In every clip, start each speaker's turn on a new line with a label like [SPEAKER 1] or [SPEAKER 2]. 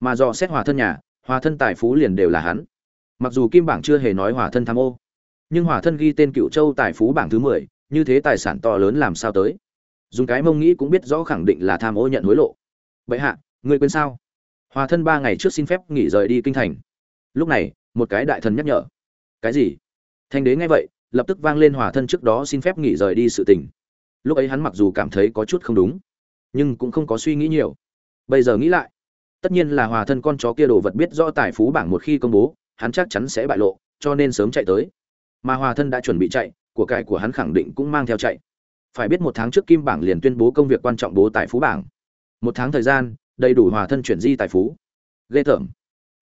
[SPEAKER 1] mà do xét hòa thân nhà, hòa thân tài phú liền đều là hắn. Mặc dù kim bảng chưa hề nói hòa thân tham ô, nhưng hòa thân ghi tên cựu châu tài phú bảng thứ mười, như thế tài sản to lớn làm sao tới? Dùng cái mông nghĩ cũng biết rõ khẳng định là tham ô nhận hối lộ. Bệ hạ, ngươi quên sao? Hòa thân ba ngày trước xin phép nghỉ rời đi kinh thành. Lúc này, một cái đại thần nhắc nhở. Cái gì? Thanh đế nghe vậy, lập tức vang lên hòa thân trước đó xin phép nghỉ rời đi sự tình. Lúc ấy hắn mặc dù cảm thấy có chút không đúng, nhưng cũng không có suy nghĩ nhiều. Bây giờ nghĩ lại tất nhiên là hòa thân con chó kia đồ vật biết rõ tài phú bảng một khi công bố, hắn chắc chắn sẽ bại lộ, cho nên sớm chạy tới. Mà hòa thân đã chuẩn bị chạy, của cải của hắn khẳng định cũng mang theo chạy. Phải biết một tháng trước kim bảng liền tuyên bố công việc quan trọng bố tài phú bảng. Một tháng thời gian, đầy đủ hòa thân chuyển di tài phú. Ghê tởm.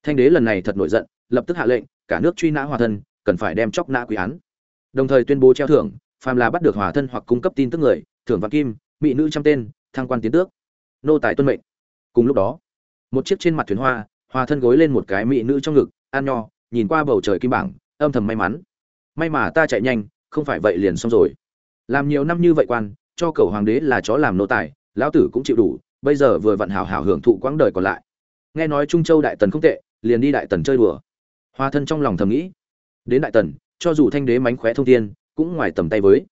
[SPEAKER 1] Thanh đế lần này thật nổi giận, lập tức hạ lệnh, cả nước truy nã hòa thân, cần phải đem chóc nã quý án. Đồng thời tuyên bố treo thưởng, phàm là bắt được hòa thân hoặc cung cấp tin tức người, thưởng vạn kim, mỹ nữ trăm tên, thăng quan tiến tước. Nô tài tuân mệnh. Cùng lúc đó một chiếc trên mặt thuyền hoa hòa thân gối lên một cái mỹ nữ trong ngực an nho, nhìn qua bầu trời kim bảng, âm thầm may mắn. May mà ta chạy nhanh, không phải vậy liền xong rồi. Làm nhiều năm như vậy quan, cho cầu hoàng đế là chó làm nô tài, lão tử cũng chịu đủ, bây giờ vừa vặn hảo hảo hưởng thụ quãng đời còn lại. Nghe nói trung châu đại tần không tệ, liền đi đại tần chơi đùa. Hoa thân trong lòng thầm nghĩ. Đến đại tần, cho dù thanh đế mánh khóe thông tiên cũng ngoài tầm tay với.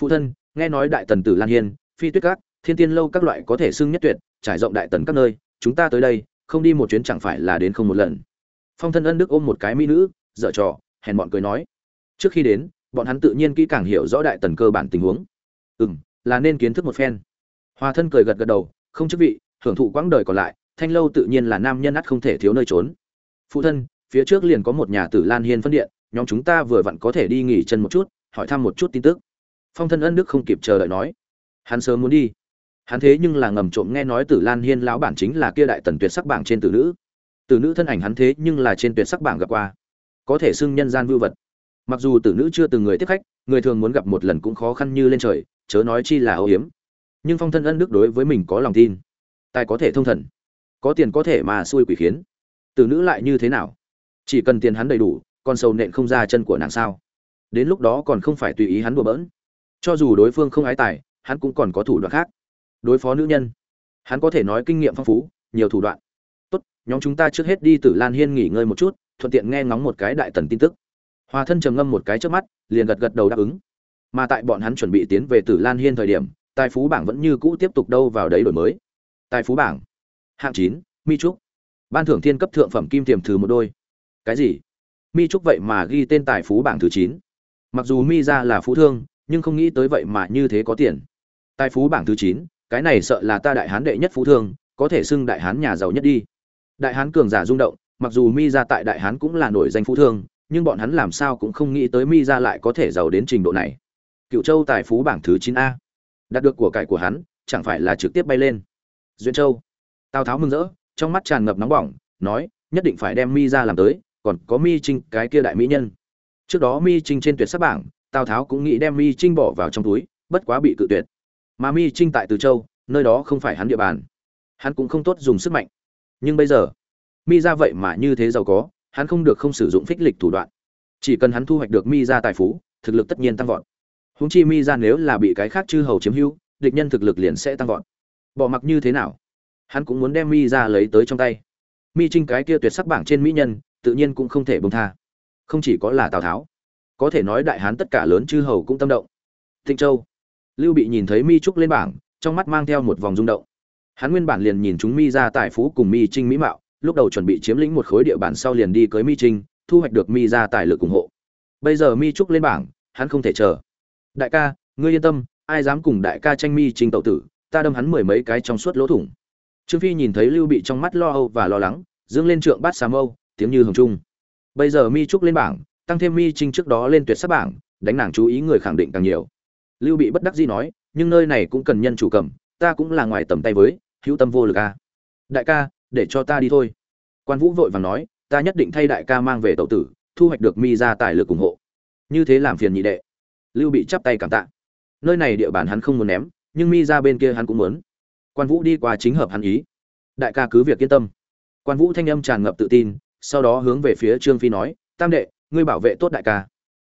[SPEAKER 1] Phụ thân, nghe nói đại tần tử lan hiên, phi tuyết các, thiên tiên lâu các loại có thể xưng nhất tuyệt, trải rộng đại tần các nơi chúng ta tới đây, không đi một chuyến chẳng phải là đến không một lần. Phong thân ân đức ôm một cái mỹ nữ, dở trò, hèn bọn cười nói. Trước khi đến, bọn hắn tự nhiên kỹ càng hiểu rõ đại tần cơ bản tình huống. Ừ m là nên kiến thức một phen. Hòa thân cười gật gật đầu, không chức vị, hưởng thụ quãng đời còn lại, thanh lâu tự nhiên là nam nhân ắt không thể thiếu nơi trốn. Phụ thân, phía trước liền có một nhà tử lan hiên phân điện, nhóm chúng ta vừa vặn có thể đi nghỉ chân một chút, hỏi thăm một chút tin tức. Phong thân ân đức không kịp chờ đợi nói. Hắn sớm muốn đi hắn thế nhưng là ngầm trộm nghe nói tử lan hiên lão bản chính là kia đại tần tuyệt sắc bảng trên tử nữ. Tử nữ thân ảnh hắn thế nhưng là trên tuyệt sắc bảng gặp qua. Có thể xưng nhân gian vưu vật. Mặc dù tử nữ chưa từng người tiếp khách, người thường muốn gặp một lần cũng khó khăn như lên trời, chớ nói chi là âu hiếm nhưng phong thân ân đức đối với mình có lòng tin. Tài có thể thông thần. Có tiền có thể mà xui quỷ khiến. Tử nữ lại như thế nào? Chỉ cần tiền hắn đầy đủ con sâu nện không ra chân của nàng sao? Đến lúc đó còn không phải tùy ý hắn đùa bỡn. Cho dù đối phương không ái tài, hắn cũng còn có thủ đoạn khác đối phó nữ nhân. Hắn có thể nói kinh nghiệm phong phú, nhiều thủ đoạn. Tốt, nhóm chúng ta trước hết đi tử lan hiên nghỉ ngơi một chút, thuận tiện nghe ngóng một cái đại tần tin tức. Hòa thân trầm ngâm một cái trước mắt, liền gật gật đầu đáp ứng. Mà tại bọn hắn chuẩn bị tiến về tử lan hiên thời điểm, tài phú bảng vẫn như cũ tiếp tục đâu vào đấy đổi mới. Tài phú bảng, hạng chín, mi trúc. Ban thưởng thiên cấp thượng phẩm kim tiềm thứ một đôi. Cái gì? Mi trúc vậy mà ghi tên tài phú bảng thứ chín. Mặc dù mi ra là phú thương, nhưng không nghĩ tới vậy mà như thế có tiền. Tài phú bảng thứ chín cái này sợ là ta đại hán đệ nhất phú thương, có thể xưng đại hán nhà giàu nhất đi. Đại hán cường giả rung động, mặc dù mi ra tại đại hán cũng là nổi danh phú thương, nhưng bọn hắn làm sao cũng không nghĩ tới mi ra lại có thể giàu đến trình độ này. Cựu châu tài phú bảng thứ chín a. Đạt được của cải của hắn, chẳng phải là trực tiếp bay lên. Duyên châu. Tào tháo mừng rỡ, trong mắt tràn ngập nóng bỏng, nói, nhất định phải đem mi ra làm tới, còn có mi trinh, cái kia đại mỹ nhân. Trước đó mi trinh trên tuyệt sắc bảng, tào tháo cũng nghĩ đem mi trinh bỏ vào trong túi, bất quá bị cự tuyệt mà mi trinh tại từ châu, nơi đó không phải hắn địa bàn. Hắn cũng không tốt dùng sức mạnh. Nhưng bây giờ, mi ra vậy mà như thế giàu có, hắn không được không sử dụng phích lịch thủ đoạn. Chỉ cần hắn thu hoạch được mi ra tài phú, thực lực tất nhiên tăng vọt. Húng chi mi ra nếu là bị cái khác chư hầu chiếm hữu, địch nhân thực lực liền sẽ tăng vọt. Bỏ mặc như thế nào? Hắn cũng muốn đem mi ra lấy tới trong tay. Mi trinh cái kia tuyệt sắc bảng trên mỹ nhân, tự nhiên cũng không thể bông tha. Không chỉ có là tào tháo, có thể nói đại hán tất cả lớn chư hầu cũng tâm động. Thịnh châu lưu bị nhìn thấy mi trúc lên bảng, trong mắt mang theo một vòng rung động. Hắn nguyên bản liền nhìn chúng mi ra tài phú cùng mi trinh mỹ mạo, lúc đầu chuẩn bị chiếm lĩnh một khối địa bàn sau liền đi cưới mi trinh, thu hoạch được mi ra tài lực ủng hộ. Bây giờ mi trúc lên bảng, hắn không thể chờ. Đại ca, ngươi yên tâm, ai dám cùng đại ca tranh mi trinh tậu tử, ta đâm hắn mười mấy cái trong suốt lỗ thủng. Trương phi nhìn thấy lưu bị trong mắt lo âu và lo lắng, dương lên trượng bát xà mâu, tiếng như hồng trung. Bây giờ mi trúc lên bảng, tăng thêm mi trinh trước đó lên tuyệt sắc bảng, đánh nàng chú ý người khẳng định càng nhiều lưu bị bất đắc dĩ nói, nhưng nơi này cũng cần nhân chủ cầm, ta cũng là ngoài tầm tay với, hữu tâm vô lực a à. đại ca, để cho ta đi thôi. Quan vũ vội vàng nói, ta nhất định thay đại ca mang về tẩu tử, thu hoạch được mi ra tài lực ủng hộ. Như thế làm phiền nhị đệ. Lưu bị chắp tay cảm tạ. Nơi này địa bàn hắn không muốn ném, nhưng mi ra bên kia hắn cũng muốn. Quan vũ đi qua chính hợp hắn ý. Đại ca cứ việc yên tâm. Quan vũ thanh âm tràn ngập tự tin, sau đó hướng về phía trương phi nói, tam đệ, ngươi bảo vệ tốt đại ca.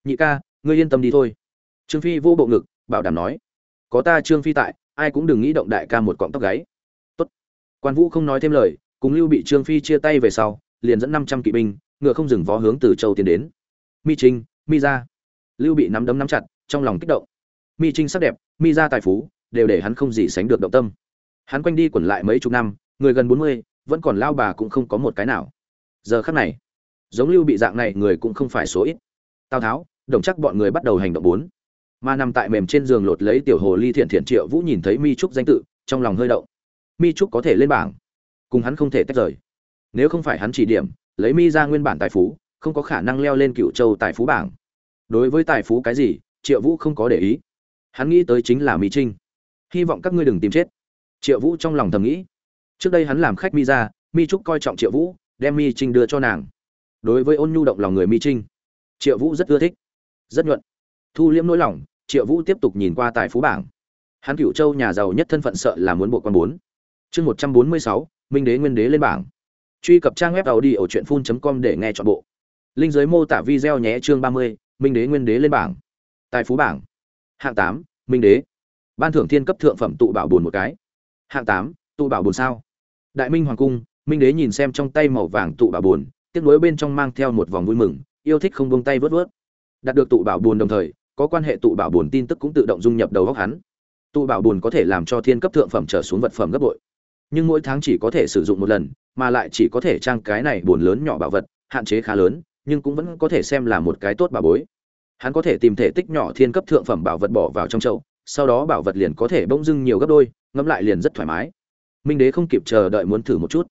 [SPEAKER 1] Nhị ca, ngươi yên tâm đi thôi trương phi vô bộ ngực, bảo đảm nói, có ta trương phi tại, ai cũng đừng nghĩ động đại ca một cọng tóc gáy. Tốt. Quan vũ không nói thêm lời, cùng lưu bị trương phi chia tay về sau, liền dẫn năm trăm kỵ binh, ngựa không dừng vó hướng từ châu tiến đến. Mi trinh, mi ra lưu bị nắm đấm nắm chặt, trong lòng kích động. Mi trinh sắc đẹp, mi ra tài phú, đều để hắn không gì sánh được động tâm. Hắn quanh đi quẩn lại mấy chục năm, người gần bốn mươi, vẫn còn lao bà cũng không có một cái nào. Giờ khắc này, giống lưu bị dạng này người cũng không phải số ít. Tào tháo, đồng chắc bọn người bắt đầu hành động bốn mà nằm tại mềm trên giường lột lấy tiểu hồ ly thiện thiện triệu vũ nhìn thấy mi trúc danh tự, trong lòng hơi động. Mi trúc có thể lên bảng, cùng hắn không thể tách rời. Nếu không phải hắn chỉ điểm, lấy mi ra nguyên bản tài phú, không có khả năng leo lên cựu châu tài phú bảng. Đối với tài phú cái gì, triệu vũ không có để ý. Hắn nghĩ tới chính là mi trinh. Hy vọng các ngươi đừng tìm chết. Triệu vũ trong lòng thầm nghĩ. Trước đây hắn làm khách mi ra, mi trúc coi trọng triệu vũ, đem mi trinh đưa cho nàng. Đối với ôn nhu động lòng người mi trinh, triệu vũ rất ưa thích, rất nhuận thu liễm nỗi lòng, triệu vũ tiếp tục nhìn qua tài phú bảng. Hắn cựu châu nhà giàu nhất thân phận sợ là muốn bộ con bốn. Chương một trăm bốn mươi sáu, minh đế nguyên đế lên bảng. Truy cập trang web tàu đi ở truyện phun com để nghe chọn bộ. Linh giới mô tả video nhé, chương ba mươi, minh đế nguyên đế lên bảng. Tài phú bảng. Hạng tám, minh đế. Ban thưởng thiên cấp thượng phẩm tụ bảo bồn một cái. Hạng tám, tụ bảo bồn sao? Đại minh hoàng cung, minh đế nhìn xem trong tay màu vàng tụ bảo bồn tiếc nuối bên trong mang theo một vòng vui mừng, yêu thích không buông tay vớt vớt. Đạt được tụ bảo bồn đồng thời có quan hệ tụ bảo buồn tin tức cũng tự động dung nhập đầu óc hắn. Tụ bảo buồn có thể làm cho thiên cấp thượng phẩm trở xuống vật phẩm gấp bội. Nhưng mỗi tháng chỉ có thể sử dụng một lần, mà lại chỉ có thể trang cái này buồn lớn nhỏ bảo vật, hạn chế khá lớn, nhưng cũng vẫn có thể xem là một cái tốt bảo bối. Hắn có thể tìm thể tích nhỏ thiên cấp thượng phẩm bảo vật bỏ vào trong chậu, sau đó bảo vật liền có thể bỗng dưng nhiều gấp đôi, ngẫm lại liền rất thoải mái. Minh đế không kịp chờ đợi muốn thử một chút.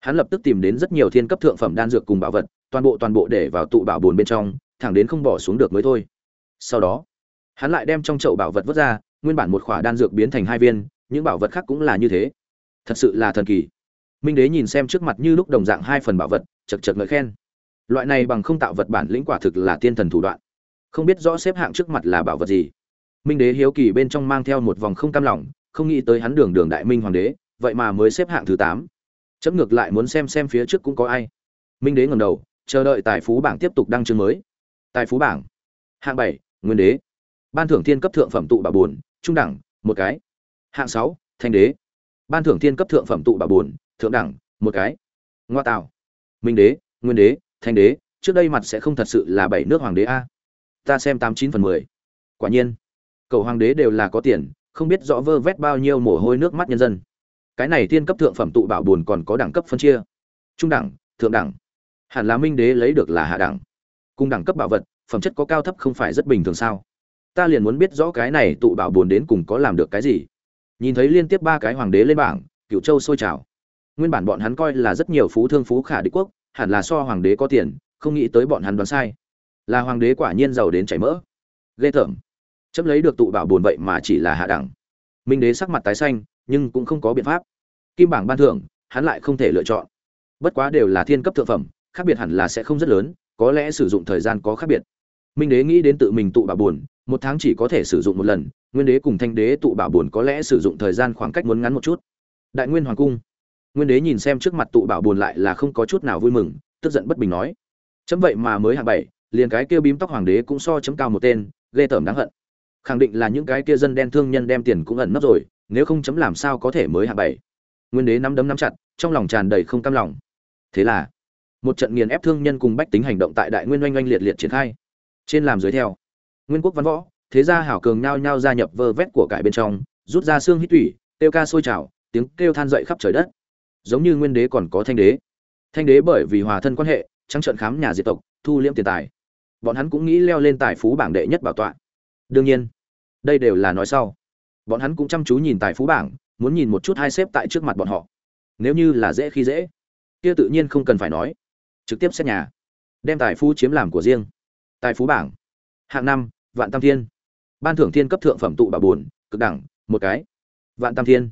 [SPEAKER 1] Hắn lập tức tìm đến rất nhiều thiên cấp thượng phẩm đan dược cùng bảo vật, toàn bộ toàn bộ để vào tụ bảo buồn bên trong, thẳng đến không bỏ xuống được mới thôi sau đó, hắn lại đem trong chậu bảo vật vớt ra, nguyên bản một khỏa đan dược biến thành hai viên, những bảo vật khác cũng là như thế. Thật sự là thần kỳ. Minh đế nhìn xem trước mặt như lúc đồng dạng hai phần bảo vật, chật chật ngợi khen. Loại này bằng không tạo vật bản lĩnh quả thực là tiên thần thủ đoạn. Không biết rõ xếp hạng trước mặt là bảo vật gì. Minh đế hiếu kỳ bên trong mang theo một vòng không cam lòng, không nghĩ tới hắn đường đường đại minh hoàng đế, vậy mà mới xếp hạng thứ tám. Chấm ngược lại muốn xem xem phía trước cũng có ai. Minh đế ngầm đầu, chờ đợi tài phú bảng tiếp tục đăng chương mới. Tài phú bảng. Hạng bảy nguyên đế. Ban thưởng thiên cấp thượng phẩm tụ bảo bồn trung đẳng, một cái. Hạng sáu, thanh đế. Ban thưởng thiên cấp thượng phẩm tụ bảo bồn thượng đẳng, một cái. Ngoa tạo. Minh đế, nguyên đế, thanh đế. Trước đây mặt sẽ không thật sự là bảy nước hoàng đế a. Ta xem tám chín phần mười. Quả nhiên, cầu hoàng đế đều là có tiền, không biết rõ vơ vét bao nhiêu mồ hôi nước mắt nhân dân. Cái này thiên cấp thượng phẩm tụ bảo buồn còn có đẳng cấp phân chia. Trung đẳng, thượng đẳng. Hẳn là minh đế lấy được là hạ đẳng. Cung đẳng cấp bảo vật phẩm chất có cao thấp không phải rất bình thường sao? Ta liền muốn biết rõ cái này tụ bảo buồn đến cùng có làm được cái gì. Nhìn thấy liên tiếp ba cái hoàng đế lên bảng cựu châu sôi trào. Nguyên bản bọn hắn coi là rất nhiều phú thương phú khả đế quốc, hẳn là so hoàng đế có tiền, không nghĩ tới bọn hắn đoán sai. Là hoàng đế quả nhiên giàu đến chảy mỡ. Ghê tởm. Chấp lấy được tụ bảo buồn vậy mà chỉ là hạ đẳng. Minh đế sắc mặt tái xanh, nhưng cũng không có biện pháp. Kim bảng ban thưởng, hắn lại không thể lựa chọn. Bất quá đều là thiên cấp thượng phẩm, khác biệt hẳn là sẽ không rất lớn, có lẽ sử dụng thời gian có khác biệt minh đế nghĩ đến tự mình tụ bảo buồn, một tháng chỉ có thể sử dụng một lần, nguyên đế cùng thanh đế tụ bảo buồn có lẽ sử dụng thời gian khoảng cách muốn ngắn một chút. Đại nguyên hoàng cung. Nguyên đế nhìn xem trước mặt tụ bảo buồn lại là không có chút nào vui mừng, tức giận bất bình nói, chấm vậy mà mới hạng bảy, liền cái kia bím tóc hoàng đế cũng so chấm cao một tên, ghê tởm đáng hận. Khẳng định là những cái kia dân đen thương nhân đem tiền cũng ẩn nấp rồi, nếu không chấm làm sao có thể mới hạng bảy? Nguyên đế nắm đấm nắm chặt, trong lòng tràn đầy không cam lòng. Thế là, một trận nghiền ép thương nhân cùng bách tính hành động tại đại nguyên oanh oanh liệt liệt triển khai trên làm dưới theo. Nguyên quốc văn võ, thế gia hảo cường nhao nhao gia nhập vơ vét của cải bên trong, rút ra xương hít thủy, kêu ca sôi trào, tiếng kêu than dậy khắp trời đất. Giống như nguyên đế còn có thanh đế. Thanh đế bởi vì hòa thân quan hệ, trắng trận khám nhà diệt tộc, thu liễm tiền tài. Bọn hắn cũng nghĩ leo lên tài phú bảng đệ nhất bảo tọa. Đương nhiên, đây đều là nói sau. Bọn hắn cũng chăm chú nhìn tài phú bảng, muốn nhìn một chút hai xếp tại trước mặt bọn họ. Nếu như là dễ khi dễ, kia tự nhiên không cần phải nói. Trực tiếp xét nhà. Đem tài phú chiếm làm của riêng tài phú bảng. Hạng năm, vạn tam thiên. Ban thưởng thiên cấp thượng phẩm tụ bà buồn cực đẳng, một cái. Vạn tam thiên.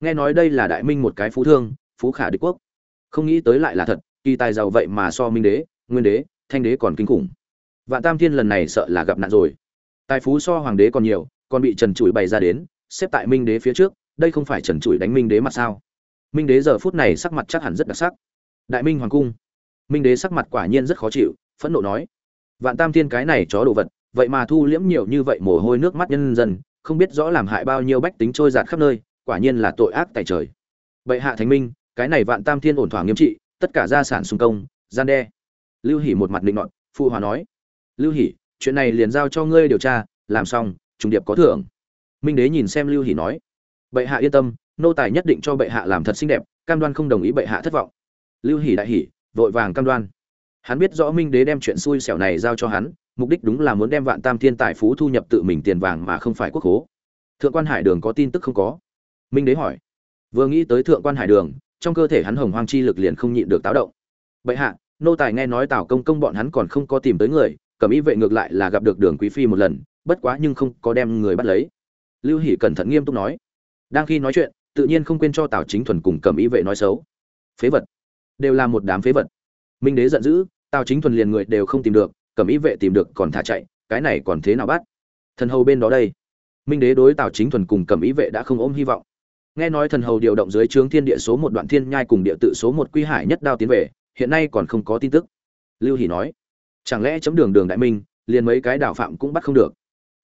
[SPEAKER 1] Nghe nói đây là đại minh một cái phú thương, phú khả đế quốc. Không nghĩ tới lại là thật, kỳ tài giàu vậy mà so minh đế, nguyên đế, thanh đế còn kinh khủng. Vạn tam thiên lần này sợ là gặp nạn rồi. Tài phú so hoàng đế còn nhiều, còn bị trần trụi bày ra đến, xếp tại minh đế phía trước, đây không phải trần trụi đánh minh đế mặt sao? Minh đế giờ phút này sắc mặt chắc hẳn rất đặc sắc. Đại minh hoàng cung. Minh đế sắc mặt quả nhiên rất khó chịu, phẫn nộ nói vạn tam thiên cái này chó đồ vật, vậy mà thu liễm nhiều như vậy mồ hôi nước mắt nhân dân, không biết rõ làm hại bao nhiêu bách tính trôi giạt khắp nơi, quả nhiên là tội ác tại trời. Bệ hạ thánh minh, cái này vạn tam thiên ổn thỏa nghiêm trị, tất cả gia sản xung công, gian đe. Lưu hỉ một mặt định nọt, phụ hòa nói. Lưu hỉ chuyện này liền giao cho ngươi điều tra, làm xong, trùng điệp có thưởng. Minh đế nhìn xem lưu hỉ nói. Bệ hạ yên tâm, nô tài nhất định cho bệ hạ làm thật xinh đẹp, cam đoan không đồng ý bệ hạ thất vọng. Lưu hỉ đại hỉ, vội vàng cam đoan hắn biết rõ minh đế đem chuyện xui xẻo này giao cho hắn, mục đích đúng là muốn đem vạn tam thiên tài phú thu nhập tự mình tiền vàng mà không phải quốc hố thượng quan hải đường có tin tức không có? Minh đế hỏi. Vừa nghĩ tới thượng quan hải đường, trong cơ thể hắn hồng hoang chi lực liền không nhịn được táo động. Bệ hạ, nô tài nghe nói tào công công bọn hắn còn không có tìm tới người cẩm ý vệ ngược lại là gặp được đường quý phi một lần, bất quá nhưng không có đem người bắt lấy. Lưu hỷ cẩn thận nghiêm túc nói. Đang khi nói chuyện, tự nhiên không quên cho tào chính thuần cùng cẩm ý vệ nói xấu. Phế vật. Đều là một đám phế vật minh đế giận dữ, tào chính thuần liền người đều không tìm được, cẩm ý vệ tìm được còn thả chạy, cái này còn thế nào bắt? Thần hầu bên đó đây. Minh đế đối tào chính thuần cùng cẩm ý vệ đã không ôm hy vọng. Nghe nói thần hầu điều động dưới trướng thiên địa số một đoạn thiên nhai cùng địa tự số một quy hải nhất đao tiến về, hiện nay còn không có tin tức. Lưu hỷ nói, chẳng lẽ chấm đường đường đại minh, liền mấy cái đảo phạm cũng bắt không được?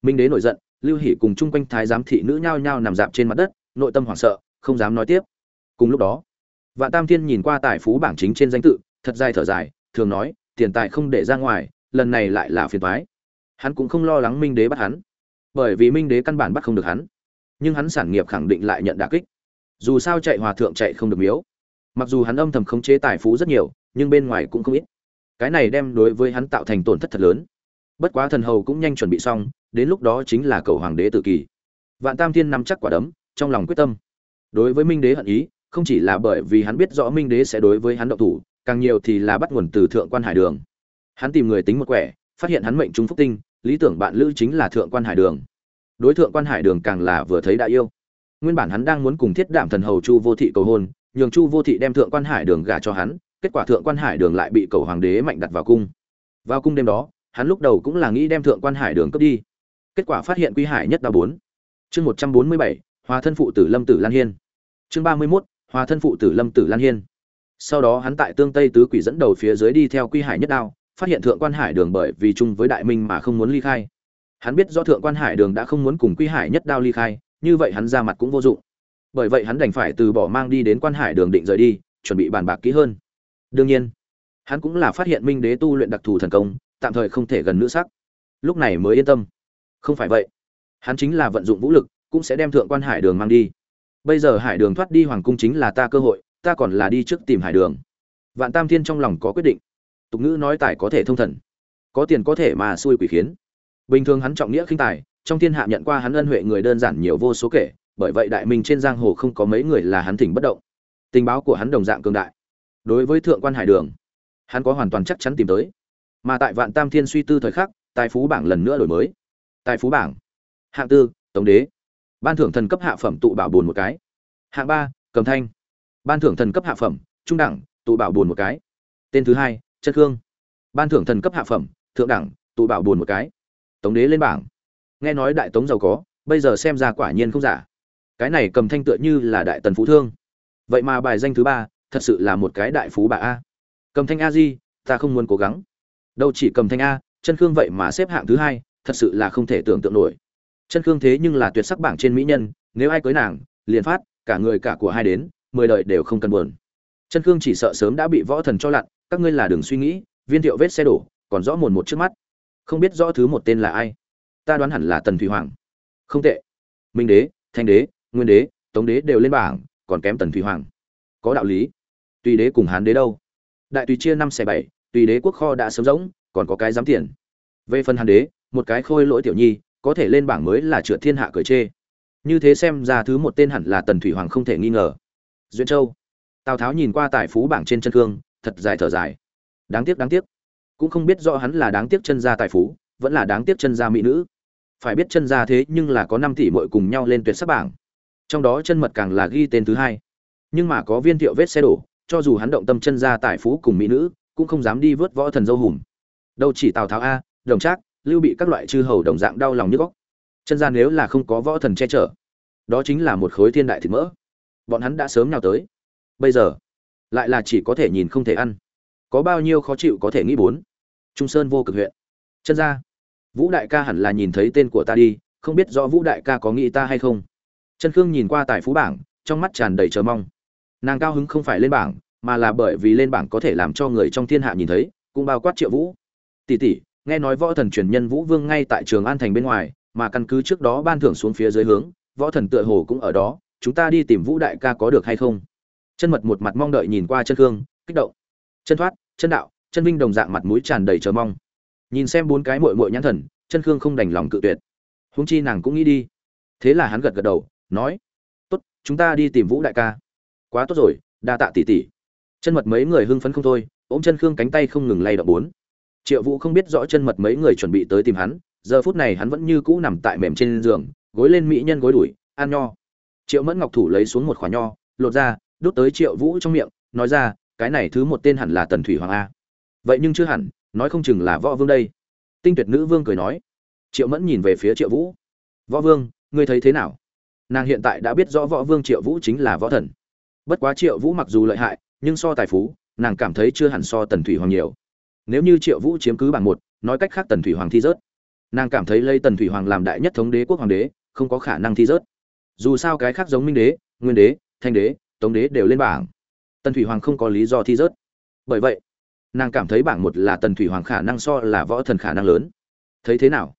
[SPEAKER 1] Minh đế nổi giận, lưu hỷ cùng chung quanh thái giám thị nữ nhao nhao nằm dạp trên mặt đất, nội tâm hoảng sợ, không dám nói tiếp. Cùng lúc đó, vạn tam thiên nhìn qua tài phú bảng chính trên danh tự thật dài thở dài, thường nói, tiền tài không để ra ngoài, lần này lại là phiền toái. Hắn cũng không lo lắng minh đế bắt hắn, bởi vì minh đế căn bản bắt không được hắn. Nhưng hắn sản nghiệp khẳng định lại nhận đả kích. Dù sao chạy hòa thượng chạy không được miếu. Mặc dù hắn âm thầm khống chế tài phú rất nhiều, nhưng bên ngoài cũng không ít. Cái này đem đối với hắn tạo thành tổn thất thật lớn. Bất quá thần hầu cũng nhanh chuẩn bị xong, đến lúc đó chính là cầu hoàng đế tự kỳ. Vạn tam thiên nắm chắc quả đấm, trong lòng quyết tâm. Đối với minh đế hận ý, không chỉ là bởi vì hắn biết rõ minh đế sẽ đối với hắn động thủ càng nhiều thì là bắt nguồn từ thượng quan hải đường. Hắn tìm người tính một quẻ, phát hiện hắn mệnh trung phúc tinh, lý tưởng bạn lữ chính là thượng quan hải đường. Đối tượng quan hải đường càng là vừa thấy đã yêu. Nguyên bản hắn đang muốn cùng thiết đảm thần hầu chu vô thị cầu hôn, nhường chu vô thị đem thượng quan hải đường gả cho hắn, kết quả thượng quan hải đường lại bị cầu hoàng đế mạnh đặt vào cung. Vào cung đêm đó, hắn lúc đầu cũng là nghĩ đem thượng quan hải đường cướp đi. Kết quả phát hiện quy hải nhất đa bốn. Chương một trăm bốn mươi bảy, hòa thân phụ tử lâm tử lan hiên. Chương ba mươi mốt, hòa thân phụ tử lâm tử lan hiên sau đó hắn tại tương tây tứ quỷ dẫn đầu phía dưới đi theo quy hải nhất đao, phát hiện thượng quan hải đường bởi vì chung với đại minh mà không muốn ly khai. Hắn biết do thượng quan hải đường đã không muốn cùng quy hải nhất đao ly khai, như vậy hắn ra mặt cũng vô dụng. Bởi vậy hắn đành phải từ bỏ mang đi đến quan hải đường định rời đi, chuẩn bị bàn bạc kỹ hơn. Đương nhiên, hắn cũng là phát hiện minh đế tu luyện đặc thù thần công, tạm thời không thể gần nữ sắc. Lúc này mới yên tâm. Không phải vậy, hắn chính là vận dụng vũ lực, cũng sẽ đem thượng quan hải đường mang đi. Bây giờ hải đường thoát đi hoàng cung chính là ta cơ hội ta còn là đi trước tìm hải đường. Vạn tam thiên trong lòng có quyết định. Tục ngữ nói tài có thể thông thần, có tiền có thể mà xui quỷ khiến. Bình thường hắn trọng nghĩa khinh tài, trong thiên hạ nhận qua hắn ân huệ người đơn giản nhiều vô số kể, bởi vậy đại minh trên giang hồ không có mấy người là hắn thỉnh bất động. Tình báo của hắn đồng dạng cường đại. Đối với thượng quan hải đường, hắn có hoàn toàn chắc chắn tìm tới. Mà tại vạn tam thiên suy tư thời khắc, tài phú bảng lần nữa đổi mới. Tài phú bảng, hạng tư, tổng đế. Ban thưởng thần cấp hạ phẩm tụ bảo bồn một cái. Hạng ba, cầm thanh ban thưởng thần cấp hạ phẩm, trung đẳng, tụ bảo buồn một cái. Tên thứ hai chất khương. Ban thưởng thần cấp hạ phẩm, thượng đẳng, tụ bảo buồn một cái. Tống đế lên bảng. Nghe nói đại tống giàu có, bây giờ xem ra quả nhiên không giả. Cái này cầm thanh tựa như là đại tần phú thương. Vậy mà bài danh thứ ba, thật sự là một cái đại phú bà a. Cầm thanh a di, ta không muốn cố gắng. Đâu chỉ cầm thanh a, chân khương vậy mà xếp hạng thứ hai, thật sự là không thể tưởng tượng nổi. Chân khương thế nhưng là tuyệt sắc bảng trên mỹ nhân, nếu ai cưới nàng, liền phát, cả người cả của hai đến mười đời đều không cần buồn. Chân khương chỉ sợ sớm đã bị võ thần cho lặn, các ngươi là đừng suy nghĩ, viên thiệu vết xe đổ, còn rõ mồn một trước mắt. Không biết rõ thứ một tên là ai. Ta đoán hẳn là tần thủy hoàng. Không tệ. Minh đế, thanh đế, nguyên đế, tống đế đều lên bảng, còn kém tần thủy hoàng. Có đạo lý. Tùy đế cùng hán đế đâu? Đại tùy chia năm xẻ bảy, tùy đế quốc kho đã sớm rỗng, còn có cái giám tiền. Về phần hán đế, một cái khôi lỗi tiểu nhi, có thể lên bảng mới là trượt thiên hạ cởi chê. Như thế xem ra thứ một tên hẳn là tần thủy hoàng không thể nghi ngờ duyên châu. Tào tháo nhìn qua tài phú bảng trên chân cương thật dài thở dài. Đáng tiếc đáng tiếc. Cũng không biết rõ hắn là đáng tiếc chân gia tài phú, vẫn là đáng tiếc chân gia mỹ nữ. Phải biết chân gia thế nhưng là có năm tỷ muội cùng nhau lên tuyệt sắc bảng. Trong đó chân mật càng là ghi tên thứ hai. Nhưng mà có viên thiệu vết xe đổ, cho dù hắn động tâm chân gia tài phú cùng mỹ nữ, cũng không dám đi vớt võ thần dâu hùm. Đâu chỉ tào tháo a, đồng trác, lưu bị các loại chư hầu đồng dạng đau lòng như góc. Chân gia nếu là không có võ thần che chở, đó chính là một khối thiên đại thịt mỡ bọn hắn đã sớm nhào tới. Bây giờ, lại là chỉ có thể nhìn không thể ăn. Có bao nhiêu khó chịu có thể nghĩ bốn. Trung sơn vô cực huyện. Chân ra. Vũ đại ca hẳn là nhìn thấy tên của ta đi, không biết rõ vũ đại ca có nghĩ ta hay không. Chân khương nhìn qua tài phú bảng, trong mắt tràn đầy chờ mong. Nàng cao hứng không phải lên bảng, mà là bởi vì lên bảng có thể làm cho người trong thiên hạ nhìn thấy, cũng bao quát triệu vũ. Tỷ tỷ, nghe nói võ thần truyền nhân vũ vương ngay tại trường an thành bên ngoài, mà căn cứ trước đó ban thưởng xuống phía dưới hướng, võ thần tựa hồ cũng ở đó chúng ta đi tìm vũ đại ca có được hay không? Chân mật một mặt mong đợi nhìn qua chân khương, kích động. Chân thoát, chân đạo, chân vinh đồng dạng mặt mũi tràn đầy chờ mong. Nhìn xem bốn cái mội mội nhãn thần, chân khương không đành lòng cự tuyệt. Húng chi nàng cũng nghĩ đi. Thế là hắn gật gật đầu, nói, tốt, chúng ta đi tìm vũ đại ca. Quá tốt rồi, đa tạ tỷ tỷ. Chân mật mấy người hưng phấn không thôi, ôm chân khương cánh tay không ngừng lay động bốn. Triệu vũ không biết rõ chân mật mấy người chuẩn bị tới tìm hắn, giờ phút này hắn vẫn như cũ nằm tại mềm trên giường, gối lên mỹ nhân gối đuổi ăn nho triệu mẫn ngọc thủ lấy xuống một khoả nho, lột ra, đút tới triệu vũ trong miệng, nói ra, cái này thứ một tên hẳn là tần thủy hoàng a. Vậy nhưng chưa hẳn, nói không chừng là võ vương đây. Tinh tuyệt nữ vương cười nói. Triệu mẫn nhìn về phía triệu vũ. Võ vương, ngươi thấy thế nào? Nàng hiện tại đã biết rõ võ vương triệu vũ chính là võ thần. Bất quá triệu vũ mặc dù lợi hại, nhưng so tài phú, nàng cảm thấy chưa hẳn so tần thủy hoàng nhiều. Nếu như triệu vũ chiếm cứ bảng một, nói cách khác tần thủy hoàng thi rớt. Nàng cảm thấy lấy tần thủy hoàng làm đại nhất thống đế quốc hoàng đế, không có khả năng thi rớt dù sao cái khác giống minh đế, nguyên đế, thanh đế, tống đế đều lên bảng. Tần thủy hoàng không có lý do thi rớt. Bởi vậy, nàng cảm thấy bảng một là tần thủy hoàng khả năng so là võ thần khả năng lớn. Thấy thế nào?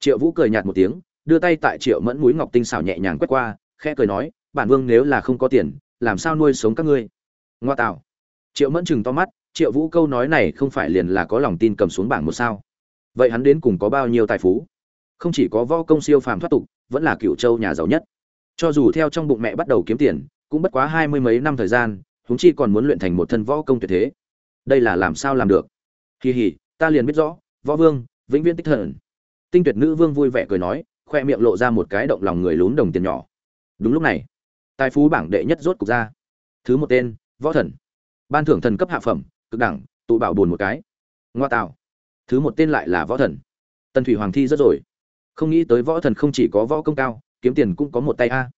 [SPEAKER 1] Triệu vũ cười nhạt một tiếng, đưa tay tại triệu mẫn mũi ngọc tinh xảo nhẹ nhàng quét qua, khẽ cười nói, bản vương nếu là không có tiền, làm sao nuôi sống các ngươi? Ngoa tạo. Triệu mẫn chừng to mắt, triệu vũ câu nói này không phải liền là có lòng tin cầm xuống bảng một sao? Vậy hắn đến cùng có bao nhiêu tài phú? Không chỉ có võ công siêu phàm thoát tục, vẫn là cựu châu nhà giàu nhất cho dù theo trong bụng mẹ bắt đầu kiếm tiền, cũng bất quá hai mươi mấy năm thời gian, huống chi còn muốn luyện thành một thân võ công tuyệt thế. Đây là làm sao làm được? Kỳ hỉ ta liền biết rõ, võ vương, vĩnh viễn tích thần. Tinh tuyệt nữ vương vui vẻ cười nói, khoe miệng lộ ra một cái động lòng người lún đồng tiền nhỏ. Đúng lúc này, tài phú bảng đệ nhất rốt cục ra. Thứ một tên, võ thần. Ban thưởng thần cấp hạ phẩm, cực đẳng, tụ bảo buồn một cái. Ngoa tạo. Thứ một tên lại là võ thần. Tần thủy hoàng thi rất rồi. Không nghĩ tới võ thần không chỉ có võ công cao kiếm tiền cũng có một tay a.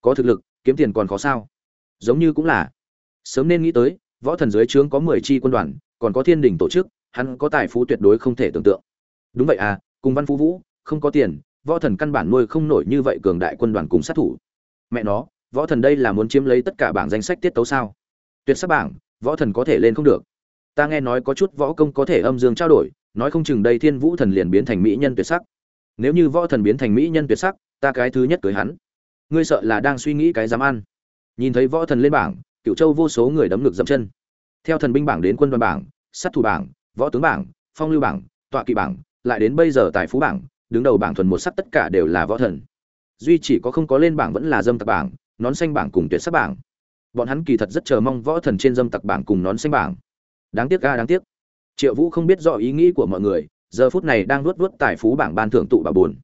[SPEAKER 1] Có thực lực, kiếm tiền còn khó sao? Giống như cũng là. Sớm nên nghĩ tới, võ thần dưới trướng có mười chi quân đoàn, còn có thiên đình tổ chức, hắn có tài phú tuyệt đối không thể tưởng tượng. Đúng vậy à cùng văn phú vũ, không có tiền, võ thần căn bản nuôi không nổi như vậy cường đại quân đoàn cùng sát thủ. Mẹ nó, võ thần đây là muốn chiếm lấy tất cả bảng danh sách tiết tấu sao? Tuyệt sắc bảng, võ thần có thể lên không được. Ta nghe nói có chút võ công có thể âm dương trao đổi, nói không chừng đây thiên vũ thần liền biến thành mỹ nhân tuyệt sắc. Nếu như võ thần biến thành mỹ nhân tuyệt sắc ta cái thứ nhất cưới hắn. Ngươi sợ là đang suy nghĩ cái dám ăn. Nhìn thấy võ thần lên bảng cựu châu vô số người đấm ngực dậm chân. Theo thần binh bảng đến quân đoàn bảng, sát thủ bảng, võ tướng bảng, phong lưu bảng, tọa kỵ bảng, lại đến bây giờ tài phú bảng, đứng đầu bảng thuần một sắc tất cả đều là võ thần. Duy chỉ có không có lên bảng vẫn là dâm tặc bảng, nón xanh bảng cùng tuyệt sắc bảng. Bọn hắn kỳ thật rất chờ mong võ thần trên dâm tặc bảng cùng nón xanh bảng. Đáng tiếc ga, đáng tiếc. Triệu vũ không biết rõ ý nghĩ của mọi người, giờ phút này đang luốt luốt tài phú bảng ban thưởng tụ bà buồn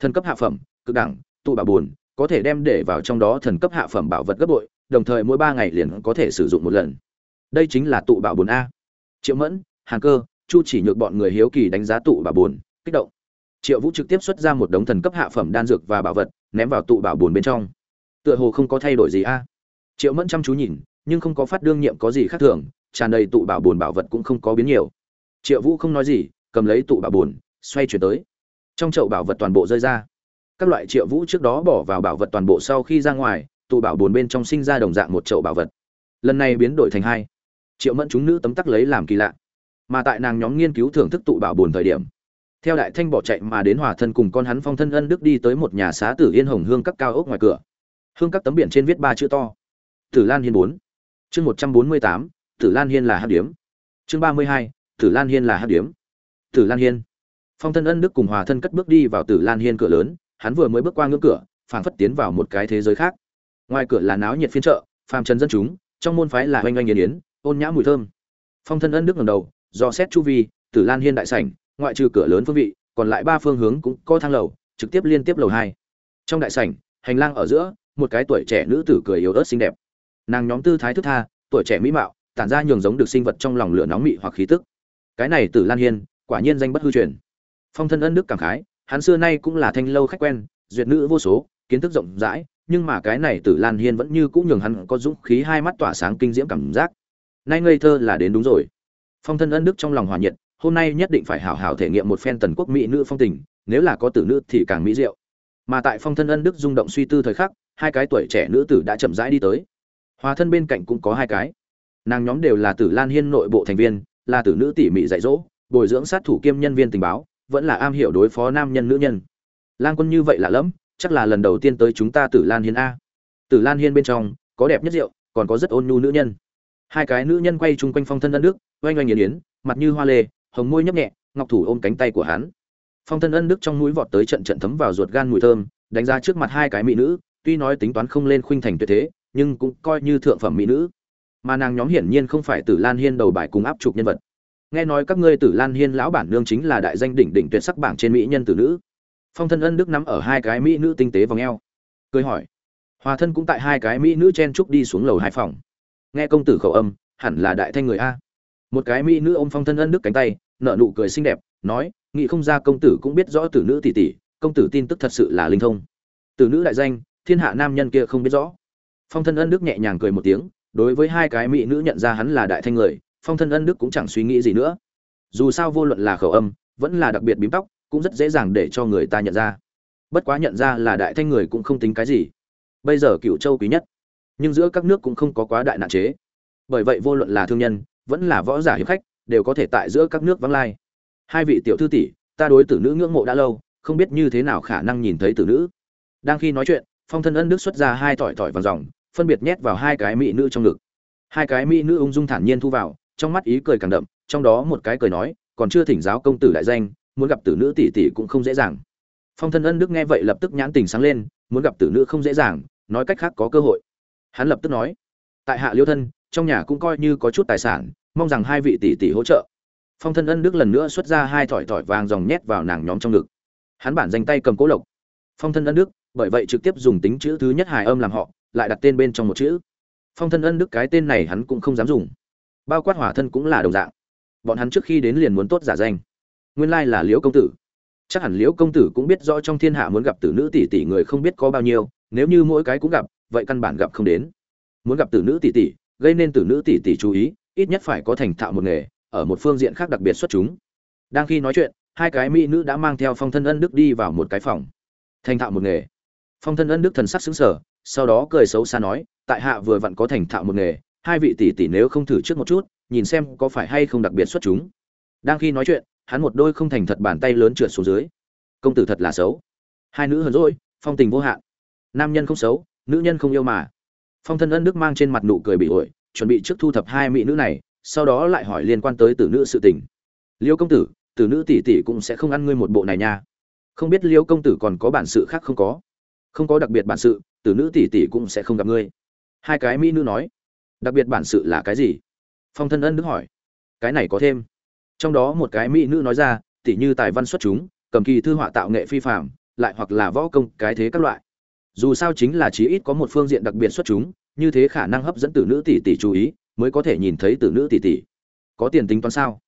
[SPEAKER 1] thần cấp hạ phẩm cực đẳng, tụ bảo buồn, có thể đem để vào trong đó thần cấp hạ phẩm bảo vật gấp bội, đồng thời mỗi ba ngày liền có thể sử dụng một lần. Đây chính là tụ bảo buồn a. Triệu mẫn, hàn cơ, chu chỉ nhược bọn người hiếu kỳ đánh giá tụ bảo buồn, kích động. Triệu vũ trực tiếp xuất ra một đống thần cấp hạ phẩm đan dược và bảo vật, ném vào tụ bảo buồn bên trong. Tựa hồ không có thay đổi gì a. Triệu mẫn chăm chú nhìn, nhưng không có phát đương nhiệm có gì khác thường, tràn đầy tụ bảo buồn bảo vật cũng không có biến nhiều. Triệu vũ không nói gì, cầm lấy tụ bảo buồn, xoay chuyển tới. Trong chậu bảo vật toàn bộ rơi ra các loại triệu vũ trước đó bỏ vào bảo vật toàn bộ sau khi ra ngoài, tụ bảo bồn bên trong sinh ra đồng dạng một chậu bảo vật. Lần này biến đổi thành hai. Triệu mẫn chúng nữ tấm tắc lấy làm kỳ lạ. Mà tại nàng nhóm nghiên cứu thưởng thức tụ bảo bồn thời điểm, theo đại thanh bỏ chạy mà đến hòa thân cùng con hắn phong thân ân đức đi tới một nhà xá tử yên hồng hương các cao ốc ngoài cửa. Hương các tấm biển trên viết ba chữ to. Tử lan hiên bốn. Chương một trăm bốn mươi tám, tử lan hiên là hát điếm. Chương ba mươi hai, tử lan hiên là hát điếm. Tử lan hiên. Phong thân ân đức cùng hòa thân cất bước đi vào tử lan hiên cửa lớn hắn vừa mới bước qua ngưỡng cửa, phảng phất tiến vào một cái thế giới khác. Ngoài cửa là náo nhiệt phiên chợ, phàm trần dân chúng, trong môn phái là oanh oanh nghiền yến, ôn nhã mùi thơm. Phong thân ân đức ngầm đầu, do xét chu vi, tử lan hiên đại sảnh, ngoại trừ cửa lớn phương vị, còn lại ba phương hướng cũng có thang lầu, trực tiếp liên tiếp lầu hai. Trong đại sảnh, hành lang ở giữa, một cái tuổi trẻ nữ tử cười yếu ớt xinh đẹp. Nàng nhóm tư thái thức tha, tuổi trẻ mỹ mạo, tản ra nhường giống được sinh vật trong lòng lửa nóng mị hoặc khí tức. Cái này tử lan hiên, quả nhiên danh bất hư truyền. Phong thân ân đức cảm khái hắn xưa nay cũng là thanh lâu khách quen, duyệt nữ vô số, kiến thức rộng rãi, nhưng mà cái này tử lan hiên vẫn như cũng nhường hắn có dũng khí hai mắt tỏa sáng kinh diễm cảm giác. Nay ngây thơ là đến đúng rồi. Phong thân ân đức trong lòng hòa nhiệt, hôm nay nhất định phải hảo hảo thể nghiệm một phen tần quốc mỹ nữ phong tình, nếu là có tử nữ thì càng mỹ diệu. Mà tại phong thân ân đức rung động suy tư thời khắc, hai cái tuổi trẻ nữ tử đã chậm rãi đi tới. Hòa thân bên cạnh cũng có hai cái. Nàng nhóm đều là tử lan hiên nội bộ thành viên, là tử nữ tỉ mỉ dạy dỗ, bồi dưỡng sát thủ kiêm nhân viên tình báo vẫn là am hiểu đối phó nam nhân nữ nhân. Lang quân như vậy lạ lẫm, chắc là lần đầu tiên tới chúng ta tử lan hiên a. Tử lan hiên bên trong, có đẹp nhất rượu, còn có rất ôn nhu nữ nhân. Hai cái nữ nhân quay chung quanh phong thân ân đức, oanh oanh yến yến mặt như hoa lê, hồng môi nhấp nhẹ, ngọc thủ ôm cánh tay của hắn. Phong thân ân đức trong mũi vọt tới trận trận thấm vào ruột gan mùi thơm, đánh ra trước mặt hai cái mỹ nữ, tuy nói tính toán không lên khuynh thành tuyệt thế, nhưng cũng coi như thượng phẩm mỹ nữ. Mà nàng nhóm hiển nhiên không phải tử lan hiên đầu bài cùng áp trục nhân vật nghe nói các ngươi tử lan hiên lão bản nương chính là đại danh đỉnh đỉnh tuyệt sắc bảng trên mỹ nhân tử nữ. Phong thân ân đức nắm ở hai cái mỹ nữ tinh tế vòng eo. Cười hỏi. Hòa thân cũng tại hai cái mỹ nữ chen trúc đi xuống lầu hai phòng. Nghe công tử khẩu âm, hẳn là đại thanh người a. Một cái mỹ nữ ôm phong thân ân đức cánh tay nợ nụ cười xinh đẹp, nói, nghị không ra công tử cũng biết rõ tử nữ tỷ tỷ, công tử tin tức thật sự là linh thông. Tử nữ đại danh, thiên hạ nam nhân kia không biết rõ. Phong thân ân đức nhẹ nhàng cười một tiếng, đối với hai cái mỹ nữ nhận ra hắn là đại thanh người phong thân ân đức cũng chẳng suy nghĩ gì nữa. Dù sao vô luận là khẩu âm, vẫn là đặc biệt bím tóc, cũng rất dễ dàng để cho người ta nhận ra. Bất quá nhận ra là đại thanh người cũng không tính cái gì. Bây giờ cựu châu quý nhất, nhưng giữa các nước cũng không có quá đại nạn chế. Bởi vậy vô luận là thương nhân, vẫn là võ giả hiệp khách, đều có thể tại giữa các nước vắng lai. Hai vị tiểu thư tỷ, ta đối tử nữ ngưỡng mộ đã lâu, không biết như thế nào khả năng nhìn thấy tử nữ. Đang khi nói chuyện, phong thân ân đức xuất ra hai tỏi tỏi vàng dòng, phân biệt nhét vào hai cái mỹ nữ trong ngực. Hai cái mỹ nữ ung dung thản nhiên thu vào trong mắt ý cười càng đậm, trong đó một cái cười nói, còn chưa thỉnh giáo công tử đại danh, muốn gặp tử nữ tỷ tỷ cũng không dễ dàng. Phong thân ân đức nghe vậy lập tức nhãn tình sáng lên, muốn gặp tử nữ không dễ dàng, nói cách khác có cơ hội. Hắn lập tức nói, tại hạ liêu thân, trong nhà cũng coi như có chút tài sản, mong rằng hai vị tỷ tỷ hỗ trợ. Phong thân ân đức lần nữa xuất ra hai thỏi thỏi vàng dòng nhét vào nàng nhóm trong ngực. Hắn bản danh tay cầm cố lộc. Phong thân ân đức, bởi vậy trực tiếp dùng tính chữ thứ nhất hài âm làm họ, lại đặt tên bên trong một chữ. Phong thân ân đức cái tên này hắn cũng không dám dùng bao quát hỏa thân cũng là đồng dạng. Bọn hắn trước khi đến liền muốn tốt giả danh. Nguyên lai là liễu công tử. Chắc hẳn liễu công tử cũng biết rõ trong thiên hạ muốn gặp tử nữ tỷ tỷ người không biết có bao nhiêu, nếu như mỗi cái cũng gặp, vậy căn bản gặp không đến. Muốn gặp tử nữ tỷ tỷ, gây nên tử nữ tỷ tỷ chú ý, ít nhất phải có thành thạo một nghề, ở một phương diện khác đặc biệt xuất chúng. Đang khi nói chuyện, hai cái mỹ nữ đã mang theo phong thân ân đức đi vào một cái phòng. Thành thạo một nghề. Phong thân ân đức thần sắc xứng sở sau đó cười xấu xa nói, tại hạ vừa vặn có thành thạo một nghề hai vị tỷ tỷ nếu không thử trước một chút, nhìn xem có phải hay không đặc biệt xuất chúng. Đang khi nói chuyện, hắn một đôi không thành thật bàn tay lớn trượt xuống dưới. Công tử thật là xấu. Hai nữ hờn rồi phong tình vô hạn. Nam nhân không xấu, nữ nhân không yêu mà. Phong thân ân đức mang trên mặt nụ cười bị ổi, chuẩn bị trước thu thập hai mỹ nữ này, sau đó lại hỏi liên quan tới tử nữ sự tình. Liêu công tử tử nữ tỷ tỷ cũng sẽ không ăn ngươi một bộ này nha. Không biết liêu công tử còn có bản sự khác không có? Không có đặc biệt bản sự, tử nữ tỷ tỷ cũng sẽ không gặp ngươi. Hai cái mỹ nữ nói đặc biệt bản sự là cái gì? Phong thân ân đức hỏi. Cái này có thêm. Trong đó một cái mỹ nữ nói ra tỷ như tài văn xuất chúng, cầm kỳ thư họa tạo nghệ phi phạm lại hoặc là võ công, cái thế các loại. Dù sao chính là chí ít có một phương diện đặc biệt xuất chúng, như thế khả năng hấp dẫn tử nữ tỷ tỷ chú ý, mới có thể nhìn thấy tử nữ tỷ tỷ. Có tiền tính toán sao?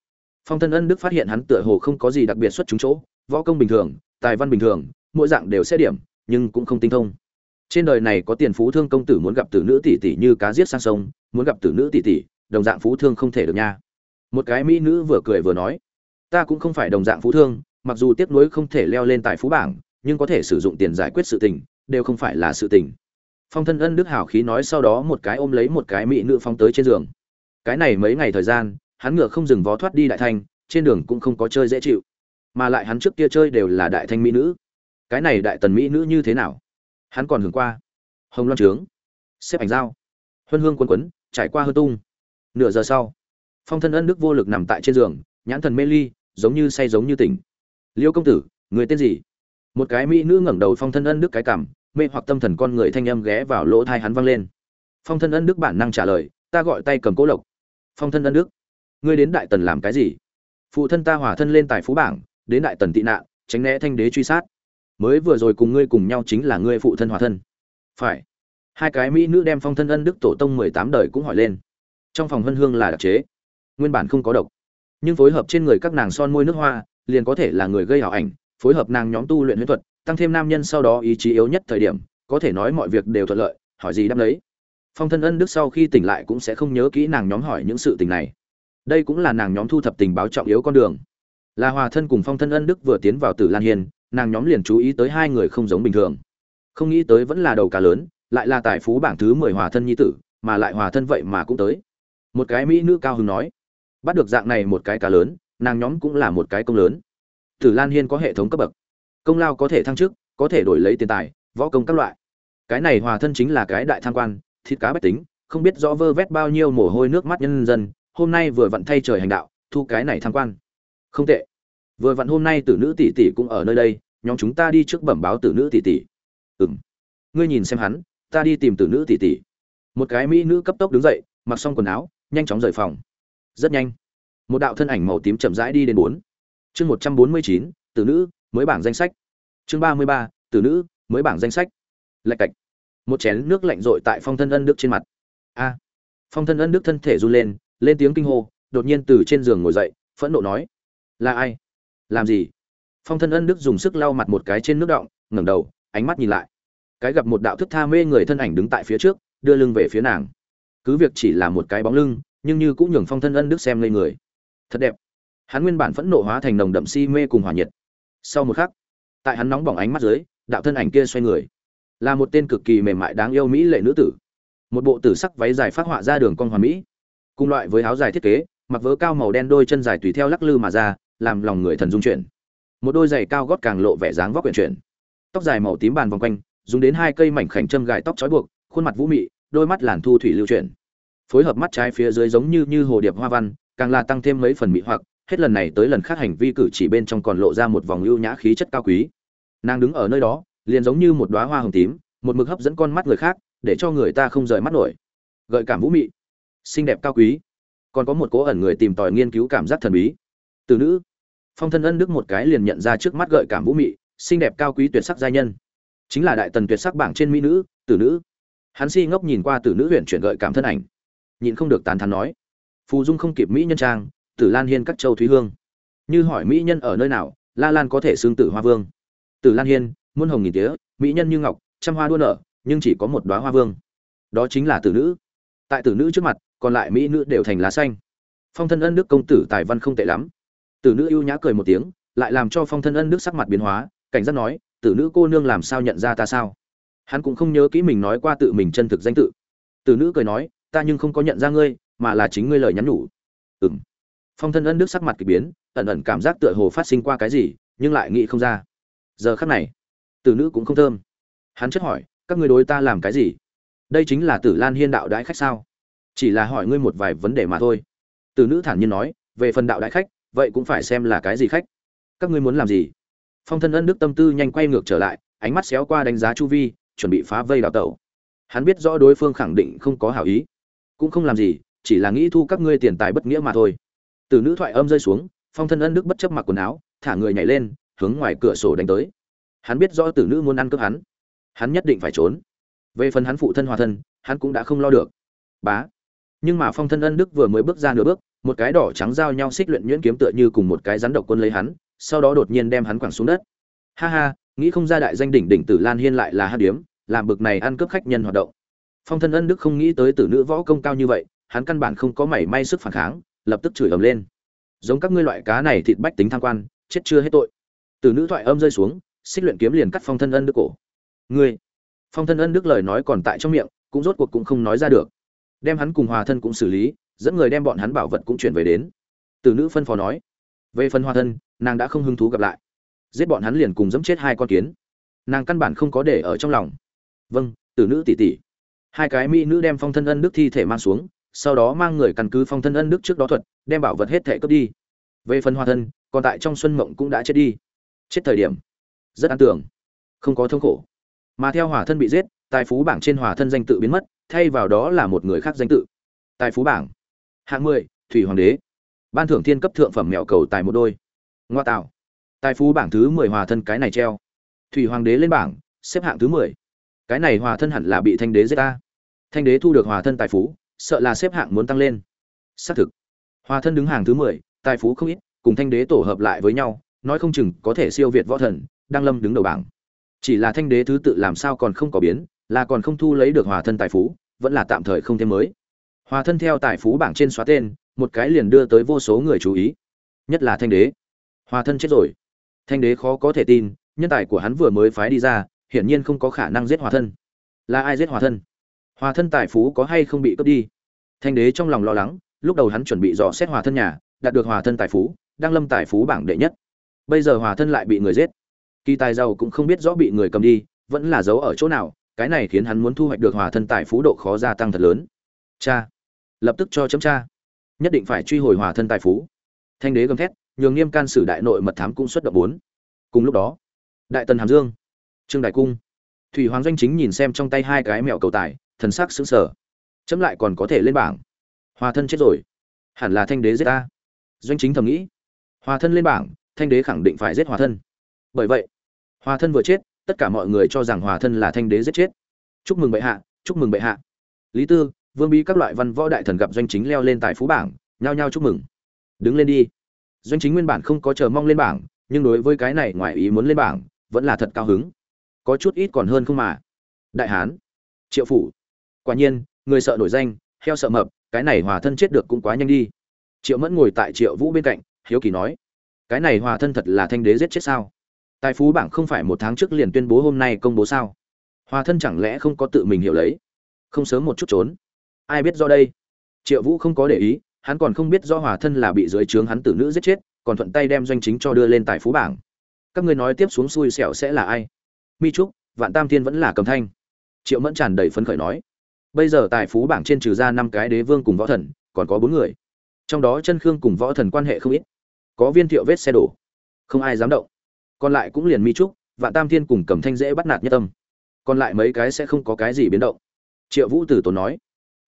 [SPEAKER 1] Phong thân ân đức phát hiện hắn tựa hồ không có gì đặc biệt xuất chúng chỗ, võ công bình thường, tài văn bình thường, mỗi dạng đều xét điểm, nhưng cũng không tinh thông trên đời này có tiền phú thương công tử muốn gặp tử nữ tỷ tỷ như cá giết sang sông, muốn gặp tử nữ tỷ tỷ, đồng dạng phú thương không thể được nha. Một cái mỹ nữ vừa cười vừa nói, ta cũng không phải đồng dạng phú thương, mặc dù tiếc nuối không thể leo lên tại phú bảng, nhưng có thể sử dụng tiền giải quyết sự tình, đều không phải là sự tình. Phong thân ân đức hảo khí nói sau đó một cái ôm lấy một cái mỹ nữ phong tới trên giường. Cái này mấy ngày thời gian, hắn ngựa không dừng vó thoát đi đại thanh, trên đường cũng không có chơi dễ chịu. Mà lại hắn trước kia chơi đều là đại thanh mỹ nữ. Cái này đại tần mỹ nữ như thế nào? Hắn còn hưởng qua. Hồng loan trướng. Xếp ảnh dao huân hương quân quấn, trải qua hư tung. Nửa giờ sau, phong thân ân đức vô lực nằm tại trên giường, nhãn thần mê ly, giống như say giống như tỉnh. Liêu công tử, người tên gì? Một cái mỹ nữ ngẩng đầu phong thân ân đức cái cảm, mê hoặc tâm thần con người thanh âm ghé vào lỗ thai hắn vang lên. Phong thân ân đức bản năng trả lời, ta gọi tay cầm cố lộc. Phong thân ân đức, ngươi đến đại tần làm cái gì? Phụ thân ta hỏa thân lên tài phú bảng, đến đại tần tị nạn, tránh né thanh đế truy sát mới vừa rồi cùng ngươi cùng nhau chính là ngươi phụ thân hòa thân. Phải. Hai cái mỹ nữ đem phong thân ân đức tổ tông mười tám đời cũng hỏi lên. Trong phòng hân hương là đặc chế. Nguyên bản không có độc. Nhưng phối hợp trên người các nàng son môi nước hoa, liền có thể là người gây ảo ảnh, phối hợp nàng nhóm tu luyện huyễn thuật, tăng thêm nam nhân sau đó ý chí yếu nhất thời điểm, có thể nói mọi việc đều thuận lợi, hỏi gì đáp lấy phong thân ân đức sau khi tỉnh lại cũng sẽ không nhớ kỹ nàng nhóm hỏi những sự tình này. Đây cũng là nàng nhóm thu thập tình báo trọng yếu con đường. Là hòa thân cùng phong thân ân đức vừa tiến vào tử lan hiền nàng nhóm liền chú ý tới hai người không giống bình thường. Không nghĩ tới vẫn là đầu cá lớn, lại là tài phú bảng thứ mười hòa thân nhi tử, mà lại hòa thân vậy mà cũng tới. Một cái mỹ nữ cao hứng nói, bắt được dạng này một cái cá lớn, nàng nhóm cũng là một cái công lớn. Tử lan hiên có hệ thống cấp bậc, công lao có thể thăng chức, có thể đổi lấy tiền tài, võ công các loại. Cái này hòa thân chính là cái đại tham quan, thịt cá bách tính, không biết rõ vơ vét bao nhiêu mồ hôi nước mắt nhân dân, hôm nay vừa vặn thay trời hành đạo, thu cái này tham quan. Không tệ vừa vặn hôm nay tử nữ tỷ tỷ cũng ở nơi đây, nhóm chúng ta đi trước bẩm báo tử nữ tỷ tỷ. Ừng ngươi nhìn xem hắn, ta đi tìm tử nữ tỷ tỷ. Một cái mỹ nữ cấp tốc đứng dậy, mặc xong quần áo, nhanh chóng rời phòng. Rất nhanh. Một đạo thân ảnh màu tím chậm rãi đi đến bốn. Chương một trăm bốn mươi chín, tử nữ, mới bảng danh sách. Chương ba mươi ba, tử nữ, mới bảng danh sách. Lạch cạch. Một chén nước lạnh rội tại phong thân ân đức trên mặt. A. Phong thân ân đức thân thể run lên lên tiếng kinh hô, đột nhiên từ trên giường ngồi dậy, phẫn nộ nói, là ai? Làm gì? Phong thân ân đức dùng sức lau mặt một cái trên nước động ngẩng đầu, ánh mắt nhìn lại. Cái gặp một đạo thức tha mê người thân ảnh đứng tại phía trước, đưa lưng về phía nàng. Cứ việc chỉ là một cái bóng lưng, nhưng như cũng nhường phong thân ân đức xem lên người. Thật đẹp. Hắn nguyên bản phẫn nộ hóa thành nồng đậm si mê cùng hòa nhiệt. Sau một khắc, tại hắn nóng bỏng ánh mắt dưới, đạo thân ảnh kia xoay người. Là một tên cực kỳ mềm mại đáng yêu mỹ lệ nữ tử. Một bộ tử sắc váy dài phát họa ra đường con hoàn mỹ. Cùng loại với áo dài thiết kế, mặc vớ cao màu đen đôi chân dài tùy theo lắc lư mà ra làm lòng người thần dung chuyển. Một đôi giày cao gót càng lộ vẻ dáng vóc quyển chuyển. Tóc dài màu tím bàn vòng quanh, dùng đến hai cây mảnh khảnh châm gài tóc trói buộc, khuôn mặt vũ mị, đôi mắt làn thu thủy lưu chuyển. Phối hợp mắt trái phía dưới giống như như hồ điệp hoa văn, càng là tăng thêm mấy phần mị hoặc, hết lần này tới lần khác hành vi cử chỉ bên trong còn lộ ra một vòng ưu nhã khí chất cao quý. Nàng đứng ở nơi đó, liền giống như một đóa hoa hồng tím, một mực hấp dẫn con mắt người khác, để cho người ta không rời mắt nổi. Gợi cảm vũ mị, xinh đẹp cao quý. Còn có một cố ẩn người tìm tòi nghiên cứu cảm giác thần bí. Từ nữ phong thân ân đức một cái liền nhận ra trước mắt gợi cảm vũ mị, xinh đẹp cao quý tuyệt sắc giai nhân. Chính là đại tần tuyệt sắc bảng trên mỹ nữ, tử nữ. Hắn si ngốc nhìn qua tử nữ huyện chuyển gợi cảm thân ảnh. Nhịn không được tán thán nói, phù dung không kịp mỹ nhân trang, tử lan hiên các châu thúy hương. Như hỏi mỹ nhân ở nơi nào, la lan có thể xương tử hoa vương. Tử lan hiên, muôn hồng nghìn tía, mỹ nhân như ngọc, trăm hoa đua nở, nhưng chỉ có một đoá hoa vương. Đó chính là tử nữ. Tại tử nữ trước mặt, còn lại mỹ nữ đều thành lá xanh. Phong thân ân đức công tử tài văn không tệ lắm tử nữ ưu nhã cười một tiếng lại làm cho phong thân ân đức sắc mặt biến hóa cảnh giác nói tử nữ cô nương làm sao nhận ra ta sao? Hắn cũng không nhớ kỹ mình nói qua tự mình chân thực danh tự. Tử nữ cười nói ta nhưng không có nhận ra ngươi mà là chính ngươi lời nhắn nhủ. Ừm, phong thân ân đức sắc mặt k ỳ biến ẩn ẩn cảm giác tựa hồ phát sinh qua cái gì nhưng lại nghĩ không ra. Giờ khắc này tử nữ cũng không thơm. Hắn chất hỏi các ngươi đối ta làm cái gì? Đây chính là tử lan hiên đạo đãi khách sao? Chỉ là hỏi ngươi một vài vấn đề mà thôi. Tử nữ thản nhiên nói về phần đạo đãi khách vậy cũng phải xem là cái gì khách. Các ngươi muốn làm gì? Phong thân ân đức tâm tư nhanh quay ngược trở lại, ánh mắt xéo qua đánh giá chu vi, chuẩn bị phá vây đào tẩu. Hắn biết rõ đối phương khẳng định không có hảo ý, cũng không làm gì, chỉ là nghĩ thu các ngươi tiền tài bất nghĩa mà thôi. Từ nữ thoại âm rơi xuống, phong thân ân đức bất chấp mặc quần áo, thả người nhảy lên, hướng ngoài cửa sổ đánh tới. Hắn biết rõ tử nữ muốn ăn cướp hắn hắn nhất định phải trốn. Về phần hắn phụ thân hòa thân, hắn cũng đã không lo được. Bá nhưng mà phong thân ân đức vừa mới bước ra nửa bước, một cái đỏ trắng giao nhau xích luyện nhuyễn kiếm tựa như cùng một cái rắn độc quân lấy hắn, sau đó đột nhiên đem hắn quẳng xuống đất. Ha ha, nghĩ không ra đại danh đỉnh đỉnh tử lan hiên lại là hát điếm, làm bực này ăn cướp khách nhân hoạt động. Phong thân ân đức không nghĩ tới tử nữ võ công cao như vậy, hắn căn bản không có mảy may sức phản kháng, lập tức chửi ầm lên. Giống các ngươi loại cá này thịt bách tính tham quan, chết chưa hết tội. Tử nữ thoại âm rơi xuống, xích luyện kiếm liền cắt phong thân ân đức cổ. Ngươi! Phong thân ân đức lời nói còn tại trong miệng, cũng rốt cuộc cũng không nói ra được đem hắn cùng hòa thân cũng xử lý, dẫn người đem bọn hắn bảo vật cũng chuyển về đến. Tử nữ phân phó nói, về phần hòa thân, nàng đã không hứng thú gặp lại. Giết bọn hắn liền cùng dẫm chết hai con kiến. Nàng căn bản không có để ở trong lòng. Vâng tử nữ tỷ tỷ. Hai cái mỹ nữ đem phong thân ân đức thi thể mang xuống, sau đó mang người căn cứ phong thân ân đức trước đó thuật, đem bảo vật hết thể cướp đi. Về phần hòa thân, còn tại trong xuân mộng cũng đã chết đi. Chết thời điểm, rất an tưởng, không có thống khổ. Mà theo hòa thân bị giết, tài phú bảng trên hòa thân danh tự biến mất thay vào đó là một người khác danh tự. Tài phú bảng. Hạng mười, thủy hoàng đế. Ban thưởng thiên cấp thượng phẩm mèo cầu tài một đôi. Ngoa tạo. Tài phú bảng thứ mười hòa thân cái này treo. Thủy hoàng đế lên bảng, xếp hạng thứ mười. Cái này hòa thân hẳn là bị thanh đế giết ta. Thanh đế thu được hòa thân tài phú, sợ là xếp hạng muốn tăng lên. Xác thực. Hòa thân đứng hàng thứ mười, tài phú không ít, cùng thanh đế tổ hợp lại với nhau, nói không chừng có thể siêu việt võ thần đang lâm đứng đầu bảng. Chỉ là thanh đế thứ tự làm sao còn không có biến, là còn không thu lấy được hòa thân tài phú vẫn là tạm thời không thêm mới. Hòa thân theo tài phú bảng trên xóa tên, một cái liền đưa tới vô số người chú ý. Nhất là thanh đế. Hòa thân chết rồi. Thanh đế khó có thể tin, nhân tài của hắn vừa mới phái đi ra, hiển nhiên không có khả năng giết hòa thân. Là ai giết hòa thân? Hòa thân tài phú có hay không bị cướp đi? Thanh đế trong lòng lo lắng, lúc đầu hắn chuẩn bị dò xét hòa thân nhà, đạt được hòa thân tài phú, đang lâm tài phú bảng đệ nhất. Bây giờ hòa thân lại bị người giết. Kỳ tài giàu cũng không biết rõ bị người cầm đi, vẫn là giấu ở chỗ nào cái này khiến hắn muốn thu hoạch được hòa thân tài phú độ khó gia tăng thật lớn. Cha, lập tức cho chấm cha. Nhất định phải truy hồi hòa thân tài phú. Thanh đế gầm thét, nhường nghiêm can sử đại nội mật thám cũng xuất động bốn. Cùng lúc đó, đại tần hàm dương, trương đại cung, thủy hoàng doanh chính nhìn xem trong tay hai cái mẹo cầu tài, thần sắc sững sờ. Chấm lại còn có thể lên bảng. Hòa thân chết rồi. Hẳn là thanh đế giết ta. Doanh chính thầm nghĩ. Hòa thân lên bảng, thanh đế khẳng định phải giết hòa thân. Bởi vậy, hòa thân vừa chết tất cả mọi người cho rằng hòa thân là thanh đế giết chết. Chúc mừng bệ hạ, chúc mừng bệ hạ. Lý tư, vương bí các loại văn võ đại thần gặp doanh chính leo lên tài phú bảng, nhao nhao chúc mừng. Đứng lên đi. Doanh chính nguyên bản không có chờ mong lên bảng, nhưng đối với cái này ngoài ý muốn lên bảng, vẫn là thật cao hứng. Có chút ít còn hơn không mà. Đại hán, triệu phủ. Quả nhiên, người sợ nổi danh, heo sợ mập, cái này hòa thân chết được cũng quá nhanh đi. Triệu mẫn ngồi tại triệu vũ bên cạnh, hiếu kỳ nói, cái này hòa thân thật là thanh đế giết chết sao? Tài phú bảng không phải một tháng trước liền tuyên bố hôm nay công bố sao? Hòa thân chẳng lẽ không có tự mình hiểu lấy? Không sớm một chút trốn. Ai biết do đây? Triệu vũ không có để ý, hắn còn không biết do hòa thân là bị dưới trướng hắn tử nữ giết chết, còn thuận tay đem doanh chính cho đưa lên tài phú bảng. Các ngươi nói tiếp xuống xui xẻo sẽ là ai? Mi trúc, vạn tam thiên vẫn là cầm thanh. Triệu mẫn tràn đầy phấn khởi nói. Bây giờ tài phú bảng trên trừ ra năm cái đế vương cùng võ thần, còn có bốn người. Trong đó chân khương cùng võ thần quan hệ không ít. Có viên thiệu vết xe đổ. Không ai dám động còn lại cũng liền mi trúc, vạn tam thiên cùng cầm thanh dễ bắt nạt nhất tâm còn lại mấy cái sẽ không có cái gì biến động. Triệu vũ tử tốn nói,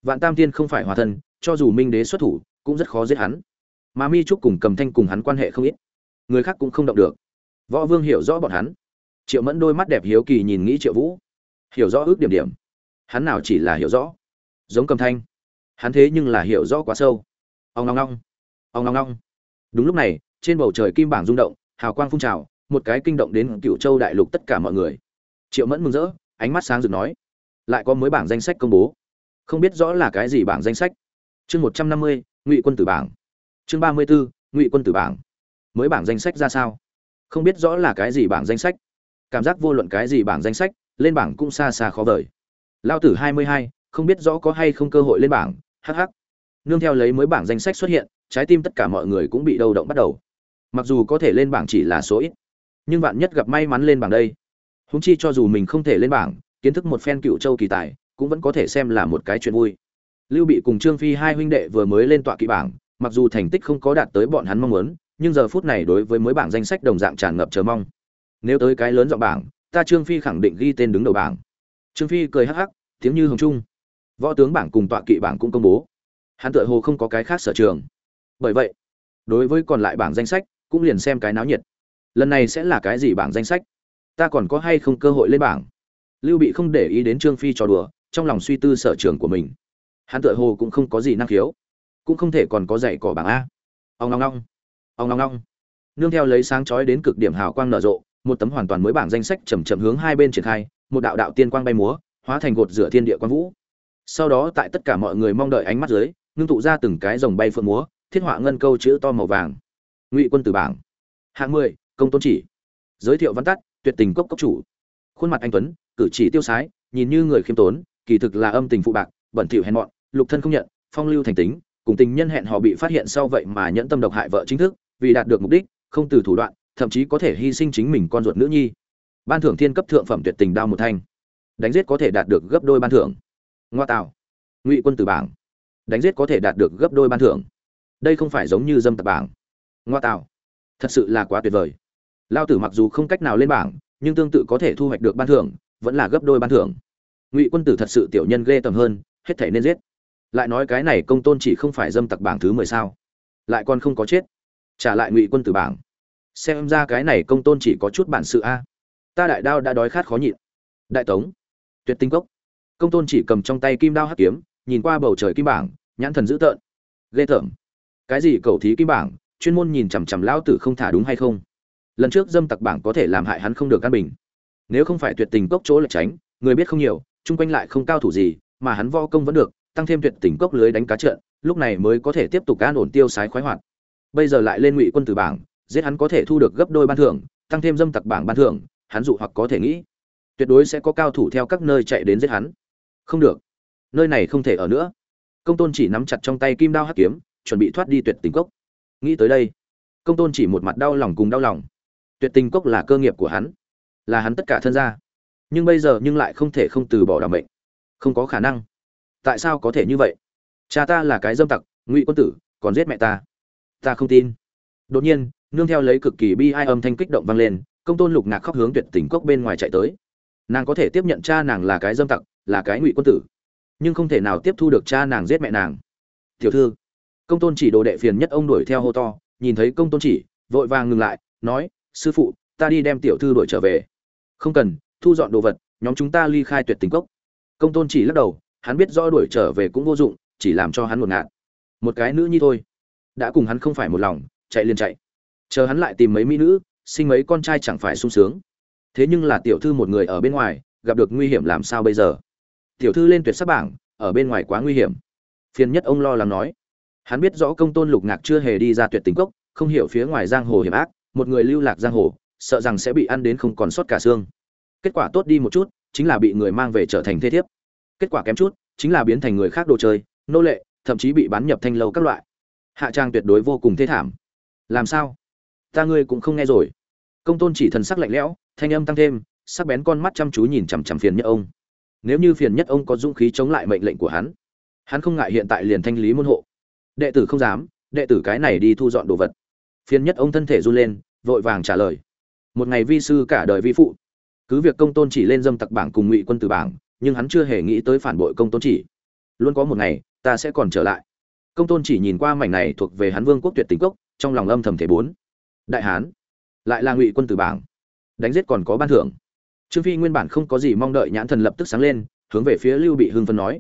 [SPEAKER 1] vạn tam thiên không phải hòa thân, cho dù minh đế xuất thủ, cũng rất khó giết hắn. Mà mi trúc cùng cầm thanh cùng hắn quan hệ không ít. Người khác cũng không động được. Võ vương hiểu rõ bọn hắn. Triệu mẫn đôi mắt đẹp hiếu kỳ nhìn nghĩ triệu vũ. Hiểu rõ ước điểm điểm. Hắn nào chỉ là hiểu rõ. Giống cầm thanh. Hắn thế nhưng là hiểu rõ quá sâu. Ông long long ông long long đúng lúc này, trên bầu trời kim bảng rung động, hào quang phun trào một cái kinh động đến cựu châu đại lục tất cả mọi người. Triệu mẫn mừng rỡ, ánh mắt sáng rực nói, lại có mới bảng danh sách công bố. Không biết rõ là cái gì bảng danh sách. Chương một trăm năm mươi, ngụy quân tử bảng. Chương ba mươi bốn ngụy quân tử bảng. Mới bảng danh sách ra sao? Không biết rõ là cái gì bảng danh sách. Cảm giác vô luận cái gì bảng danh sách, lên bảng cũng xa xa khó vời. Lao tử hai mươi hai, không biết rõ có hay không cơ hội lên bảng hh nương theo lấy mới bảng danh sách xuất hiện, trái tim tất cả mọi người cũng bị đầu động bắt đầu. Mặc dù có thể lên bảng chỉ là số ít nhưng vạn nhất gặp may mắn lên bảng đây. Húng chi cho dù mình không thể lên bảng, kiến thức một phen cựu châu kỳ tài, cũng vẫn có thể xem là một cái chuyện vui. Lưu bị cùng trương phi hai huynh đệ vừa mới lên tọa kỵ bảng, mặc dù thành tích không có đạt tới bọn hắn mong muốn, nhưng giờ phút này đối với mới bảng danh sách đồng dạng tràn ngập chờ mong. Nếu tới cái lớn dọn bảng, ta trương phi khẳng định ghi tên đứng đầu bảng. Trương phi cười hắc hắc, tiếng như hồng trung. Võ tướng bảng cùng tọa kỵ bảng cũng công bố. Hắn tựa hồ không có cái khác sở trường. Bởi vậy, đối với còn lại bảng danh sách, cũng liền xem cái náo nhiệt lần này sẽ là cái gì bảng danh sách? Ta còn có hay không cơ hội lên bảng? Lưu bị không để ý đến trương phi trò đùa, trong lòng suy tư sở trường của mình. Hắn tựa hồ cũng không có gì năng khiếu, cũng không thể còn có dạy cỏ bảng a. Ông ngong ngong ông ngong ngong nương theo lấy sáng chói đến cực điểm hào quang nở rộ, một tấm hoàn toàn mới bảng danh sách chầm chậm hướng hai bên triển khai, một đạo đạo tiên quang bay múa, hóa thành gột rửa thiên địa quang vũ. Sau đó tại tất cả mọi người mong đợi ánh mắt dưới, ngưng tụ ra từng cái rồng bay phượng múa, thiết họa ngân câu chữ to màu vàng. Ngụy quân tử bảng. Hạng mười công tôn chỉ. Giới thiệu văn tắt, tuyệt tình cốc cốc chủ. Khuôn mặt anh tuấn, cử chỉ tiêu sái, nhìn như người khiêm tốn, kỳ thực là âm tình phụ bạc, bẩn thỉu hèn mọn, lục thân không nhận, phong lưu thành tính, cùng tình nhân hẹn họ bị phát hiện sau vậy mà nhẫn tâm độc hại vợ chính thức, vì đạt được mục đích, không từ thủ đoạn, thậm chí có thể hy sinh chính mình con ruột nữ nhi. Ban thưởng thiên cấp thượng phẩm tuyệt tình đao một thanh. Đánh giết có thể đạt được gấp đôi ban thưởng. Ngoa tạo. Ngụy quân tử bảng. Đánh giết có thể đạt được gấp đôi ban thưởng. Đây không phải giống như dâm tập bảng. Ngoa tạo. Thật sự là quá tuyệt vời lao tử mặc dù không cách nào lên bảng, nhưng tương tự có thể thu hoạch được ban thưởng, vẫn là gấp đôi ban thưởng. Ngụy quân tử thật sự tiểu nhân ghê tầm hơn, hết thể nên giết. Lại nói cái này công tôn chỉ không phải dâm tặc bảng thứ mười sao? Lại còn không có chết. Trả lại ngụy quân tử bảng. Xem ra cái này công tôn chỉ có chút bản sự a. Ta đại đao đã đói khát khó nhịn. Đại tống. Tuyệt tinh cốc. Công tôn chỉ cầm trong tay kim đao hắc kiếm, nhìn qua bầu trời kim bảng, nhãn thần dữ tợn. Ghê tởm. Cái gì cầu thí kim bảng? Chuyên môn nhìn chằm chằm lão tử không thả đúng hay không? Lần trước dâm tặc bảng có thể làm hại hắn không được căn bình. Nếu không phải tuyệt tình cốc chỗ lệch tránh, người biết không nhiều, chung quanh lại không cao thủ gì, mà hắn vo công vẫn được, tăng thêm tuyệt tình cốc lưới đánh cá trợn lúc này mới có thể tiếp tục an ổn tiêu sái khoái hoạt. Bây giờ lại lên ngụy quân tử bảng, giết hắn có thể thu được gấp đôi ban thưởng, tăng thêm dâm tặc bảng ban thưởng, hắn dụ hoặc có thể nghĩ, tuyệt đối sẽ có cao thủ theo các nơi chạy đến giết hắn. Không được. Nơi này không thể ở nữa. Công tôn chỉ nắm chặt trong tay kim đao hắc kiếm, chuẩn bị thoát đi tuyệt tình cốc. Nghĩ tới đây, công tôn chỉ một mặt đau lòng cùng đau lòng tuyệt tình cốc là cơ nghiệp của hắn, là hắn tất cả thân gia. Nhưng bây giờ nhưng lại không thể không từ bỏ đảm mệnh. Không có khả năng. Tại sao có thể như vậy? Cha ta là cái dâm tặc, ngụy quân tử, còn giết mẹ ta. Ta không tin. Đột nhiên, nương theo lấy cực kỳ bi ai âm thanh kích động vang lên, công tôn lục ngạc khóc hướng tuyệt tình cốc bên ngoài chạy tới. Nàng có thể tiếp nhận cha nàng là cái dâm tặc, là cái ngụy quân tử, nhưng không thể nào tiếp thu được cha nàng giết mẹ nàng. Tiểu thư, công tôn chỉ đồ đệ phiền nhất ông đuổi theo hô to, nhìn thấy công tôn chỉ, vội vàng ngừng lại, nói sư phụ, ta đi đem tiểu thư đuổi trở về. Không cần, thu dọn đồ vật, nhóm chúng ta ly khai tuyệt tình cốc. Công tôn chỉ lắc đầu, hắn biết rõ đuổi trở về cũng vô dụng, chỉ làm cho hắn một ngạt. Một cái nữ nhi thôi. Đã cùng hắn không phải một lòng, chạy liền chạy. Chờ hắn lại tìm mấy mỹ nữ, sinh mấy con trai chẳng phải sung sướng. Thế nhưng là tiểu thư một người ở bên ngoài, gặp được nguy hiểm làm sao bây giờ? Tiểu thư lên tuyệt sắc bảng, ở bên ngoài quá nguy hiểm. Phiền nhất ông lo lắng nói. Hắn biết rõ công tôn lục ngạc chưa hề đi ra tuyệt tình cốc, không hiểu phía ngoài giang hồ hiểm ác một người lưu lạc giang hồ, sợ rằng sẽ bị ăn đến không còn sót cả xương. Kết quả tốt đi một chút, chính là bị người mang về trở thành thế thiếp. Kết quả kém chút, chính là biến thành người khác đồ chơi, nô lệ, thậm chí bị bán nhập thanh lâu các loại. Hạ trang tuyệt đối vô cùng thê thảm. Làm sao? Ta ngươi cũng không nghe rồi. Công tôn chỉ thần sắc lạnh lẽo, thanh âm tăng thêm, sắc bén con mắt chăm chú nhìn chằm chằm phiền nhất ông. Nếu như phiền nhất ông có dũng khí chống lại mệnh lệnh của hắn hắn không ngại hiện tại liền thanh lý môn hộ. Đệ tử không dám, đệ tử cái này đi thu dọn đồ vật phiền nhất ông thân thể run lên, vội vàng trả lời. Một ngày vi sư cả đời vi phụ. Cứ việc công tôn chỉ lên dâm tặc bảng cùng ngụy quân từ bảng, nhưng hắn chưa hề nghĩ tới phản bội công tôn chỉ. Luôn có một ngày, ta sẽ còn trở lại. Công tôn chỉ nhìn qua mảnh này thuộc về hắn vương quốc tuyệt tình cốc, trong lòng âm thầm thể bốn. Đại hán, lại là ngụy quân từ bảng. Đánh giết còn có ban thưởng. Trương phi nguyên bản không có gì mong đợi nhãn thần lập tức sáng lên, hướng về phía lưu bị hưng phân nói.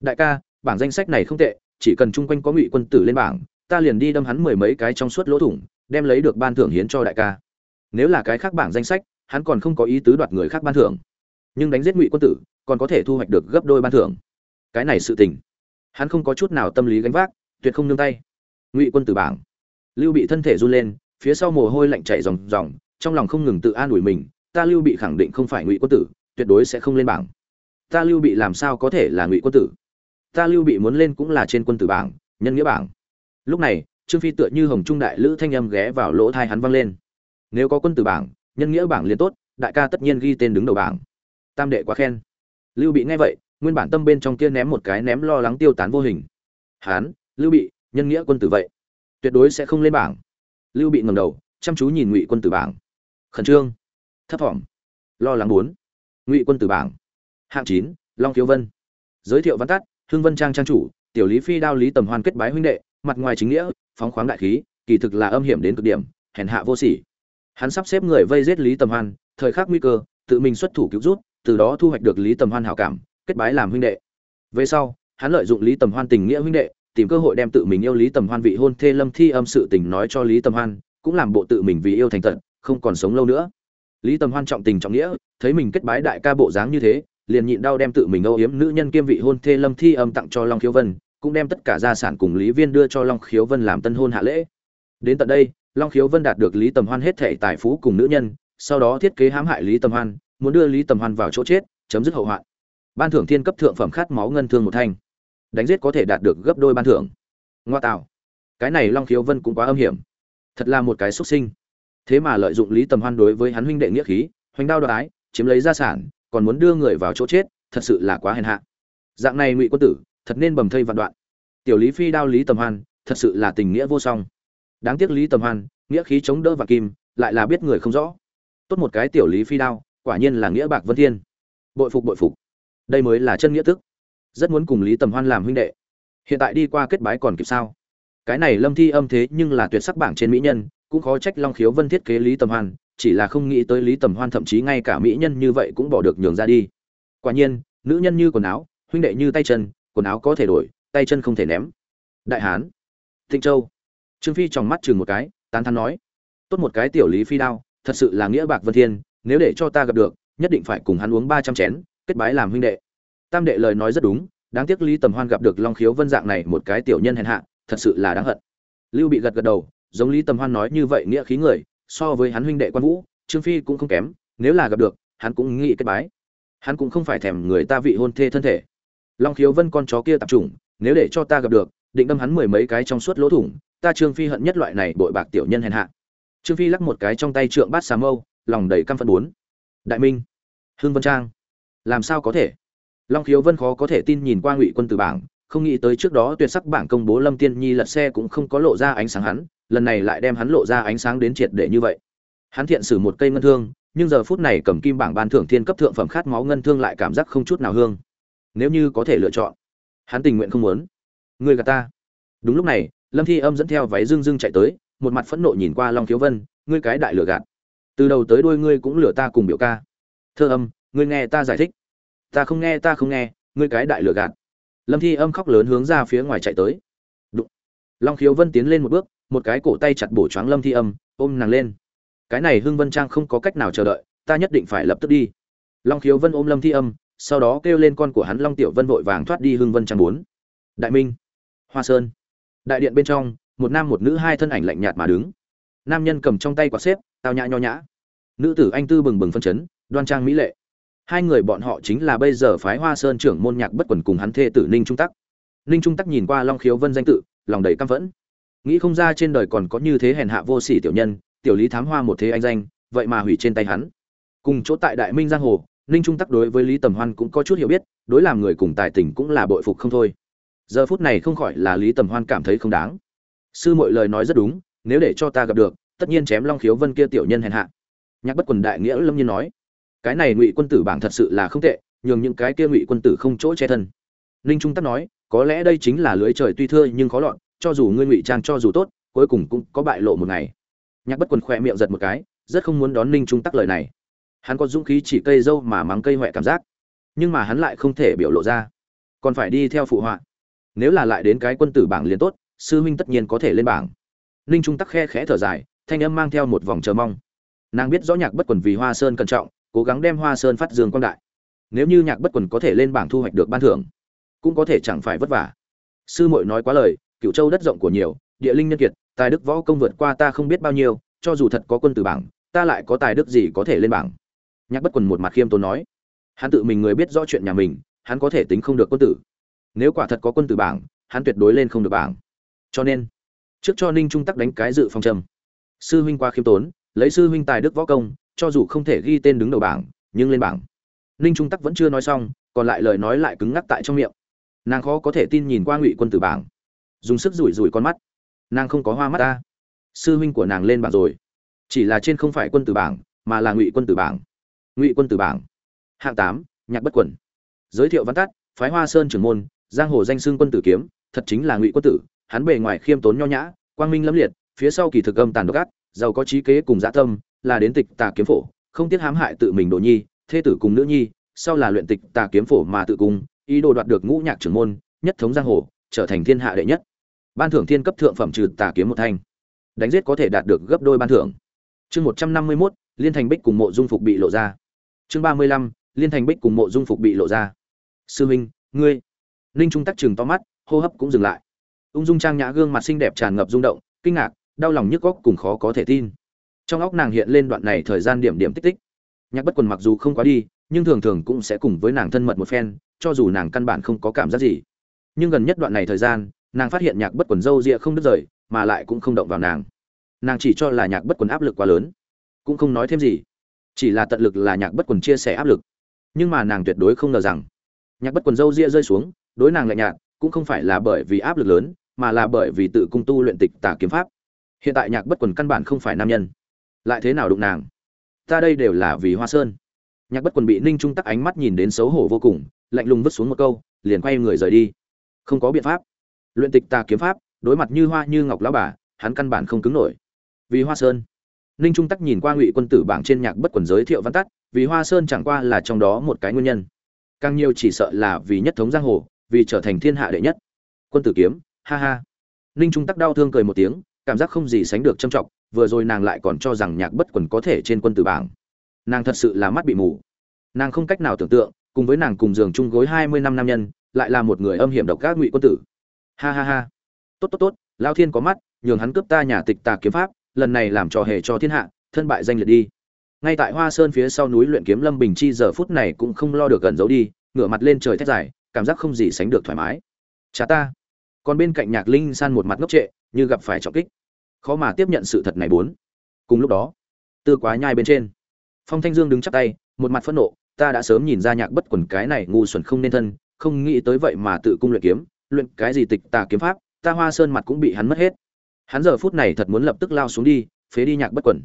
[SPEAKER 1] Đại ca, bảng danh sách này không tệ, chỉ cần chung quanh có ngụy quân tử lên bảng ta liền đi đâm hắn mười mấy cái trong suốt lỗ thủng, đem lấy được ban thưởng hiến cho đại ca. Nếu là cái khác bảng danh sách, hắn còn không có ý tứ đoạt người khác ban thưởng. Nhưng đánh giết ngụy quân tử, còn có thể thu hoạch được gấp đôi ban thưởng. Cái này sự tình. Hắn không có chút nào tâm lý gánh vác, tuyệt không nương tay. Ngụy quân tử bảng. Lưu bị thân thể run lên, phía sau mồ hôi lạnh chảy ròng ròng, trong lòng không ngừng tự an ủi mình, ta lưu bị khẳng định không phải ngụy quân tử, tuyệt đối sẽ không lên bảng. Ta lưu bị làm sao có thể là ngụy quân tử? Ta lưu bị muốn lên cũng là trên quân tử bảng, nhân nghĩa bảng lúc này, trương phi tựa như hồng trung đại lữ thanh âm ghé vào lỗ thai hắn vang lên. Nếu có quân tử bảng, nhân nghĩa bảng liền tốt, đại ca tất nhiên ghi tên đứng đầu bảng. Tam đệ quá khen. Lưu bị nghe vậy, nguyên bản tâm bên trong kia ném một cái ném lo lắng tiêu tán vô hình. Hán, lưu bị, nhân nghĩa quân tử vậy, tuyệt đối sẽ không lên bảng. Lưu bị ngầm đầu, chăm chú nhìn ngụy quân tử bảng. Khẩn trương, thấp thỏm, lo lắng bốn. Ngụy quân tử bảng. Hạng chín, long thiếu vân. Giới thiệu văn tắt hương vân trang trang chủ, tiểu lý phi đao lý tầm hoan kết bái huynh đệ mặt ngoài chính nghĩa, phóng khoáng đại khí, kỳ thực là âm hiểm đến cực điểm, hèn hạ vô sỉ. Hắn sắp xếp người vây giết lý tầm hoan, thời khắc nguy cơ, tự mình xuất thủ cứu rút, từ đó thu hoạch được lý tầm hoan hảo cảm, kết bái làm huynh đệ. Về sau, hắn lợi dụng lý tầm hoan tình nghĩa huynh đệ, tìm cơ hội đem tự mình yêu lý tầm hoan vị hôn thê lâm thi âm sự tình nói cho lý tầm hoan, cũng làm bộ tự mình vì yêu thành tận, không còn sống lâu nữa. Lý tầm hoan trọng tình trọng nghĩa, thấy mình kết bái đại ca bộ dáng như thế, liền nhịn đau đem tự mình âu yếm nữ nhân kiêm vị hôn thê lâm thi âm tặng cho long khiếu vân cũng đem tất cả gia sản cùng lý viên đưa cho long khiếu vân làm tân hôn hạ lễ. Đến tận đây, long khiếu vân đạt được lý tầm hoan hết thể tài phú cùng nữ nhân, sau đó thiết kế hãm hại lý tầm hoan, muốn đưa lý tầm hoan vào chỗ chết, chấm dứt hậu hoạn. Ban thưởng thiên cấp thượng phẩm khát máu ngân thương một thanh. Đánh giết có thể đạt được gấp đôi ban thưởng. Ngoa tạo. Cái này long khiếu vân cũng quá âm hiểm. Thật là một cái xuất sinh. Thế mà lợi dụng lý tầm hoan đối với hắn huynh đệ nghĩa khí, hoành đao đoái chiếm lấy gia sản, còn muốn đưa người vào chỗ chết, thật sự là quá hèn hạ. Dạng này ngụy quân tử thật nên bầm thây vạn đoạn. Tiểu lý phi đao lý tầm hoan, thật sự là tình nghĩa vô song. Đáng tiếc lý tầm hoan, nghĩa khí chống đỡ và kim, lại là biết người không rõ. Tốt một cái tiểu lý phi đao, quả nhiên là nghĩa bạc vân thiên. Bội phục bội phục. Đây mới là chân nghĩa tức. Rất muốn cùng lý tầm hoan làm huynh đệ. Hiện tại đi qua kết bái còn kịp sao? Cái này lâm thi âm thế nhưng là tuyệt sắc bảng trên mỹ nhân, cũng khó trách long khiếu vân thiết kế lý tầm hoan, chỉ là không nghĩ tới lý tầm hoan thậm chí ngay cả mỹ nhân như vậy cũng bỏ được nhường ra đi. Quả nhiên, nữ nhân như quần áo, huynh đệ như tay chân quần áo có thể đổi, tay chân không thể ném. Đại hán, thịnh châu. Trương phi tròng mắt chừng một cái, tán thắn nói, tốt một cái tiểu lý phi đao, thật sự là nghĩa bạc vân thiên, nếu để cho ta gặp được, nhất định phải cùng hắn uống ba trăm chén, kết bái làm huynh đệ. Tam đệ lời nói rất đúng, đáng tiếc lý tầm hoan gặp được long khiếu vân dạng này một cái tiểu nhân hèn hạ, thật sự là đáng hận. Lưu bị gật gật đầu, giống lý tầm hoan nói như vậy nghĩa khí người, so với hắn huynh đệ quan vũ, trương phi cũng không kém, nếu là gặp được, hắn cũng nghĩ kết bái. Hắn cũng không phải thèm người ta vị hôn thê thân thể long khiếu vân con chó kia tập trung nếu để cho ta gặp được, định đâm hắn mười mấy cái trong suốt lỗ thủng, ta trương phi hận nhất loại này bội bạc tiểu nhân hèn hạ. Trương phi lắc một cái trong tay trượng bát xà mâu, lòng đầy căm phẫn bốn. Đại minh hương vân trang, làm sao có thể? Long khiếu vân khó có thể tin nhìn qua ngụy quân từ bảng, không nghĩ tới trước đó tuyệt sắc bảng công bố lâm tiên nhi lật xe cũng không có lộ ra ánh sáng hắn, lần này lại đem hắn lộ ra ánh sáng đến triệt để như vậy. Hắn thiện sử một cây ngân thương, nhưng giờ phút này cầm kim bảng ban thưởng thiên cấp thượng phẩm khát máu ngân thương lại cảm giác không chút nào hương nếu như có thể lựa chọn. Hắn tình nguyện không muốn. Người gạt ta. Đúng lúc này, lâm thi âm dẫn theo váy dưng dưng chạy tới, một mặt phẫn nộ nhìn qua long thiếu vân, ngươi cái đại lừa gạt. Từ đầu tới đuôi ngươi cũng lừa ta cùng biểu ca. Thơ âm, ngươi nghe ta giải thích. Ta không nghe, ta không nghe, ngươi cái đại lừa gạt. Lâm thi âm khóc lớn hướng ra phía ngoài chạy tới. Đụng. long khiếu vân tiến lên một bước, một cái cổ tay chặt bổ choáng lâm thi âm, ôm nàng lên. Cái này hưng vân trang không có cách nào chờ đợi, ta nhất định phải lập tức đi. Long khiếu vân ôm lâm thi âm sau đó kêu lên con của hắn long tiểu vân vội vàng thoát đi hưng vân trang bốn. Đại minh, hoa sơn. Đại điện bên trong, một nam một nữ hai thân ảnh lạnh nhạt mà đứng. Nam nhân cầm trong tay quả xếp, tao nhã nho nhã. Nữ tử anh tư bừng bừng phân chấn, đoan trang mỹ lệ. Hai người bọn họ chính là bây giờ phái hoa sơn trưởng môn nhạc bất quần cùng hắn thê tử ninh trung tắc. Ninh trung tắc nhìn qua long khiếu vân danh tự, lòng đầy căm phẫn. Nghĩ không ra trên đời còn có như thế hèn hạ vô sỉ tiểu nhân, tiểu lý thám hoa một thế anh danh, vậy mà hủy trên tay hắn. Cùng chỗ tại đại minh giang hồ ninh trung tắc đối với lý tầm hoan cũng có chút hiểu biết, đối làm người cùng tài tình cũng là bội phục không thôi. Giờ phút này không khỏi là lý tầm hoan cảm thấy không đáng. Sư mọi lời nói rất đúng, nếu để cho ta gặp được, tất nhiên chém long khiếu vân kia tiểu nhân hèn hạ. Nhạc bất quần đại nghĩa lâm nhiên nói, cái này ngụy quân tử bảng thật sự là không tệ, nhường những cái kia ngụy quân tử không chỗ che thân. Ninh trung tắc nói, có lẽ đây chính là lưới trời tuy thưa nhưng khó lọt, cho dù ngươi ngụy trang cho dù tốt, cuối cùng cũng có bại lộ một ngày. Nhạc bất quần khoe miệng giật một cái, rất không muốn đón ninh trung tắc lời này hắn có dũng khí chỉ cây dâu mà mắng cây huệ cảm giác, nhưng mà hắn lại không thể biểu lộ ra. Còn phải đi theo phụ họa. Nếu là lại đến cái quân tử bảng liền tốt, sư huynh tất nhiên có thể lên bảng. Ninh trung tắc khe khẽ thở dài, thanh âm mang theo một vòng chờ mong. Nàng biết rõ nhạc bất quần vì hoa sơn cẩn trọng, cố gắng đem hoa sơn phát dương quang đại. Nếu như nhạc bất quần có thể lên bảng thu hoạch được ban thưởng, cũng có thể chẳng phải vất vả. Sư muội nói quá lời, cựu châu đất rộng của nhiều, địa linh nhân kiệt, tài đức võ công vượt qua ta không biết bao nhiêu, cho dù thật có quân tử bảng, ta lại có tài đức gì có thể lên bảng? Nhạc bất quần một mặt khiêm tốn nói, hắn tự mình người biết rõ chuyện nhà mình, hắn có thể tính không được quân tử. Nếu quả thật có quân tử bảng, hắn tuyệt đối lên không được bảng. Cho nên, trước cho ninh trung tắc đánh cái dự phòng trầm. Sư huynh qua khiêm tốn, lấy sư huynh tài đức võ công, cho dù không thể ghi tên đứng đầu bảng, nhưng lên bảng. Ninh trung tắc vẫn chưa nói xong, còn lại lời nói lại cứng ngắc tại trong miệng. Nàng khó có thể tin nhìn qua ngụy quân tử bảng. Dùng sức rủi rủi con mắt. Nàng không có hoa mắt ta. Sư huynh của nàng lên bảng rồi. Chỉ là trên không phải quân tử bảng, mà là ngụy quân tử bảng ngụy quân tử bảng. Hạng tám, nhạc bất quẩn. Giới thiệu văn tắt, phái hoa sơn trưởng môn, giang hồ danh xưng quân tử kiếm, thật chính là ngụy quân tử, hắn bề ngoài khiêm tốn nho nhã, quang minh lâm liệt, phía sau kỳ thực âm tàn độc ác, giàu có trí kế cùng dã tâm, là đến tịch tà kiếm phổ, không tiếc hãm hại tự mình đồ nhi, thê tử cùng nữ nhi, sau là luyện tịch tà kiếm phổ mà tự cung, ý đồ đoạt được ngũ nhạc trưởng môn, nhất thống giang hồ, trở thành thiên hạ đệ nhất. Ban thưởng thiên cấp thượng phẩm trừ tà kiếm một thanh. Đánh giết có thể đạt được gấp đôi ban thưởng. Chương một trăm năm mươi mốt, liên thành bích cùng mộ dung phục bị lộ ra chương ba mươi lăm, liên thành bích cùng mộ dung phục bị lộ ra. Sư minh, ngươi. Ninh trung tắc chừng to mắt, hô hấp cũng dừng lại. Ung dung trang nhã gương mặt xinh đẹp tràn ngập rung động, kinh ngạc, đau lòng nhức góc cùng khó có thể tin. Trong óc nàng hiện lên đoạn này thời gian điểm điểm tích tích. Nhạc bất quần mặc dù không quá đi, nhưng thường thường cũng sẽ cùng với nàng thân mật một phen, cho dù nàng căn bản không có cảm giác gì. Nhưng gần nhất đoạn này thời gian, nàng phát hiện nhạc bất quần râu rịa không đứt rời, mà lại cũng không động vào nàng. Nàng chỉ cho là nhạc bất quần áp lực quá lớn. Cũng không nói thêm gì chỉ là tận lực là nhạc bất quần chia sẻ áp lực. Nhưng mà nàng tuyệt đối không ngờ rằng, nhạc bất quần râu ria rơi xuống, đối nàng lạnh nhạt, cũng không phải là bởi vì áp lực lớn, mà là bởi vì tự cung tu luyện tịch tả kiếm pháp. Hiện tại nhạc bất quần căn bản không phải nam nhân. Lại thế nào đụng nàng? Ta đây đều là vì hoa sơn. Nhạc bất quần bị ninh trung tắc ánh mắt nhìn đến xấu hổ vô cùng, lạnh lùng vứt xuống một câu, liền quay người rời đi. Không có biện pháp. Luyện tịch tà kiếm pháp, đối mặt như hoa như ngọc lão bà, hắn căn bản không cứng nổi. Vì hoa sơn ninh trung tắc nhìn qua ngụy quân tử bảng trên nhạc bất quần giới thiệu văn tắt, vì hoa sơn chẳng qua là trong đó một cái nguyên nhân. Càng nhiều chỉ sợ là vì nhất thống giang hồ, vì trở thành thiên hạ đệ nhất. Quân tử kiếm, ha ha. Ninh trung tắc đau thương cười một tiếng, cảm giác không gì sánh được trầm trọng, vừa rồi nàng lại còn cho rằng nhạc bất quần có thể trên quân tử bảng. Nàng thật sự là mắt bị mù. Nàng không cách nào tưởng tượng, cùng với nàng cùng giường chung gối hai mươi năm nam nhân, lại là một người âm hiểm độc gác ngụy quân tử. Ha ha ha. Tốt tốt tốt, lao thiên có mắt, nhường hắn cướp ta nhà tịch tà kiếm pháp lần này làm trò hề cho thiên hạ, thân bại danh liệt đi. Ngay tại hoa sơn phía sau núi luyện kiếm lâm bình chi giờ phút này cũng không lo được gần giấu đi, ngửa mặt lên trời thét dài, cảm giác không gì sánh được thoải mái. Chả ta. Còn bên cạnh nhạc linh san một mặt ngốc trệ, như gặp phải trọng kích. Khó mà tiếp nhận sự thật này bốn. Cùng lúc đó, tư quá nhai bên trên, phong thanh dương đứng chắp tay, một mặt phẫn nộ, ta đã sớm nhìn ra nhạc bất quần cái này ngu xuẩn không nên thân, không nghĩ tới vậy mà tự cung luyện kiếm, luyện cái gì tịch tà kiếm pháp, ta hoa sơn mặt cũng bị hắn mất hết hắn giờ phút này thật muốn lập tức lao xuống đi, phế đi nhạc bất quẩn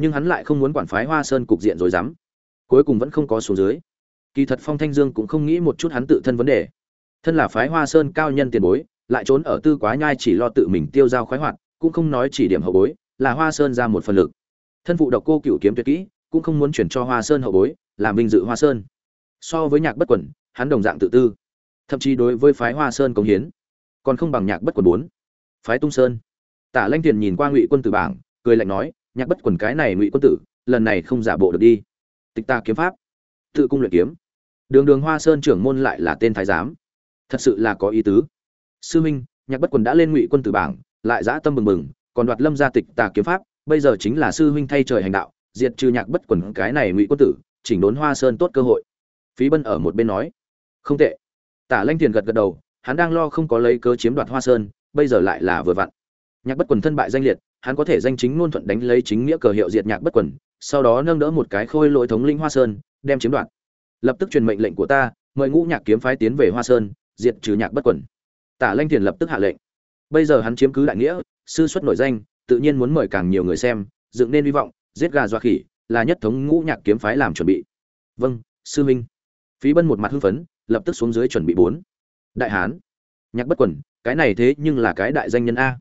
[SPEAKER 1] nhưng hắn lại không muốn quản phái hoa sơn cục diện rồi dám. Cuối cùng vẫn không có số dưới. Kỳ thật phong thanh dương cũng không nghĩ một chút hắn tự thân vấn đề. Thân là phái hoa sơn cao nhân tiền bối, lại trốn ở tư quá nhai chỉ lo tự mình tiêu dao khoái hoạt, cũng không nói chỉ điểm hậu bối, là hoa sơn ra một phần lực. Thân phụ độc cô cựu kiếm tuyệt kỹ, cũng không muốn chuyển cho hoa sơn hậu bối, làm vinh dự hoa sơn. So với nhạc bất quẩn hắn đồng dạng tự tư. Thậm chí đối với phái hoa sơn công hiến, còn không bằng nhạc bất quẩn bốn. Phái tung sơn tả lanh tiền nhìn qua ngụy quân tử bảng, cười lạnh nói, nhạc bất Quần cái này ngụy quân tử, lần này không giả bộ được đi. Tịch ta kiếm pháp, tự cung luyện kiếm. Đường đường hoa sơn trưởng môn lại là tên thái giám. Thật sự là có ý tứ. Sư minh, nhạc bất quần đã lên ngụy quân tử bảng, lại dã tâm bừng bừng, còn đoạt lâm gia tịch tà kiếm pháp, bây giờ chính là sư huynh thay trời hành đạo, diệt trừ nhạc bất quần cái này ngụy quân tử, chỉnh đốn hoa sơn tốt cơ hội. Phí bân ở một bên nói. Không tệ. Tả lanh tiền gật gật đầu, hắn đang lo không có lấy cớ chiếm đoạt hoa sơn, bây giờ lại là vừa vặn nhạc bất quần thân bại danh liệt, hắn có thể danh chính ngôn thuận đánh lấy chính nghĩa cờ hiệu diệt nhạc bất quần, sau đó nâng đỡ một cái khôi lỗi thống linh hoa sơn, đem chiếm đoạt. Lập tức truyền mệnh lệnh của ta, mời ngũ nhạc kiếm phái tiến về hoa sơn, diệt trừ nhạc bất quần. Tả lanh thiền lập tức hạ lệnh. Bây giờ hắn chiếm cứ đại nghĩa, sư xuất nổi danh, tự nhiên muốn mời càng nhiều người xem, dựng nên hy vọng, giết gà dọa khỉ, là nhất thống ngũ nhạc kiếm phái làm chuẩn bị. Vâng sư minh. Phí bân một mặt hưng phấn, lập tức xuống dưới chuẩn bị bốn. Đại hán. Nhạc bất quần, cái này thế nhưng là cái đại danh nhân a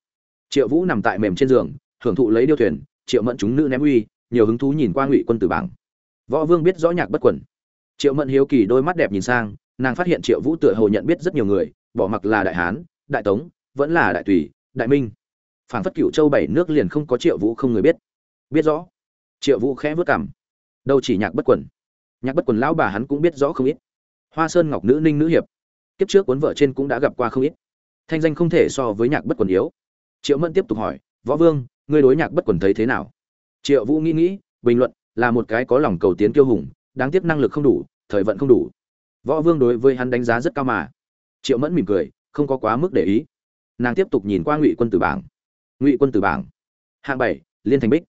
[SPEAKER 1] triệu vũ nằm tại mềm trên giường, hưởng thụ lấy điêu thuyền, triệu mẫn chúng nữ ném uy, nhiều hứng thú nhìn qua ngụy quân tử bảng. Võ vương biết rõ nhạc bất quần triệu mẫn hiếu kỳ đôi mắt đẹp nhìn sang, nàng phát hiện triệu vũ tựa hồ nhận biết rất nhiều người, bỏ mặc là đại hán, đại tống, vẫn là đại tùy, đại minh. Phảng phất cựu châu bảy nước liền không có triệu vũ không người biết. Biết rõ. Triệu vũ khẽ vớt cảm đâu chỉ nhạc bất quần nhạc bất quần lão bà hắn cũng biết rõ không ít. Hoa sơn ngọc nữ ninh nữ hiệp. Kiếp trước cuốn vợ trên cũng đã gặp qua không ít. Thanh danh không thể so với nhạc bất quần yếu triệu mẫn tiếp tục hỏi, võ vương, ngươi đối nhạc bất quần thấy thế nào? Triệu vũ nghĩ nghĩ, bình luận, là một cái có lòng cầu tiến kiêu hùng, đáng tiếc năng lực không đủ, thời vận không đủ. Võ vương đối với hắn đánh giá rất cao mà. Triệu mẫn mỉm cười, không có quá mức để ý. Nàng tiếp tục nhìn qua ngụy quân tử bảng. Ngụy quân tử bảng. Hạng bảy, liên thành bích.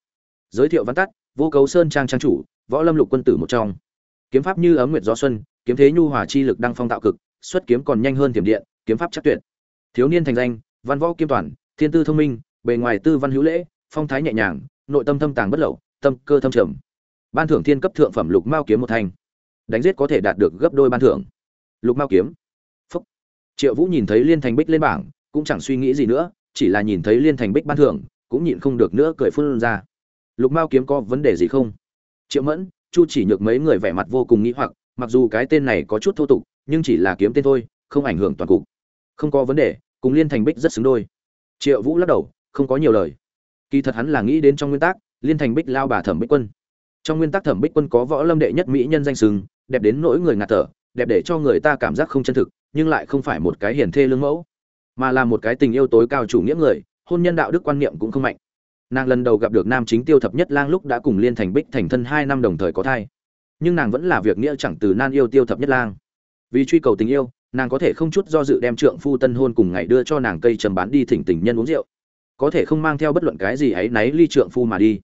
[SPEAKER 1] Giới thiệu văn tắt, vô cấu sơn trang trang chủ, võ lâm lục quân tử một trong. Kiếm pháp như ấm nguyệt gió xuân, kiếm thế nhu hòa chi lực đăng phong tạo cực, xuất kiếm còn nhanh hơn tiềm điện, kiếm pháp chắc tuyệt. Thiếu niên thành danh, văn võ kiếm toàn thiên tư thông minh, bề ngoài tư văn hữu lễ, phong thái nhẹ nhàng, nội tâm thâm tàng bất lậu, tâm cơ thâm trầm. Ban thưởng thiên cấp thượng phẩm lục mao kiếm một thanh. Đánh giết có thể đạt được gấp đôi ban thưởng. Lục mao kiếm. Phúc. Triệu vũ nhìn thấy liên thành bích lên bảng, cũng chẳng suy nghĩ gì nữa, chỉ là nhìn thấy liên thành bích ban thưởng, cũng nhịn không được nữa cười phun ra. Lục mao kiếm có vấn đề gì không? Triệu mẫn, chu chỉ nhược mấy người vẻ mặt vô cùng nghĩ hoặc, mặc dù cái tên này có chút thô tục, nhưng chỉ là kiếm tên thôi, không ảnh hưởng toàn cục. Không có vấn đề, cùng liên thành bích rất xứng đôi triệu vũ lắc đầu, không có nhiều lời. Kỳ thật hắn là nghĩ đến trong nguyên tắc, liên thành bích lao bà thẩm bích quân. Trong nguyên tắc thẩm bích quân có võ lâm đệ nhất mỹ nhân danh sừng, đẹp đến nỗi người ngạt thở, đẹp để cho người ta cảm giác không chân thực, nhưng lại không phải một cái hiền thê lương mẫu, mà là một cái tình yêu tối cao chủ nghĩa người, hôn nhân đạo đức quan niệm cũng không mạnh. Nàng lần đầu gặp được nam chính tiêu thập nhất lang lúc đã cùng liên thành bích thành thân hai năm đồng thời có thai. Nhưng nàng vẫn là việc nghĩa chẳng từ nan yêu tiêu thập nhất lang. Vì truy cầu tình yêu nàng có thể không chút do dự đem trượng phu tân hôn cùng ngày đưa cho nàng cây trầm bán đi thỉnh tình nhân uống rượu. Có thể không mang theo bất luận cái gì ấy náy ly trượng phu mà đi.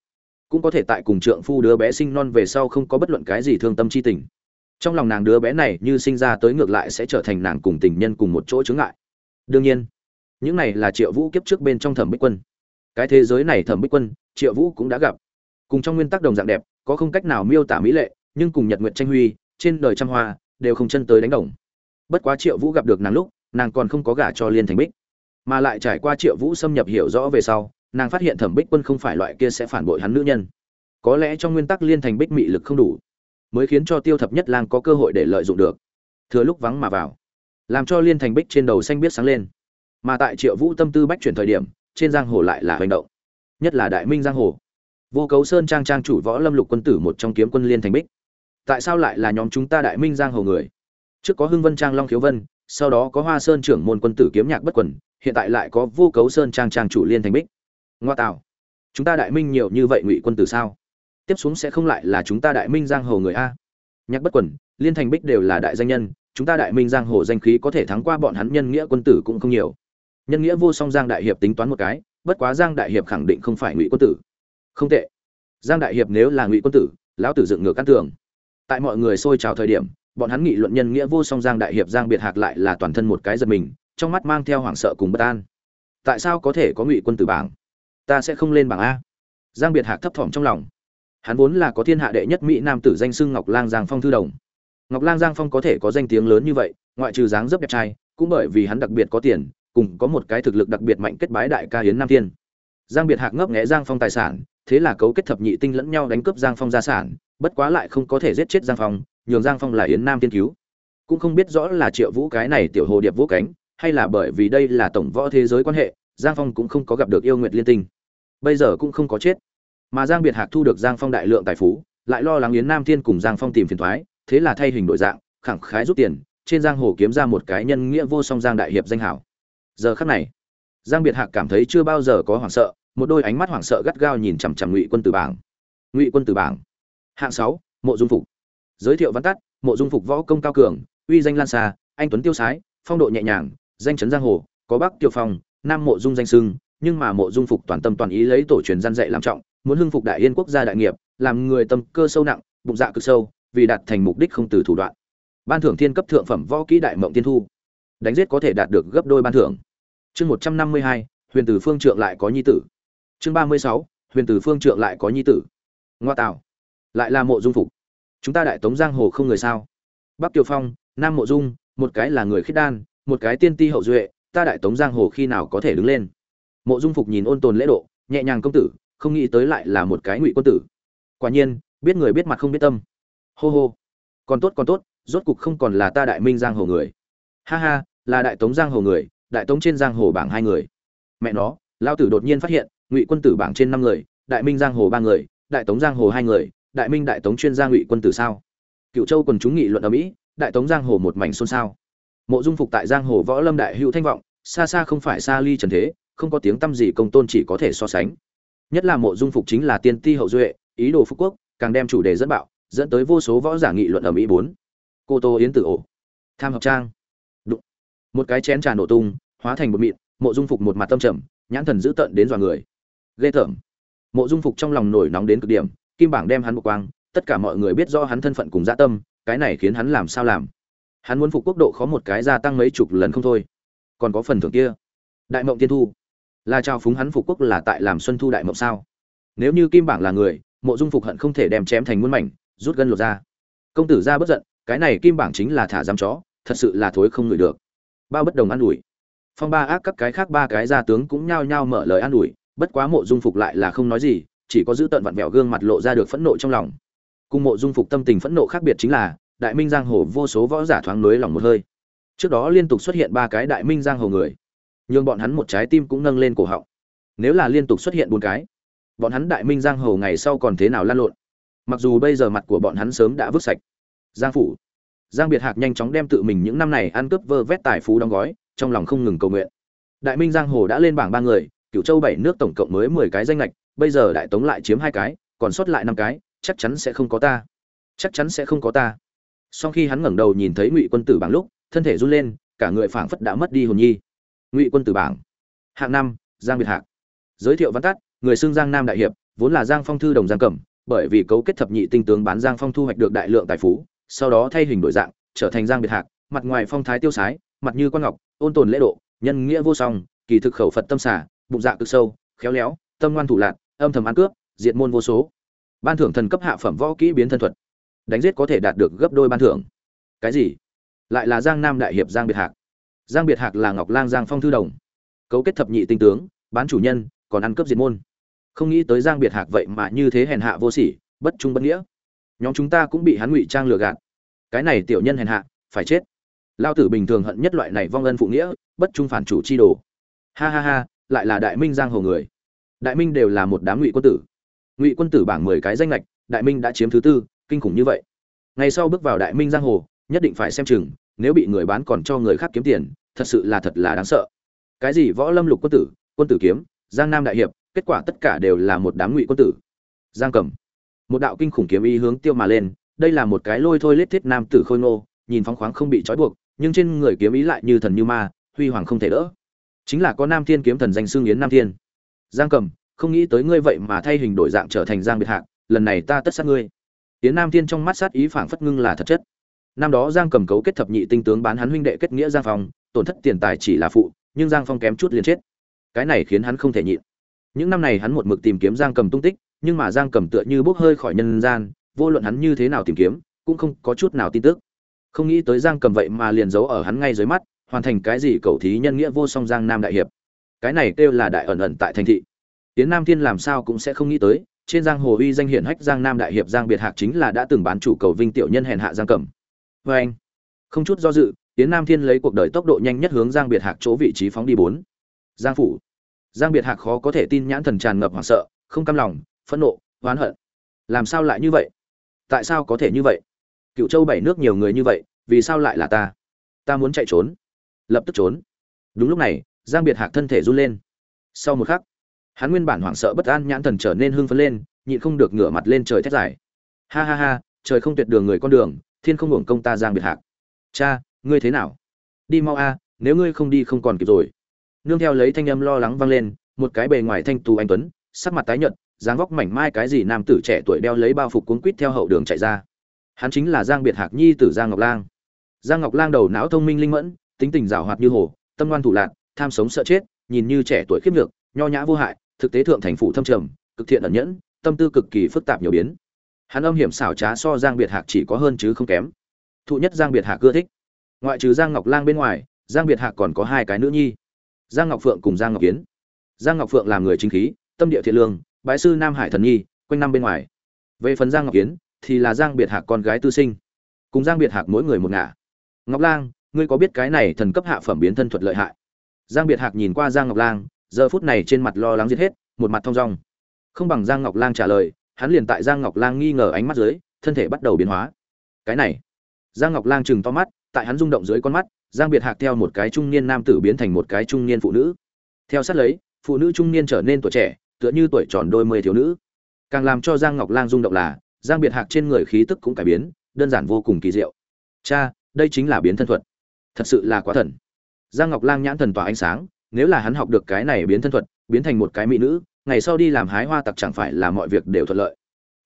[SPEAKER 1] Cũng có thể tại cùng trượng phu đứa bé sinh non về sau không có bất luận cái gì thương tâm chi tình. Trong lòng nàng đứa bé này như sinh ra tới ngược lại sẽ trở thành nàng cùng tình nhân cùng một chỗ chướng ngại. Đương nhiên, những này là triệu vũ kiếp trước bên trong thẩm bích quân. Cái thế giới này thẩm bích quân, triệu vũ cũng đã gặp. Cùng trong nguyên tắc đồng dạng đẹp, có không cách nào miêu tả mỹ lệ, nhưng cùng nhật nguyện tranh huy, trên đời trăm hoa, đều không chân tới đánh đồng bất quá triệu vũ gặp được nàng lúc, nàng còn không có gả cho liên thành bích. Mà lại trải qua triệu vũ xâm nhập hiểu rõ về sau, nàng phát hiện thẩm bích quân không phải loại kia sẽ phản bội hắn nữ nhân. Có lẽ trong nguyên tắc liên thành bích mị lực không đủ, mới khiến cho tiêu thập nhất lang có cơ hội để lợi dụng được. Thừa lúc vắng mà vào, làm cho liên thành bích trên đầu xanh biết sáng lên. Mà tại triệu vũ tâm tư bách chuyển thời điểm, trên giang hồ lại là hành động. Nhất là đại minh giang hồ. Vô cấu sơn trang trang chủ võ lâm lục quân tử một trong kiếm quân liên thành bích. Tại sao lại là nhóm chúng ta đại minh giang hồ người? Trước có hưng vân trang long khiếu vân, sau đó có hoa sơn trưởng môn quân tử kiếm nhạc bất quần, hiện tại lại có vô cấu sơn trang trang chủ liên thành bích. Ngoa tạo. Chúng ta đại minh nhiều như vậy ngụy quân tử sao? Tiếp xuống sẽ không lại là chúng ta đại minh giang hồ người a. Nhạc bất quần, liên thành bích đều là đại danh nhân, chúng ta đại minh giang hồ danh khí có thể thắng qua bọn hắn nhân nghĩa quân tử cũng không nhiều. Nhân nghĩa vô song giang đại hiệp tính toán một cái, bất quá giang đại hiệp khẳng định không phải ngụy quân tử. Không tệ. Giang đại hiệp nếu là ngụy quân tử, lão tử dựng ngược căn tường. Tại mọi người xôi trào thời điểm bọn hắn nghị luận nhân nghĩa vô song giang đại hiệp, giang biệt hạc lại là toàn thân một cái giật mình, trong mắt mang theo hoảng sợ cùng bất an. Tại sao có thể có ngụy quân tử bảng? Ta sẽ không lên bảng a. Giang biệt hạc thấp thỏm trong lòng. Hắn vốn là có thiên hạ đệ nhất mỹ nam tử danh xưng ngọc lang giang phong thư đồng. Ngọc lang giang phong có thể có danh tiếng lớn như vậy, ngoại trừ dáng dấp đẹp trai, cũng bởi vì hắn đặc biệt có tiền, cùng có một cái thực lực đặc biệt mạnh kết bái đại ca hiến nam thiên. Giang biệt hạc ngấp nghé giang phong tài sản, thế là cấu kết thập nhị tinh lẫn nhau đánh cướp giang phong gia sản, bất quá lại không có thể giết chết giang phong nhường giang phong là yến nam tiên cứu. Cũng không biết rõ là triệu vũ cái này tiểu hồ điệp vũ cánh, hay là bởi vì đây là tổng võ thế giới quan hệ, giang phong cũng không có gặp được yêu nguyệt liên tinh. Bây giờ cũng không có chết. Mà giang biệt hạc thu được giang phong đại lượng tài phú, lại lo lắng yến nam thiên cùng giang phong tìm phiền thoái, thế là thay hình đổi dạng, khẳng khái rút tiền, trên giang hồ kiếm ra một cái nhân nghĩa vô song giang đại hiệp danh hảo. Giờ khắc này, giang biệt hạc cảm thấy chưa bao giờ có hoảng sợ, một đôi ánh mắt hoảng sợ gắt gao nhìn chằm chằm ngụy quân tử bảng. Ngụy quân tử bảng. Hạng sáu, mộ dung phục giới thiệu văn tắt, mộ dung phục võ công cao cường, uy danh lan xa, anh tuấn tiêu sái, phong độ nhẹ nhàng, danh chấn giang hồ, có bắc tiểu phong, nam mộ dung danh sưng nhưng mà mộ dung phục toàn tâm toàn ý lấy tổ truyền gian dạy làm trọng, muốn hưng phục đại yên quốc gia đại nghiệp, làm người tâm cơ sâu nặng, bụng dạ cực sâu, vì đạt thành mục đích không từ thủ đoạn. Ban thưởng thiên cấp thượng phẩm võ kỹ đại mộng tiên thu. Đánh giết có thể đạt được gấp đôi ban thưởng. Chương một trăm năm mươi hai, huyền tử phương trượng lại có nhi tử. Chương ba mươi sáu, huyền tử phương trượng lại có nhi tử. Ngoa tạo. Lại là mộ dung phục chúng ta đại tống giang hồ không người sao? Bắc kiều phong, nam mộ dung, một cái là người khiết đan, một cái tiên ti hậu duệ, ta đại tống giang hồ khi nào có thể đứng lên? Mộ dung phục nhìn ôn tồn lễ độ, nhẹ nhàng công tử, không nghĩ tới lại là một cái ngụy quân tử. Quả nhiên, biết người biết mặt không biết tâm. Hô hô. Còn tốt còn tốt, rốt cục không còn là ta đại minh giang hồ người. Ha ha, là đại tống giang hồ người, đại tống trên giang hồ bảng hai người. Mẹ nó, lao tử đột nhiên phát hiện, ngụy quân tử bảng trên năm người, đại minh giang hồ ba người, đại tống giang hồ hai người đại minh đại tống chuyên gia ngụy quân tử sao? Cựu châu quần chúng nghị luận ở mỹ, đại tống giang hồ một mảnh xôn xao. Mộ dung phục tại giang hồ võ lâm đại hữu thanh vọng, xa xa không phải xa ly trần thế, không có tiếng tăm gì công tôn chỉ có thể so sánh. Nhất là mộ dung phục chính là tiên ti hậu duệ, ý đồ phú quốc, càng đem chủ đề dẫn bạo, dẫn tới vô số võ giả nghị luận ở mỹ bốn. Cô tô yến tử ổ. Tham hợp trang. Đụng. Một cái chén trà nổ tung, hóa thành bột mịn, mộ dung phục một mặt tâm trầm, nhãn thần dữ tợn đến dọa người. Ghê tởm. Mộ dung phục trong lòng nổi nóng đến cực điểm kim bảng đem hắn một quang, tất cả mọi người biết do hắn thân phận cùng dạ tâm, cái này khiến hắn làm sao làm? Hắn muốn phục quốc độ khó một cái gia tăng mấy chục lần không thôi. Còn có phần thưởng kia. Đại mộng tiên thu. Là trao phúng hắn phục quốc là tại làm xuân thu đại mộng sao? Nếu như kim bảng là người, mộ dung phục hận không thể đem chém thành muôn mảnh, rút gân lột ra công tử ra bất giận, cái này kim bảng chính là thả giam chó, thật sự là thối không ngửi được. Bao bất đồng an ủi. Phong ba ác các cái khác ba cái gia tướng cũng nhao nhao mở lời an ủi, bất quá mộ dung phục lại là không nói gì chỉ có giữ tận vặn vẹo gương mặt lộ ra được phẫn nộ trong lòng. Cùng mộ dung phục tâm tình phẫn nộ khác biệt chính là, đại minh giang hồ vô số võ giả thoáng nối lòng một hơi. Trước đó liên tục xuất hiện ba cái đại minh giang hồ người, nhưng bọn hắn một trái tim cũng nâng lên cổ họng. Nếu là liên tục xuất hiện bốn cái, bọn hắn đại minh giang hồ ngày sau còn thế nào lan lộn? Mặc dù bây giờ mặt của bọn hắn sớm đã vứt sạch. Giang phủ, giang biệt hạc nhanh chóng đem tự mình những năm này ăn cướp vơ vét tài phú đóng gói, trong lòng không ngừng cầu nguyện. Đại minh giang hồ đã lên bảng ba người, cửu châu bảy nước tổng cộng mới mười cái danh lệch bây giờ đại tống lại chiếm hai cái, còn sót lại năm cái, chắc chắn sẽ không có ta. Chắc chắn sẽ không có ta. Sau khi hắn ngẩng đầu nhìn thấy ngụy quân tử bảng lúc, thân thể run lên, cả người phảng phất đã mất đi hồn nhi. Ngụy quân tử bảng. Hạng năm, giang biệt hạc. Giới thiệu văn tắt, người xưng giang nam đại hiệp, vốn là giang phong thư đồng giang cẩm, bởi vì cấu kết thập nhị tinh tướng bán giang phong thu hoạch được đại lượng tài phú, sau đó thay hình đổi dạng, trở thành giang biệt hạc, mặt ngoài phong thái tiêu sái, mặt như quan ngọc, ôn tồn lễ độ, nhân nghĩa vô song, kỳ thực khẩu phật tâm xả bụng dạ cực sâu, khéo léo, tâm ngoan thủ lạc âm thầm ăn cướp, diệt môn vô số. Ban thưởng thần cấp hạ phẩm võ kỹ biến thân thuật. Đánh giết có thể đạt được gấp đôi ban thưởng. Cái gì? Lại là giang nam đại hiệp giang biệt hạc. Giang biệt hạc là ngọc lang giang phong thư đồng. Cấu kết thập nhị tinh tướng, bán chủ nhân, còn ăn cướp diệt môn. Không nghĩ tới giang biệt hạc vậy mà như thế hèn hạ vô sỉ, bất trung bất nghĩa. Nhóm chúng ta cũng bị hắn ngụy trang lừa gạt. Cái này tiểu nhân hèn hạ, phải chết. Lao tử bình thường hận nhất loại này vong ân phụ nghĩa, bất trung phản chủ chi đồ. Ha ha ha, lại là đại minh giang hồ người đại minh đều là một đám ngụy quân tử. Ngụy quân tử bảng mười cái danh lệch đại minh đã chiếm thứ tư, kinh khủng như vậy. Ngày sau bước vào đại minh giang hồ, nhất định phải xem chừng, nếu bị người bán còn cho người khác kiếm tiền, thật sự là thật là đáng sợ. Cái gì võ lâm lục quân tử quân tử kiếm, giang nam đại hiệp, kết quả tất cả đều là một đám ngụy quân tử. Giang cầm. Một đạo kinh khủng kiếm ý hướng tiêu mà lên, đây là một cái lôi thôi lết thiết nam tử khôi ngô, nhìn phóng khoáng không bị trói buộc, nhưng trên người kiếm ý lại như thần như ma, huy hoàng không thể đỡ. Chính là có nam thiên kiếm thần danh xương yến nam thiên giang cầm, không nghĩ tới ngươi vậy mà thay hình đổi dạng trở thành giang biệt hạc, lần này ta tất sát ngươi. Tiến nam thiên trong mắt sát ý phảng phất ngưng là thật chất. Năm đó giang cầm cấu kết thập nhị tinh tướng bán hắn huynh đệ kết nghĩa giang phong, tổn thất tiền tài chỉ là phụ, nhưng giang phong kém chút liền chết. Cái này khiến hắn không thể nhịn. Những năm này hắn một mực tìm kiếm giang cầm tung tích, nhưng mà giang cầm tựa như bốc hơi khỏi nhân gian, vô luận hắn như thế nào tìm kiếm, cũng không có chút nào tin tức. Không nghĩ tới giang cầm vậy mà liền giấu ở hắn ngay dưới mắt, hoàn thành cái gì cầu thí nhân nghĩa vô song giang nam đại hiệp cái này kêu là đại ẩn ẩn tại thành thị. Tiến nam thiên làm sao cũng sẽ không nghĩ tới, trên giang hồ uy danh hiển hách giang nam đại hiệp giang biệt hạc chính là đã từng bán chủ cầu vinh tiểu nhân hèn hạ giang cầm. Vê anh, không chút do dự, tiến nam thiên lấy cuộc đời tốc độ nhanh nhất hướng giang biệt hạc chỗ vị trí phóng đi bốn. Giang phủ. Giang biệt hạc khó có thể tin nhãn thần tràn ngập hoảng sợ, không cam lòng, phẫn nộ, oán hận. Làm sao lại như vậy? Tại sao có thể như vậy? Cựu châu bảy nước nhiều người như vậy, vì sao lại là ta? Ta muốn chạy trốn. Lập tức trốn. Đúng lúc này giang biệt hạc thân thể run lên. Sau một khắc, hắn nguyên bản hoảng sợ bất an nhãn thần trở nên hưng phấn lên, nhịn không được ngửa mặt lên trời thét dài. Ha ha ha, trời không tuyệt đường người con đường, thiên không hưởng công ta giang biệt hạc. Cha, ngươi thế nào? Đi mau a, nếu ngươi không đi không còn kịp rồi. Nương theo lấy thanh âm lo lắng vang lên, một cái bề ngoài thanh tú anh tuấn, sắc mặt tái nhợt, dáng vóc mảnh mai cái gì nam tử trẻ tuổi đeo lấy bao phục cuốn quýt theo hậu đường chạy ra. Hắn chính là giang biệt hạc nhi tử giang ngọc lang. Giang ngọc lang đầu não thông minh linh mẫn, tính tình giảo hoạt như hồ, tâm ngoan thủ lạc tham sống sợ chết, nhìn như trẻ tuổi khiếp nhược, nho nhã vô hại, thực tế thượng thành phủ thâm trầm, cực thiện ẩn nhẫn, tâm tư cực kỳ phức tạp nhiều biến. Hắn âm hiểm xảo trá so giang biệt hạc chỉ có hơn chứ không kém. Thụ nhất giang biệt hạc ưa thích. Ngoại trừ giang ngọc lang bên ngoài, giang biệt hạc còn có hai cái nữ nhi. Giang ngọc phượng cùng giang ngọc kiến. Giang ngọc phượng làm người chính khí, tâm địa thiện lương, bái sư nam hải thần nhi, quanh năm bên ngoài. Về phần giang ngọc kiến, thì là giang biệt hạc con gái tư sinh. Cùng giang biệt hạc mỗi người một ngả. Ngọc lang, ngươi có biết cái này thần cấp hạ phẩm biến thân thuật lợi hại? Giang biệt hạc nhìn qua giang ngọc lang, giờ phút này trên mặt lo lắng giết hết, một mặt thong dong. Không bằng giang ngọc lang trả lời, hắn liền tại giang ngọc lang nghi ngờ ánh mắt dưới, thân thể bắt đầu biến hóa. Cái này, giang ngọc lang chừng to mắt, tại hắn rung động dưới con mắt, giang biệt hạc theo một cái trung niên nam tử biến thành một cái trung niên phụ nữ. Theo sát lấy, phụ nữ trung niên trở nên tuổi trẻ, tựa như tuổi tròn đôi mươi thiếu nữ. Càng làm cho giang ngọc lang rung động là, giang biệt hạc trên người khí tức cũng cải biến, đơn giản vô cùng kỳ diệu. Cha, đây chính là biến thân thuật. Thật sự là quá thần giang ngọc lang nhãn thần tỏa ánh sáng, nếu là hắn học được cái này biến thân thuật, biến thành một cái mỹ nữ, ngày sau đi làm hái hoa tặc chẳng phải là mọi việc đều thuận lợi.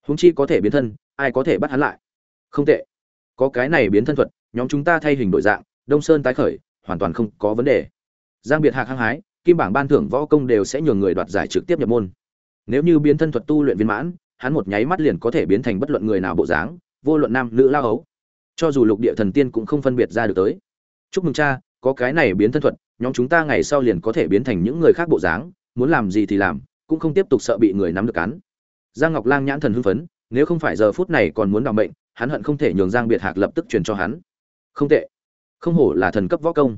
[SPEAKER 1] Huống chi có thể biến thân, ai có thể bắt hắn lại? Không tệ. Có cái này biến thân thuật, nhóm chúng ta thay hình đổi dạng, đông sơn tái khởi, hoàn toàn không có vấn đề. Giang biệt hạc hăng hái, kim bảng ban thưởng võ công đều sẽ nhường người đoạt giải trực tiếp nhập môn. Nếu như biến thân thuật tu luyện viên mãn, hắn một nháy mắt liền có thể biến thành bất luận người nào bộ dáng, vô luận nam, nữ, lao ấu. Cho dù lục địa thần tiên cũng không phân biệt ra được tới. Chúc mừng cha có cái này biến thân thuật, nhóm chúng ta ngày sau liền có thể biến thành những người khác bộ dáng, muốn làm gì thì làm, cũng không tiếp tục sợ bị người nắm được cắn. Giang ngọc lang nhãn thần hưng phấn, nếu không phải giờ phút này còn muốn đ ò n bệnh hắn hận không thể nhường giang biệt hạc lập tức truyền cho hắn. Không tệ. Không hổ là thần cấp võ công.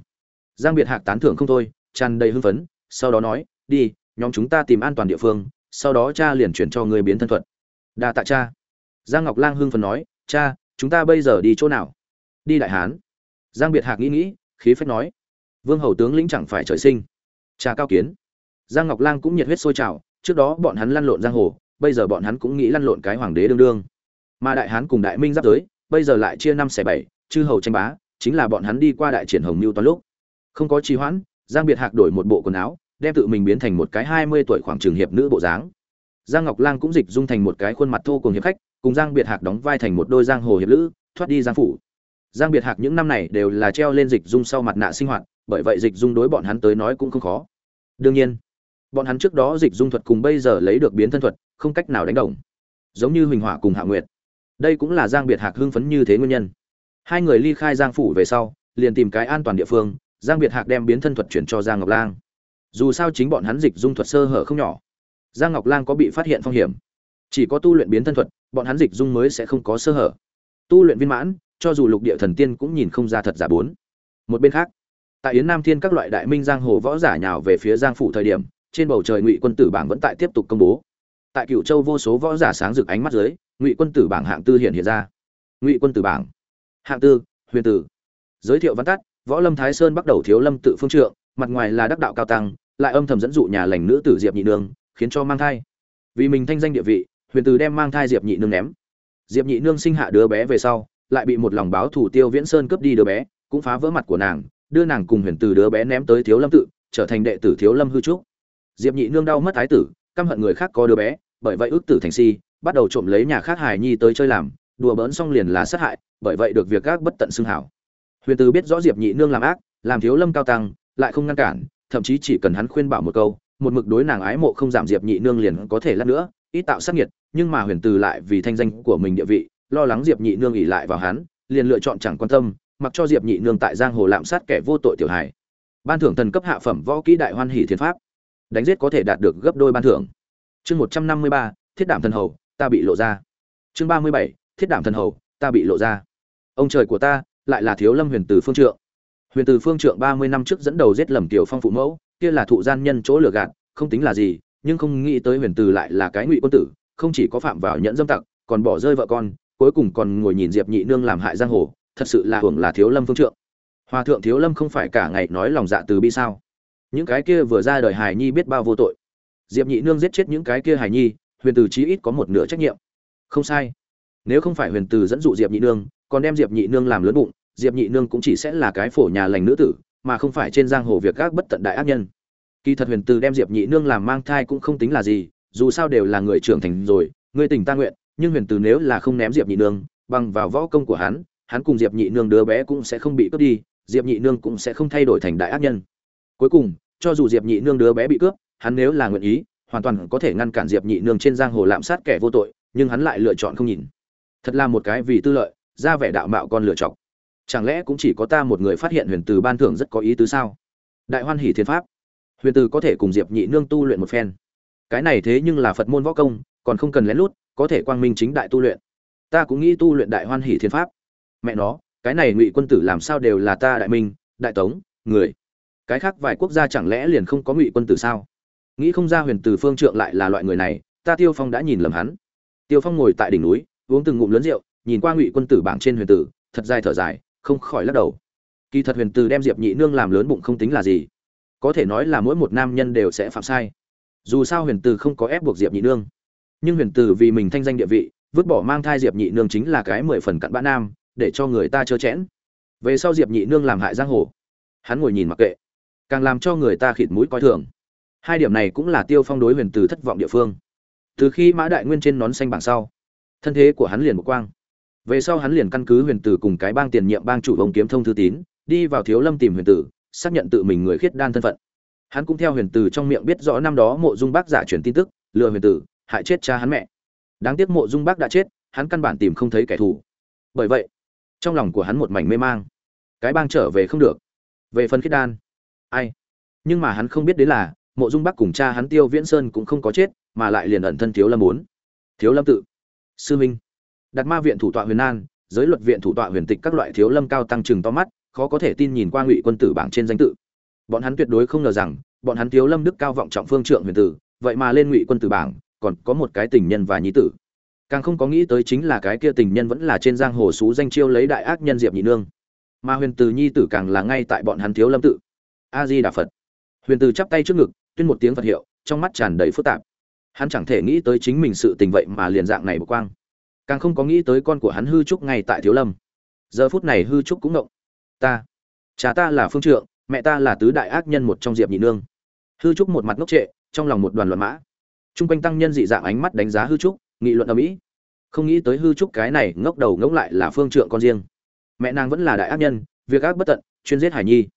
[SPEAKER 1] Giang biệt hạc tán thưởng không thôi, tràn đầy hưng phấn, sau đó nói, đi, nhóm chúng ta tìm an toàn địa phương, sau đó cha liền chuyển cho người biến thân thuật. Đa tạ cha. Giang ngọc lang hưng phấn nói, cha, chúng ta bây giờ đi chỗ nào? Đi đại hán. Giang biệt hạc nghĩ nghĩ khí phách nói, vương hầu tướng lĩnh chẳng phải trời sinh. Cha cao kiến. Giang ngọc lang cũng nhiệt huyết sôi trào, trước đó bọn hắn lăn lộn giang hồ, bây giờ bọn hắn cũng nghĩ lăn lộn cái hoàng đế đương đương. Mà đại hán cùng đại minh giáp giới, bây giờ lại chia năm xẻ bảy, chư hầu tranh bá, chính là bọn hắn đi qua đại triển hồng mưu toàn lúc. Không có trì hoãn, giang biệt hạc đổi một bộ quần áo, đem tự mình biến thành một cái hai mươi tuổi khoảng trường hiệp nữ bộ dáng. Giang ngọc lang cũng dịch dung thành một cái khuôn mặt thô cùng hiệp khách, cùng giang biệt hạc đóng vai thành một đôi giang hồ hiệp nữ thoát đi giang phủ giang biệt hạc những năm này đều là treo lên dịch dung sau mặt nạ sinh hoạt, bởi vậy dịch dung đối bọn hắn tới nói cũng không khó. Đương nhiên, bọn hắn trước đó dịch dung thuật cùng bây giờ lấy được biến thân thuật, không cách nào đánh đồng. Giống như huỳnh hỏa cùng hạ nguyệt. Đây cũng là giang biệt hạc hưng phấn như thế nguyên nhân. Hai người ly khai giang phủ về sau, liền tìm cái an toàn địa phương, giang biệt hạc đem biến thân thuật chuyển cho giang ngọc lang. Dù sao chính bọn hắn dịch dung thuật sơ hở không nhỏ. Giang ngọc lang có bị phát hiện phong hiểm. Chỉ có tu luyện biến thân thuật, bọn hắn dịch dung mới sẽ không có sơ hở. Tu luyện viên mãn cho dù lục địa thần tiên cũng nhìn không ra thật giả bốn. Một bên khác, tại yến nam thiên các loại đại minh giang hồ võ giả nhào về phía giang phủ thời điểm, trên bầu trời ngụy quân tử bảng vẫn tại tiếp tục công bố. Tại cựu châu vô số võ giả sáng rực ánh mắt dưới, ngụy quân tử bảng hạng tư hiện hiện ra. Ngụy quân tử bảng, hạng tư, huyền tử. Giới thiệu văn tắt, võ lâm thái sơn bắt đầu thiếu lâm tự phương trượng, mặt ngoài là đắc đạo cao tăng, lại âm thầm dẫn dụ nhà lành nữ tử diệp nhị nương, khiến cho mang thai. Vì mình thanh danh địa vị, huyền tử đem mang thai diệp nhị nương ném. Diệp nhị nương sinh hạ đứa bé về sau lại bị một lòng báo thủ tiêu viễn sơn cướp đi đứa bé, cũng phá vỡ mặt của nàng, đưa nàng cùng huyền từ đứa bé ném tới thiếu lâm tự, trở thành đệ tử thiếu lâm hư trúc. Diệp nhị nương đau mất thái tử, căm hận người khác có đứa bé, bởi vậy ước tử thành si, bắt đầu trộm lấy nhà khác hài nhi tới chơi làm, đùa bỡn xong liền là sát hại, bởi vậy được việc gác bất tận xưng hảo. Huyền từ biết rõ diệp nhị nương làm ác, làm thiếu lâm cao tăng, lại không ngăn cản, thậm chí chỉ cần hắn khuyên bảo một câu, một mực đối nàng ái mộ không giảm diệp nhị nương liền có thể lát nữa, ít tạo sát nhiệt nhưng mà huyền từ lại vì thanh danh của mình địa vị lo lắng diệp nhị nương ỉ lại vào hắn, liền lựa chọn chẳng quan tâm, mặc cho diệp nhị nương tại giang hồ lạm sát kẻ vô tội tiểu hài. Ban thưởng thần cấp hạ phẩm võ kỹ đại hoan hỷ thiên pháp. Đánh giết có thể đạt được gấp đôi ban thưởng. Chương một trăm năm mươi ba, thiết đảm thần hầu, ta bị lộ ra. Chương ba mươi bảy, thiết đảm thần hầu, ta bị lộ ra. Ông trời của ta, lại là thiếu lâm huyền từ phương trượng. Huyền từ phương trượng ba mươi năm trước dẫn đầu giết lầm tiểu phong phụ mẫu, kia là thụ gian nhân chỗ lừa gạt, không tính là gì, nhưng không nghĩ tới huyền từ lại là cái ngụy quân tử, không chỉ có phạm vào nhẫn dâm tặc, còn bỏ rơi vợ con cuối cùng còn ngồi nhìn diệp nhị nương làm hại giang hồ, thật sự là hưởng là thiếu lâm phương trượng. Hòa thượng thiếu lâm không phải cả ngày nói lòng dạ từ bi sao? Những cái kia vừa ra đời hài nhi biết bao vô tội. Diệp nhị nương giết chết những cái kia hài nhi, huyền từ chí ít có một nửa trách nhiệm. Không sai. Nếu không phải huyền từ dẫn dụ diệp nhị nương, còn đem diệp nhị nương làm lớn bụng, diệp nhị nương cũng chỉ sẽ là cái phổ nhà lành nữ tử, mà không phải trên giang hồ việc các bất tận đại ác nhân. Kỳ thật huyền từ đem diệp nhị nương làm mang thai cũng không tính là gì, dù sao đều là người trưởng thành rồi, người tình ta nguyện nhưng huyền từ nếu là không ném diệp nhị nương, bằng vào võ công của hắn hắn cùng diệp nhị nương đứa bé cũng sẽ không bị cướp đi, diệp nhị nương cũng sẽ không thay đổi thành đại ác nhân. Cuối cùng, cho dù diệp nhị nương đứa bé bị cướp, hắn nếu là nguyện ý, hoàn toàn có thể ngăn cản diệp nhị nương trên giang hồ lạm sát kẻ vô tội, nhưng hắn lại lựa chọn không nhìn. Thật là một cái vì tư lợi, ra vẻ đạo mạo con lựa chọc. Chẳng lẽ cũng chỉ có ta một người phát hiện huyền từ ban thưởng rất có ý tứ sao? Đại hoan hỷ thiên pháp. Huyền từ có thể cùng diệp nhị nương tu luyện một phen. Cái này thế nhưng là phật môn võ công, còn không cần lén lút có thể quang minh chính đại tu luyện. Ta cũng nghĩ tu luyện đại hoan hỷ thiên pháp. Mẹ nó, cái này ngụy quân tử làm sao đều là ta đại minh, đại tống, người. Cái khác vài quốc gia chẳng lẽ liền không có ngụy quân tử sao? Nghĩ không ra huyền từ phương trượng lại là loại người này, ta tiêu phong đã nhìn lầm hắn. Tiêu phong ngồi tại đỉnh núi, uống từng ngụm lớn rượu, nhìn qua ngụy quân tử bảng trên huyền tử, thật dài thở dài, không khỏi lắc đầu. Kỳ thật huyền từ đem diệp nhị nương làm lớn bụng không tính là gì. Có thể nói là mỗi một nam nhân đều sẽ phạm sai. Dù sao huyền từ không có ép buộc diệp nhị nương nhưng huyền từ vì mình thanh danh địa vị, vứt bỏ mang thai diệp nhị nương chính là cái mười phần cặn bã nam, để cho người ta chớ chẽn. Về sau diệp nhị nương làm hại giang hồ, hắn ngồi nhìn mặc kệ, càng làm cho người ta khịt mũi coi thường. Hai điểm này cũng là tiêu phong đối huyền từ thất vọng địa phương. Từ khi mã đại nguyên trên nón xanh bảng sau, thân thế của hắn liền một quang. Về sau hắn liền căn cứ huyền tử cùng cái bang tiền nhiệm bang chủ ông kiếm thông thư tín, đi vào thiếu lâm tìm huyền tử xác nhận tự mình người khiết đan thân phận. Hắn cũng theo huyền tử trong miệng biết rõ năm đó mộ dung bác giả truyền tin tức, lừa huyền tử hại chết cha hắn mẹ. Đáng tiếc mộ dung bác đã chết, hắn căn bản tìm không thấy kẻ thù. Bởi vậy, trong lòng của hắn một mảnh mê mang. Cái bang trở về không được. Về phần khiết đan, ai? Nhưng mà hắn không biết đến là, mộ dung bắc cùng cha hắn tiêu viễn sơn cũng không có chết, mà lại liền ẩn thân thiếu lâm bốn. Thiếu lâm tự. Sư minh. Đặt ma viện thủ tọa huyền an, giới luật viện thủ tọa huyền tịch các loại thiếu lâm cao tăng trừng to mắt, khó có thể tin nhìn qua ngụy quân tử bảng trên danh tự. Bọn hắn tuyệt đối không ngờ rằng, bọn hắn thiếu lâm đức cao vọng trọng phương trượng huyền tử, vậy mà lên ngụy quân tử bảng còn có một cái tình nhân và nhi tử. Càng không có nghĩ tới chính là cái kia tình nhân vẫn là trên giang hồ xú danh chiêu lấy đại ác nhân diệp nhị nương. Mà huyền tử nhi tử càng là ngay tại bọn hắn thiếu lâm tự. A di đà phật huyền tử chắp tay trước ngực, tuyên một tiếng phật hiệu, trong mắt tràn đầy phức tạp. Hắn chẳng thể nghĩ tới chính mình sự tình vậy mà liền dạng này bực quang. Càng không có nghĩ tới con của hắn hư trúc ngay tại thiếu lâm. Giờ phút này hư trúc cũng ngộng. Ta, cha ta là phương trượng, mẹ ta là tứ đại ác nhân một trong diệp nhị nương. Hư trúc một mặt ngốc trệ, trong lòng một đoàn luận mã. Trung quanh tăng nhân dị dạng ánh mắt đánh giá hư trúc, nghị luận ở mỹ không nghĩ tới hư trúc cái này ngốc đầu ngỗng lại là phương trượng con riêng. Mẹ nàng vẫn là đại ác nhân, việc ác bất tận, chuyên giết hải nhi.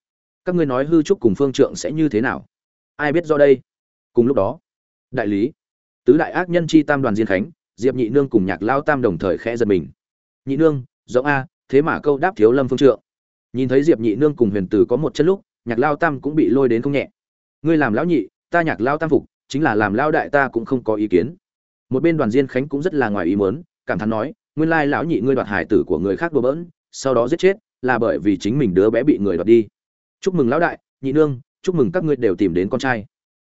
[SPEAKER 1] Các ngươi nói hư trúc cùng phương trượng sẽ như thế nào? Ai biết do đây? Cùng lúc đó, đại lý, tứ đại ác nhân chi tam đoàn diên khánh, diệp nhị nương cùng nhạc lao tam đồng thời khẽ giật mình. Nhị nương giống a, thế mà câu đáp thiếu lâm phương trượng. Nhìn thấy diệp nhị nương cùng huyền tử có một chân lúc, nhạc lao tam cũng bị lôi đến không nhẹ. Ngươi làm lão nhị, ta nhạc lao tam phục chính là làm lao đại ta cũng không có ý kiến. Một bên đoàn diên khánh cũng rất là ngoài ý muốn, cảm thán nói, nguyên lai lão nhị ngươi đoạt hải tử của người khác đùa bỡn, sau đó giết chết, là bởi vì chính mình đứa bé bị người đoạt đi. Chúc mừng lão đại, nhị nương, chúc mừng các ngươi đều tìm đến con trai.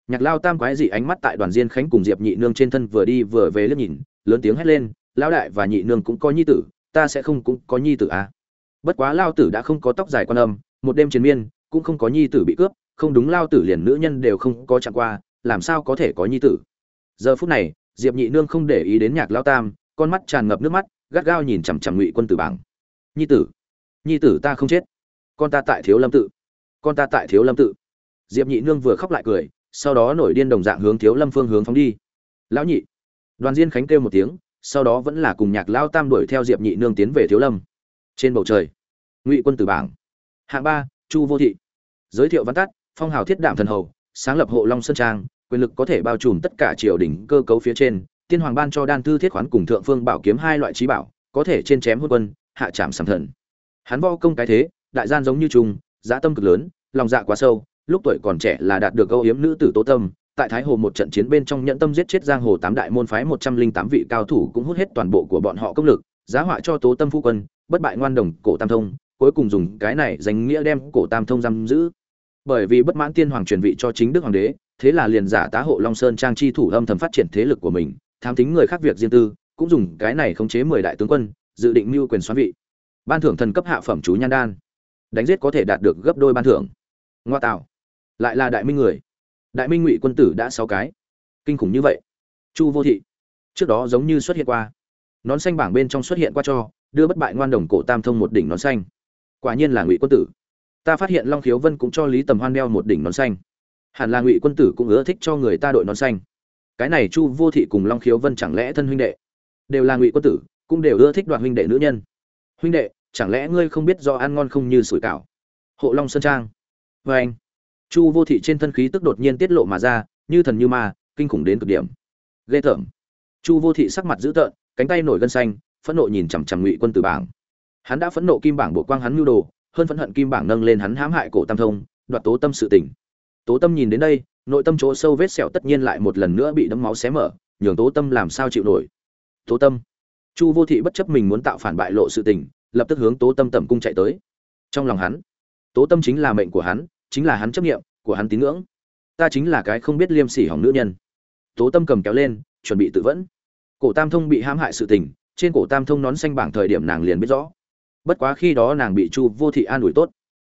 [SPEAKER 1] Nhạc lao tam quái dị ánh mắt tại đoàn diên khánh cùng diệp nhị nương trên thân vừa đi vừa về liếc nhìn, lớn tiếng hét lên, lão đại và nhị nương cũng có nhi tử, ta sẽ không cũng có nhi tử à. bất quá lao tử đã không có tóc dài quan âm, một đêm chiến miên, cũng không có nhi tử bị cướp, không đúng lao tử liền nữ nhân đều không có chạm qua làm sao có thể có nhi tử? Giờ phút này, diệp nhị nương không để ý đến nhạc lao tam, con mắt tràn ngập nước mắt, gắt gao nhìn chằm chằm ngụy quân tử bảng. Nhi tử nhi tử ta không chết. Con ta tại thiếu lâm tự. Con ta tại thiếu lâm tự. Diệp nhị nương vừa khóc lại cười, sau đó nổi điên đồng dạng hướng thiếu lâm phương hướng phóng đi. Lão nhị. Đoàn diên khánh kêu một tiếng, sau đó vẫn là cùng nhạc lao tam đuổi theo diệp nhị nương tiến về thiếu lâm. Trên bầu trời, ngụy quân tử bảng, hạng ba, chu vô thị. Giới thiệu văn tắt, phong hào thiết đạm thần hầu, sáng lập hộ long sơn trang quyền lực có thể bao trùm tất cả triều đình cơ cấu phía trên, tiên hoàng ban cho đan thư thiết khoán cùng thượng phương bảo kiếm hai loại trí bảo, có thể trên chém hôn quân, hạ chạm sầm thần. Hắn vo công cái thế, đại gian giống như trùng, dã tâm cực lớn, lòng dạ quá sâu, lúc tuổi còn trẻ là đạt được câu hiếm nữ tử tố tâm, tại thái hồ một trận chiến bên trong nhận tâm giết chết giang hồ tám đại môn phái một trăm linh tám vị cao thủ cũng hút hết toàn bộ của bọn họ công lực, giá họa cho tố tâm phu quân, bất bại ngoan đồng cổ tam thông, cuối cùng dùng cái này danh nghĩa đem cổ tam thông giam giữ. Bởi vì bất mãn tiên hoàng truyền vị cho chính đức hoàng đế thế là liền giả tá hộ long sơn trang chi thủ âm thầm phát triển thế lực của mình, tham tính người khác việc riêng tư, cũng dùng cái này khống chế mười đại tướng quân, dự định mưu quyền xoán vị. Ban thưởng thần cấp hạ phẩm chú nhan đan. Đánh giết có thể đạt được gấp đôi ban thưởng. Ngoa tạo. Lại là đại minh người. Đại minh ngụy quân tử đã sáu cái. Kinh khủng như vậy. Chu vô thị. Trước đó giống như xuất hiện qua. Nón xanh bảng bên trong xuất hiện qua cho, đưa bất bại ngoan đồng cổ tam thông một đỉnh nón xanh. Quả nhiên là ngụy quân tử. Ta phát hiện long khiếu vân cũng cho lý tầm hoan đeo một đỉnh nón xanh hẳn là ngụy quân tử cũng ưa thích cho người ta đội nón xanh. Cái này chu vô thị cùng long khiếu vân chẳng lẽ thân huynh đệ? Đều là ngụy quân tử, cũng đều ưa thích đoạt huynh đệ nữ nhân. Huynh đệ, chẳng lẽ ngươi không biết do ăn ngon không như sủi cảo? Hộ long sơn trang. Vê anh. Chu vô thị trên thân khí tức đột nhiên tiết lộ mà ra, như thần như ma, kinh khủng đến cực điểm. Ghê tởm. Chu vô thị sắc mặt dữ tợn, cánh tay nổi gân xanh, phẫn nộ nhìn chằm chằm ngụy quân tử bảng. Hắn đã phẫn nộ kim bảng bộ quang hắn mưu đồ, hơn phẫn hận kim bảng nâng lên hắn hãm hại cổ tam thông, đoạt tố tâm sự tình tố tâm nhìn đến đây, nội tâm chỗ sâu vết sẹo tất nhiên lại một lần nữa bị đấm máu xé mở, nhường tố tâm làm sao chịu nổi? Tố tâm. Chu vô thị bất chấp mình muốn tạo phản bại lộ sự tình, lập tức hướng tố tâm tầm cung chạy tới. Trong lòng hắn, tố tâm chính là mệnh của hắn, chính là hắn chấp nghiệm của hắn tín ngưỡng. Ta chính là cái không biết liêm sỉ hỏng nữ nhân. Tố tâm cầm kéo lên, chuẩn bị tự vẫn. Cổ tam thông bị hãm hại sự tình, trên cổ tam thông nón xanh bảng thời điểm nàng liền biết rõ. Bất quá khi đó nàng bị chu vô thị an ủi tốt.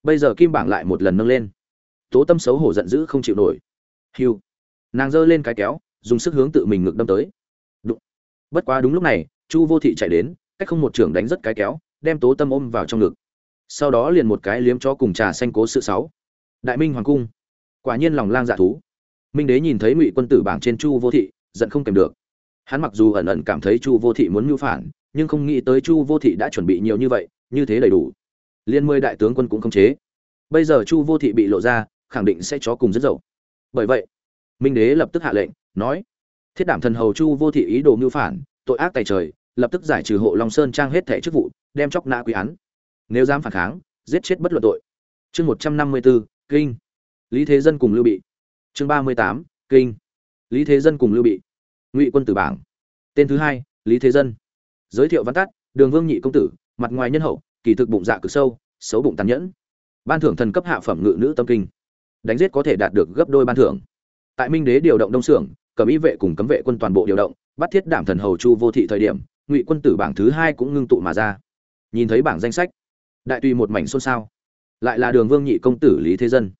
[SPEAKER 1] Bây giờ kim bảng lại một lần nâng lên tố tâm xấu hổ giận dữ không chịu nổi. Hiu. Nàng giơ lên cái kéo, dùng sức hướng tự mình ngực đâm tới. Đụng. bất quá đúng lúc này, chu vô thị chạy đến, cách không một trưởng đánh rất cái kéo, đem tố tâm ôm vào trong ngực. Sau đó liền một cái liếm cho cùng trà xanh cố sự sáu. Đại minh hoàng cung. Quả nhiên lòng lang dạ thú. Minh đế nhìn thấy ngụy quân tử bảng trên chu vô thị, giận không kèm được. Hắn mặc dù ẩn ẩn cảm thấy chu vô thị muốn mưu phản, nhưng không nghĩ tới chu vô thị đã chuẩn bị nhiều như vậy, như thế đầy đủ. Liên mười đại tướng quân cũng không chế. Bây giờ chu vô thị bị lộ ra khẳng định sẽ chó cùng rất dậu. Bởi vậy, minh đế lập tức hạ lệnh, nói, thiết đảm thần hầu chu vô thị ý đồ mưu phản, tội ác tài trời, lập tức giải trừ hộ long sơn trang hết thẻ chức vụ, đem chóc nã quy án. Nếu dám phản kháng, giết chết bất luận tội. Chương một trăm năm mươi bốn kinh. Lý thế dân cùng lưu bị. Chương ba mươi tám, kinh. Lý thế dân cùng lưu bị. Ngụy quân tử bảng. Tên thứ hai, lý thế dân. Giới thiệu văn tắt, đường vương nhị công tử, mặt ngoài nhân hậu, kỳ thực bụng dạ cực sâu, xấu bụng tàn nhẫn. Ban thưởng thần cấp hạ phẩm ngự nữ tâm kinh đánh giết có thể đạt được gấp đôi ban thưởng. Tại minh đế điều động đông xưởng cấm y vệ cùng cấm vệ quân toàn bộ điều động, bắt thiết đảm thần hầu chu vô thị thời điểm, ngụy quân tử bảng thứ hai cũng ngưng tụ mà ra. Nhìn thấy bảng danh sách, đại tùy một mảnh xôn xao, lại là đường vương nhị công tử lý thế dân.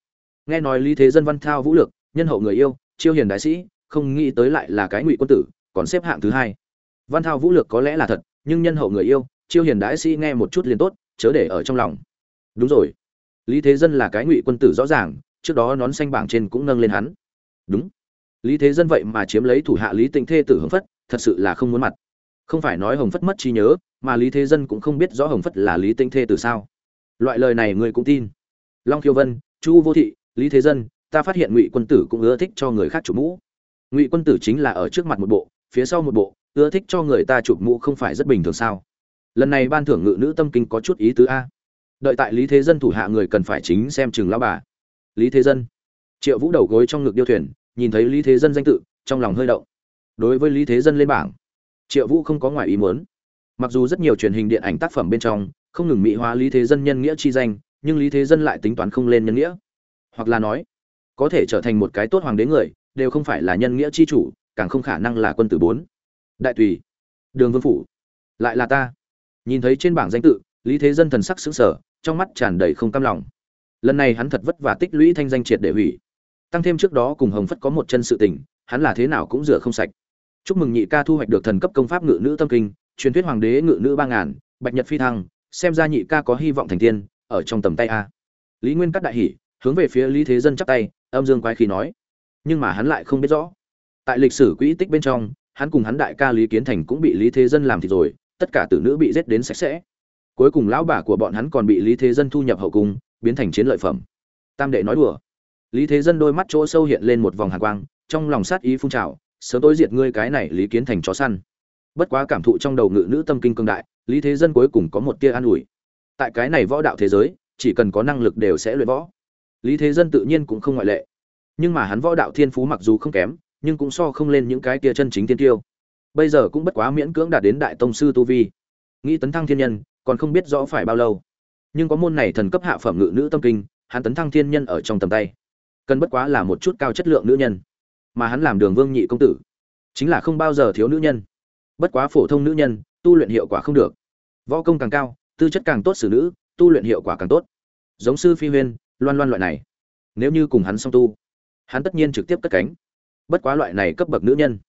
[SPEAKER 1] Nghe nói lý thế dân văn thao vũ lực, nhân hậu người yêu, chiêu hiền đại sĩ, không nghĩ tới lại là cái ngụy quân tử, còn xếp hạng thứ hai. Văn thao vũ lực có lẽ là thật, nhưng nhân hậu người yêu, chiêu hiền đại sĩ nghe một chút liền tốt, chớ để ở trong lòng. Đúng rồi. Lý thế dân là cái ngụy quân tử rõ ràng trước đó nón xanh bảng trên cũng nâng lên hắn. Đúng. Lý thế dân vậy mà chiếm lấy thủ hạ lý tịnh thê tử hồng phất, thật sự là không muốn mặt. Không phải nói hồng phất mất trí nhớ, mà lý thế dân cũng không biết rõ hồng phất là lý tịnh thê tử sao. Loại lời này người cũng tin. Long khiêu vân, chu vô thị, lý thế dân, ta phát hiện ngụy quân tử cũng ưa thích cho người khác chụp mũ. Ngụy quân tử chính là ở trước mặt một bộ, phía sau một bộ, ưa thích cho người ta chụp mũ không phải rất bình thường sao? Lần này ban thưởng ngự nữ tâm kinh có chút ý tứ a. Đợi tại lý thế dân thủ hạ người cần phải chính xem chừng lão bà lý thế dân. Triệu vũ đầu gối trong ngực điêu thuyền, nhìn thấy lý thế dân danh tự, trong lòng hơi động. Đối với lý thế dân lên bảng, triệu vũ không có ngoài ý muốn. Mặc dù rất nhiều truyền hình điện ảnh tác phẩm bên trong không ngừng mỹ hóa lý thế dân nhân nghĩa chi danh, nhưng lý thế dân lại tính toán không lên nhân nghĩa. Hoặc là nói, có thể trở thành một cái tốt hoàng đế người, đều không phải là nhân nghĩa chi chủ, càng không khả năng là quân tử bốn. Đại tùy, đường vương phủ, lại là ta. Nhìn thấy trên bảng danh tự, lý thế dân thần sắc xứng sở trong mắt tràn đầy không cam lòng lần này hắn thật vất vả tích lũy thanh danh triệt để hủy. Tăng thêm trước đó cùng hồng phất có một chân sự tình, hắn là thế nào cũng rửa không sạch. Chúc mừng nhị ca thu hoạch được thần cấp công pháp ngự nữ tâm kinh, truyền thuyết hoàng đế ngự nữ ba ngàn, bạch nhật phi thăng, xem ra nhị ca có hy vọng thành tiên, ở trong tầm tay a. Lý nguyên cắt đại hỉ, hướng về phía lý thế dân chắp tay, âm dương quái khí nói. Nhưng mà hắn lại không biết rõ. Tại lịch sử quỹ tích bên trong, hắn cùng hắn đại ca lý kiến thành cũng bị lý thế dân làm thì rồi, tất cả tử nữ bị giết đến sạch sẽ. Cuối cùng lão bà của bọn hắn còn bị lý thế dân thu nhập hậu cung biến thành chiến lợi phẩm. Tam đệ nói đùa. Lý thế dân đôi mắt chỗ sâu hiện lên một vòng hàn quang, trong lòng sát ý phun trào, sớm tối diệt ngươi cái này lý kiến thành chó săn. Bất quá cảm thụ trong đầu ngự nữ tâm kinh cương đại, lý thế dân cuối cùng có một tia an ủi. Tại cái này võ đạo thế giới, chỉ cần có năng lực đều sẽ luyện võ. Lý thế dân tự nhiên cũng không ngoại lệ. Nhưng mà hắn võ đạo thiên phú mặc dù không kém, nhưng cũng so không lên những cái kia chân chính tiên tiêu. Bây giờ cũng bất quá miễn cưỡng đạt đến đại tông sư tu vi. Nghĩ tấn thăng thiên nhân, còn không biết rõ phải bao lâu nhưng có môn này thần cấp hạ phẩm ngự nữ tâm kinh, hắn tấn thăng thiên nhân ở trong tầm tay. Cần bất quá là một chút cao chất lượng nữ nhân. Mà hắn làm đường vương nhị công tử, chính là không bao giờ thiếu nữ nhân. Bất quá phổ thông nữ nhân, tu luyện hiệu quả không được. Võ công càng cao, tư chất càng tốt xử nữ, tu luyện hiệu quả càng tốt. Giống sư phi huyên, loan loan loại này. Nếu như cùng hắn song tu, hắn tất nhiên trực tiếp cất cánh. Bất quá loại này cấp bậc nữ nhân,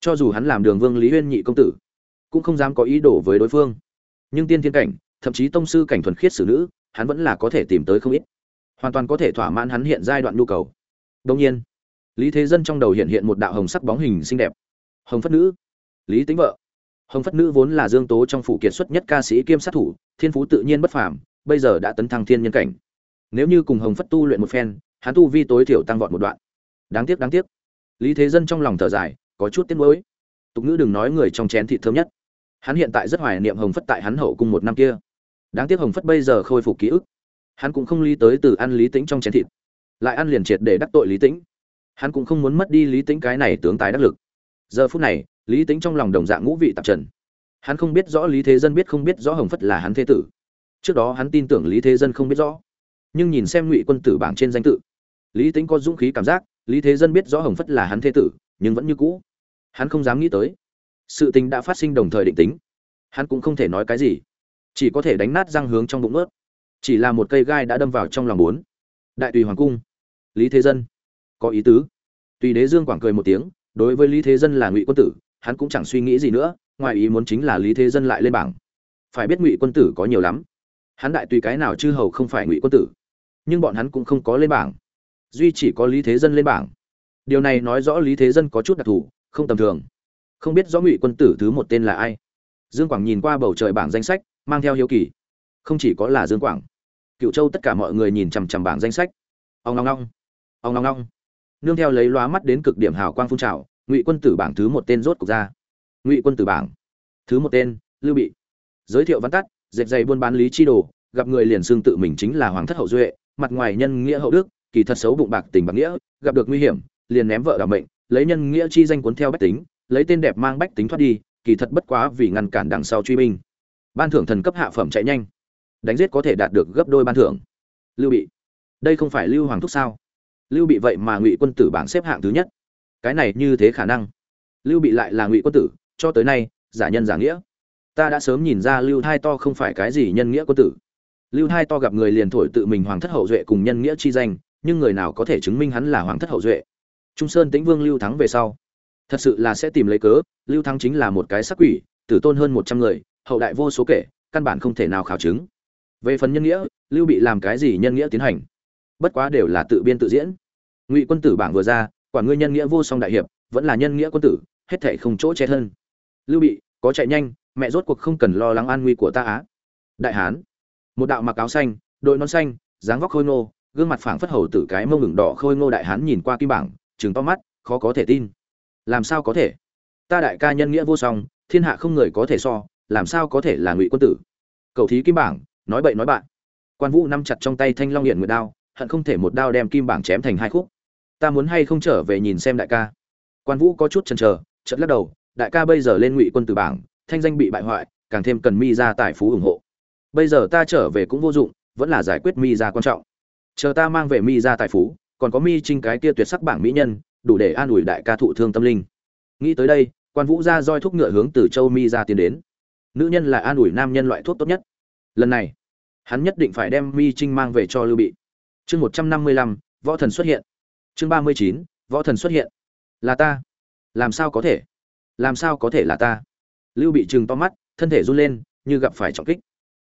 [SPEAKER 1] cho dù hắn làm đường vương lý huyên nhị công tử, cũng không dám có ý đồ với đối phương. Nhưng tiên thiên cảnh thậm chí tông sư cảnh thuần khiết xử nữ, hắn vẫn là có thể tìm tới không ít. Hoàn toàn có thể thỏa mãn hắn hiện giai đoạn nhu cầu. Đương nhiên, lý thế dân trong đầu hiện hiện một đạo hồng sắc bóng hình xinh đẹp. Hồng phất nữ, lý Tĩnh vợ. Hồng phất nữ vốn là dương tố trong phủ kiệt xuất nhất ca sĩ kiêm sát thủ, thiên phú tự nhiên bất phàm, bây giờ đã tấn thăng thiên nhân cảnh. Nếu như cùng hồng phất tu luyện một phen, hắn tu vi tối thiểu tăng vọt một đoạn. Đáng tiếc đáng tiếc. Lý thế dân trong lòng thở dài, có chút tiếc nuối. Tục ngữ đừng nói người trong chén thịt thơm nhất. Hắn hiện tại rất hoài niệm hồng phất tại hắn hậu cung một năm kia đáng tiếc hồng phất bây giờ khôi phục ký ức. Hắn cũng không lý tới từ ăn lý tĩnh trong chén thịt, lại ăn liền triệt để đắc tội lý tĩnh. Hắn cũng không muốn mất đi lý tĩnh cái này tướng tài đắc lực. Giờ phút này, lý tĩnh trong lòng đồng dạng ngũ vị tạp trần. Hắn không biết rõ lý thế dân biết không biết rõ hồng phất là hắn thế tử. Trước đó hắn tin tưởng lý thế dân không biết rõ. Nhưng nhìn xem ngụy quân tử bảng trên danh tự, lý tính có dũng khí cảm giác lý thế dân biết rõ hồng phất là hắn thế tử, nhưng vẫn như cũ, hắn không dám nghĩ tới. Sự tình đã phát sinh đồng thời định tính. Hắn cũng không thể nói cái gì chỉ có thể đánh nát răng hướng trong bụng ướt. Chỉ là một cây gai đã đâm vào trong lòng bốn. Đại tùy hoàng cung. Lý thế dân. Có ý tứ. Tùy đế dương quảng cười một tiếng, đối với lý thế dân là ngụy quân tử, hắn cũng chẳng suy nghĩ gì nữa, ngoài ý muốn chính là lý thế dân lại lên bảng. Phải biết ngụy quân tử có nhiều lắm. Hắn đại tùy cái nào chư hầu không phải ngụy quân tử. Nhưng bọn hắn cũng không có lên bảng. Duy chỉ có lý thế dân lên bảng. Điều này nói rõ lý thế dân có chút đặc thù, không tầm thường. Không biết rõ ngụy quân tử thứ một tên là ai. Dương quảng nhìn qua bầu trời bảng danh sách mang theo hiếu kỳ. Không chỉ có là dương quảng, cựu châu tất cả mọi người nhìn chằm chằm bảng danh sách. Ông long long ông long long nương theo lấy lóa mắt đến cực điểm hào quang phun trào, ngụy quân tử bảng thứ một tên rốt cục ra. Ngụy quân tử bảng thứ một tên, lưu bị. Giới thiệu văn tắt, dệt dày buôn bán lý chi đồ, gặp người liền xương tự mình chính là hoàng thất hậu duệ, mặt ngoài nhân nghĩa hậu đức, kỳ thật xấu bụng bạc tình bạc nghĩa, gặp được nguy hiểm, liền ném vợ đảm mệnh, lấy nhân nghĩa chi danh cuốn theo bách tính, lấy tên đẹp mang bách tính thoát đi, kỳ thật bất quá vì ngăn cản đằng sau truy binh ban thưởng thần cấp hạ phẩm chạy nhanh. Đánh giết có thể đạt được gấp đôi ban thưởng. Lưu bị. Đây không phải lưu hoàng thúc sao? Lưu bị vậy mà ngụy quân tử bảng xếp hạng thứ nhất. Cái này như thế khả năng. Lưu bị lại là ngụy quân tử, cho tới nay, giả nhân giả nghĩa. Ta đã sớm nhìn ra lưu thai to không phải cái gì nhân nghĩa quân tử. Lưu thai to gặp người liền thổi tự mình hoàng thất hậu duệ cùng nhân nghĩa chi danh, nhưng người nào có thể chứng minh hắn là hoàng thất hậu duệ? Trung sơn tĩnh vương lưu thắng về sau. Thật sự là sẽ tìm lấy cớ, lưu thắng chính là một cái sắc quỷ, tử tôn hơn một trăm người hậu đại vô số kể, căn bản không thể nào khảo chứng. Về phần nhân nghĩa, lưu bị làm cái gì nhân nghĩa tiến hành? Bất quá đều là tự biên tự diễn. Ngụy quân tử bảng vừa ra, quả ngươi nhân nghĩa vô song đại hiệp, vẫn là nhân nghĩa quân tử, hết thể không chỗ che thân. Lưu bị, có chạy nhanh, mẹ rốt cuộc không cần lo lắng an nguy của ta á. Đại hán, một đạo mặc áo xanh, đội nón xanh, dáng vóc khôi ngô, gương mặt phảng phất hầu tử cái mông ngừng đỏ khôi ngô đại hán nhìn qua kim bảng chừng to mắt, khó có thể tin. Làm sao có thể? Ta đại ca nhân nghĩa vô song, thiên hạ không người có thể so làm sao có thể là ngụy quân tử? Cậu thí kim bảng, nói bậy nói bạn. Quan vũ nắm chặt trong tay thanh long hiện nguyệt đao, hận không thể một đao đem kim bảng chém thành hai khúc. Ta muốn hay không trở về nhìn xem đại ca? Quan vũ có chút chần chờ, chợt lắc đầu, đại ca bây giờ lên ngụy quân tử bảng, thanh danh bị bại hoại, càng thêm cần mi ra tài phú ủng hộ. Bây giờ ta trở về cũng vô dụng, vẫn là giải quyết mi ra quan trọng. Chờ ta mang về mi ra tài phú, còn có mi trinh cái kia tuyệt sắc bảng mỹ nhân, đủ để an ủi đại ca thụ thương tâm linh. Nghĩ tới đây, quan vũ ra roi thúc ngựa hướng từ châu mi ra tiến đến nữ nhân là an ủi nam nhân loại thuốc tốt nhất. Lần này, hắn nhất định phải đem mi trinh mang về cho lưu bị. Chương một trăm năm mươi lăm, võ thần xuất hiện. Chương ba mươi chín, võ thần xuất hiện. Là ta. Làm sao có thể? Làm sao có thể là ta? Lưu bị trừng to mắt, thân thể run lên, như gặp phải trọng kích.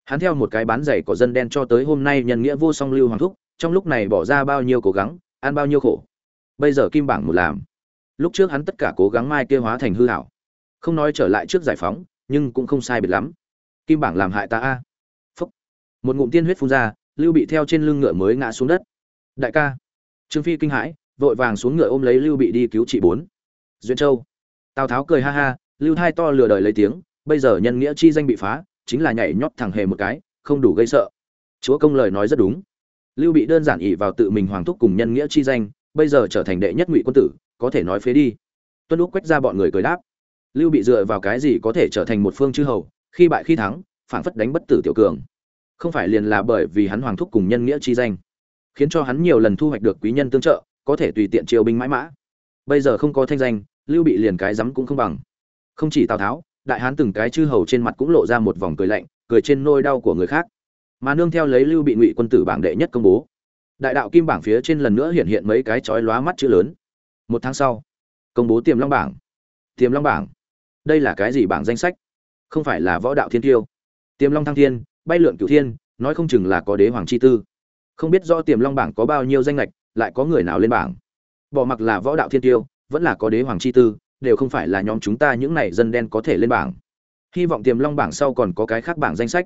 [SPEAKER 1] Hắn theo một cái bán giày của dân đen cho tới hôm nay nhân nghĩa vô song lưu hoàng thúc, trong lúc này bỏ ra bao nhiêu cố gắng, ăn bao nhiêu khổ. Bây giờ kim bảng một làm. Lúc trước hắn tất cả cố gắng mai kia hóa thành hư hảo. Không nói trở lại trước giải phóng nhưng cũng không sai biệt lắm. Kim bảng làm hại ta a. Phúc. Một ngụm tiên huyết phun ra, lưu bị theo trên lưng ngựa mới ngã xuống đất. Đại ca. Trương phi kinh hãi, vội vàng xuống ngựa ôm lấy lưu bị đi cứu trị bốn. Duyên châu. Tào tháo cười ha ha, lưu hai to lừa đời lấy tiếng, bây giờ nhân nghĩa chi danh bị phá, chính là nhảy nhót thẳng hề một cái, không đủ gây sợ. Chúa công lời nói rất đúng. Lưu bị đơn giản ỉ vào tự mình hoàng thúc cùng nhân nghĩa chi danh, bây giờ trở thành đệ nhất ngụy quân tử, có thể nói phế đi. Tuân lúc quách ra bọn người cười đáp lưu bị dựa vào cái gì có thể trở thành một phương chư hầu, khi bại khi thắng, phảng phất đánh bất tử tiểu cường. Không phải liền là bởi vì hắn hoàng thúc cùng nhân nghĩa chi danh, khiến cho hắn nhiều lần thu hoạch được quý nhân tương trợ, có thể tùy tiện triều binh mãi mã. Bây giờ không có thanh danh, lưu bị liền cái rắm cũng không bằng. Không chỉ tào tháo, đại hán từng cái chư hầu trên mặt cũng lộ ra một vòng cười lạnh, cười trên nôi đau của người khác. Mà nương theo lấy lưu bị ngụy quân tử bảng đệ nhất công bố. Đại đạo kim bảng phía trên lần nữa hiện hiện mấy cái chói lóa mắt chữ lớn. Một tháng sau, công bố tiềm long bảng. Tiềm long bảng đây là cái gì bảng danh sách? Không phải là võ đạo thiên tiêu tiềm long thăng thiên, bay lượn cửu thiên, nói không chừng là có đế hoàng chi tư. Không biết do tiềm long bảng có bao nhiêu danh lệch, lại có người nào lên bảng. Bỏ mặc là võ đạo thiên tiêu vẫn là có đế hoàng chi tư, đều không phải là nhóm chúng ta những này dân đen có thể lên bảng. Hy vọng tiềm long bảng sau còn có cái khác bảng danh sách.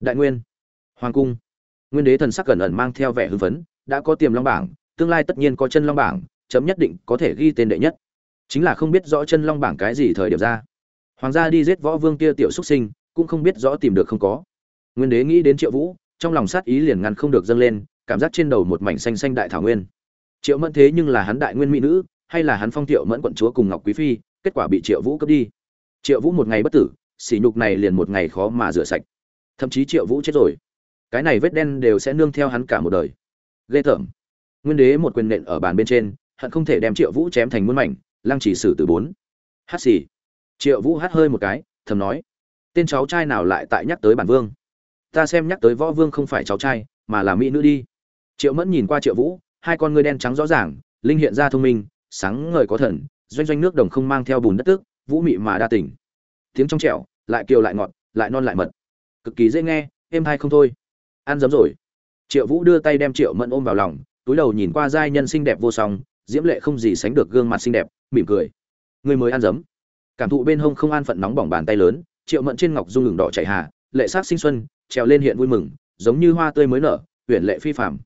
[SPEAKER 1] Đại nguyên, hoàng cung. Nguyên đế thần sắc cẩn ẩn mang theo vẻ hưng phấn, đã có tiềm long bảng, tương lai tất nhiên có chân long bảng, chấm nhất định có thể ghi tên đệ nhất. Chính là không biết rõ chân long bảng cái gì thời điểm ra hoàng gia đi giết võ vương kia tiểu xuất sinh, cũng không biết rõ tìm được không có. Nguyên đế nghĩ đến triệu vũ, trong lòng sát ý liền ngăn không được dâng lên, cảm giác trên đầu một mảnh xanh xanh đại thảo nguyên. Triệu mẫn thế nhưng là hắn đại nguyên mỹ nữ, hay là hắn phong tiểu mẫn quận chúa cùng ngọc quý phi, kết quả bị triệu vũ cướp đi. Triệu vũ một ngày bất tử, sỉ nhục này liền một ngày khó mà rửa sạch. Thậm chí triệu vũ chết rồi. Cái này vết đen đều sẽ nương theo hắn cả một đời. Ghê tởm. Nguyên đế một quyền nện ở bàn bên trên, hận không thể đem triệu vũ chém thành muôn mảnh, lăng chỉ xử từ bốn. Hát xì triệu vũ hát hơi một cái, thầm nói, tên cháu trai nào lại tại nhắc tới bản vương? Ta xem nhắc tới võ vương không phải cháu trai, mà là mỹ nữ đi. Triệu mẫn nhìn qua triệu vũ, hai con ngươi đen trắng rõ ràng, linh hiện ra thông minh, sáng ngời có thần, doanh doanh nước đồng không mang theo bùn đất tức, vũ mị mà đa tỉnh tiếng trong trẻo, lại kiều lại ngọt, lại non lại mật. Cực kỳ dễ nghe, êm hay không thôi. Ăn dấm rồi. Triệu vũ đưa tay đem triệu mẫn ôm vào lòng, túi đầu nhìn qua giai nhân xinh đẹp vô song, diễm lệ không gì sánh được gương mặt xinh đẹp, mỉm cười. Người mới ăn dấm cảm thụ bên hông không an phận nóng bỏng bàn tay lớn, triệu mẫn trên ngọc dung ngừng đỏ chảy hà, lệ sát sinh xuân, trèo lên hiện vui mừng, giống như hoa tươi mới nở, huyền lệ phi phàm.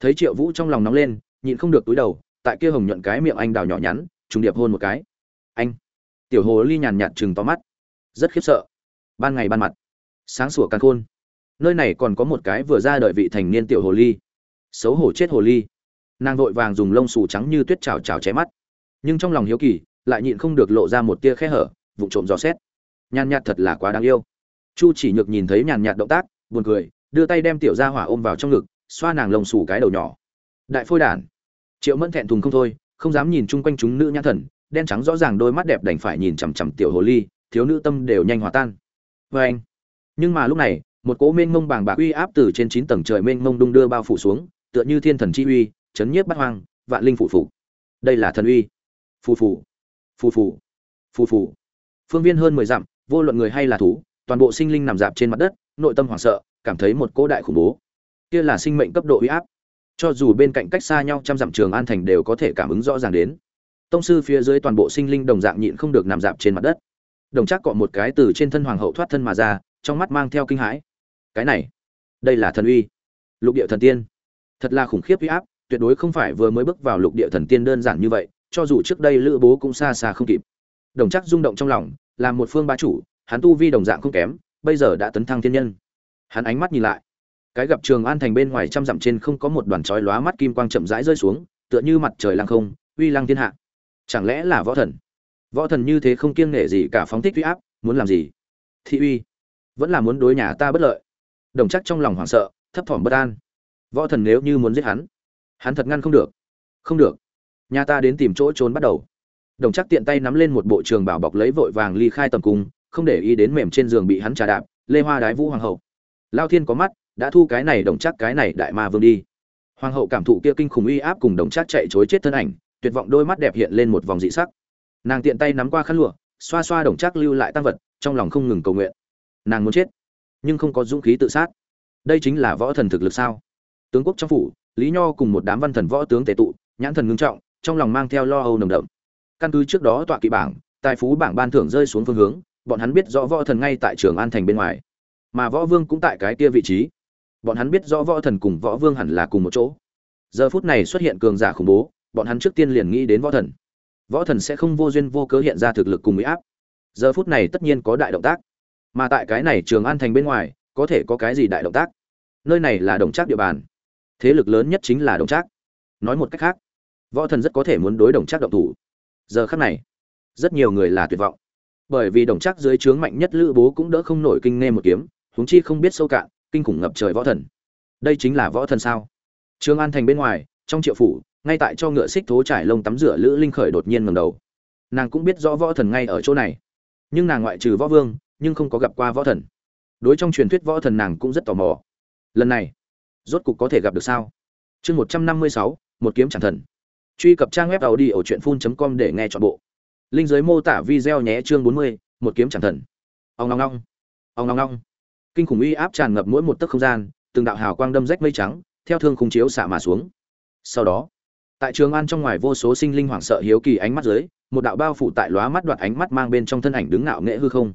[SPEAKER 1] Thấy triệu vũ trong lòng nóng lên, nhịn không được túi đầu, tại kia hồng nhuận cái miệng anh đào nhỏ nhắn, trùng điệp hôn một cái. Anh! Tiểu hồ ly nhàn nhạt chừng to mắt. Rất khiếp sợ. Ban ngày ban mặt. Sáng sủa càng khôn. Nơi này còn có một cái vừa ra đợi vị thành niên tiểu hồ ly. Xấu hổ chết hồ ly. Nàng vội vàng dùng lông xù trắng như tuyết chào chào cháy mắt. Nhưng trong lòng hiếu kỳ lại nhịn không được lộ ra một tia khe hở vụ trộm dò xét. Nhàn nhạt thật là quá đáng yêu. Chu chỉ nhược nhìn thấy nhàn nhạt động tác, buồn cười, đưa tay đem tiểu gia hỏa ôm vào trong ngực, xoa nàng lồng xù cái đầu nhỏ. Đại phôi đản. Triệu mẫn thẹn thùng không thôi, không dám nhìn chung quanh chúng nữ nhãn thần, đen trắng rõ ràng đôi mắt đẹp đành phải nhìn chằm chằm tiểu hồ ly, thiếu nữ tâm đều nhanh hòa tan. Vê anh. Nhưng mà lúc này, một cỗ mênh mông bàng bạc uy áp từ trên chín tầng trời mênh mông đung đưa bao phủ xuống, tựa như thiên thần chi uy, chấn nhiếp bắt hoang, vạn linh phụ phụ đây là thần uy. Phù phù phù phù phù phù. Phương viên hơn mười dặm, vô luận người hay là thú, toàn bộ sinh linh nằm dạp trên mặt đất, nội tâm hoảng sợ, cảm thấy một cỗ đại khủng bố. Kia là sinh mệnh cấp độ uy áp. Cho dù bên cạnh cách xa nhau trăm dặm trường an thành đều có thể cảm ứng rõ ràng đến. Tông sư phía dưới toàn bộ sinh linh đồng dạng nhịn không được nằm dạp trên mặt đất. Đồng chắc cọ một cái từ trên thân hoàng hậu thoát thân mà ra, trong mắt mang theo kinh hãi. Cái này, đây là thần uy. Lục địa thần tiên. Thật là khủng khiếp uy áp, tuyệt đối không phải vừa mới bước vào lục địa thần tiên đơn giản như vậy cho dù trước đây lữ bố cũng xa xa không kịp. Đồng chắc rung động trong lòng làm một phương bá chủ, hắn tu vi đồng dạng không kém, bây giờ đã tấn thăng thiên nhân. Hắn ánh mắt nhìn lại, cái gặp trường an thành bên ngoài trăm dặm trên không có một đoàn chói lóa mắt kim quang chậm rãi rơi xuống, tựa như mặt trời lăng không, uy lăng thiên hạ. Chẳng lẽ là võ thần? Võ thần như thế không kiêng nể gì cả phóng thích uy áp, muốn làm gì? Thị uy, vẫn là muốn đối nhà ta bất lợi. Đồng chắc trong lòng hoảng sợ, thấp thỏm bất an. Võ thần nếu như muốn giết hắn hắn thật ngăn không được. Không được nhà ta đến tìm chỗ trốn bắt đầu. Đồng chắc tiện tay nắm lên một bộ trường bảo bọc lấy vội vàng ly khai tầm cung, không để ý đến mềm trên giường bị hắn trà đạp, lê hoa đái vũ hoàng hậu. Lao thiên có mắt, đã thu cái này đồng chắc cái này đại ma vương đi. Hoàng hậu cảm thụ kia kinh khủng uy áp cùng đồng chắc chạy chối chết thân ảnh, tuyệt vọng đôi mắt đẹp hiện lên một vòng dị sắc. Nàng tiện tay nắm qua khăn lụa, xoa xoa đồng chắc lưu lại tăng vật, trong lòng không ngừng cầu nguyện. Nàng muốn chết, nhưng không có dũng khí tự sát. Đây chính là võ thần thực lực sao? Tướng quốc trong phủ, lý nho cùng một đám văn thần võ tướng tề tụ, nhãn thần ngưng trọng trong lòng mang theo lo âu nồng đậm. Căn cứ trước đó tọa kỵ bảng, tài phú bảng ban thưởng rơi xuống phương hướng, bọn hắn biết rõ võ thần ngay tại trường an thành bên ngoài. Mà võ vương cũng tại cái kia vị trí. Bọn hắn biết rõ võ thần cùng võ vương hẳn là cùng một chỗ. Giờ phút này xuất hiện cường giả khủng bố, bọn hắn trước tiên liền nghĩ đến võ thần. Võ thần sẽ không vô duyên vô cớ hiện ra thực lực cùng mỹ áp. Giờ phút này tất nhiên có đại động tác. Mà tại cái này trường an thành bên ngoài, có thể có cái gì đại động tác? Nơi này là đồng trác địa bàn. Thế lực lớn nhất chính là đồng trác. Nói một cách khác võ thần rất có thể muốn đối đồng trác động thủ. Giờ khắc này, rất nhiều người là tuyệt vọng. Bởi vì đồng trác dưới trướng mạnh nhất lữ bố cũng đỡ không nổi kinh nghe một kiếm, huống chi không biết sâu cạn, kinh khủng ngập trời võ thần. Đây chính là võ thần sao? Trương an thành bên ngoài, trong triệu phủ, ngay tại cho ngựa xích thố trải lông tắm rửa lữ linh khởi đột nhiên ngầm đầu. Nàng cũng biết rõ võ thần ngay ở chỗ này. Nhưng nàng ngoại trừ võ vương, nhưng không có gặp qua võ thần. Đối trong truyền thuyết võ thần nàng cũng rất tò mò. Lần này, rốt cục có thể gặp được sao? Chương một trăm năm mươi sáu, một kiếm chẳng thần truy cập trang web tàu đi ở truyện phun com để nghe chọn bộ. Linh giới mô tả video nhé chương bốn mươi, một kiếm chẳng thần. Ông long long ông long long kinh khủng uy áp tràn ngập mỗi một tấc không gian, từng đạo hào quang đâm rách mây trắng, theo thương khung chiếu xạ mà xuống. Sau đó, tại trường an trong ngoài vô số sinh linh hoảng sợ hiếu kỳ ánh mắt dưới, một đạo bao phủ tại lóa mắt đoạt ánh mắt mang bên trong thân ảnh đứng ngạo nghệ hư không.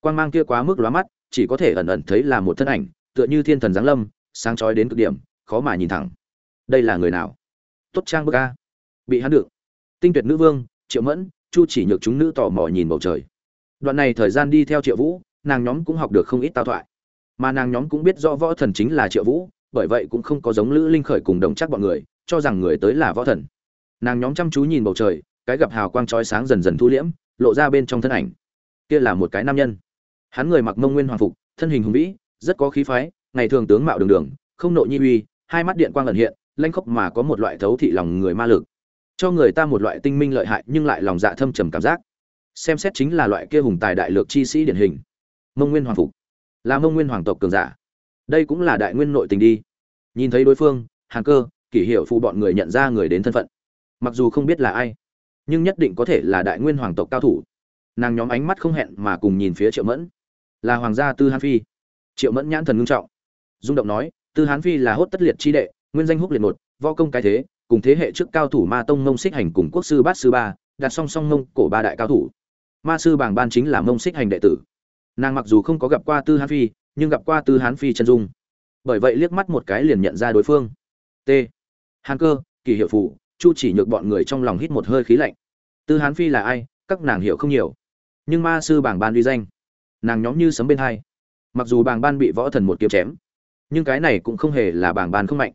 [SPEAKER 1] Quan mang kia quá mức lóa mắt, chỉ có thể ẩn ẩn thấy là một thân ảnh, tựa như thiên thần giáng lâm, sáng chói đến cực điểm, khó mà nhìn thẳng. Đây là người nào? Tốt trang bức a bị hắn được. Tinh tuyệt nữ vương, triệu mẫn, chu chỉ nhược chúng nữ tò mò nhìn bầu trời. Đoạn này thời gian đi theo triệu vũ, nàng nhóm cũng học được không ít tao thoại. Mà nàng nhóm cũng biết rõ võ thần chính là triệu vũ, bởi vậy cũng không có giống lữ linh khởi cùng đồng chắc bọn người, cho rằng người tới là võ thần. Nàng nhóm chăm chú nhìn bầu trời, cái gặp hào quang chói sáng dần dần thu liễm, lộ ra bên trong thân ảnh. Kia là một cái nam nhân. Hắn người mặc mông nguyên hoàng phục, thân hình hùng vĩ, rất có khí phái, ngày thường tướng mạo đường đường, không nội nhi uy, hai mắt điện quang ẩn hiện lanh khốc mà có một loại thấu thị lòng người ma lực cho người ta một loại tinh minh lợi hại nhưng lại lòng dạ thâm trầm cảm giác. Xem xét chính là loại kia hùng tài đại lược chi sĩ điển hình. Mông nguyên hoàng phục. Là mông nguyên hoàng tộc cường giả. Đây cũng là đại nguyên nội tình đi. Nhìn thấy đối phương hàng cơ, kỷ hiệu phụ bọn người nhận ra người đến thân phận. Mặc dù không biết là ai, nhưng nhất định có thể là đại nguyên hoàng tộc cao thủ. Nàng nhóm ánh mắt không hẹn mà cùng nhìn phía triệu mẫn. Là hoàng gia tư hán phi. Triệu mẫn nhãn thần ngưng trọng, rung động nói, tư hán phi là hốt tất liệt chi đệ, nguyên danh húc liệt một, võ công cái thế cùng thế hệ trước cao thủ ma tông mông xích hành cùng quốc sư bát sư ba, đặt song song mông cổ ba đại cao thủ. Ma sư bảng ban chính là mông xích hành đệ tử. Nàng mặc dù không có gặp qua tư hán phi, nhưng gặp qua tư hán phi chân dung. Bởi vậy liếc mắt một cái liền nhận ra đối phương. T. Hàn cơ, kỳ hiệu phụ, chu chỉ nhược bọn người trong lòng hít một hơi khí lạnh. Tư hán phi là ai? Các nàng hiểu không nhiều. Nhưng ma sư bảng ban uy danh, nàng nhóm như sấm bên hai. Mặc dù bảng ban bị võ thần một kiếm chém, nhưng cái này cũng không hề là bảng ban không mạnh,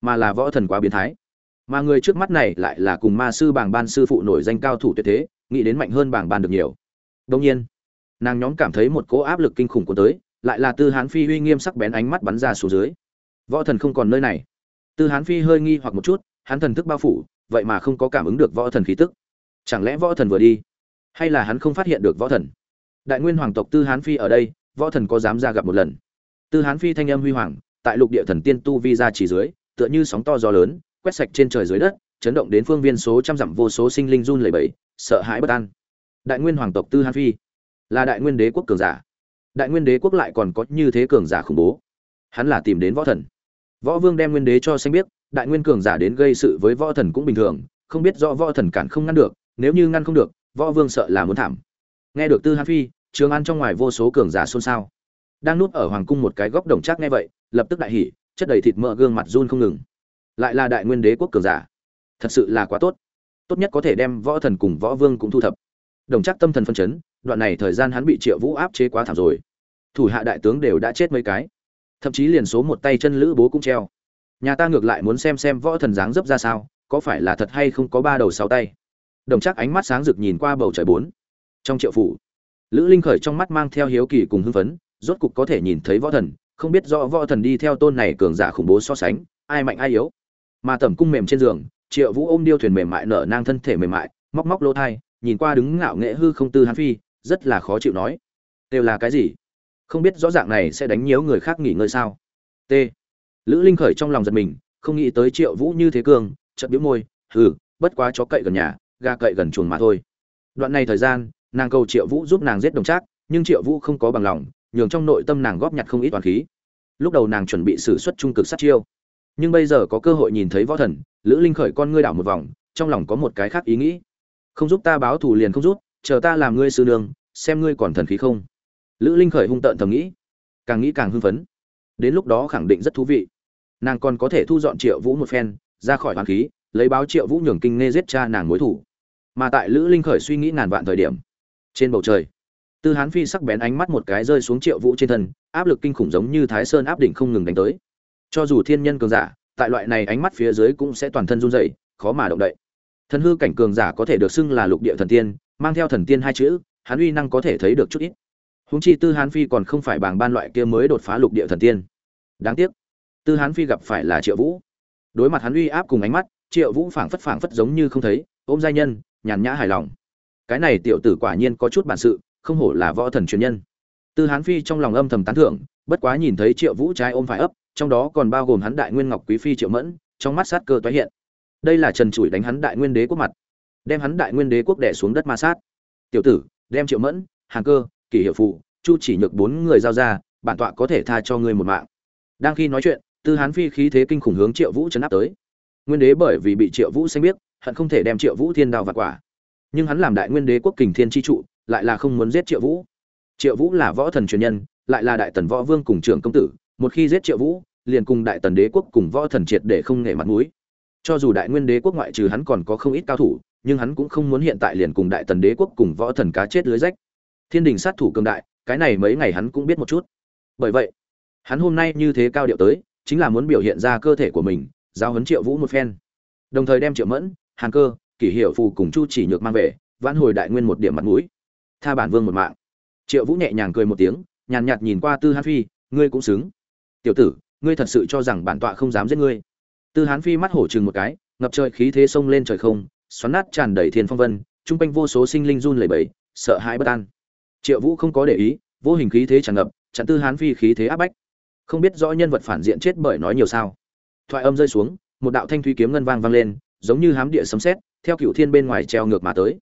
[SPEAKER 1] mà là võ thần quá biến thái mà người trước mắt này lại là cùng ma sư bảng ban sư phụ nổi danh cao thủ tuyệt thế, nghĩ đến mạnh hơn bảng ban được nhiều. Đông nhiên, nàng nhóm cảm thấy một cỗ áp lực kinh khủng của tới, lại là tư hán phi uy nghiêm sắc bén ánh mắt bắn ra xuống dưới. Võ thần không còn nơi này. Tư hán phi hơi nghi hoặc một chút, hắn thần thức bao phủ, vậy mà không có cảm ứng được võ thần khí tức. Chẳng lẽ võ thần vừa đi? Hay là hắn không phát hiện được võ thần? Đại nguyên hoàng tộc tư hán phi ở đây, võ thần có dám ra gặp một lần? Tư hán phi thanh âm huy hoàng, tại lục địa thần tiên tu vi ra chỉ dưới, tựa như sóng to gió lớn quét sạch trên trời dưới đất, chấn động đến phương viên số trăm dặm vô số sinh linh run lẩy bẩy, sợ hãi bất an. Đại nguyên hoàng tộc tư hán phi là đại nguyên đế quốc cường giả. Đại nguyên đế quốc lại còn có như thế cường giả khủng bố. Hắn là tìm đến võ thần. Võ vương đem nguyên đế cho xanh biết, đại nguyên cường giả đến gây sự với võ thần cũng bình thường, không biết do võ thần cản không ngăn được, nếu như ngăn không được, võ vương sợ là muốn thảm. Nghe được tư hán phi, trường an trong ngoài vô số cường giả xôn xao. Đang núp ở hoàng cung một cái góc đồng chắc nghe vậy, lập tức đại hỉ, chất đầy thịt mỡ gương mặt run không ngừng lại là đại nguyên đế quốc cường giả. Thật sự là quá tốt. Tốt nhất có thể đem võ thần cùng võ vương cũng thu thập. Đồng chắc tâm thần phân chấn, đoạn này thời gian hắn bị triệu vũ áp chế quá thảm rồi. Thủ hạ đại tướng đều đã chết mấy cái. Thậm chí liền số một tay chân lữ bố cũng treo. Nhà ta ngược lại muốn xem xem võ thần dáng dấp ra sao, có phải là thật hay không có ba đầu sáu tay. Đồng chắc ánh mắt sáng rực nhìn qua bầu trời bốn. Trong triệu phủ, lữ linh khởi trong mắt mang theo hiếu kỳ cùng hưng phấn, rốt cục có thể nhìn thấy võ thần, không biết rõ võ thần đi theo tôn này cường giả khủng bố so sánh, ai mạnh ai yếu mà tẩm cung mềm trên giường, triệu vũ ôm điêu thuyền mềm mại nở nang thân thể mềm mại, móc móc lỗ thai, nhìn qua đứng ngạo nghệ hư không tư hán phi, rất là khó chịu nói. Đều là cái gì? Không biết rõ ràng này sẽ đánh nhiễu người khác nghỉ ngơi sao? T. Lữ linh khởi trong lòng giật mình, không nghĩ tới triệu vũ như thế cường, chợt biếu môi, hừ, bất quá chó cậy gần nhà ga cậy gần chuồng mà thôi. Đoạn này thời gian, nàng cầu triệu vũ giúp nàng giết đồng trác, nhưng triệu vũ không có bằng lòng, nhường trong nội tâm nàng góp nhặt không ít toàn khí. Lúc đầu nàng chuẩn bị xử suất trung cực sát chiêu nhưng bây giờ có cơ hội nhìn thấy võ thần, lữ linh khởi con ngươi đảo một vòng, trong lòng có một cái khác ý nghĩ. Không giúp ta báo thù liền không giúp, chờ ta làm ngươi sư nương, xem ngươi còn thần khí không. Lữ linh khởi hung tợn thầm nghĩ, càng nghĩ càng hưng phấn. Đến lúc đó khẳng định rất thú vị. Nàng còn có thể thu dọn triệu vũ một phen, ra khỏi hoàng khí, lấy báo triệu vũ nhường kinh nghe giết cha nàng mối thủ. Mà tại lữ linh khởi suy nghĩ ngàn vạn thời điểm, trên bầu trời, tư hán phi sắc bén ánh mắt một cái rơi xuống triệu vũ trên thân, áp lực kinh khủng giống như thái sơn áp đỉnh không ngừng đánh tới cho dù thiên nhân cường giả, tại loại này ánh mắt phía dưới cũng sẽ toàn thân run rẩy, khó mà động đậy. Thần hư cảnh cường giả có thể được xưng là lục địa thần tiên, mang theo thần tiên hai chữ, hắn uy năng có thể thấy được chút ít. Húng chi tư hán phi còn không phải bảng ban loại kia mới đột phá lục địa thần tiên. Đáng tiếc, tư hán phi gặp phải là triệu vũ. Đối mặt hắn uy áp cùng ánh mắt, triệu vũ phảng phất phảng phất giống như không thấy, ôm giai nhân, nhàn nhã hài lòng. Cái này tiểu tử quả nhiên có chút bản sự, không hổ là võ thần truyền nhân. Tư hán phi trong lòng âm thầm tán thưởng, bất quá nhìn thấy triệu vũ trái ôm phải ấp trong đó còn bao gồm hắn đại nguyên ngọc quý phi triệu mẫn, trong mắt sát cơ tái hiện. Đây là trần trụi đánh hắn đại nguyên đế quốc mặt, đem hắn đại nguyên đế quốc đẻ xuống đất ma sát. Tiểu tử, đem triệu mẫn, hàng cơ, kỷ hiệu phụ, chu chỉ nhược bốn người giao ra, bản tọa có thể tha cho ngươi một mạng. Đang khi nói chuyện, tư hán phi khí thế kinh khủng hướng triệu vũ chấn áp tới. Nguyên đế bởi vì bị triệu vũ xanh biết, hận không thể đem triệu vũ thiên đao vặt quả. Nhưng hắn làm đại nguyên đế quốc kình thiên tri trụ, lại là không muốn giết triệu vũ. Triệu vũ là võ thần truyền nhân, lại là đại tần võ vương cùng trưởng công tử một khi giết triệu vũ, liền cùng đại tần đế quốc cùng võ thần triệt để không nể mặt mũi. Cho dù đại nguyên đế quốc ngoại trừ hắn còn có không ít cao thủ, nhưng hắn cũng không muốn hiện tại liền cùng đại tần đế quốc cùng võ thần cá chết lưới rách. Thiên đình sát thủ cường đại, cái này mấy ngày hắn cũng biết một chút. Bởi vậy, hắn hôm nay như thế cao điệu tới, chính là muốn biểu hiện ra cơ thể của mình giao huấn triệu vũ một phen. Đồng thời đem triệu mẫn, hàn cơ, kỷ hiệu phù cùng chu chỉ nhược mang về, vãn hồi đại nguyên một điểm mặt mũi. Tha bản vương một mạng. Triệu vũ nhẹ nhàng cười một tiếng, nhàn nhạt nhìn qua tư hán phi, ngươi cũng xứng tiểu tử, ngươi thật sự cho rằng bản tọa không dám giết ngươi? Tư hán phi mắt hổ chừng một cái, ngập trời khí thế sông lên trời không, xoắn nát tràn đầy thiên phong vân, chung quanh vô số sinh linh run lẩy bẩy, sợ hãi bất an. Triệu vũ không có để ý, vô hình khí thế tràn ngập, chặn tư hán phi khí thế áp bách. Không biết rõ nhân vật phản diện chết bởi nói nhiều sao. Thoại âm rơi xuống, một đạo thanh thủy kiếm ngân vang vang lên, giống như hám địa sấm sét, theo cựu thiên bên ngoài treo ngược mà tới.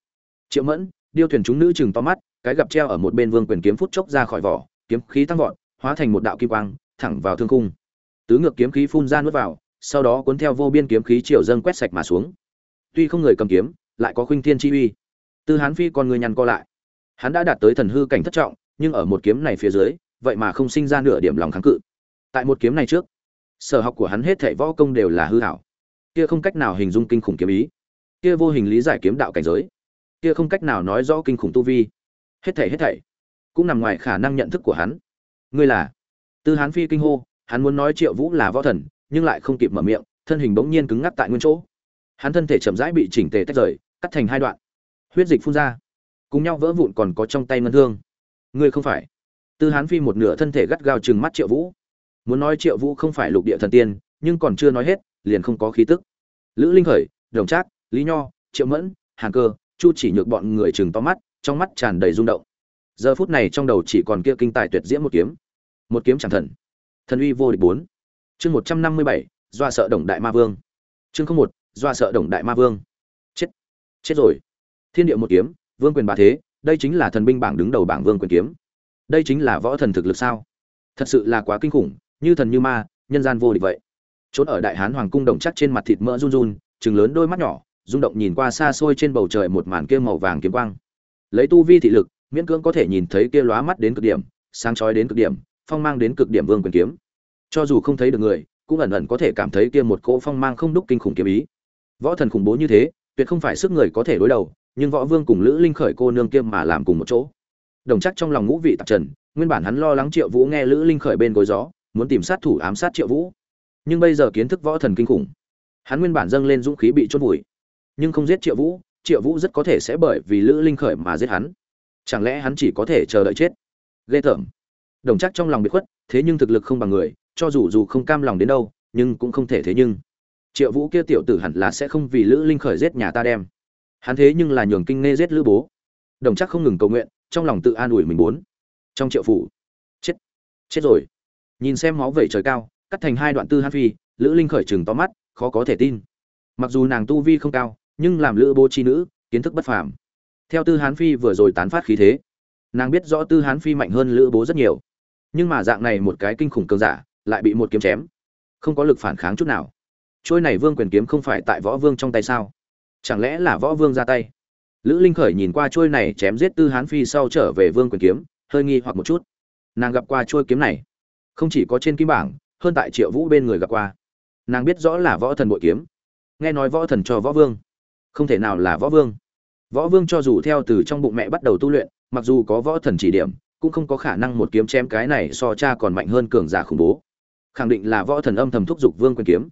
[SPEAKER 1] Triệu mẫn, điêu thuyền chúng nữ chừng to mắt, cái gặp treo ở một bên vương quyền kiếm phút chốc ra khỏi vỏ, kiếm khí tăng vọt, hóa thành một đạo kim quang thẳng vào thương khung. Tứ ngược kiếm khí phun ra nuốt vào, sau đó cuốn theo vô biên kiếm khí triều dâng quét sạch mà xuống. Tuy không người cầm kiếm, lại có khuynh thiên chi uy. Tư hán phi còn người nhằn co lại. Hắn đã đạt tới thần hư cảnh thất trọng, nhưng ở một kiếm này phía dưới, vậy mà không sinh ra nửa điểm lòng kháng cự. Tại một kiếm này trước, sở học của hắn hết thảy võ công đều là hư hảo. Kia không cách nào hình dung kinh khủng kiếm ý. Kia vô hình lý giải kiếm đạo cảnh giới. Kia không cách nào nói rõ kinh khủng tu vi. Hết thảy hết thảy. Cũng nằm ngoài khả năng nhận thức của hắn. Ngươi là? Tư hán phi kinh hô, hắn muốn nói triệu vũ là võ thần, nhưng lại không kịp mở miệng, thân hình bỗng nhiên cứng ngắc tại nguyên chỗ. Hắn thân thể chậm rãi bị chỉnh tề tách rời, cắt thành hai đoạn. Huyết dịch phun ra. Cùng nhau vỡ vụn còn có trong tay ngân thương. Ngươi không phải. Tư hán phi một nửa thân thể gắt gao chừng mắt triệu vũ. Muốn nói triệu vũ không phải lục địa thần tiên, nhưng còn chưa nói hết, liền không có khí tức. Lữ linh khởi, đồng trác, lý nho, triệu mẫn, hàn cơ, chu chỉ nhược bọn người chừng to mắt, trong mắt tràn đầy rung động. Giờ phút này trong đầu chỉ còn kia kinh tài tuyệt diễm một kiếm một kiếm chẳng thần. Thần uy vô địch bốn. Chương một trăm năm mươi bảy, doa sợ đồng đại ma vương. Chương không một, doa sợ đồng đại ma vương. Chết. Chết rồi. Thiên địa một kiếm, vương quyền ba thế, đây chính là thần binh bảng đứng đầu bảng vương quyền kiếm. Đây chính là võ thần thực lực sao? Thật sự là quá kinh khủng, như thần như ma, nhân gian vô địch vậy. Trốn ở đại hán hoàng cung đồng chắc trên mặt thịt mỡ run run chừng lớn đôi mắt nhỏ, rung động nhìn qua xa xôi trên bầu trời một màn kia màu vàng kiếm quang. Lấy tu vi thị lực, miễn cưỡng có thể nhìn thấy kia lóa mắt đến cực điểm, sáng chói đến cực điểm phong mang đến cực điểm vương quyền kiếm. Cho dù không thấy được người, cũng ẩn ẩn có thể cảm thấy kia một cỗ phong mang không đúc kinh khủng kiếm ý. Võ thần khủng bố như thế, tuyệt không phải sức người có thể đối đầu, nhưng võ vương cùng lữ linh khởi cô nương kia mà làm cùng một chỗ. Đồng chắc trong lòng ngũ vị tạp trần, nguyên bản hắn lo lắng triệu vũ nghe lữ linh khởi bên gối gió, muốn tìm sát thủ ám sát triệu vũ. Nhưng bây giờ kiến thức võ thần kinh khủng, hắn nguyên bản dâng lên dũng khí bị chôn vùi. Nhưng không giết triệu vũ triệu vũ rất có thể sẽ bởi vì lữ linh khởi mà giết hắn. Chẳng lẽ hắn chỉ có thể chờ đợi chết? Ghê tởm đồng chắc trong lòng bị khuất, thế nhưng thực lực không bằng người, cho dù dù không cam lòng đến đâu, nhưng cũng không thể thế nhưng. Triệu vũ kia tiểu tử hẳn là sẽ không vì lữ linh khởi giết nhà ta đem. Hắn thế nhưng là nhường kinh nghe giết lữ bố. Đồng chắc không ngừng cầu nguyện, trong lòng tự an ủi mình muốn. Trong triệu phủ, chết chết rồi. Nhìn xem máu vẩy trời cao, cắt thành hai đoạn tư hát phi, lữ linh khởi chừng to mắt, khó có thể tin. Mặc dù nàng tu vi không cao, nhưng làm lữ bố chi nữ, kiến thức bất phàm. Theo tư hán phi vừa rồi tán phát khí thế, nàng biết rõ tư hán phi mạnh hơn lữ bố rất nhiều nhưng mà dạng này một cái kinh khủng cường giả, lại bị một kiếm chém. Không có lực phản kháng chút nào. Trôi này vương quyền kiếm không phải tại võ vương trong tay sao? Chẳng lẽ là võ vương ra tay? Lữ linh khởi nhìn qua trôi này chém giết tư hán phi sau trở về vương quyền kiếm, hơi nghi hoặc một chút. Nàng gặp qua trôi kiếm này. Không chỉ có trên kim bảng, hơn tại triệu vũ bên người gặp qua. Nàng biết rõ là võ thần bội kiếm. Nghe nói võ thần cho võ vương. Không thể nào là võ vương. Võ vương cho dù theo từ trong bụng mẹ bắt đầu tu luyện, mặc dù có võ thần chỉ điểm cũng không có khả năng một kiếm chém cái này so cha còn mạnh hơn cường giả khủng bố. Khẳng định là võ thần âm thầm thúc giục vương quyền kiếm.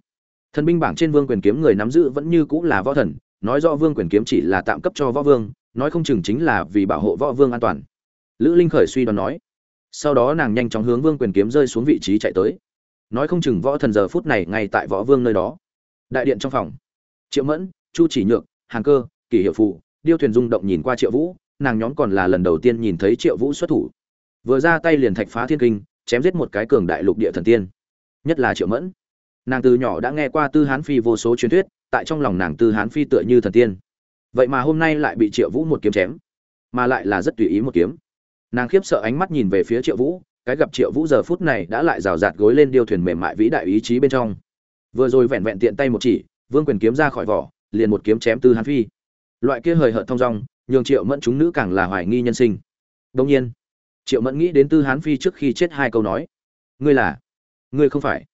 [SPEAKER 1] Thần binh bảng trên vương quyền kiếm người nắm giữ vẫn như cũng là võ thần, nói rõ vương quyền kiếm chỉ là tạm cấp cho võ vương, nói không chừng chính là vì bảo hộ võ vương an toàn. Lữ linh khởi suy đoán nói. Sau đó nàng nhanh chóng hướng vương quyền kiếm rơi xuống vị trí chạy tới. Nói không chừng võ thần giờ phút này ngay tại võ vương nơi đó. Đại điện trong phòng. Triệu mẫn, chu chỉ nhược, hàng cơ, kỷ hiệu phụ, điêu thuyền rung động nhìn qua triệu vũ, nàng nhóm còn là lần đầu tiên nhìn thấy triệu vũ xuất thủ vừa ra tay liền thạch phá thiên kinh, chém giết một cái cường đại lục địa thần tiên. Nhất là triệu mẫn. Nàng từ nhỏ đã nghe qua tư hán phi vô số truyền thuyết, tại trong lòng nàng tư hán phi tựa như thần tiên. Vậy mà hôm nay lại bị triệu vũ một kiếm chém, mà lại là rất tùy ý một kiếm. Nàng khiếp sợ ánh mắt nhìn về phía triệu vũ, cái gặp triệu vũ giờ phút này đã lại rào rạt gối lên điêu thuyền mềm mại vĩ đại ý chí bên trong. Vừa rồi vẹn vẹn tiện tay một chỉ, vương quyền kiếm ra khỏi vỏ, liền một kiếm chém tư hán phi. Loại kia hời hợt thong dong, nhường triệu mẫn chúng nữ càng là hoài nghi nhân sinh. Đông nhiên triệu mẫn nghĩ đến tư hán phi trước khi chết hai câu nói. Ngươi là? Ngươi không phải.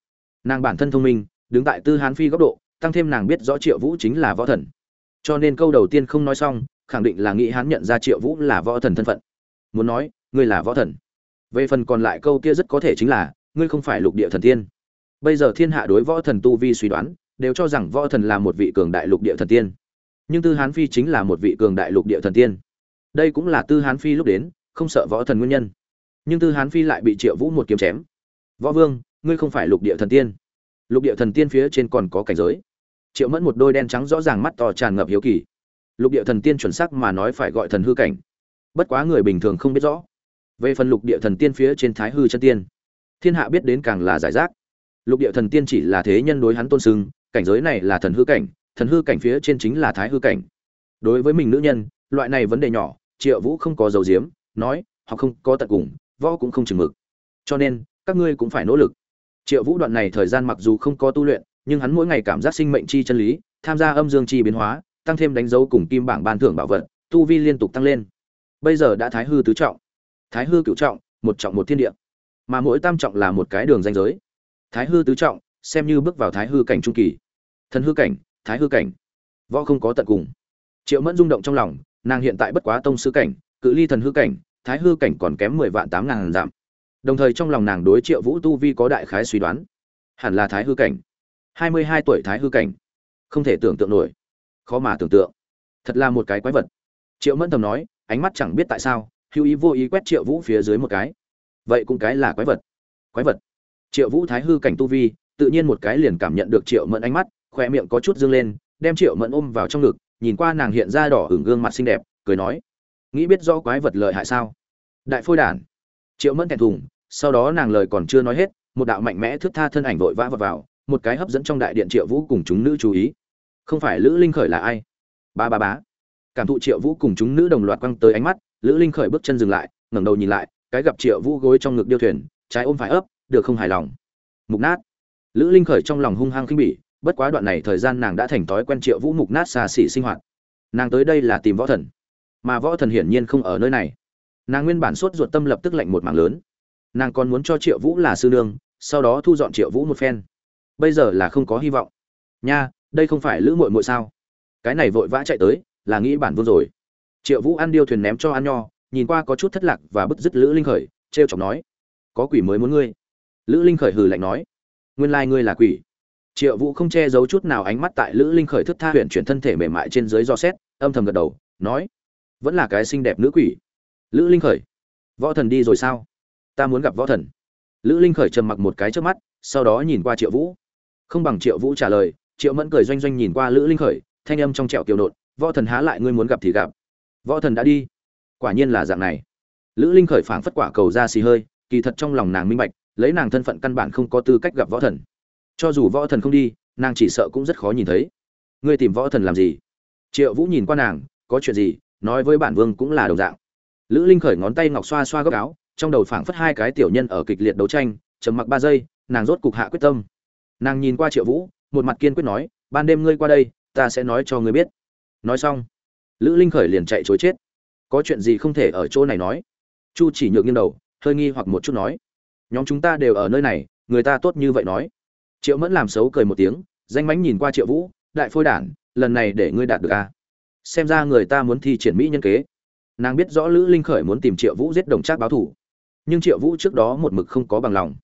[SPEAKER 1] Nàng bản thân thông minh, đứng tại tư hán phi góc độ, tăng thêm nàng biết rõ triệu vũ chính là võ thần. Cho nên câu đầu tiên không nói xong, khẳng định là nghĩ hắn nhận ra triệu vũ là võ thần thân phận. Muốn nói, ngươi là võ thần. Về phần còn lại câu kia rất có thể chính là, ngươi không phải lục địa thần tiên. Bây giờ thiên hạ đối võ thần tu vi suy đoán, đều cho rằng võ thần là một vị cường đại lục địa thần tiên. Nhưng tư hán phi chính là một vị cường đại lục địa thần tiên. Đây cũng là tư hán phi lúc đến không sợ võ thần nguyên nhân. Nhưng tư hán phi lại bị triệu vũ một kiếm chém. Võ vương, ngươi không phải lục địa thần tiên. Lục địa thần tiên phía trên còn có cảnh giới. Triệu mẫn một đôi đen trắng rõ ràng mắt to tràn ngập hiếu kỳ. Lục địa thần tiên chuẩn sắc mà nói phải gọi thần hư cảnh. Bất quá người bình thường không biết rõ. Về phần lục địa thần tiên phía trên thái hư chân tiên, thiên hạ biết đến càng là giải rác. Lục địa thần tiên chỉ là thế nhân đối hắn tôn sưng, cảnh giới này là thần hư cảnh, thần hư cảnh phía trên chính là thái hư cảnh. Đối với mình nữ nhân, loại này vấn đề nhỏ, triệu vũ không có dầu diếm nói, họ không có tận cùng, võ cũng không chừng mực. Cho nên, các ngươi cũng phải nỗ lực. Triệu vũ đoạn này thời gian mặc dù không có tu luyện, nhưng hắn mỗi ngày cảm giác sinh mệnh chi chân lý, tham gia âm dương chi biến hóa, tăng thêm đánh dấu cùng kim bảng ban thưởng bảo vật, tu vi liên tục tăng lên. Bây giờ đã thái hư tứ trọng. Thái hư cửu trọng, một trọng một thiên địa. Mà mỗi tam trọng là một cái đường danh giới. Thái hư tứ trọng, xem như bước vào thái hư cảnh trung kỳ. Thần hư cảnh, thái hư cảnh. Võ không có tận cùng. Triệu mẫn rung động trong lòng, nàng hiện tại bất quá tông sư cảnh, cự ly thần hư cảnh thái hư cảnh còn kém mười vạn tám ngàn giảm. Đồng thời trong lòng nàng đối triệu vũ tu vi có đại khái suy đoán. Hẳn là thái hư cảnh. Hai mươi hai tuổi thái hư cảnh. Không thể tưởng tượng nổi. Khó mà tưởng tượng. Thật là một cái quái vật. Triệu mẫn thầm nói, ánh mắt chẳng biết tại sao, hữu ý vô ý quét triệu vũ phía dưới một cái. Vậy cũng cái là quái vật. Quái vật. Triệu vũ thái hư cảnh tu vi, tự nhiên một cái liền cảm nhận được triệu mẫn ánh mắt khoe miệng có chút dương lên, đem triệu mẫn ôm vào trong ngực, nhìn qua nàng hiện ra đỏ hửng gương mặt xinh đẹp, cười nói, nghĩ biết do quái vật lợi hại sao? Đại phôi đản. Triệu mẫn thẹn thùng sau đó nàng lời còn chưa nói hết một đạo mạnh mẽ thước tha thân ảnh vội vã vào, vào một cái hấp dẫn trong đại điện triệu vũ cùng chúng nữ chú ý. Không phải lữ linh khởi là ai? Ba ba bá cảm thụ triệu vũ cùng chúng nữ đồng loạt quăng tới ánh mắt lữ linh khởi bước chân dừng lại ngẩng đầu nhìn lại cái gặp triệu vũ gối trong ngực điêu thuyền trái ôm phải ấp được không hài lòng? Mục nát. Lữ linh khởi trong lòng hung hăng khinh bỉ bất quá đoạn này thời gian nàng đã thành thói quen triệu vũ mục nát xa xỉ sinh hoạt. Nàng tới đây là tìm võ thần mà võ thần hiển nhiên không ở nơi này nàng nguyên bản sốt ruột tâm lập tức lạnh một mảng lớn. Nàng còn muốn cho triệu vũ là sư nương, sau đó thu dọn triệu vũ một phen. Bây giờ là không có hy vọng. Nha, đây không phải lữ muội muội sao? Cái này vội vã chạy tới, là nghĩ bản vương rồi. Triệu vũ ăn điêu thuyền ném cho ăn nho, nhìn qua có chút thất lạc và bứt dứt lữ linh khởi t r e o chọc nói, có quỷ mới muốn ngươi. Lữ linh khởi hừ lạnh nói, nguyên lai、like、ngươi là quỷ. Triệu vũ không che giấu chút nào ánh mắt tại lữ linh khởi thức tha huyện chuyển thân thể mềm mại trên dưới do xét, âm thầm gật đầu, nói, vẫn là cái xinh đẹp nữ quỷ lữ linh khởi, võ thần đi rồi sao? Ta muốn gặp võ thần. Lữ linh khởi trầm mặc một cái trước mắt, sau đó nhìn qua triệu vũ. Không bằng triệu vũ trả lời, triệu mẫn cười doanh doanh nhìn qua lữ linh khởi, thanh âm trong trẹo kiều nộn, võ thần há lại ngươi muốn gặp thì gặp. Võ thần đã đi. Quả nhiên là dạng này. Lữ linh khởi phảng phất quả cầu ra xì hơi, kỳ thật trong lòng nàng minh bạch, lấy nàng thân phận căn bản không có tư cách gặp võ thần. Cho dù võ thần không đi, nàng chỉ sợ cũng rất khó nhìn thấy. Ngươi tìm võ thần làm gì? Triệu vũ nhìn qua nàng, có chuyện gì? Nói với bản vương cũng là đồng dạng lữ linh khởi ngón tay ngọc xoa xoa góc áo, trong đầu phảng phất hai cái tiểu nhân ở kịch liệt đấu tranh, trầm mặc ba giây, nàng rốt cục hạ quyết tâm. Nàng nhìn qua triệu vũ, một mặt kiên quyết nói, ban đêm ngươi qua đây, ta sẽ nói cho ngươi biết. Nói xong, lữ linh khởi liền chạy chối chết. Có chuyện gì không thể ở chỗ này nói. Chu chỉ nhược nghiêng đầu, hơi nghi hoặc một chút nói, nhóm chúng ta đều ở nơi này, người ta tốt như vậy nói. Triệu mẫn làm xấu cười một tiếng, danh mánh nhìn qua triệu vũ, đại phôi đản, lần này để ngươi đạt được a à? xem ra người ta muốn thi triển mỹ nhân kế nàng biết rõ lữ linh khởi muốn tìm triệu vũ giết đồng trác báo thủ. Nhưng triệu vũ trước đó một mực không có bằng lòng.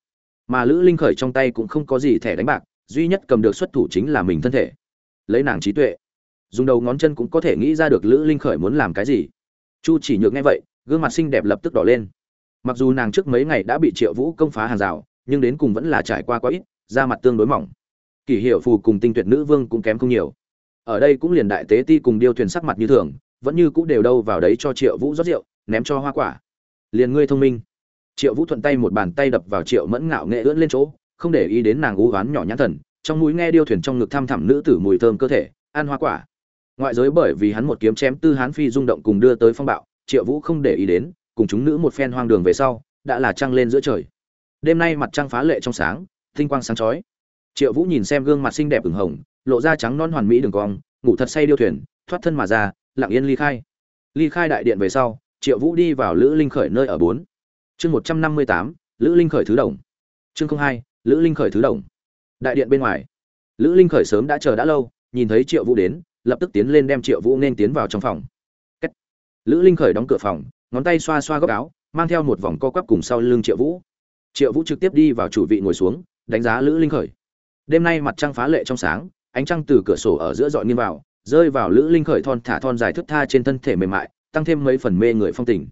[SPEAKER 1] Mà lữ linh khởi trong tay cũng không có gì thẻ đánh bạc, duy nhất cầm được xuất thủ chính là mình thân thể. Lấy nàng trí tuệ, dùng đầu ngón chân cũng có thể nghĩ ra được lữ linh khởi muốn làm cái gì. Chu chỉ nhược nghe vậy, gương mặt xinh đẹp lập tức đỏ lên. Mặc dù nàng trước mấy ngày đã bị triệu vũ công phá hàng rào, nhưng đến cùng vẫn là trải qua quá ít, da mặt tương đối mỏng. Kỷ hiệu phù cùng tinh tuyệt nữ vương cũng kém không nhiều. Ở đây cũng liền đại tế ti cùng điêu thuyền sắc mặt như thường vẫn như cũng đều đâu vào đấy cho triệu vũ rót rượu, ném cho hoa quả. Liền ngươi thông minh. Triệu vũ thuận tay một bàn tay đập vào triệu mẫn ngạo nghệ ưỡn lên chỗ, không để ý đến nàng u oán nhỏ nhãn thần, trong mũi nghe điêu thuyền trong ngực thăm thẳm nữ tử mùi thơm cơ thể, ăn hoa quả. Ngoại giới bởi vì hắn một kiếm chém tư hán phi rung động cùng đưa tới phong bạo, triệu vũ không để ý đến, cùng chúng nữ một phen hoang đường về sau, đã là trăng lên giữa trời. Đêm nay mặt trăng phá lệ trong sáng, tinh quang sáng chói. Triệu vũ nhìn xem gương mặt xinh đẹp ửng hồng, lộ ra trắng non hoàn mỹ đường cong, ngủ thật say điêu thuyền, thoát thân mà ra lặng yên ly khai. Ly khai đại điện về sau, triệu vũ đi vào lữ linh khởi nơi ở bốn. Chương một trăm năm mươi tám, lữ linh khởi thứ đồng. Chương không hai, lữ linh khởi thứ đồng. Đại điện bên ngoài. Lữ linh khởi sớm đã chờ đã lâu, nhìn thấy triệu vũ đến, lập tức tiến lên đem triệu vũ nên tiến vào trong phòng. Cách. lữ linh khởi đóng cửa phòng, ngón tay xoa xoa góc áo, mang theo một vòng co quắp cùng sau lưng triệu vũ. Triệu vũ trực tiếp đi vào chủ vị ngồi xuống, đánh giá lữ linh khởi. Đêm nay mặt trăng phá lệ trong sáng, ánh trăng từ cửa sổ ở giữa dọi nghiêng vào rơi vào lữ linh khởi thon thả thon dài thức tha trên thân thể mềm mại, tăng thêm mấy phần mê người phong tình.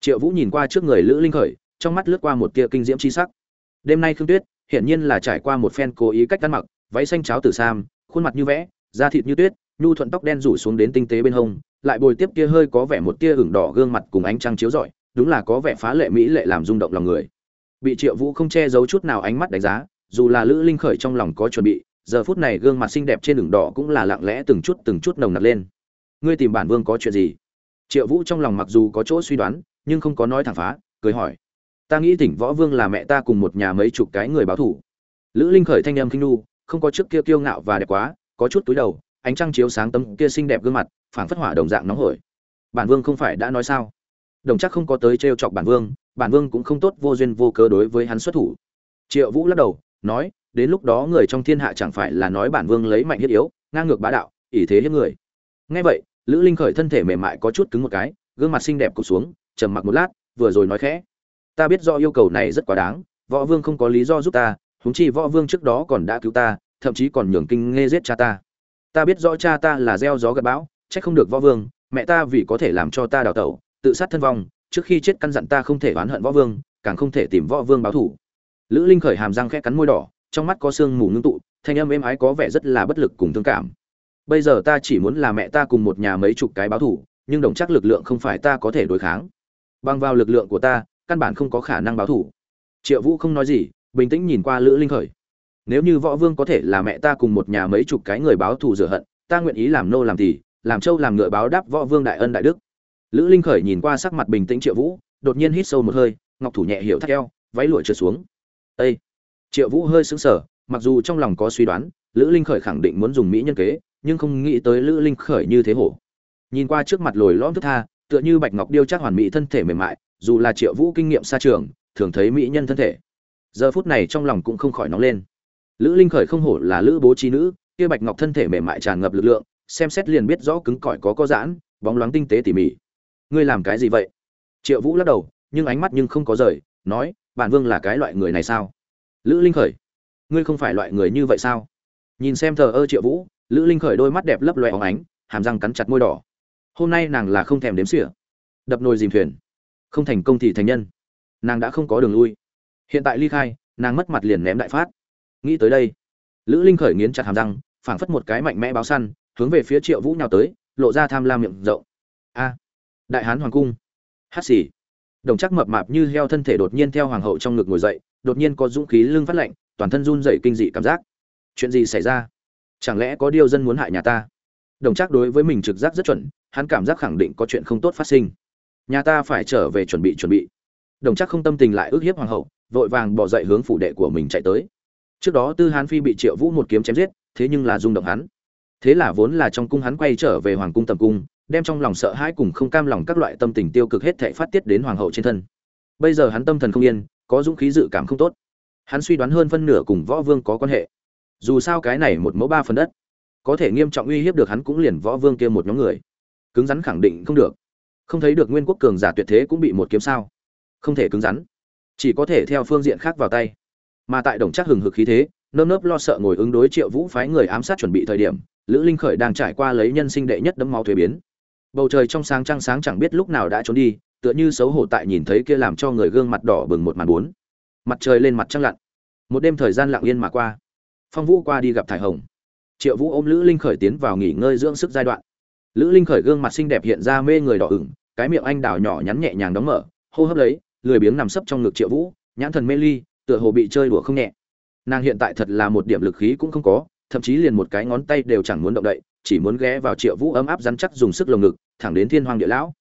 [SPEAKER 1] Triệu vũ nhìn qua trước người lữ linh khởi, trong mắt lướt qua một tia kinh diễm chi sắc. Đêm nay khương tuyết, hiển nhiên là trải qua một phen cố ý cách ăn mặc, váy xanh cháo tử sam, khuôn mặt như vẽ, da thịt như tuyết, nhu thuận tóc đen rủ xuống đến tinh tế bên hông, lại bồi tiếp kia hơi có vẻ một tia hửng đỏ gương mặt cùng ánh trăng chiếu rọi, đúng là có vẻ phá lệ mỹ lệ làm rung động lòng người. Bị triệu vũ không che giấu chút nào ánh mắt đánh giá, dù là lữ linh khởi trong lòng có chuẩn bị giờ phút này gương mặt xinh đẹp trên đường đỏ cũng là lặng lẽ từng chút từng chút nồng nặc lên. Ngươi tìm bản vương có chuyện gì? Triệu vũ trong lòng mặc dù có chỗ suy đoán, nhưng không có nói thẳng phá, cười hỏi. Ta nghĩ tỉnh võ vương là mẹ ta cùng một nhà mấy chục cái người báo thủ. Lữ linh khởi thanh âm kinh nu, không có trước kia kiêu ngạo và đẹp quá, có chút túi đầu, ánh trăng chiếu sáng tấm kia xinh đẹp gương mặt, phảng phất hỏa đồng dạng nóng hổi. Bản vương không phải đã nói sao? Đồng chắc không có tới trêu chọc bản vương bản vương cũng không tốt vô duyên vô cớ đối với hắn xuất thủ. Triệu vũ lắc đầu, nói đến lúc đó người trong thiên hạ chẳng phải là nói bản vương lấy mạnh hiếp yếu, ngang ngược bá đạo, ỷ thế hiếp người. Ngay vậy, lữ linh khởi thân thể mềm mại có chút cứng một cái, gương mặt xinh đẹp cụt xuống, trầm mặc một lát, vừa rồi nói khẽ. Ta biết do yêu cầu này rất quá đáng, võ vương không có lý do giúp ta, huống chi võ vương trước đó còn đã cứu ta, thậm chí còn nhường kinh nghe giết cha ta. Ta biết rõ cha ta là gieo gió gật bão, trách không được võ vương, mẹ ta vì có thể làm cho ta đào tẩu, tự sát thân vong, trước khi chết căn dặn ta không thể oán hận võ vương, càng không thể tìm võ vương báo thủ lữ linh khởi hàm răng khẽ cắn môi đỏ trong mắt có sương mù ngưng tụ, thanh âm êm ái có vẻ rất là bất lực cùng thương cảm. Bây giờ ta chỉ muốn là mẹ ta cùng một nhà mấy chục cái báo thủ, nhưng đồng chắc lực lượng không phải ta có thể đối kháng. Bằng vào lực lượng của ta, căn bản không có khả năng báo thủ. Triệu vũ không nói gì, bình tĩnh nhìn qua lữ linh khởi. Nếu như võ vương có thể là mẹ ta cùng một nhà mấy chục cái người báo thù rửa hận, ta nguyện ý làm nô làm tỳ, làm trâu làm ngựa báo đáp võ vương đại ân đại đức. Lữ linh khởi nhìn qua sắc mặt bình tĩnh triệu vũ, đột nhiên hít sâu một hơi, ngọc thủ nhẹ hiểu thắt eo, váy lụa trượt xuống. Ây triệu vũ hơi sững sờ, mặc dù trong lòng có suy đoán, lữ linh khởi khẳng định muốn dùng mỹ nhân kế, nhưng không nghĩ tới lữ linh khởi như thế hổ. Nhìn qua trước mặt lồi lõm thức tha, tựa như bạch ngọc điêu chắc hoàn mỹ thân thể mềm mại, dù là triệu vũ kinh nghiệm xa trường, thường thấy mỹ nhân thân thể. Giờ phút này trong lòng cũng không khỏi nóng lên. Lữ linh khởi không hổ là lữ bố trí nữ, kia bạch ngọc thân thể mềm mại tràn ngập lực lượng, xem xét liền biết rõ cứng cỏi có có giãn, bóng loáng tinh tế tỉ mỉ. Ngươi làm cái gì vậy? Triệu vũ lắc đầu, nhưng ánh mắt nhưng không có rời, nói, bản vương là cái loại người này sao? Lữ linh khởi, ngươi không phải loại người như vậy sao? Nhìn xem thờ ơ triệu vũ, lữ linh khởi đôi mắt đẹp lấp loe óng ánh, hàm răng cắn chặt môi đỏ. Hôm nay nàng là không thèm đếm xỉa, đập nồi dìm thuyền. Không thành công thì thành nhân. Nàng đã không có đường lui. Hiện tại ly khai, nàng mất mặt liền ném đại phát. Nghĩ tới đây, lữ linh khởi nghiến chặt hàm răng, phảng phất một cái mạnh mẽ báo săn, hướng về phía triệu vũ nhào tới, lộ ra tham lam miệng rộng. A, đại hán hoàng cung. Hát xì. Đồng chắc mập mạp như heo thân thể đột nhiên theo hoàng hậu trong ngực ngồi dậy đột nhiên có dũng khí lưng phát lạnh, toàn thân run dậy kinh dị cảm giác. Chuyện gì xảy ra? Chẳng lẽ có điều dân muốn hại nhà ta? Đồng chắc đối với mình trực giác rất chuẩn, hắn cảm giác khẳng định có chuyện không tốt phát sinh. Nhà ta phải trở về chuẩn bị chuẩn bị. Đồng chắc không tâm tình lại ước hiếp hoàng hậu, vội vàng bỏ dậy hướng phủ đệ của mình chạy tới. Trước đó tư hán phi bị triệu vũ một kiếm chém giết, thế nhưng là rung động hắn. Thế là vốn là trong cung hắn quay trở về hoàng cung tầm cung, đem trong lòng sợ hãi cùng không cam lòng các loại tâm tình tiêu cực hết thảy phát tiết đến hoàng hậu trên thân. Bây giờ hắn tâm thần không yên có dũng khí dự cảm không tốt. Hắn suy đoán hơn phân nửa cùng võ vương có quan hệ. Dù sao cái này một mẫu ba phần đất, có thể nghiêm trọng uy hiếp được hắn cũng liền võ vương kia một nhóm người. Cứng rắn khẳng định không được. Không thấy được nguyên quốc cường giả tuyệt thế cũng bị một kiếm sao. Không thể cứng rắn. Chỉ có thể theo phương diện khác vào tay. Mà tại đồng chắc hừng hực khí thế, nơm nớp lo sợ ngồi ứng đối triệu vũ phái người ám sát chuẩn bị thời điểm, lữ linh khởi đang trải qua lấy nhân sinh đệ nhất đấm máu thuế biến. Bầu trời trong sáng trăng sáng chẳng biết lúc nào đã trốn đi tựa như xấu hổ tại nhìn thấy kia làm cho người gương mặt đỏ bừng một màn bốn. Mặt trời lên mặt trăng lặn. Một đêm thời gian lặng yên mà qua. Phong vũ qua đi gặp thải hồng. Triệu vũ ôm lữ linh khởi tiến vào nghỉ ngơi dưỡng sức giai đoạn. Lữ linh khởi gương mặt xinh đẹp hiện ra mê người đỏ ửng, cái miệng anh đào nhỏ nhắn nhẹ nhàng đóng mở, hô hấp lấy, lười biếng nằm sấp trong ngực triệu vũ, nhãn thần mê ly, tựa hồ bị chơi đùa không nhẹ. Nàng hiện tại thật là một điểm lực khí cũng không có, thậm chí liền một cái ngón tay đều chẳng muốn động đậy, chỉ muốn ghé vào triệu vũ ấm áp rắn chắc dùng sức lồng ngực, thẳng đến thiên hoàng địa lão.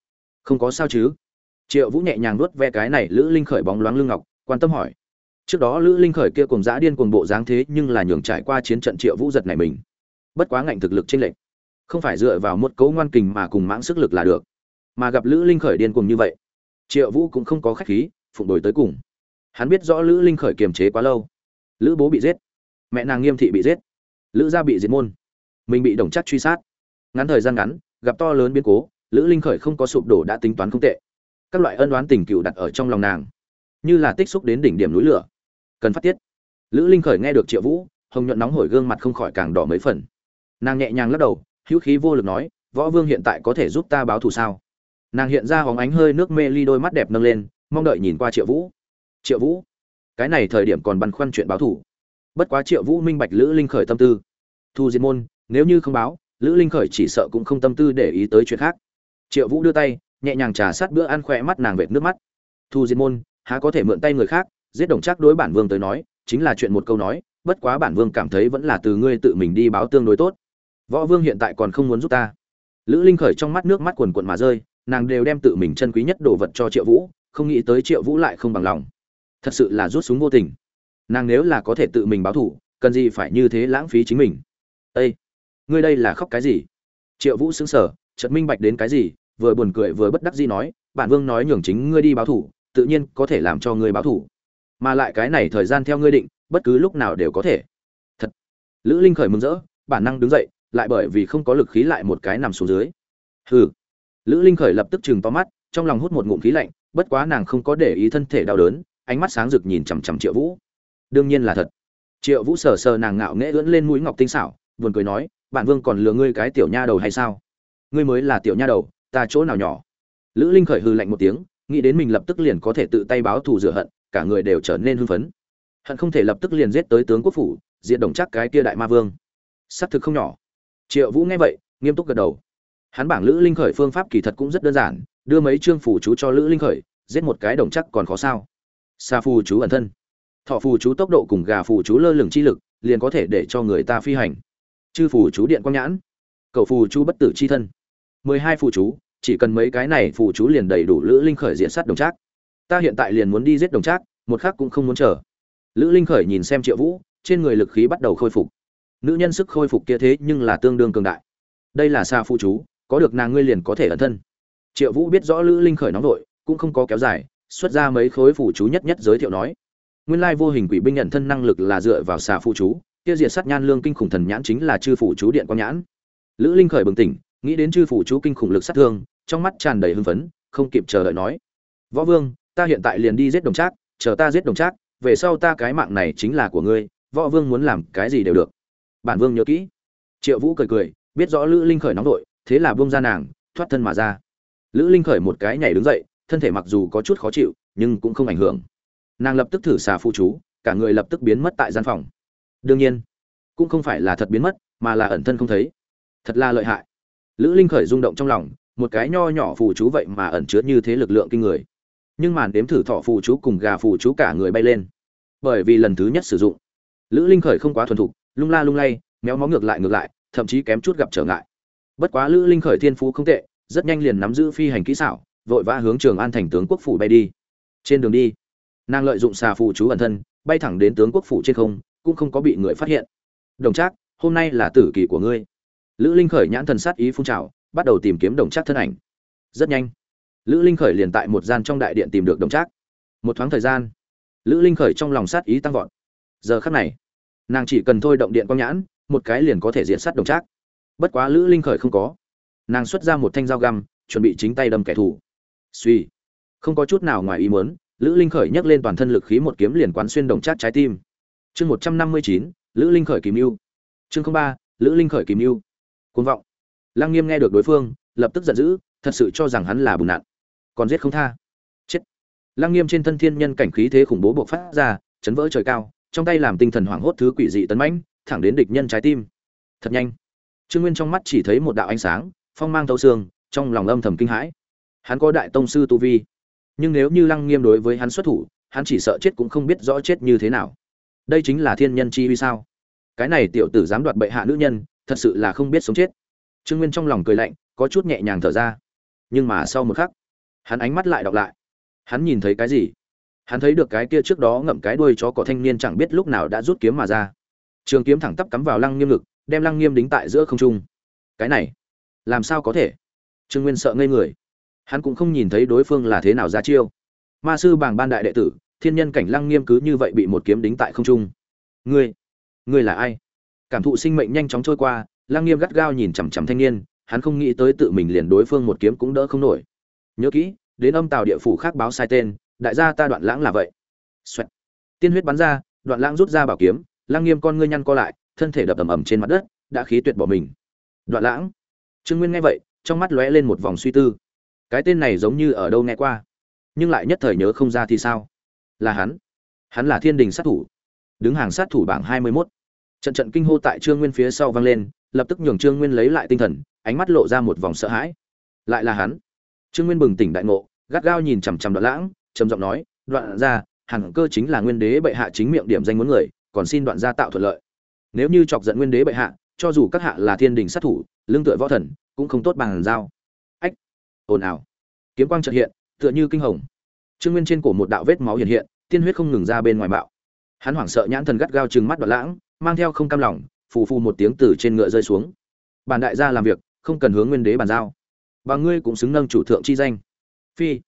[SPEAKER 1] Không có sao chứ? Triệu vũ nhẹ nhàng nuốt ve cái này lữ linh khởi bóng loáng lưng ngọc, quan tâm hỏi. Trước đó lữ linh khởi kia cùng dã điên cùng bộ dáng thế nhưng là nhường trải qua chiến trận triệu vũ giật này mình. Bất quá ngạnh thực lực trên lệnh không phải dựa vào một cấu ngoan kình mà cùng mãng sức lực là được. Mà gặp lữ linh khởi điên cuồng như vậy, triệu vũ cũng không có khách khí, phụng đổi tới cùng. Hắn biết rõ lữ linh khởi kiềm chế quá lâu. Lữ bố bị giết. Mẹ nàng nghiêm thị bị giết. Lữ gia bị diệt môn. Mình bị đồng chắc truy sát. Ngắn thời gian ngắn, gặp to lớn biến cố, lữ linh khởi không có sụp đổ đã tính toán không tệ các loại ân đoán tình cựu đặt ở trong lòng nàng, như là tích xúc đến đỉnh điểm núi lửa. Cần phát tiết. Lữ linh khởi nghe được triệu vũ, hồng nhuận nóng hổi gương mặt không khỏi càng đỏ mấy phần. Nàng nhẹ nhàng lắc đầu, hữu khí vô lực nói, võ vương hiện tại có thể giúp ta báo thù sao? Nàng hiện ra hóng ánh hơi nước mê ly đôi mắt đẹp nâng lên, mong đợi nhìn qua triệu vũ. Triệu vũ, cái này thời điểm còn băn khoăn chuyện báo thù. Bất quá triệu vũ minh bạch lữ linh khởi tâm tư. Thu diệt môn, nếu như không báo, lữ linh khởi chỉ sợ cũng không tâm tư để ý tới chuyện khác. Triệu vũ đưa tay nhẹ nhàng trà sát bữa ăn khỏe mắt nàng vệt nước mắt. Thu diệt môn, há có thể mượn tay người khác, giết đồng chắc đối bản vương tới nói, chính là chuyện một câu nói, bất quá bản vương cảm thấy vẫn là từ ngươi tự mình đi báo tương đối tốt. Võ vương hiện tại còn không muốn giúp ta. Lữ linh khởi trong mắt nước mắt quần quận mà rơi, nàng đều đem tự mình chân quý nhất đồ vật cho triệu vũ, không nghĩ tới triệu vũ lại không bằng lòng. Thật sự là rút súng vô tình. Nàng nếu là có thể tự mình báo thủ, cần gì phải như thế lãng phí chính mình? Ây ngươi đây là khóc cái gì? Triệu vũ xứng sở chợt minh bạch đến cái gì vừa buồn cười vừa bất đắc dĩ nói, bản vương nói nhường chính ngươi đi báo thủ, tự nhiên có thể làm cho ngươi báo thủ. Mà lại cái này thời gian theo ngươi định, bất cứ lúc nào đều có thể. Thật. Lữ linh khởi mừng rỡ, bản năng đứng dậy, lại bởi vì không có lực khí lại một cái nằm xuống dưới. Hừ. Lữ linh khởi lập tức chừng to mắt, trong lòng hút một ngụm khí lạnh, bất quá nàng không có để ý thân thể đau đớn, ánh mắt sáng rực nhìn chằm chằm triệu vũ. Đương nhiên là thật. Triệu vũ sờ sờ nàng ngạo nghễ ưỡn lên mũi ngọc tinh xảo, buồn cười nói, bản vương còn lừa ngươi cái tiểu nha đầu hay sao? Ngươi mới là tiểu nha đầu ta chỗ nào nhỏ? Lữ linh khởi hư lạnh một tiếng, nghĩ đến mình lập tức liền có thể tự tay báo thù rửa hận, cả người đều trở nên hưng phấn. Hận không thể lập tức liền giết tới tướng quốc phủ, diệt đồng chắc cái kia đại ma vương. Xác thực không nhỏ. Triệu vũ nghe vậy, nghiêm túc gật đầu. Hắn bảng lữ linh khởi phương pháp kỳ thật cũng rất đơn giản, đưa mấy chương phủ chú cho lữ linh khởi, giết một cái đồng chắc còn khó sao. Xa phù chú ẩn thân. Thọ phù chú tốc độ cùng gà phù chú lơ lửng chi lực, liền có thể để cho người ta phi hành. Chư phù chú điện quang nhãn. Cậu phù chú bất tử chi thân mười hai phù chú, chỉ cần mấy cái này phù chú liền đầy đủ lữ linh khởi diện sát đồng trác. Ta hiện tại liền muốn đi giết đồng trác, một khác cũng không muốn chờ. Lữ linh khởi nhìn xem triệu vũ, trên người lực khí bắt đầu khôi phục. Nữ nhân sức khôi phục kia thế nhưng là tương đương cường đại. Đây là xa phù chú, có được nàng ngươi liền có thể ẩn thân. Triệu vũ biết rõ lữ linh khởi nóng vội, cũng không có kéo dài, xuất ra mấy khối phù chú nhất nhất giới thiệu nói. Nguyên lai vô hình quỷ binh nhận thân năng lực là dựa vào xà phù chú, kia diệt sát nhan lương kinh khủng thần nhãn chính là chư phù chú điện quang nhãn. Lữ linh khởi bừng tỉnh nghĩ đến chư phủ chú kinh khủng lực sát thương, trong mắt tràn đầy hưng phấn, không kịp chờ đợi nói. Võ vương, ta hiện tại liền đi giết đồng trác, chờ ta giết đồng trác, về sau ta cái mạng này chính là của ngươi, võ vương muốn làm cái gì đều được. Bản vương nhớ kỹ. Triệu vũ cười cười, biết rõ lữ linh khởi nóng đội thế là buông ra nàng, thoát thân mà ra. Lữ linh khởi một cái nhảy đứng dậy, thân thể mặc dù có chút khó chịu, nhưng cũng không ảnh hưởng. Nàng lập tức thử xà phụ chú, cả người lập tức biến mất tại gian phòng. Đương nhiên, cũng không phải là thật biến mất, mà là ẩn thân không thấy. Thật là lợi hại lữ linh khởi rung động trong lòng, một cái nho nhỏ phù chú vậy mà ẩn chứa như thế lực lượng kinh người. Nhưng màn đếm thử thọ phù chú cùng gà phù chú cả người bay lên. Bởi vì lần thứ nhất sử dụng, lữ linh khởi không quá thuần thục, lung la lung lay, méo mó ngược lại ngược lại, thậm chí kém chút gặp trở ngại. Bất quá lữ linh khởi thiên phú không tệ, rất nhanh liền nắm giữ phi hành kỹ xảo, vội vã hướng trường an thành tướng quốc phủ bay đi. Trên đường đi, nàng lợi dụng xà phù chú ẩn thân, bay thẳng đến tướng quốc phủ trên không, cũng không có bị người phát hiện. Đồng trác, hôm nay là tử kỳ của ngươi lữ linh khởi nhãn thần sát ý phun trào, bắt đầu tìm kiếm đồng trác thân ảnh. Rất nhanh, lữ linh khởi liền tại một gian trong đại điện tìm được đồng trác. Một thoáng thời gian, lữ linh khởi trong lòng sát ý tăng vọt. Giờ khắc này, nàng chỉ cần thôi động điện quang nhãn, một cái liền có thể diện sát đồng trác. Bất quá lữ linh khởi không có. Nàng xuất ra một thanh dao găm, chuẩn bị chính tay đâm kẻ thù. Suy không có chút nào ngoài ý muốn, lữ linh khởi nhấc lên toàn thân lực khí một kiếm liền quán xuyên đồng trác trái tim. Chương một trăm năm mươi chín, lữ linh khởi kìm mưu. Chương ba, lữ linh khởi kìm mưu côn vọng. Lăng nghiêm nghe được đối phương, lập tức giận dữ, thật sự cho rằng hắn là bùn nạn. Còn giết không tha. Chết. Lăng nghiêm trên thân thiên nhân cảnh khí thế khủng bố buộc phát ra, chấn vỡ trời cao, trong tay làm tinh thần hoảng hốt thứ quỷ dị tấn mãnh, thẳng đến địch nhân trái tim. Thật nhanh. Trương nguyên trong mắt chỉ thấy một đạo ánh sáng, phong mang thấu xương, trong lòng âm thầm kinh hãi. Hắn có đại tông sư tu vi. Nhưng nếu như lăng nghiêm đối với hắn xuất thủ, hắn chỉ sợ chết cũng không biết rõ chết như thế nào. Đây chính là thiên nhân chi vì sao? Cái này tiểu tử dám đoạt bệ hạ nữ nhân thật sự là không biết sống chết. Trương nguyên trong lòng cười lạnh, có chút nhẹ nhàng thở ra. Nhưng mà sau một khắc, hắn ánh mắt lại đọc lại. Hắn nhìn thấy cái gì? Hắn thấy được cái kia trước đó ngậm cái đuôi chó cỏ thanh niên chẳng biết lúc nào đã rút kiếm mà ra. Trường kiếm thẳng tắp cắm vào lăng nghiêm lực đem lăng nghiêm đính tại giữa không trung. Cái này, làm sao có thể? Trương nguyên sợ ngây người. Hắn cũng không nhìn thấy đối phương là thế nào ra chiêu. Ma sư bảng ban đại đệ tử, thiên nhân cảnh lăng nghiêm cứ như vậy bị một kiếm đính tại không trung. Ngươi ngươi là ai? Cảm thụ sinh mệnh nhanh chóng trôi qua, lang nghiêm gắt gao nhìn chằm chằm thanh niên, hắn không nghĩ tới tự mình liền đối phương một kiếm cũng đỡ không nổi. Nhớ kỹ, đến âm tàu địa phủ khác báo sai tên, đại gia ta đoạn lãng là vậy. Xoẹt. tiên huyết bắn ra, đoạn lãng rút ra bảo kiếm, lang nghiêm con ngươi nhăn co lại, thân thể đập ầm ầm trên mặt đất, đã khí tuyệt bỏ mình. Đoạn lãng. Trương nguyên nghe vậy, trong mắt lóe lên một vòng suy tư. Cái tên này giống như ở đâu nghe qua? Nhưng lại nhất thời nhớ không ra thì sao? Là hắn. Hắn là thiên đình sát thủ. Đứng hàng sát thủ bảng hai mươi mốt trận trận kinh hô tại trương nguyên phía sau vang lên, lập tức nhường trương nguyên lấy lại tinh thần, ánh mắt lộ ra một vòng sợ hãi. Lại là hắn. Trương nguyên bừng tỉnh đại ngộ, gắt gao nhìn chằm chằm đoạn lãng, trầm giọng nói, đoạn ra hẳn cơ chính là nguyên đế bệ hạ chính miệng điểm danh muốn người, còn xin đoạn gia tạo thuận lợi. Nếu như chọc giận nguyên đế bệ hạ, cho dù các hạ là thiên đình sát thủ, lương tựa võ thần, cũng không tốt bằng giao. Ách, ồn ào. Kiếm quang chợt hiện, tựa như kinh hồng. Trương nguyên trên cổ một đạo vết máu hiện hiện, tiên huyết không ngừng ra bên ngoài bạo. Hắn hoảng sợ nhãn thần gắt gao chừng mắt đoạn lãng mang theo không cam lòng, phù phù một tiếng từ trên ngựa rơi xuống. Bản đại gia làm việc, không cần hướng nguyên đế bàn giao. Và ngươi cũng xứng nâng chủ thượng chi danh. Phi.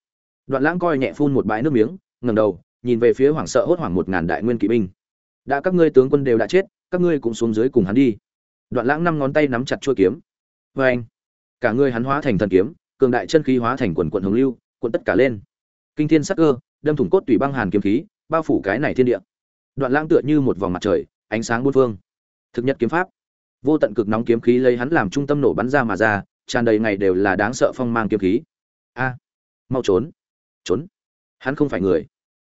[SPEAKER 1] Đoạn lãng coi nhẹ phun một bãi nước miếng, ngẩng đầu, nhìn về phía hoảng sợ hốt hoảng một ngàn đại nguyên kỵ binh. Đã các ngươi tướng quân đều đã chết, các ngươi cũng xuống dưới cùng hắn đi. Đoạn lãng năm ngón tay nắm chặt chuôi kiếm. Vê anh, cả ngươi hắn hóa thành thần kiếm, cường đại chân khí hóa thành quần quận hồng lưu quận tất cả lên. Kinh thiên sắc cơ, đâm thủng cốt tủy băng hàn kiếm khí, bao phủ cái này thiên địa. Đoạn lãng tựa như một vòng mặt trời ánh sáng bốn phương. Thực nhất kiếm pháp. Vô tận cực nóng kiếm khí lấy hắn làm trung tâm nổ bắn ra mà ra, tràn đầy ngày đều là đáng sợ phong mang kiếm khí. A. Mau trốn. Trốn. Hắn không phải người.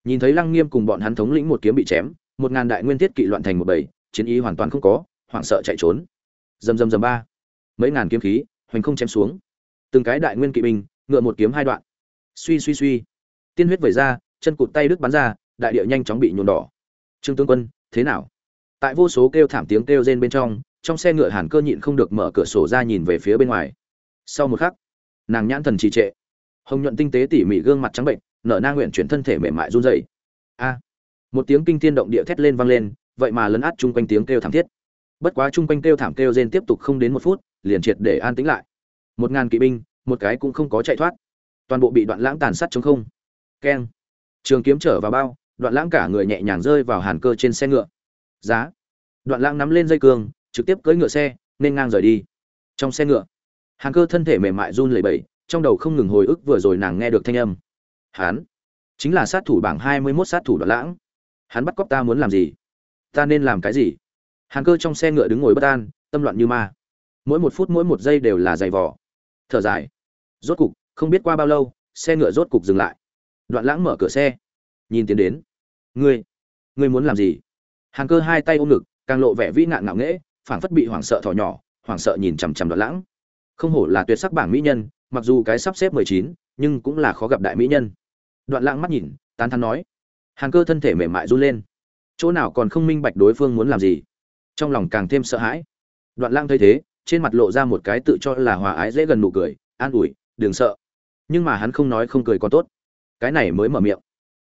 [SPEAKER 1] Nhìn thấy lăng nghiêm cùng bọn hắn thống lĩnh một kiếm bị chém, một ngàn đại nguyên thiết kỵ loạn thành một bầy, chiến ý hoàn toàn không có, hoảng sợ chạy trốn. Dầm dầm dầm ba. Mấy ngàn kiếm khí, hoành không chém xuống. Từng cái đại nguyên kỵ binh, ngựa một kiếm hai đoạn. Suy suy suy. Tiên huyết vẩy ra, chân cụt tay đứt bắn ra, đại địa nhanh chóng bị nhuộm đỏ. Trương tướng quân, thế nào? Tại vô số kêu thảm tiếng kêu rên bên trong trong xe ngựa hàn cơ nhịn không được mở cửa sổ ra nhìn về phía bên ngoài. Sau một khắc, nàng nhãn thần trì trệ. Hồng nhuận tinh tế tỉ mỉ gương mặt trắng bệnh, nở na nguyện chuyển thân thể mềm mại run rẩy. A! Một tiếng kinh thiên động địa thét lên vang lên, vậy mà lấn át chung quanh tiếng kêu thảm thiết. Bất quá chung quanh kêu thảm kêu rên tiếp tục không đến một phút, liền triệt để an tĩnh lại. Một ngàn kỵ binh, một cái cũng không có chạy thoát. Toàn bộ bị đoạn lãng tàn sát chống không. Keng! Trường kiếm trở vào bao, đoạn lãng cả người nhẹ nhàng rơi vào hàn cơ trên xe ngựa giá. Đoạn lãng nắm lên dây cương, trực tiếp cưỡi ngựa xe, nên ngang rời đi. Trong xe ngựa, hàn cơ thân thể mềm mại run lẩy bẩy, trong đầu không ngừng hồi ức vừa rồi nàng nghe được thanh âm. Hắn chính là sát thủ bảng hai mươi 21 sát thủ đoạn lãng. Hắn bắt cóc ta muốn làm gì? Ta nên làm cái gì? Hàn cơ trong xe ngựa đứng ngồi bất an, tâm loạn như ma. Mỗi một phút mỗi một giây đều là giày vò. Thở dài. Rốt cục, không biết qua bao lâu, xe ngựa rốt cục dừng lại. Đoạn lãng mở cửa xe. Nhìn tiến đến. Ngươi ngươi muốn làm gì? Hàn cơ hai tay ôm ngực, càng lộ vẻ vĩ nạn ngạo nghễ, phảng phất bị hoảng sợ thỏ nhỏ, hoảng sợ nhìn chằm chằm đoạn lãng. Không hổ là tuyệt sắc bảng mỹ nhân, mặc dù cái sắp xếp mười chín, nhưng cũng là khó gặp đại mỹ nhân. Đoạn lãng mắt nhìn, tán thắn nói. Hàn cơ thân thể mềm mại run lên. Chỗ nào còn không minh bạch đối phương muốn làm gì. Trong lòng càng thêm sợ hãi. Đoạn lãng thấy thế, trên mặt lộ ra một cái tự cho là hòa ái dễ gần nụ cười, an ủi, đừng sợ. Nhưng mà hắn không nói không cười còn tốt. Cái này mới mở miệng.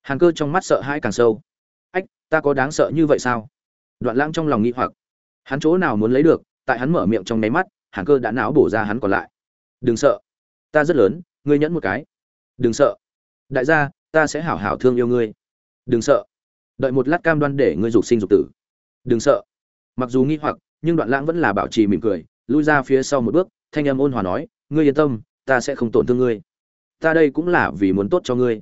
[SPEAKER 1] Hàn cơ trong mắt sợ hãi càng sâu ta có đáng sợ như vậy sao? Đoạn lãng trong lòng nghĩ hoặc. Hắn chỗ nào muốn lấy được, tại hắn mở miệng trong nháy mắt hàng cơ đã não bổ ra hắn còn lại. Đừng sợ. Ta rất lớn, ngươi nhẫn một cái. Đừng sợ. Đại gia, ta sẽ hảo hảo thương yêu ngươi. Đừng sợ. Đợi một lát cam đoan để ngươi dục sinh dục tử. Đừng sợ. Mặc dù nghi hoặc, nhưng đoạn lãng vẫn là bảo trì mỉm cười, lui ra phía sau một bước, thanh âm ôn hòa nói, ngươi yên tâm, ta sẽ không tổn thương ngươi. Ta đây cũng là vì muốn tốt cho ngươi.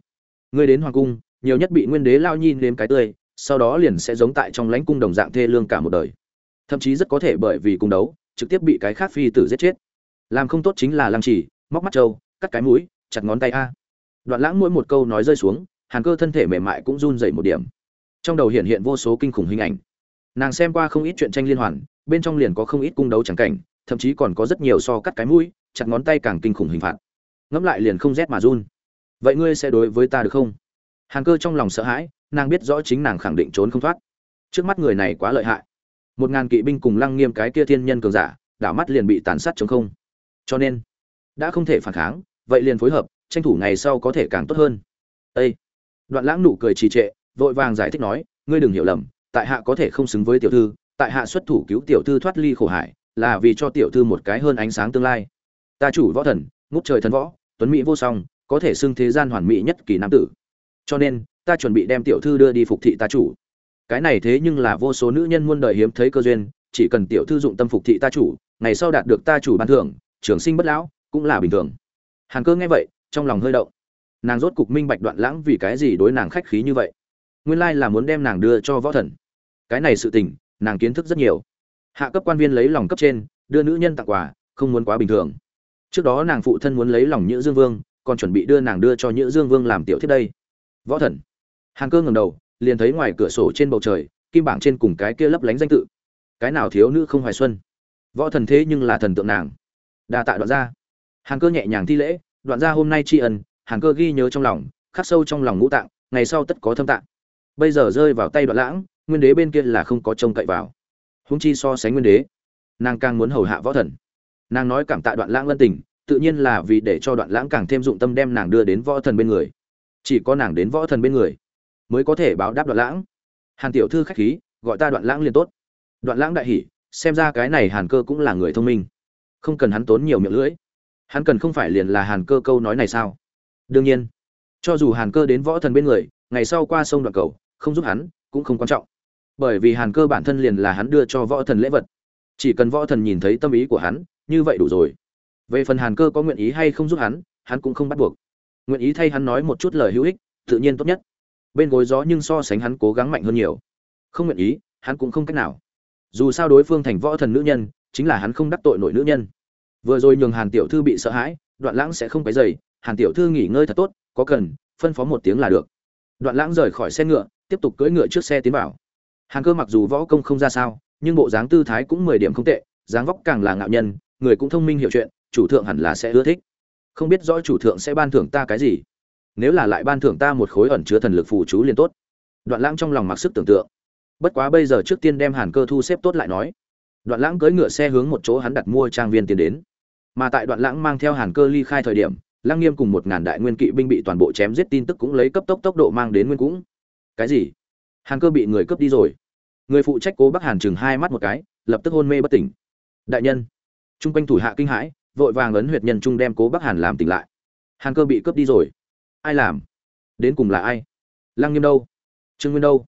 [SPEAKER 1] Ngươi đến hoàng cung, nhiều nhất bị nguyên đế lao nhi nếm cái tươi sau đó liền sẽ giống tại trong lãnh cung đồng dạng thê lương cả một đời. Thậm chí rất có thể bởi vì cung đấu, trực tiếp bị cái khác phi tử giết chết. Làm không tốt chính là lăng trì, móc mắt trâu, cắt cái mũi, chặt ngón tay a. Đoạn lãng mỗi một câu nói rơi xuống, hàn cơ thân thể mềm mại cũng run dậy một điểm. Trong đầu hiện hiện vô số kinh khủng hình ảnh. Nàng xem qua không ít chuyện tranh liên hoàn, bên trong liền có không ít cung đấu trắng cảnh, thậm chí còn có rất nhiều so cắt cái mũi, chặt ngón tay càng kinh khủng hình phạt. Ngẫm lại liền không rét mà run. Vậy ngươi sẽ đối với ta được không? Hàn cơ trong lòng sợ hãi nàng biết rõ chính nàng khẳng định trốn không thoát. Trước mắt người này quá lợi hại. Một ngàn kỵ binh cùng lăng nghiêm cái kia thiên nhân cường giả, đảo mắt liền bị tàn sát chống không. Cho nên, đã không thể phản kháng, vậy liền phối hợp, tranh thủ ngày sau có thể càng tốt hơn. Ê! đoạn lãng nụ cười trì trệ, vội vàng giải thích nói, ngươi đừng hiểu lầm, tại hạ có thể không xứng với tiểu thư, tại hạ xuất thủ cứu tiểu thư thoát ly khổ hải, là vì cho tiểu thư một cái hơn ánh sáng tương lai. Ta chủ võ thần, ngút trời thần võ, tuấn mỹ vô song, có thể xưng thế gian hoàn mỹ nhất kỳ nam tử. Cho nên ta chuẩn bị đem tiểu thư đưa đi phục thị ta chủ. Cái này thế nhưng là vô số nữ nhân muôn đời hiếm thấy cơ duyên, chỉ cần tiểu thư dụng tâm phục thị ta chủ, ngày sau đạt được ta chủ ban thưởng, trường sinh bất lão, cũng là bình thường. Hàn cơ nghe vậy, trong lòng hơi động. Nàng rốt cục minh bạch đoạn lãng vì cái gì đối nàng khách khí như vậy. Nguyên lai là muốn đem nàng đưa cho võ thần. Cái này sự tình, nàng kiến thức rất nhiều. Hạ cấp quan viên lấy lòng cấp trên, đưa nữ nhân tặng quà, không muốn quá bình thường. Trước đó nàng phụ thân muốn lấy lòng nhữ dương vương, còn chuẩn bị đưa nàng đưa cho nhữ dương vương làm tiểu thiết đây. Võ thần hàn cơ ngẩng đầu, liền thấy ngoài cửa sổ trên bầu trời, kim bảng trên cùng cái kia lấp lánh danh tự. Cái nào thiếu nữ không hoài xuân? Võ thần thế nhưng là thần tượng nàng. Đa tạ đoạn gia. Hàn cơ nhẹ nhàng thi lễ, đoạn gia hôm nay tri ân, hàn cơ ghi nhớ trong lòng, khắc sâu trong lòng ngũ tạng, ngày sau tất có thâm tạng. Bây giờ rơi vào tay đoạn lãng, nguyên đế bên kia là không có trông cậy vào. Húng chi so sánh nguyên đế, nàng càng muốn hầu hạ võ thần. Nàng nói cảm tạ đoạn lãng lân tình, tự nhiên là vì để cho đoạn lãng càng thêm dụng tâm đem nàng đưa đến võ thần bên người. Chỉ có nàng đến võ thần bên người mới có thể báo đáp đoạn lãng. Hàn tiểu thư khách khí, gọi ta đoạn lãng liền tốt. Đoạn lãng đại hỉ, xem ra cái này hàn cơ cũng là người thông minh. Không cần hắn tốn nhiều miệng lưỡi. Hắn cần không phải liền là hàn cơ câu nói này sao? Đương nhiên, cho dù hàn cơ đến võ thần bên người, ngày sau qua sông đoạn cầu, không giúp hắn cũng không quan trọng. Bởi vì hàn cơ bản thân liền là hắn đưa cho võ thần lễ vật. Chỉ cần võ thần nhìn thấy tâm ý của hắn, như vậy đủ rồi. Về phần hàn cơ có nguyện ý hay không giúp hắn hắn cũng không bắt buộc. Nguyện ý thay hắn nói một chút lời hữu ích, tự nhiên tốt nhất bên gối gió nhưng so sánh hắn cố gắng mạnh hơn nhiều. Không nguyện ý, hắn cũng không cách nào. Dù sao đối phương thành võ thần nữ nhân, chính là hắn không đắc tội nổi nữ nhân. Vừa rồi nhường hàn tiểu thư bị sợ hãi, đoạn lãng sẽ không cái dày hàn tiểu thư nghỉ ngơi thật tốt, có cần, phân phó một tiếng là được. Đoạn lãng rời khỏi xe ngựa, tiếp tục cưỡi ngựa trước xe tiến vào. Hàn cơ mặc dù võ công không ra sao, nhưng bộ dáng tư thái cũng mười điểm không tệ, dáng vóc càng là ngạo nhân, người cũng thông minh hiểu chuyện, chủ thượng hẳn là sẽ ưa thích. Không biết rõ chủ thượng sẽ ban thưởng ta cái gì nếu là lại ban thưởng ta một khối ẩn chứa thần lực phù chú liền tốt. Đoạn lãng trong lòng mặc sức tưởng tượng. Bất quá bây giờ trước tiên đem hàn cơ thu xếp tốt lại nói. Đoạn lãng cưỡi ngựa xe hướng một chỗ hắn đặt mua trang viên tiến đến. Mà tại đoạn lãng mang theo hàn cơ ly khai thời điểm, lăng nghiêm cùng một ngàn đại nguyên kỵ binh bị toàn bộ chém giết tin tức cũng lấy cấp tốc tốc độ mang đến nguyên cũng. Cái gì? Hàn cơ bị người cướp đi rồi. Người phụ trách cố bắc hàn chừng hai mắt một cái, lập tức hôn mê bất tỉnh. Đại nhân. Chung quanh thủ hạ kinh hãi, vội vàng ấn huyệt nhân trung đem cố bắc hàn làm tỉnh lại. Hàn cơ bị cướp đi rồi ai làm? Đến cùng là ai? Lăng nghiêm đâu? Trương nguyên đâu?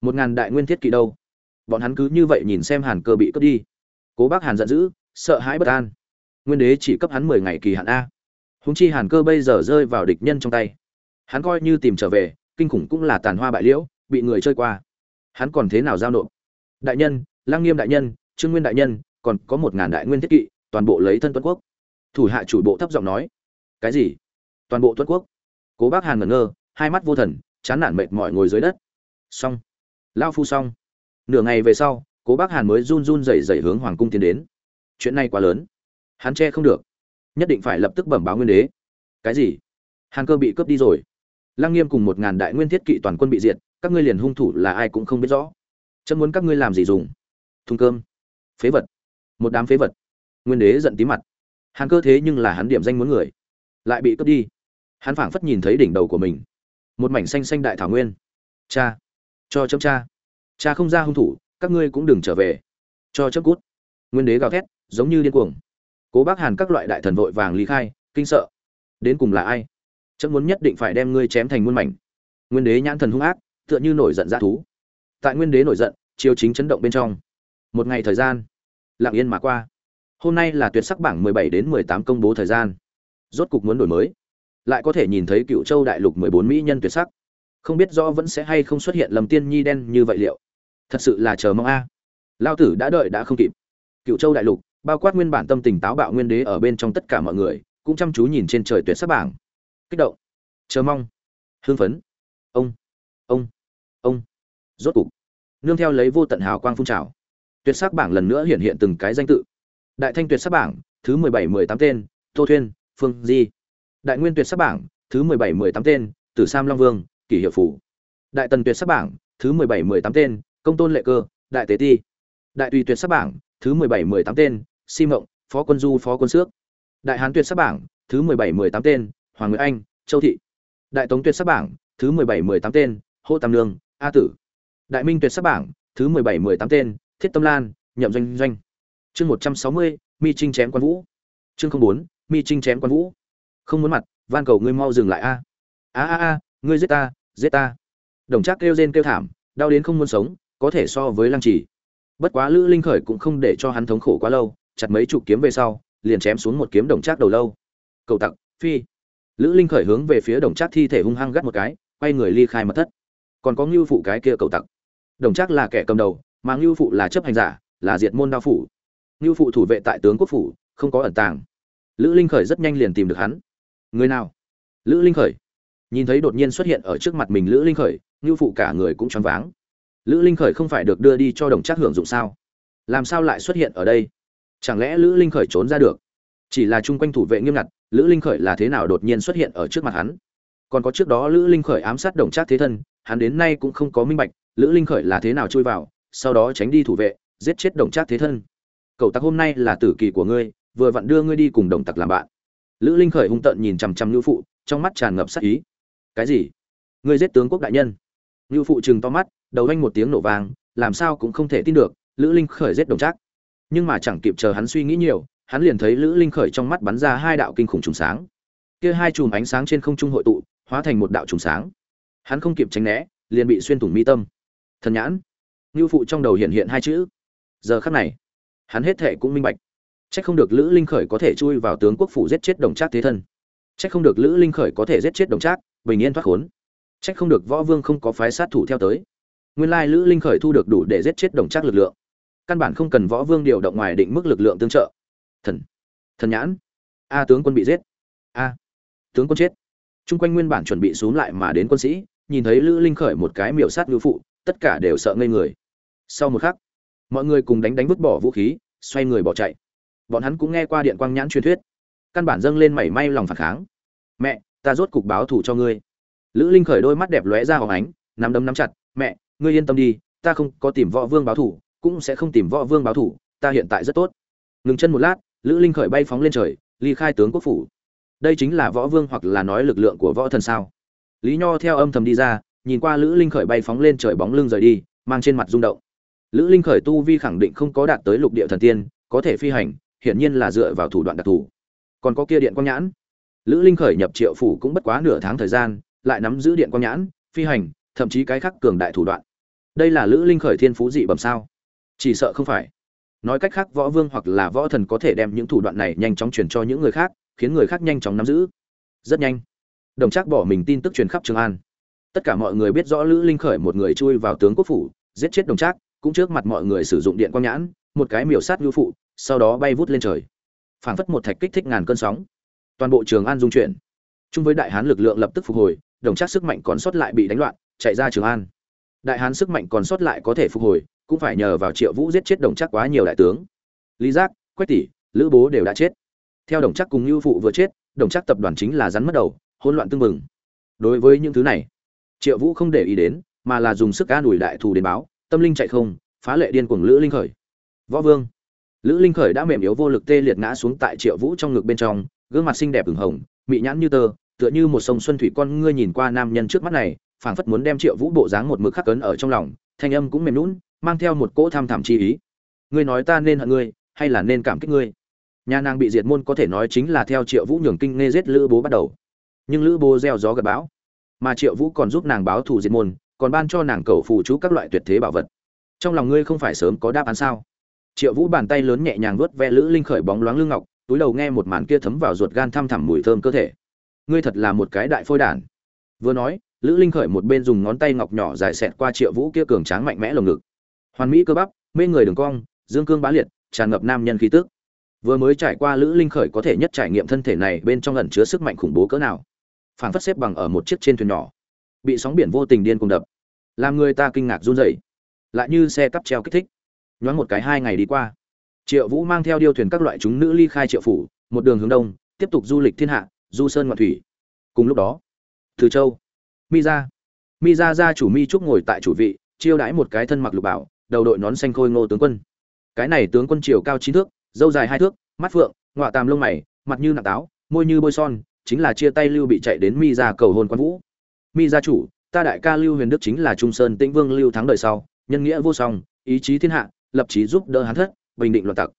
[SPEAKER 1] Một ngàn đại nguyên thiết kỵ đâu? Bọn hắn cứ như vậy nhìn xem hàn cơ bị cướp đi. Cố bác hàn giận dữ, sợ hãi bất an. Nguyên đế chỉ cấp hắn mười ngày kỳ hạn a. Húng chi hàn cơ bây giờ rơi vào địch nhân trong tay. Hắn coi như tìm trở về, kinh khủng cũng là tàn hoa bại liễu, bị người chơi qua. Hắn còn thế nào giao nộp? Đại nhân lang nghiêm đại nhân, trương nguyên đại nhân, còn có một ngàn đại nguyên thiết kỵ, toàn bộ lấy thân tuấn quốc. Thủ hạ chủ bộ thấp giọng nói. Cái gì? Toàn bộ tuấn quốc? Cố bác hàn ngẩn ngơ, hai mắt vô thần, chán nản mệt mỏi ngồi dưới đất. Xong. Lao phu xong. Nửa ngày về sau, cố bác hàn mới run run rẩy rẩy hướng hoàng cung tiến đến. Chuyện này quá lớn. Hắn che không được. Nhất định phải lập tức bẩm báo nguyên đế. Cái gì? Hàn cơ bị cướp đi rồi. Lăng nghiêm cùng một ngàn đại nguyên thiết kỵ toàn quân bị diệt, các ngươi liền hung thủ là ai cũng không biết rõ. Chấm muốn các ngươi làm gì dùng? Thùng cơm. Phế vật. Một đám phế vật. Nguyên đế giận tí mặt. Hàn cơ thế nhưng là hắn điểm danh muốn người. Lại bị cướp đi hắn phảng phất nhìn thấy đỉnh đầu của mình. Một mảnh xanh xanh đại thảo nguyên. Cha, cho chấm cha. Cha không ra hung thủ, các ngươi cũng đừng trở về. Cho chấm cút. Nguyên đế gào thét, giống như điên cuồng. Cố bác hàn các loại đại thần vội vàng ly khai, kinh sợ. Đến cùng là ai? Chấm muốn nhất định phải đem ngươi chém thành muôn mảnh. Nguyên đế nhãn thần hung ác, tựa như nổi giận dã thú. Tại nguyên đế nổi giận chiều chính chấn động bên trong. Một ngày thời gian, lặng yên mà qua. Hôm nay là tuyệt sắc bảng 17 đến 18 công bố thời gian. Rốt cục muốn đổi mới lại có thể nhìn thấy cựu châu đại lục 14 mỹ nhân tuyệt sắc. Không biết rõ vẫn sẽ hay không xuất hiện lầm tiên nhi đen như vậy liệu. Thật sự là chờ mong a. Lao tử đã đợi đã không kịp. Cựu châu đại lục, bao quát nguyên bản tâm tình táo bạo nguyên đế ở bên trong tất cả mọi người, cũng chăm chú nhìn trên trời tuyệt sắc bảng. Kích động. Chờ mong. Hưng phấn. Ông. Ông. Ông. Rốt cục. Nương theo lấy vô tận hào quang phun trào. Tuyệt sắc bảng lần nữa hiện hiện từng cái danh tự. Đại thanh tuyệt sắc bảng, thứ mười bảy mười tám tên, tô thuyên, phương di đại nguyên tuyệt sắc bảng, thứ mười bảy, mười tám tên, tử sam long vương, kỷ hiệu phủ. Đại tần tuyệt sắc bảng, thứ mười bảy, mười tám tên, công tôn lệ cơ, đại tế ti. Đại tùy tuyệt sắc bảng, thứ mười bảy, mười tám tên, si mộng, phó quân du, phó quân sước. Đại hán tuyệt sắc bảng, thứ mười bảy, mười tám tên, hoàng nguyễn anh, châu thị. Đại tống tuyệt sắc bảng, thứ mười bảy, mười tám tên, hô tam lương a tử. Đại minh tuyệt sắc bảng, thứ mười bảy, mười tám tên, thiết tâm lan, nhậm doanh doanh. Chương một trăm sáu mươi, mi trinh chém quan vũ. Chương không bốn, mi trinh chém quan vũ không muốn mặt, van cầu ngươi mau dừng lại a. A a a, ngươi giết ta giết ta. Đồng trác kêu rên kêu thảm, đau đến không muốn sống, có thể so với lăng trì. Bất quá lữ linh khởi cũng không để cho hắn thống khổ quá lâu, chặt mấy chục kiếm về sau, liền chém xuống một kiếm đồng trác đầu lâu. Cầu tặc, phi. Lữ linh khởi hướng về phía đồng trác thi thể hung hăng gắt một cái, quay người ly khai mật thất. Còn có ngưu phụ cái kia cầu tặc. Đồng trác là kẻ cầm đầu, mà ngưu phụ là chấp hành giả, là diệt môn đao phủ. Ngưu phụ thủ vệ tại tướng quốc phủ, không có ẩn tàng. Lữ linh khởi rất nhanh liền tìm được hắn người nào? Lữ linh khởi. Nhìn thấy đột nhiên xuất hiện ở trước mặt mình lữ linh khởi, ngưu phụ cả người cũng choáng váng. Lữ linh khởi không phải được đưa đi cho đồng trác hưởng dụng sao? Làm sao lại xuất hiện ở đây? Chẳng lẽ lữ linh khởi trốn ra được? Chỉ là chung quanh thủ vệ nghiêm ngặt, lữ linh khởi là thế nào đột nhiên xuất hiện ở trước mặt hắn? Còn có trước đó lữ linh khởi ám sát đồng trác thế thân, hắn đến nay cũng không có minh bạch, lữ linh khởi là thế nào chui vào, sau đó tránh đi thủ vệ, giết chết đồng trác thế thân. Cậu tặc hôm nay là tử kỳ của ngươi, vừa vặn đưa ngươi đi cùng đồng tặc làm bạn lữ linh khởi hung tợn nhìn chằm chằm ngưu phụ, trong mắt tràn ngập sát ý. Cái gì? Ngươi giết tướng quốc đại nhân? Ngưu phụ chừng to mắt, đầu anh một tiếng nổ vang, làm sao cũng không thể tin được, lữ linh khởi giết đồng trác. Nhưng mà chẳng kịp chờ hắn suy nghĩ nhiều, hắn liền thấy lữ linh khởi trong mắt bắn ra hai đạo kinh khủng trùng sáng. Kia hai chùm ánh sáng trên không trung hội tụ, hóa thành một đạo trùng sáng. Hắn không kịp tránh né, liền bị xuyên thủng mi tâm. Thần nhãn. Ngưu phụ trong đầu hiện hiện hai chữ. Giờ khắc này, hắn hết thệ cũng minh bạch chắc không được lữ linh khởi có thể chui vào tướng quốc phủ giết chết đồng trác thế thân. chắc không được lữ linh khởi có thể giết chết đồng trác, bình yên thoát khốn. chắc không được võ vương không có phái sát thủ theo tới. nguyên lai lữ linh khởi thu được đủ để giết chết đồng trác lực lượng. căn bản không cần võ vương điều động ngoài định mức lực lượng tương trợ. thần thần nhãn. a, tướng quân bị giết. a, tướng quân chết. trung quanh nguyên bản chuẩn bị xuống lại mà đến quân sĩ, nhìn thấy lữ linh khởi một cái miểu sát ngữ phụ, tất cả đều sợ ngây người. sau một khắc, mọi người cùng đánh đánh vứt bỏ vũ khí, xoay người bỏ chạy bọn hắn cũng nghe qua điện quang nhãn truyền thuyết. Căn bản dâng lên mảy may lòng phản kháng. Mẹ, ta rốt cục báo thù cho ngươi. Lữ linh khởi đôi mắt đẹp lóe ra hóng ánh, nắm đấm nắm chặt. Mẹ, ngươi yên tâm đi, ta không có tìm võ vương báo thù, cũng sẽ không tìm võ vương báo thù, ta hiện tại rất tốt. Ngừng chân một lát, lữ linh khởi bay phóng lên trời, ly khai tướng quốc phủ. Đây chính là võ vương hoặc là nói lực lượng của võ thần sao? Lý nho theo âm thầm đi ra, nhìn qua lữ linh khởi bay phóng lên trời bóng lưng rời đi, mang trên mặt rung động. Lữ linh khởi tu vi khẳng định không có đạt tới lục địa thần tiên, có thể phi hành hiển nhiên là dựa vào thủ đoạn đặc thù. Còn có kia điện quang nhãn. Lữ linh khởi nhập triệu phủ cũng bất quá nửa tháng thời gian, lại nắm giữ điện quang nhãn, phi hành, thậm chí cái khác cường đại thủ đoạn. Đây là lữ linh khởi thiên phú dị bẩm sao? Chỉ sợ không phải. Nói cách khác, võ vương hoặc là võ thần có thể đem những thủ đoạn này nhanh chóng truyền cho những người khác, khiến người khác nhanh chóng nắm giữ. Rất nhanh. Đồng trác bỏ mình tin tức truyền khắp trường an. Tất cả mọi người biết rõ lữ linh khởi một người chui vào tướng quốc phủ, giết chết đồng trác, cũng trước mặt mọi người sử dụng điện quang nhãn, một cái miểu sát ngưu phụ sau đó bay vút lên trời. Phảng phất một thạch kích thích ngàn cơn sóng. Toàn bộ trường an dung chuyển. Chung với đại hán lực lượng lập tức phục hồi, đồng trác sức mạnh còn sót lại bị đánh loạn, chạy ra trường an. Đại hán sức mạnh còn sót lại có thể phục hồi, cũng phải nhờ vào triệu vũ giết chết đồng trác quá nhiều đại tướng. Lý giác, quách tỷ, lữ bố đều đã chết. Theo đồng trác cùng lưu phụ vừa chết, đồng trác tập đoàn chính là rắn mất đầu, hỗn loạn tương mừng đối với những thứ này, triệu vũ không để ý đến, mà là dùng sức an ủi đại thù đến báo, tâm linh chạy không, phá lệ điên cuồng lữ linh khởi. Võ vương lữ linh khởi đã mềm yếu vô lực tê liệt ngã xuống tại triệu vũ trong ngực bên trong, gương mặt xinh đẹp ửng hồng, mị nhãn như tơ, tựa như một sông xuân thủy con ngươi nhìn qua nam nhân trước mắt này, phảng phất muốn đem triệu vũ bộ dáng một mực khắc cấn ở trong lòng, thanh âm cũng mềm lún mang theo một cỗ tham thảm chi ý. Ngươi nói ta nên hận ngươi, hay là nên cảm kích ngươi? Nhà nàng bị diệt môn có thể nói chính là theo triệu vũ nhường kinh nghe giết lữ bố bắt đầu. Nhưng lữ bố gieo gió gặp bão, mà triệu vũ còn giúp nàng báo thù diệt môn, còn ban cho nàng cầu phù chú các loại tuyệt thế bảo vật. Trong lòng ngươi không phải sớm có đáp án sao? Triệu vũ bàn tay lớn nhẹ nhàng vuốt ve lữ linh khởi bóng loáng lưng ngọc, túi đầu nghe một màn kia thấm vào ruột gan thăm thẳm mùi thơm cơ thể. Ngươi thật là một cái đại phôi đản. Vừa nói, lữ linh khởi một bên dùng ngón tay ngọc nhỏ dài xẹt qua triệu vũ kia cường tráng mạnh mẽ lồng ngực. Hoàn mỹ cơ bắp, mê người đường cong, dương cương bá liệt, tràn ngập nam nhân khí tức. Vừa mới trải qua lữ linh khởi có thể nhất trải nghiệm thân thể này bên trong ẩn chứa sức mạnh khủng bố cỡ nào. Phảng phất xếp bằng ở một chiếc trên thuyền nhỏ. Bị sóng biển vô tình điên cùng đập. Làm người ta kinh ngạc run rẩy. Lại như xe cắp treo kích thích nhoáng một cái hai ngày đi qua. Triệu vũ mang theo điêu thuyền các loại chúng nữ ly khai triệu phủ, một đường hướng đông, tiếp tục du lịch thiên hạ, du sơn ngoạn thủy. Cùng lúc đó, từ châu, mi ra mi ra gia chủ mi trúc ngồi tại chủ vị, chiêu đãi một cái thân mặc lục bảo, đầu đội nón xanh khôi ngô tướng quân. Cái này tướng quân chiều cao chín thước, dâu dài hai thước, mắt phượng, ngọa tàm lông mày, mặt như nặng táo, môi như bôi son, chính là chia tay lưu bị chạy đến mi ra cầu hôn quan vũ. Mi gia chủ, ta đại ca lưu huyền đức chính là trung sơn tĩnh vương lưu thắng đời sau, nhân nghĩa vô song, ý chí thiên hạ lập chí giúp đỡ hắn thất, bình định loạn tặc.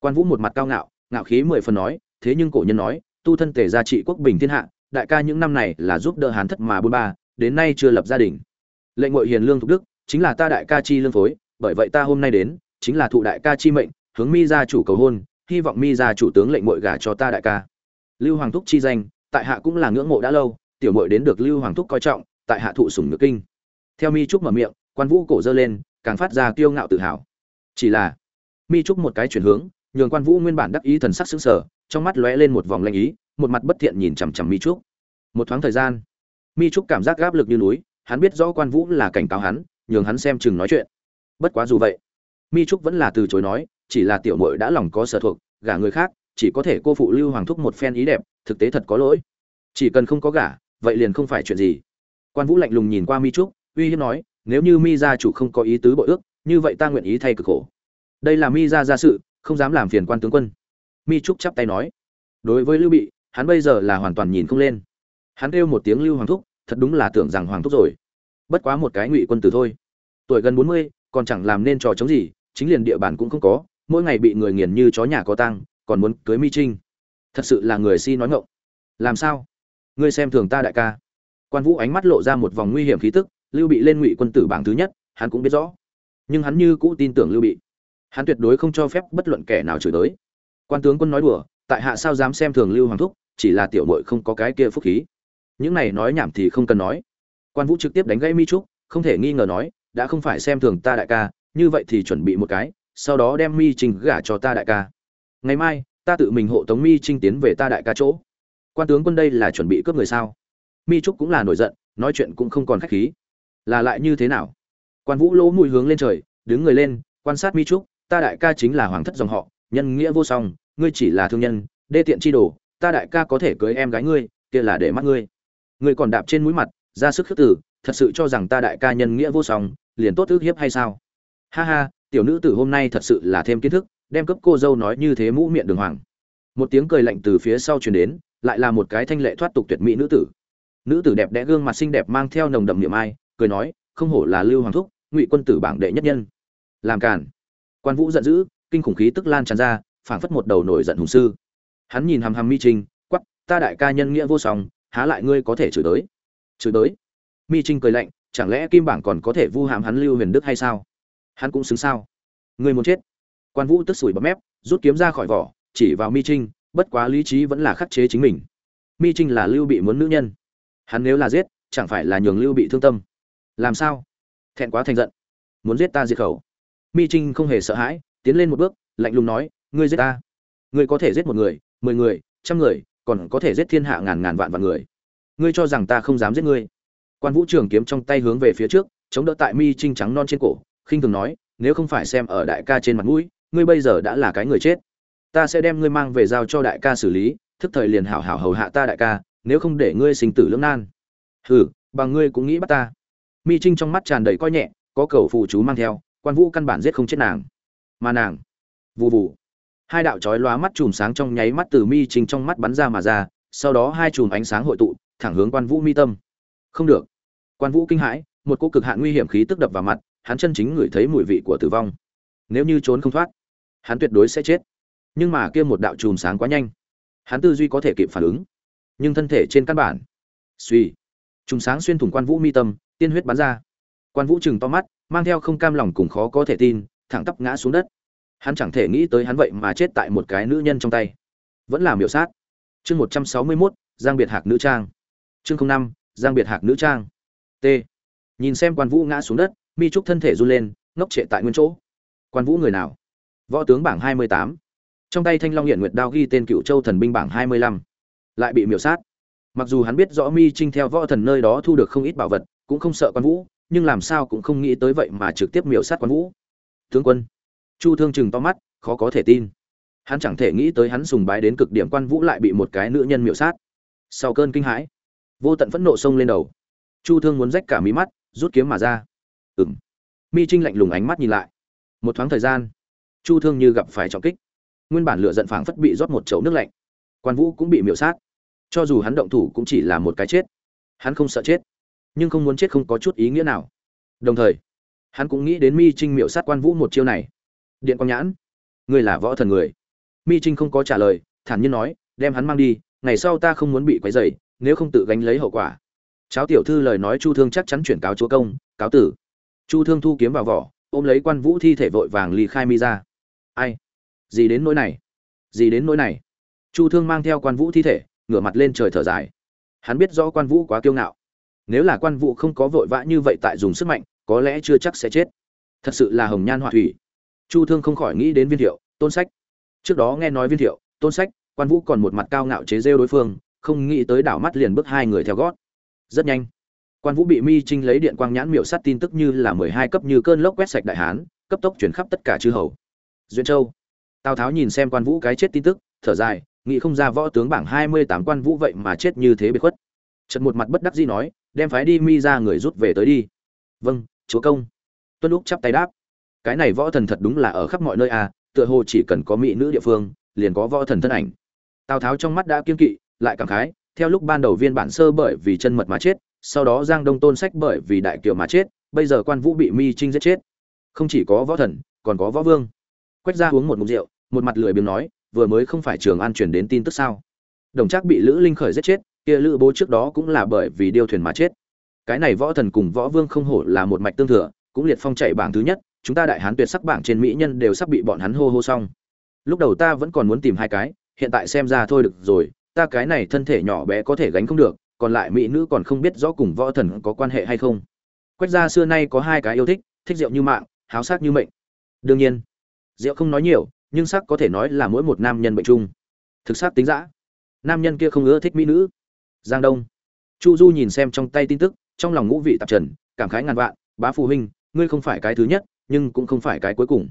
[SPEAKER 1] Quan vũ một mặt cao ngạo ngạo khí mười phần nói, thế nhưng cổ nhân nói, tu thân tề gia trị quốc bình thiên hạ, đại ca những năm này là giúp đỡ hán thất mà bôn ba, đến nay chưa lập gia đình. Lệnh ngội hiền lương thục đức, chính là ta đại ca chi lương phối, bởi vậy ta hôm nay đến, chính là thụ đại ca chi mệnh, hướng mi gia chủ cầu hôn, hy vọng mi gia chủ tướng lệnh ngội gả cho ta đại ca. Lưu hoàng thúc chi danh, tại hạ cũng là ngưỡng mộ đã lâu, tiểu muội đến được lưu hoàng thúc coi trọng, tại hạ thụ sủng nước kinh. Theo mi trúc mở miệng, quan vũ cổ dơ lên, càng phát ra kiêu ngạo tự hào chỉ là, mi trúc một cái chuyển hướng, nhường quan vũ nguyên bản đắc ý thần sắc sững sờ, trong mắt lóe lên một vòng lanh ý, một mặt bất thiện nhìn chằm chằm mi trúc một thoáng thời gian, mi trúc cảm giác gáp lực như núi, hắn biết rõ quan vũ là cảnh cáo hắn, nhường hắn xem chừng nói chuyện. Bất quá dù vậy, mi trúc vẫn là từ chối nói, chỉ là tiểu mội đã lòng có sở thuộc, gả người khác, chỉ có thể cô phụ lưu hoàng thúc một phen ý đẹp, thực tế thật có lỗi. Chỉ cần không có gả, vậy liền không phải chuyện gì. Quan vũ lạnh lùng nhìn qua mi trúc uy hiếp nói, nếu như mi gia chủ không có ý tứ bội ước như vậy ta nguyện ý thay cực khổ. Đây là mi gia ra sự, không dám làm phiền quan tướng quân. Mi trúc chắp tay nói. Đối với lưu bị, hắn bây giờ là hoàn toàn nhìn không lên. Hắn kêu một tiếng lưu hoàng thúc, thật đúng là tưởng rằng hoàng thúc rồi. Bất quá một cái ngụy quân tử thôi. Tuổi gần bốn mươi, còn chẳng làm nên trò chống gì, chính liền địa bàn cũng không có, mỗi ngày bị người nghiền như chó nhà có tăng còn muốn cưới mi trinh. Thật sự là người si nói ngộng làm sao? Ngươi xem thường ta đại ca. Quan vũ ánh mắt lộ ra một vòng nguy hiểm khí tức, lưu bị lên ngụy quân tử bảng thứ nhất, hắn cũng biết rõ nhưng hắn như cũ tin tưởng lưu bị. Hắn tuyệt đối không cho phép bất luận kẻ nào chửi tới. Quan tướng quân nói đùa, tại hạ sao dám xem thường lưu hoàng thúc, chỉ là tiểu mội không có cái kia phúc khí. Những này nói nhảm thì không cần nói. Quan vũ trực tiếp đánh gãy mi trúc, không thể nghi ngờ nói, đã không phải xem thường ta đại ca, như vậy thì chuẩn bị một cái, sau đó đem mi trình gả cho ta đại ca. Ngày mai, ta tự mình hộ tống mi trinh tiến về ta đại ca chỗ. Quan tướng quân đây là chuẩn bị cướp người sao? Mi trúc cũng là nổi giận, nói chuyện cũng không còn khách khí. Là lại như thế nào? Quan vũ lỗ mùi hướng lên trời, đứng người lên, quan sát mi trúc, ta đại ca chính là hoàng thất dòng họ, nhân nghĩa vô song, ngươi chỉ là thương nhân, đê tiện chi đồ, ta đại ca có thể cưới em gái ngươi, kia là để mắt ngươi. Ngươi còn đạp trên mũi mặt, ra sức khước tử thật sự cho rằng ta đại ca nhân nghĩa vô song, liền tốt ước hiếp hay sao? Ha ha, tiểu nữ tử hôm nay thật sự là thêm kiến thức, đem cấp cô dâu nói như thế mũ miệng đường hoàng. Một tiếng cười lạnh từ phía sau truyền đến, lại là một cái thanh lệ thoát tục tuyệt mỹ nữ tử. Nữ tử đẹp đẽ gương mặt xinh đẹp mang theo nồng đậm niệm ai, cười nói, không hổ là lưu hoàng thúc ngụy quân tử bảng đệ nhất nhân. Làm cản quan vũ giận dữ, kinh khủng khí tức lan tràn ra, phảng phất một đầu nổi giận hùng sư. Hắn nhìn hàm hàm mi trinh quắp ta đại ca nhân nghĩa vô song, há lại ngươi có thể chửi tới chửi tới mi trinh cười lạnh, chẳng lẽ kim bảng còn có thể vu hàm hắn lưu huyền đức hay sao? Hắn cũng xứng sao? Ngươi muốn chết. Quan vũ tức sủi bấm mép, rút kiếm ra khỏi vỏ, chỉ vào mi trinh, bất quá lý trí vẫn là khắc chế chính mình. Mi trinh là lưu bị muốn nữ nhân. Hắn nếu là giết, chẳng phải là nhường lưu bị thương tâm. Làm sao? Thẹn quá thành giận. Muốn giết ta diệt khẩu. Mi trinh không hề sợ hãi, tiến lên một bước, lạnh lùng nói, ngươi giết ta. Ngươi có thể giết một người, mười người, trăm người, còn có thể giết thiên hạ ngàn ngàn vạn vạn người. Ngươi cho rằng ta không dám giết ngươi? Quan vũ trường kiếm trong tay hướng về phía trước, chống đỡ tại mi trinh trắng non trên cổ, khinh thường nói, nếu không phải xem ở đại ca trên mặt mũi, ngươi bây giờ đã là cái người chết. Ta sẽ đem ngươi mang về giao cho đại ca xử lý, thức thời liền hảo hảo hầu hạ ta đại ca, nếu không để ngươi sinh tử lưỡng nan. Hừ, bằng ngươi cũng nghĩ bắt ta mi trinh trong mắt tràn đầy coi nhẹ, có cầu phụ chú mang theo, quan vũ căn bản giết không chết nàng. Mà nàng vụ vụ hai đạo chói lóa mắt chùm sáng trong nháy mắt từ mi trinh trong mắt bắn ra mà ra, sau đó hai chùm ánh sáng hội tụ, thẳng hướng quan vũ mi tâm. Không được. Quan vũ kinh hãi, một cô cực hạn nguy hiểm khí tức đập vào mặt, hắn chân chính ngửi thấy mùi vị của tử vong. Nếu như trốn không thoát, hắn tuyệt đối sẽ chết. Nhưng mà kia một đạo chùm sáng quá nhanh. Hắn tư duy có thể kịp phản ứng, nhưng thân thể trên căn bản. Suy chùm sáng xuyên thủng quan vũ mi tâm tiên huyết bắn ra. Quan vũ chừng to mắt, mang theo không cam lòng cùng khó có thể tin, thẳng tắp ngã xuống đất. Hắn chẳng thể nghĩ tới hắn vậy mà chết tại một cái nữ nhân trong tay. Vẫn là miểu sát. Chương một trăm sáu mươi mốt, giang biệt hạc nữ trang. Chương năm, giang biệt hạc nữ trang. T. Nhìn xem quan vũ ngã xuống đất, mi trúc thân thể run lên, ngốc trệ tại nguyên chỗ. Quan vũ người nào? Võ tướng bảng hai mươi tám. Trong tay thanh long hiện nguyệt đao ghi tên cựu châu thần binh bảng hai mươi lăm. Lại bị miểu sát. Mặc dù hắn biết rõ mi trinh theo võ thần nơi đó thu được không ít bảo vật cũng không sợ quan vũ, nhưng làm sao cũng không nghĩ tới vậy mà trực tiếp miểu sát quan vũ. Tướng quân. Chu thương chừng to mắt, khó có thể tin. Hắn chẳng thể nghĩ tới hắn sùng bái đến cực điểm quan vũ lại bị một cái nữ nhân miểu sát. Sau cơn kinh hãi, vô tận phẫn nộ xông lên đầu. Chu thương muốn rách cả mí mắt, rút kiếm mà ra. Ừng mi trinh lạnh lùng ánh mắt nhìn lại. Một thoáng thời gian, chu thương như gặp phải trọng kích. Nguyên bản lựa giận phảng phất bị rót một chậu nước lạnh. Quan vũ cũng bị miểu sát. Cho dù hắn động thủ cũng chỉ là một cái chết. Hắn không sợ chết nhưng không muốn chết không có chút ý nghĩa nào. Đồng thời, hắn cũng nghĩ đến mi trinh miểu sát quan vũ một chiêu này. Điện quang nhãn, ngươi là võ thần người. Mi trinh không có trả lời, thản nhiên nói, đem hắn mang đi, ngày sau ta không muốn bị quấy rầy, nếu không tự gánh lấy hậu quả. Cháo tiểu thư lời nói chu thương chắc chắn chuyển cáo chúa công, cáo tử. Chu thương thu kiếm vào vỏ, ôm lấy quan vũ thi thể vội vàng ly khai mi ra. Ai? Gì đến nỗi này? Gì đến nỗi này? Chu thương mang theo quan vũ thi thể, ngửa mặt lên trời thở dài. Hắn biết rõ quan vũ quá kiêu ngạo nếu là quan vũ không có vội vã như vậy tại dùng sức mạnh, có lẽ chưa chắc sẽ chết. Thật sự là hồng nhan họa thủy. Chu thương không khỏi nghĩ đến viên thiệu, tôn sách. Trước đó nghe nói viên thiệu, tôn sách, quan vũ còn một mặt cao ngạo chế rêu đối phương, không nghĩ tới đảo mắt liền bước hai người theo gót. Rất nhanh, quan vũ bị mi trinh lấy điện quang nhãn miệu sát tin tức như là mười hai cấp như cơn lốc quét sạch đại hán, cấp tốc chuyển khắp tất cả chư hầu. Duyên châu. Tào tháo nhìn xem quan vũ cái chết tin tức, thở dài, nghĩ không ra võ tướng bảng hai mươi tám quan vũ vậy mà chết như thế bế khuất. Chật một mặt bất đắc dĩ nói đem phái đi mi ra người rút về tới đi. Vâng chúa công. Tuân lúc chắp tay đáp. Cái này võ thần thật đúng là ở khắp mọi nơi à tựa hồ chỉ cần có mỹ nữ địa phương, liền có võ thần thân ảnh. Tào tháo trong mắt đã kiên kỵ, lại cảm khái, theo lúc ban đầu viên bản sơ bởi vì chân mật mà chết, sau đó giang đông tôn sách bởi vì đại kiều mà chết, bây giờ quan vũ bị mi trinh giết chết. Không chỉ có võ thần, còn có võ vương. Quách ra uống một mục rượu, một mặt lười biếng nói, vừa mới không phải trường an truyền đến tin tức sao? Đồng trác bị lữ linh khởi giết chết kia lữ bố trước đó cũng là bởi vì điêu thuyền mà chết. Cái này võ thần cùng võ vương không hổ là một mạch tương thừa, cũng liệt phong chạy bảng thứ nhất, chúng ta đại hán tuyệt sắc bảng trên mỹ nhân đều sắp bị bọn hắn hô hô xong. Lúc đầu ta vẫn còn muốn tìm hai cái, hiện tại xem ra thôi được rồi, ta cái này thân thể nhỏ bé có thể gánh không được, còn lại mỹ nữ còn không biết rõ cùng võ thần có quan hệ hay không. Quách gia xưa nay có hai cái yêu thích thích rượu như mạng, háo sắc như mệnh. Đương nhiên, rượu không nói nhiều, nhưng sắc có thể nói là mỗi một nam nhân bệnh chung. Thực sắc tính dã. Nam nhân kia không ưa thích mỹ nữ giang đông. Chu du nhìn xem trong tay tin tức, trong lòng ngũ vị tạp trần, cảm khái ngàn vạn, bá phụ huynh, ngươi không phải cái thứ nhất, nhưng cũng không phải cái cuối cùng.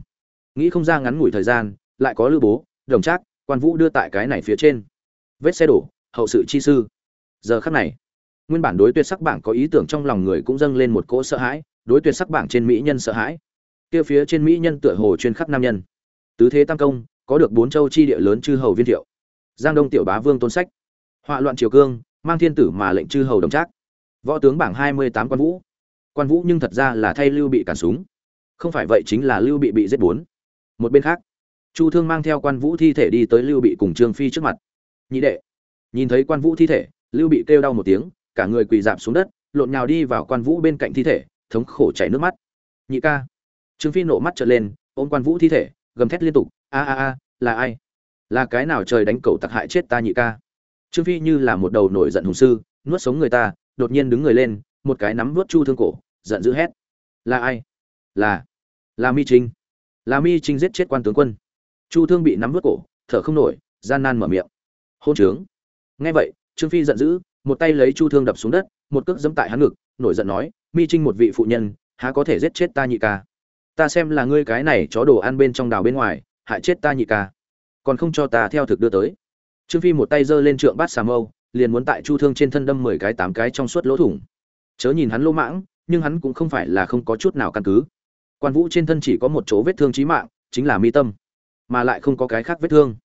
[SPEAKER 1] Nghĩ không ra ngắn ngủi thời gian, lại có lữ bố, đồng trác, quan vũ đưa tại cái này phía trên. Vết xe đổ, hậu sự chi sư. Giờ khắc này, nguyên bản đối tuyệt sắc bảng có ý tưởng trong lòng người cũng dâng lên một cỗ sợ hãi, đối tuyệt sắc bảng trên mỹ nhân sợ hãi. Kia phía trên mỹ nhân tựa hồ chuyên khắc nam nhân. Tứ thế tam công, có được bốn châu chi địa lớn chư hầu viên thiệu. Giang đông tiểu bá vương tôn sách. Họa loạn triều cương mang thiên tử mà lệnh chư hầu đồng trác. Võ tướng bảng hai mươi tám quan vũ. Quan vũ nhưng thật ra là thay lưu bị cản súng. Không phải vậy chính là lưu bị bị giết bốn. Một bên khác, chu thương mang theo quan vũ thi thể đi tới lưu bị cùng trương phi trước mặt. Nhị đệ, nhìn thấy quan vũ thi thể, lưu bị kêu đau một tiếng, cả người quỳ dạp xuống đất, lộn nhào đi vào quan vũ bên cạnh thi thể, thống khổ chảy nước mắt. Nhị ca, trương phi nộ mắt trở lên, ôm quan vũ thi thể, gầm thét liên tục, a a a, là ai? Là cái nào trời đánh cầu tặc hại chết ta nhị ca? Trương phi như là một đầu nổi giận hùng sư, nuốt sống người ta, đột nhiên đứng người lên, một cái nắm nuốt chu thương cổ, giận dữ hét. Là ai? Là là mi trinh. Là mi trinh giết chết quan tướng quân. Chu thương bị nắm nuốt cổ, thở không nổi, gian nan mở miệng. Hôn trướng. Nghe vậy, trương phi giận dữ, một tay lấy chu thương đập xuống đất, một cước dẫm tại hắn ngực, nổi giận nói, mi trinh một vị phụ nhân, há có thể giết chết ta nhị ca? Ta xem là ngươi cái này chó đồ ăn bên trong đào bên ngoài, hại chết ta nhị ca. Còn không cho ta theo thực đưa tới trương phi một tay giơ lên trượng bát xà mâu, liền muốn tại chu thương trên thân đâm mười cái tám cái trong suốt lỗ thủng. Chớ nhìn hắn lỗ mãng, nhưng hắn cũng không phải là không có chút nào căn cứ. Quan vũ trên thân chỉ có một chỗ vết thương chí mạng, chính là mi tâm, mà lại không có cái khác vết thương.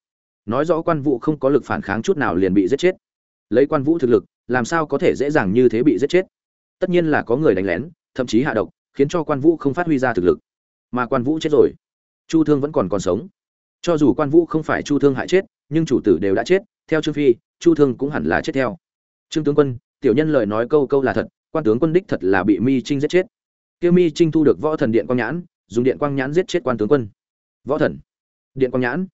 [SPEAKER 1] Nói rõ quan vũ không có lực phản kháng chút nào liền bị giết chết. Lấy quan vũ thực lực, làm sao có thể dễ dàng như thế bị giết chết? Tất nhiên là có người đánh lén, thậm chí hạ độc, khiến cho quan vũ không phát huy ra thực lực. Mà quan vũ chết rồi, chu thương vẫn còn còn sống. Cho dù quan vũ không phải chu thương hại chết nhưng chủ tử đều đã chết, theo trương phi, chu thương cũng hẳn là chết theo. Trương tướng quân, tiểu nhân lời nói câu câu là thật, quan tướng quân đích thật là bị mi trinh giết chết. Kia mi trinh thu được võ thần điện quang nhãn, dùng điện quang nhãn giết chết quan tướng quân. Võ thần. Điện quang nhãn.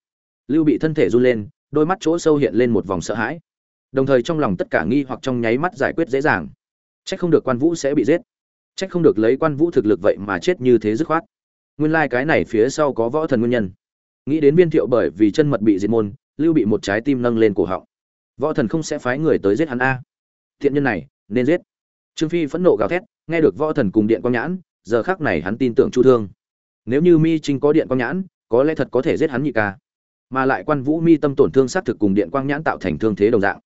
[SPEAKER 1] Lưu bị thân thể run lên, đôi mắt chỗ sâu hiện lên một vòng sợ hãi. Đồng thời trong lòng tất cả nghi hoặc trong nháy mắt giải quyết dễ dàng. Trách không được quan vũ sẽ bị giết. Trách không được lấy quan vũ thực lực vậy mà chết như thế dứt khoát. Nguyên lai cái này phía sau có võ thần nguyên nhân. Nghĩ đến viên thiệu bởi vì chân mật bị diệt môn lưu bị một trái tim nâng lên cổ họng. Võ thần không sẽ phái người tới giết hắn a. Thiện nhân này, nên giết. Trương phi phẫn nộ gào thét, nghe được võ thần cùng điện quang nhãn, giờ khác này hắn tin tưởng chu thương. Nếu như mi trinh có điện quang nhãn, có lẽ thật có thể giết hắn nhị ca. Mà lại quan vũ mi tâm tổn thương xác thực cùng điện quang nhãn tạo thành thương thế đồng dạng.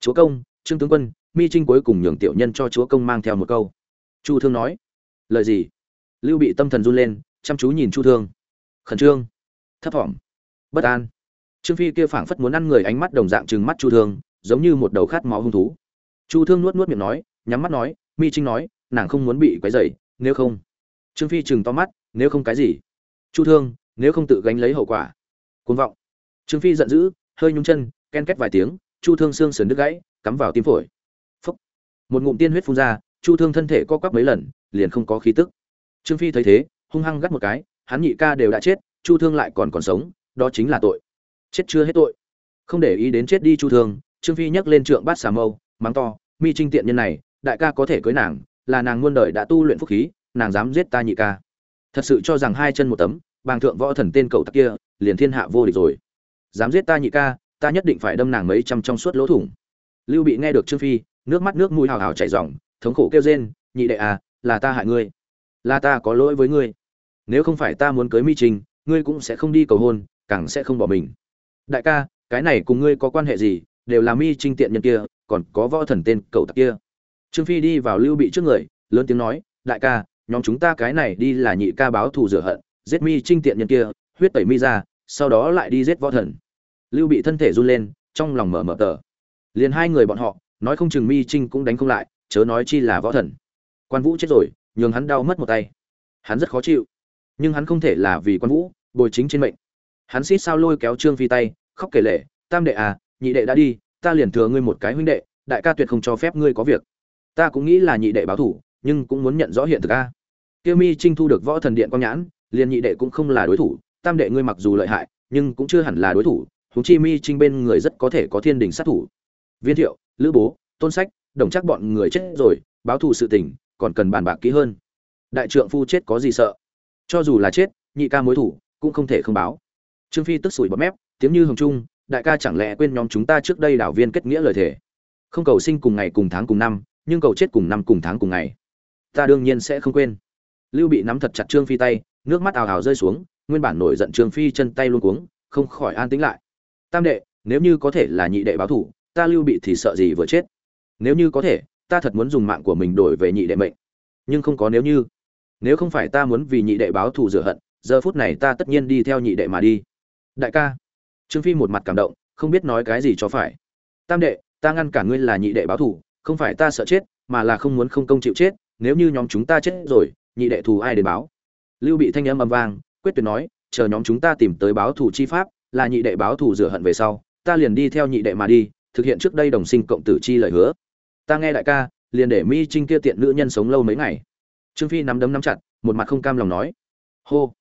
[SPEAKER 1] Chúa công, trương tướng quân, mi trinh cuối cùng nhường tiểu nhân cho chúa công mang theo một câu. Chu thương nói. Lời gì? Lưu bị tâm thần run lên, chăm chú nhìn chu thương. Khẩn trương. Thấp thỏm. Bất an trương phi kia phảng phất muốn ăn người ánh mắt đồng dạng trừng mắt chu thương, giống như một đầu khát máu hung thú. Chu thương nuốt nuốt miệng nói, nhắm mắt nói, mi trinh nói, nàng không muốn bị quấy rầy, nếu không trương phi chừng to mắt, nếu không cái gì? Chu thương, nếu không tự gánh lấy hậu quả. Côn vọng. Trương phi giận dữ, hơi nhúng chân, ken két vài tiếng, chu thương xương sườn đứt gãy, cắm vào tim phổi. Phúc. Một ngụm tiên huyết phun ra, chu thương thân thể co quắp mấy lần, liền không có khí tức. Trương phi thấy thế, hung hăng gắt một cái, hắn nhị ca đều đã chết, chu thương lại còn còn sống, đó chính là tội chết chưa hết tội. Không để ý đến chết đi chu thương trương phi nhấc lên trượng bát xà mâu mắng to mi trinh tiện nhân này đại ca có thể cưới nàng là nàng muôn đời đã tu luyện phúc khí nàng dám giết ta nhị ca. Thật sự cho rằng hai chân một tấm bàng thượng võ thần tên cậu tắc kia liền thiên hạ vô địch rồi. Dám giết ta nhị ca ta nhất định phải đâm nàng mấy trăm trong suốt lỗ thủng. Lưu bị nghe được trương phi nước mắt nước mũi hào hào chảy ròng thống khổ kêu rên nhị đệ à là ta hại ngươi là ta có lỗi với ngươi. Nếu không phải ta muốn cưới mi trinh, ngươi cũng sẽ không đi cầu hôn càng sẽ không bỏ mình đại ca, cái này cùng ngươi có quan hệ gì? Đều là mi trinh tiện nhân kia, còn có võ thần tên cậu tặc kia. Trương phi đi vào lưu bị trước người, lớn tiếng nói, đại ca, nhóm chúng ta cái này đi là nhị ca báo thù rửa hận, giết mi trinh tiện nhân kia, huyết tẩy mi ra, sau đó lại đi giết võ thần. Lưu bị thân thể run lên, trong lòng mở mở tờ. Liền hai người bọn họ, nói không chừng mi trinh cũng đánh không lại, chớ nói chi là võ thần. Quan vũ chết rồi, nhường hắn đau mất một tay. Hắn rất khó chịu, nhưng hắn không thể là vì quan vũ, bồi chính trên mệnh hắn xít sao lôi kéo trương phi tay, khóc kể lệ tam đệ à nhị đệ đã đi, ta liền thừa ngươi một cái huynh đệ, đại ca tuyệt không cho phép ngươi có việc. Ta cũng nghĩ là nhị đệ báo thủ, nhưng cũng muốn nhận rõ hiện thực a. Tiêu mi trinh thu được võ thần điện quang nhãn, liền nhị đệ cũng không là đối thủ, tam đệ ngươi mặc dù lợi hại, nhưng cũng chưa hẳn là đối thủ, huống chi mi trinh bên người rất có thể có thiên đình sát thủ. Viên thiệu, lữ bố, tôn sách, đồng chắc bọn người chết rồi, báo thù sự tình, còn cần bàn bạc kỹ hơn. Đại trượng phu chết có gì sợ? Cho dù là chết, nhị ca mối thủ, cũng không thể không báo trương phi tức sủi bọt mép, tiếng như hồng trung, đại ca chẳng lẽ quên nhóm chúng ta trước đây đảo viên kết nghĩa lời thề? Không cầu sinh cùng ngày cùng tháng cùng năm, nhưng cầu chết cùng năm cùng tháng cùng ngày. Ta đương nhiên sẽ không quên. Lưu bị nắm thật chặt trương phi tay, nước mắt ào ào rơi xuống, nguyên bản nổi giận trương phi chân tay luôn cuống, không khỏi an tĩnh lại. Tam đệ, nếu như có thể là nhị đệ báo thủ, ta lưu bị thì sợ gì vừa chết? Nếu như có thể, ta thật muốn dùng mạng của mình đổi về nhị đệ mệnh. Nhưng không có nếu như. Nếu không phải ta muốn vì nhị đệ báo thù rửa hận, giờ phút này ta tất nhiên đi theo nhị đệ mà đi đại ca. Trương phi một mặt cảm động, không biết nói cái gì cho phải. Tam đệ, ta ngăn cả ngươi là nhị đệ báo thù, không phải ta sợ chết, mà là không muốn không công chịu chết, nếu như nhóm chúng ta chết rồi, nhị đệ thù ai đến báo? Lưu bị thanh âm âm vang, quyết tuyệt nói, chờ nhóm chúng ta tìm tới báo thù chi pháp, là nhị đệ báo thù rửa hận về sau, ta liền đi theo nhị đệ mà đi, thực hiện trước đây đồng sinh cộng tử chi lời hứa. Ta nghe đại ca, liền để mi trinh kia tiện nữ nhân sống lâu mấy ngày. Trương phi nắm đấm nắm chặt, một mặt không cam lòng nói. Hô.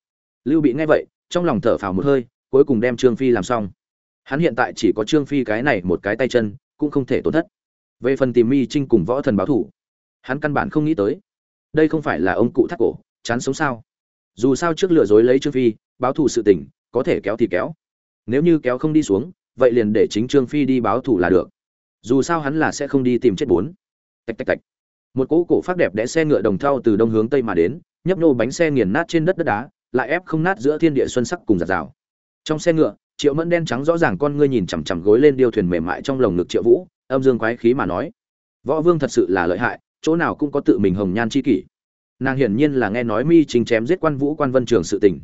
[SPEAKER 1] Lưu bị nghe vậy, trong lòng thở phào một hơi cuối cùng đem trương phi làm xong. Hắn hiện tại chỉ có trương phi cái này một cái tay chân, cũng không thể tổn thất. Về phần tìm mi trinh cùng võ thần báo thủ, hắn căn bản không nghĩ tới. Đây không phải là ông cụ thắt cổ, chán sống sao? Dù sao trước lừa dối lấy trương phi, báo thủ sự tình, có thể kéo thì kéo. Nếu như kéo không đi xuống, vậy liền để chính trương phi đi báo thủ là được. Dù sao hắn là sẽ không đi tìm chết bốn. Tạch tạch tạch. Một cỗ cổ phát đẹp đẽ xe ngựa đồng thau từ đông hướng tây mà đến, nhấp nô bánh xe nghiền nát trên đất đất đá, lại ép không nát giữa thiên địa xuân sắc cùng giạt rào trong xe ngựa, triệu mẫn đen trắng rõ ràng con ngươi nhìn chằm chằm gối lên điêu thuyền mềm mại trong lồng ngực triệu vũ, âm dương quái khí mà nói. Võ vương thật sự là lợi hại, chỗ nào cũng có tự mình hồng nhan chi kỷ. Nàng hiển nhiên là nghe nói mi trinh chém giết quan vũ quan vân trường sự tình.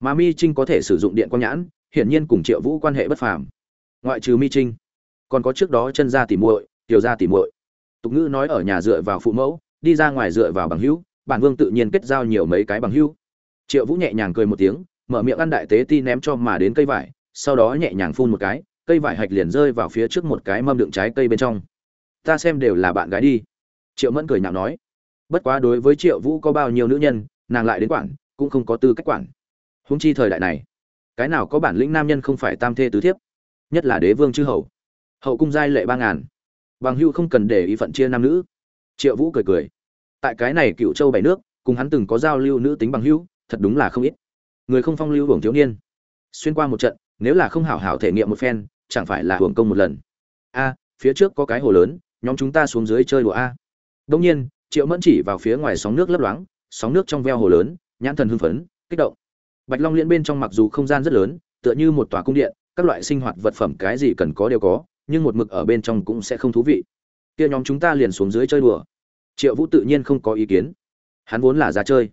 [SPEAKER 1] Mà mi trinh có thể sử dụng điện quang nhãn, hiển nhiên cùng triệu vũ quan hệ bất phàm. Ngoại trừ mi trinh, còn có trước đó chân gia tỉ muội, tiểu gia tỉ muội. Tục ngữ nói ở nhà dựa vào phụ mẫu, đi ra ngoài dựa vào bằng hữu, bản vương tự nhiên kết giao nhiều mấy cái bằng hữu. Triệu vũ nhẹ nhàng cười một tiếng mở miệng ăn đại tế ti ném cho mà đến cây vải, sau đó nhẹ nhàng phun một cái, cây vải hạch liền rơi vào phía trước một cái mâm đựng trái cây bên trong. Ta xem đều là bạn gái đi. Triệu mẫn cười nhạo nói. Bất quá đối với triệu vũ có bao nhiêu nữ nhân, nàng lại đến quản, cũng không có tư cách quản. Húng chi thời đại này, cái nào có bản lĩnh nam nhân không phải tam thê tứ thiếp? Nhất là đế vương chư hầu. Hậu cung giai lệ ba ngàn. Bằng hưu không cần để ý phận chia nam nữ. Triệu vũ cười cười. Tại cái này cựu châu bảy nước, cùng hắn từng có giao lưu nữ tính bằng hưu thật đúng là không ít người không phong lưu hưởng thiếu niên. Xuyên qua một trận, nếu là không hảo hảo thể nghiệm một phen, chẳng phải là hưởng công một lần. A, phía trước có cái hồ lớn, nhóm chúng ta xuống dưới chơi đùa a. Đông nhiên, triệu mẫn chỉ vào phía ngoài sóng nước lấp loáng, sóng nước trong veo hồ lớn, nhãn thần hưng phấn, kích động. Bạch long liên bên trong mặc dù không gian rất lớn, tựa như một tòa cung điện, các loại sinh hoạt vật phẩm cái gì cần có đều có, nhưng một mực ở bên trong cũng sẽ không thú vị. Kia nhóm chúng ta liền xuống dưới chơi đùa. Triệu vũ tự nhiên không có ý kiến. Hắn vốn là ra chơi.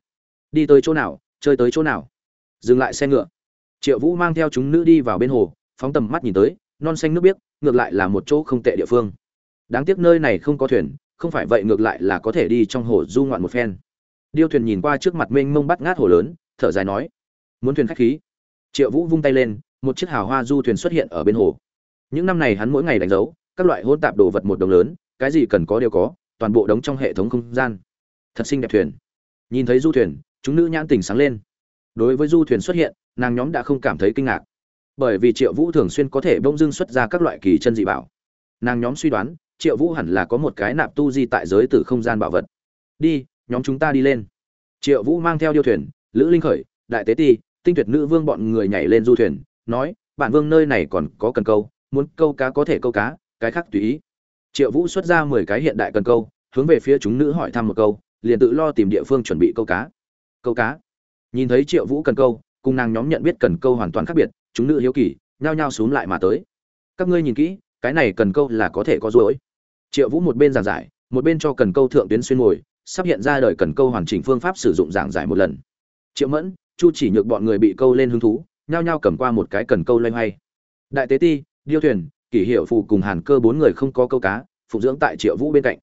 [SPEAKER 1] Đi tới chỗ nào, chơi tới chỗ nào dừng lại xe ngựa. Triệu vũ mang theo chúng nữ đi vào bên hồ, phóng tầm mắt nhìn tới, non xanh nước biếc, ngược lại là một chỗ không tệ địa phương. Đáng tiếc nơi này không có thuyền, không phải vậy ngược lại là có thể đi trong hồ du ngoạn một phen. Điêu thuyền nhìn qua trước mặt mênh mông bắt ngát hồ lớn, thở dài nói, muốn thuyền khách khí. Triệu vũ vung tay lên, một chiếc hào hoa du thuyền xuất hiện ở bên hồ. Những năm này hắn mỗi ngày đánh dấu, các loại hôn tạp đồ vật một đồng lớn, cái gì cần có đều có, toàn bộ đóng trong hệ thống không gian. Thật xinh đẹp thuyền. Nhìn thấy du thuyền, chúng nữ nhãn tình sáng lên đối với du thuyền xuất hiện, nàng nhóm đã không cảm thấy kinh ngạc. Bởi vì triệu vũ thường xuyên có thể bông dưng xuất ra các loại kỳ chân dị bảo. Nàng nhóm suy đoán, triệu vũ hẳn là có một cái nạp tu di tại giới từ không gian bảo vật. Đi, nhóm chúng ta đi lên. Triệu vũ mang theo điêu thuyền, lữ linh khởi, đại tế ti, tinh tuyệt nữ vương bọn người nhảy lên du thuyền, nói, bản vương nơi này còn có cần câu, muốn câu cá có thể câu cá, cái khác tùy ý. Triệu vũ xuất ra mười cái hiện đại cần câu, hướng về phía chúng nữ hỏi thăm một câu, liền tự lo tìm địa phương chuẩn bị câu cá. Câu cá nhìn thấy triệu vũ cần câu, cùng nàng nhóm nhận biết cần câu hoàn toàn khác biệt, chúng nữ hiếu kỳ, nhao nhao xuống lại mà tới. Các ngươi nhìn kỹ, cái này cần câu là có thể có ruỗi triệu vũ một bên giảng giải, một bên cho cần câu thượng tuyến xuyên ngồi, sắp hiện ra đời cần câu hoàn chỉnh phương pháp sử dụng giảng giải một lần. Triệu mẫn, chu chỉ nhược bọn người bị câu lên hứng thú, nhao nhao cầm qua một cái cần câu loay hoay. Đại tế ti, điêu thuyền, kỷ hiệu phù cùng hàn cơ bốn người không có câu cá, phục dưỡng tại triệu vũ bên cạnh.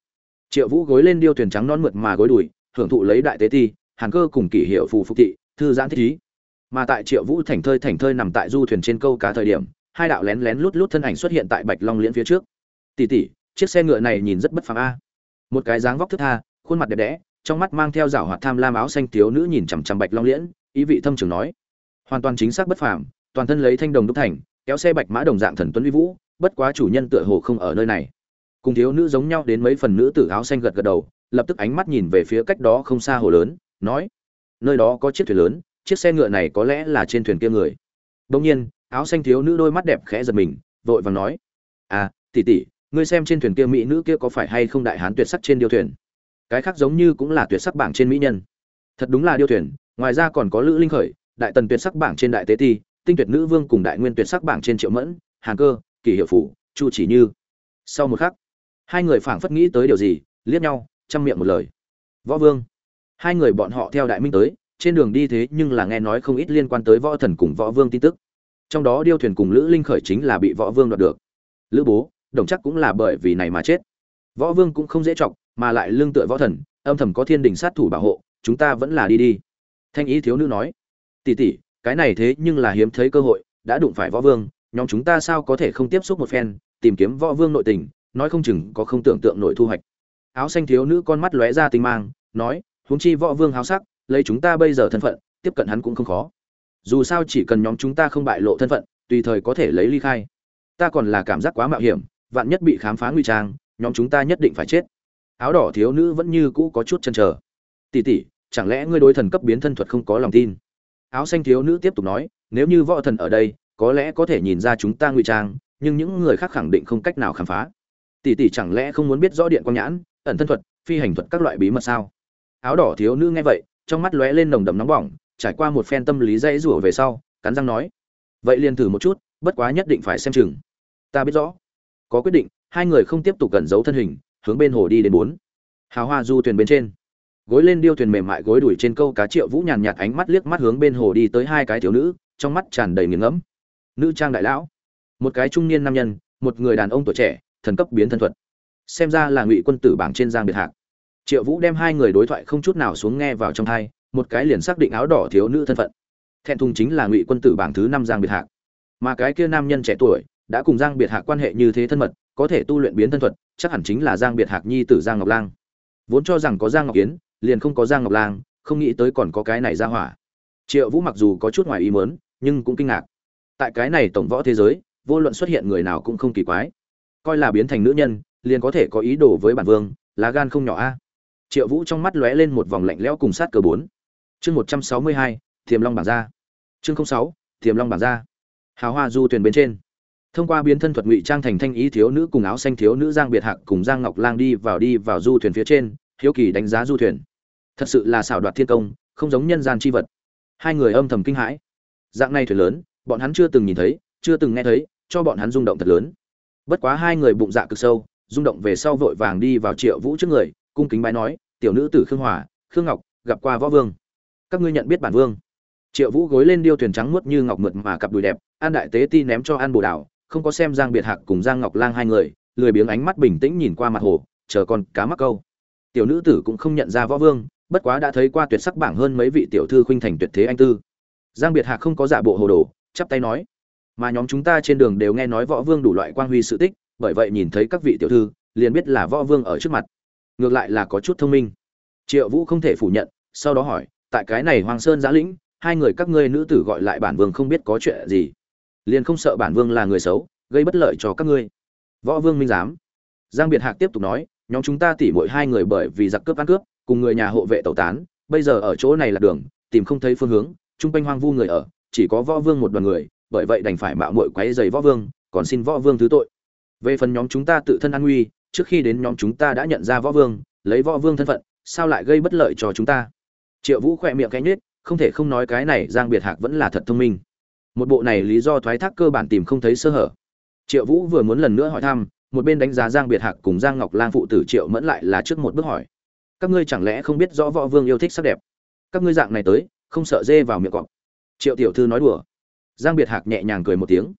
[SPEAKER 1] Triệu vũ gối lên điêu thuyền trắng non mượt mà gối đùi, hưởng thụ lấy đại tế ti, hàn cơ cùng kỷ hiệu phù phục thị thư giãn thích ý. Mà tại triệu vũ thành thơi thành thơi nằm tại du thuyền trên câu cá thời điểm, hai đạo lén lén lút lút thân ảnh xuất hiện tại bạch long liễn phía trước. Tỉ tỉ chiếc xe ngựa này nhìn rất bất phàm a. Một cái dáng vóc thức tha, khuôn mặt đẹp đẽ, trong mắt mang theo rảo hoạt tham lam áo xanh thiếu nữ nhìn chằm chằm bạch long liễn, ý vị thâm trường nói, hoàn toàn chính xác bất phàm, toàn thân lấy thanh đồng đúc thành, kéo xe bạch mã đồng dạng thần tuấn uy vũ, bất quá chủ nhân tựa hồ không ở nơi này. Cùng thiếu nữ giống nhau đến mấy phần nữ tử áo xanh gật gật đầu, lập tức ánh mắt nhìn về phía cách đó không xa hồ lớn, nói nơi đó có chiếc thuyền lớn, chiếc xe ngựa này có lẽ là trên thuyền kia người. Bỗng nhiên, áo xanh thiếu nữ đôi mắt đẹp khẽ giật mình, vội vàng nói à tỷ tỷ, ngươi xem trên thuyền kia mỹ nữ kia có phải hay không đại hán tuyệt sắc trên điêu thuyền? Cái khác giống như cũng là tuyệt sắc bảng trên mỹ nhân. Thật đúng là điêu thuyền, ngoài ra còn có lữ linh khởi, đại tần tuyệt sắc bảng trên đại tế ti, tinh tuyệt nữ vương cùng đại nguyên tuyệt sắc bảng trên triệu mẫn hàng cơ kỳ hiệu phủ, chu chỉ như. Sau một khắc, hai người phảng phất nghĩ tới điều gì, liếc nhau, chăm miệng một lời. Võ vương hai người bọn họ theo đại minh tới, trên đường đi thế nhưng là nghe nói không ít liên quan tới võ thần cùng võ vương tin tức. Trong đó điêu thuyền cùng lữ linh khởi chính là bị võ vương đoạt được. Lữ bố, đồng chắc cũng là bởi vì này mà chết. Võ vương cũng không dễ chọc, mà lại lương tựa võ thần, âm thầm có thiên đình sát thủ bảo hộ, chúng ta vẫn là đi đi. Thanh ý thiếu nữ nói, tỷ tỷ, cái này thế nhưng là hiếm thấy cơ hội, đã đụng phải võ vương, nhóm chúng ta sao có thể không tiếp xúc một phen, tìm kiếm võ vương nội tình, nói không chừng có không tưởng tượng nội thu hoạch. Áo xanh thiếu nữ con mắt lóe ra tinh mang, nói huống chi võ vương háo sắc, lấy chúng ta bây giờ thân phận, tiếp cận hắn cũng không khó. Dù sao chỉ cần nhóm chúng ta không bại lộ thân phận, tùy thời có thể lấy ly khai. Ta còn là cảm giác quá mạo hiểm, vạn nhất bị khám phá nguy trang, nhóm chúng ta nhất định phải chết. Áo đỏ thiếu nữ vẫn như cũ có chút chần chờ. Tỉ tỉ chẳng lẽ ngươi đối thần cấp biến thân thuật không có lòng tin? Áo xanh thiếu nữ tiếp tục nói, nếu như võ thần ở đây, có lẽ có thể nhìn ra chúng ta ngụy trang, nhưng những người khác khẳng định không cách nào khám phá. Tỷ tỷ chẳng lẽ không muốn biết rõ điện quang nhãn, ẩn thân thuật, phi hành thuật các loại bí mật sao? Áo đỏ thiếu nữ nghe vậy, trong mắt lóe lên nồng đậm nóng bỏng, trải qua một phen tâm lý dãy rủa về sau, cắn răng nói, vậy liền thử một chút, bất quá nhất định phải xem chừng. Ta biết rõ. Có quyết định, hai người không tiếp tục gần giấu thân hình, hướng bên hồ đi đến bốn. Hào hoa du thuyền bên trên. Gối lên điêu thuyền mềm mại gối đuổi trên câu cá triệu vũ nhàn nhạt ánh mắt liếc mắt hướng bên hồ đi tới hai cái thiếu nữ, trong mắt tràn đầy nghiền ngẫm. Nữ trang đại lão. Một cái trung niên nam nhân, một người đàn ông tuổi trẻ, thần cấp biến thân thuật. Xem ra là ngụy quân tử bảng trên giang biệt hạc triệu vũ đem hai người đối thoại không chút nào xuống nghe vào trong thai một cái liền xác định áo đỏ thiếu nữ thân phận. Thẹn thùng chính là ngụy quân tử bảng thứ năm giang biệt hạc. Mà cái kia nam nhân trẻ tuổi đã cùng giang biệt hạc quan hệ như thế thân mật có thể tu luyện biến thân thuật chắc hẳn chính là giang biệt hạc nhi tử giang ngọc lang. Vốn cho rằng có giang ngọc Yến, liền không có giang ngọc lang không nghĩ tới còn có cái này ra hỏa. Triệu vũ mặc dù có chút ngoài ý mớn nhưng cũng kinh ngạc. Tại cái này tổng võ thế giới vô luận xuất hiện người nào cũng không kỳ quái. Coi là biến thành nữ nhân liền có thể có ý đồ với bản vương lá gan không nhỏ a triệu vũ trong mắt lóe lên một vòng lạnh lẽo cùng sát cờ bốn. Chương một trăm sáu mươi hai thiềm long bảng ra. Chương sáu thiềm long bảng ra. Hào hoa du thuyền bên trên. Thông qua biến thân thuật ngụy trang thành thanh ý thiếu nữ cùng áo xanh thiếu nữ giang biệt hạc cùng giang ngọc lang đi vào đi vào du thuyền phía trên, hiếu kỳ đánh giá du thuyền. Thật sự là xảo đoạt thiên công, không giống nhân gian c h i vật. Hai người âm thầm kinh hãi. Dạng này thuyền lớn, bọn hắn chưa từng nhìn thấy, chưa từng nghe thấy, cho bọn hắn rung động thật lớn. Bất quá hai người bụng dạ cực sâu, rung động về sau vội vàng đi vào triệu vũ trước người cung kính bái nói, tiểu nữ tử khương hòa, khương ngọc, gặp qua võ vương. Các ngươi nhận biết bản vương. Triệu vũ gối lên điêu thuyền trắng muốt như ngọc mượt mà cặp đùi đẹp, an đại tế ti ném cho an bồ đảo không có xem giang biệt hạc cùng giang ngọc lang hai người, lười biếng ánh mắt bình tĩnh nhìn qua mặt hồ, chờ con cá mắc câu. Tiểu nữ tử cũng không nhận ra võ vương, bất quá đã thấy qua tuyệt sắc bảng hơn mấy vị tiểu thư khuynh thành tuyệt thế anh tư. Giang biệt hạc không có giả bộ hồ đồ, chắp tay nói, mà nhóm chúng ta trên đường đều nghe nói võ vương đủ loại quang huy sự tích, bởi vậy nhìn thấy các vị tiểu thư, liền biết là võ vương ở trước mặt ngược lại là có chút thông minh. Triệu vũ không thể phủ nhận, sau đó hỏi, tại cái này hoàng sơn giã lĩnh, hai người các ngươi nữ tử gọi lại bản vương không biết có chuyện gì? Liền không sợ bản vương là người xấu, gây bất lợi cho các ngươi. Võ vương minh giám. Giang biệt hạc tiếp tục nói, nhóm chúng ta tỉ mỗi hai người bởi vì giặc cướp ăn cướp, cùng người nhà hộ vệ tẩu tán, bây giờ ở chỗ này là đường, tìm không thấy phương hướng, chung quanh hoang vu người ở, chỉ có võ vương một đoàn người, bởi vậy đành phải mạo muội quấy rầy võ vương, còn xin võ vương thứ tội. Về phần nhóm chúng ta tự thân an nguy trước khi đến nhóm chúng ta đã nhận ra võ vương, lấy võ vương thân phận, sao lại gây bất lợi cho chúng ta? Triệu vũ khỏe miệng cánh nết không thể không nói cái này giang biệt hạc vẫn là thật thông minh. Một bộ này lý do thoái thác cơ bản tìm không thấy sơ hở. Triệu vũ vừa muốn lần nữa hỏi thăm, một bên đánh giá giang biệt hạc cùng giang ngọc lang phụ tử triệu mẫn lại là trước một bước hỏi. Các ngươi chẳng lẽ không biết rõ võ vương yêu thích sắc đẹp? Các ngươi dạng này tới, không sợ dê vào miệng cọp. Triệu tiểu thư nói đùa. Giang biệt hạc nhẹ nhàng cười một tiếng.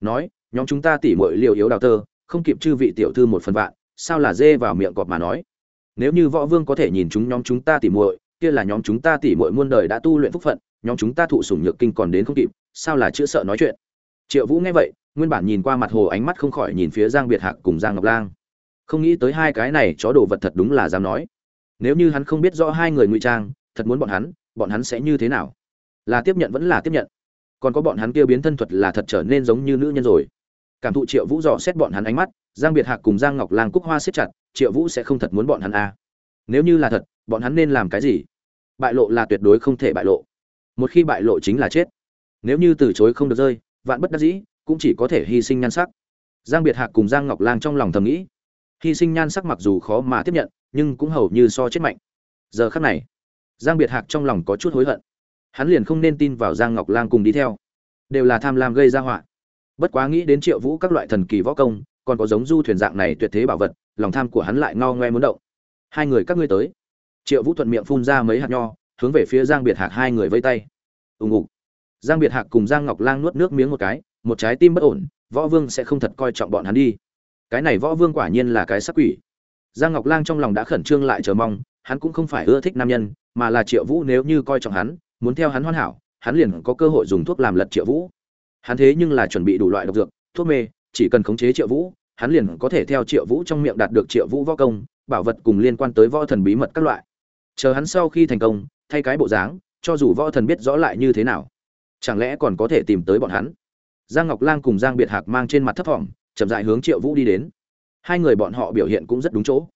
[SPEAKER 1] Nói, nhóm chúng ta tỉ mọi liều yếu đào tơ không kịp chư vị tiểu thư một phần vạn, sao là dê vào miệng cọp mà nói? Nếu như võ vương có thể nhìn chúng nhóm chúng ta tỉ muội, kia là nhóm chúng ta tỉ muội muôn đời đã tu luyện phúc phận, nhóm chúng ta thụ sủng nhược kinh còn đến không kịp, sao là chữa sợ nói chuyện? Triệu vũ nghe vậy, nguyên bản nhìn qua mặt hồ ánh mắt không khỏi nhìn phía giang biệt hạc cùng giang ngọc lang. Không nghĩ tới hai cái này chó đồ vật thật đúng là dám nói. Nếu như hắn không biết rõ hai người ngụy trang, thật muốn bọn hắn bọn hắn sẽ như thế nào? Là tiếp nhận vẫn là tiếp nhận. Còn có bọn hắn kia biến thân thuật là thật trở nên giống như nữ nhân rồi cảm thụ triệu vũ dò xét bọn hắn ánh mắt, giang biệt hạc cùng giang ngọc lang cúc hoa siết chặt, triệu vũ sẽ không thật muốn bọn hắn a à. nếu như là thật, bọn hắn nên làm cái gì? Bại lộ là tuyệt đối không thể bại lộ. Một khi bại lộ chính là chết. Nếu như từ chối không được rơi, vạn bất đắc dĩ, cũng chỉ có thể hy sinh nhan sắc. Giang biệt hạc cùng giang ngọc lang trong lòng thầm nghĩ. Hy sinh nhan sắc mặc dù khó mà tiếp nhận, nhưng cũng hầu như so chết mạnh. Giờ khắc này, giang biệt hạc trong lòng có chút hối hận. Hắn liền không nên tin vào giang ngọc lang cùng đi theo. Đều là tham lam gây ra họa bất quá nghĩ đến triệu vũ các loại thần kỳ võ công, còn có giống du thuyền dạng này tuyệt thế bảo vật, lòng tham của hắn lại ngao ngoe muốn động. Hai người các ngươi tới. Triệu vũ thuận miệng phun ra mấy hạt nho, hướng về phía giang biệt hạc hai người vây tay. Ùng ục giang biệt hạc cùng giang ngọc lang nuốt nước miếng một cái, một trái tim bất ổn, võ vương sẽ không thật coi trọng bọn hắn đi. Cái này võ vương quả nhiên là cái sắc quỷ. Giang ngọc lang trong lòng đã khẩn trương lại chờ mong, hắn cũng không phải ưa thích nam nhân, mà là triệu vũ nếu như coi trọng hắn, muốn theo hắn hoàn hảo, hắn liền có cơ hội dùng thuốc làm lật triệu vũ hắn thế nhưng là chuẩn bị đủ loại độc dược thuốc mê chỉ cần khống chế triệu vũ hắn liền có thể theo triệu vũ trong miệng đạt được triệu vũ võ công bảo vật cùng liên quan tới võ thần bí mật các loại. Chờ hắn sau khi thành công thay cái bộ dáng cho dù võ thần biết rõ lại như thế nào chẳng lẽ còn có thể tìm tới bọn hắn? Giang ngọc lang cùng giang biệt hạc mang trên mặt thấp thỏm chậm dại hướng triệu vũ đi đến. Hai người bọn họ biểu hiện cũng rất đúng chỗ.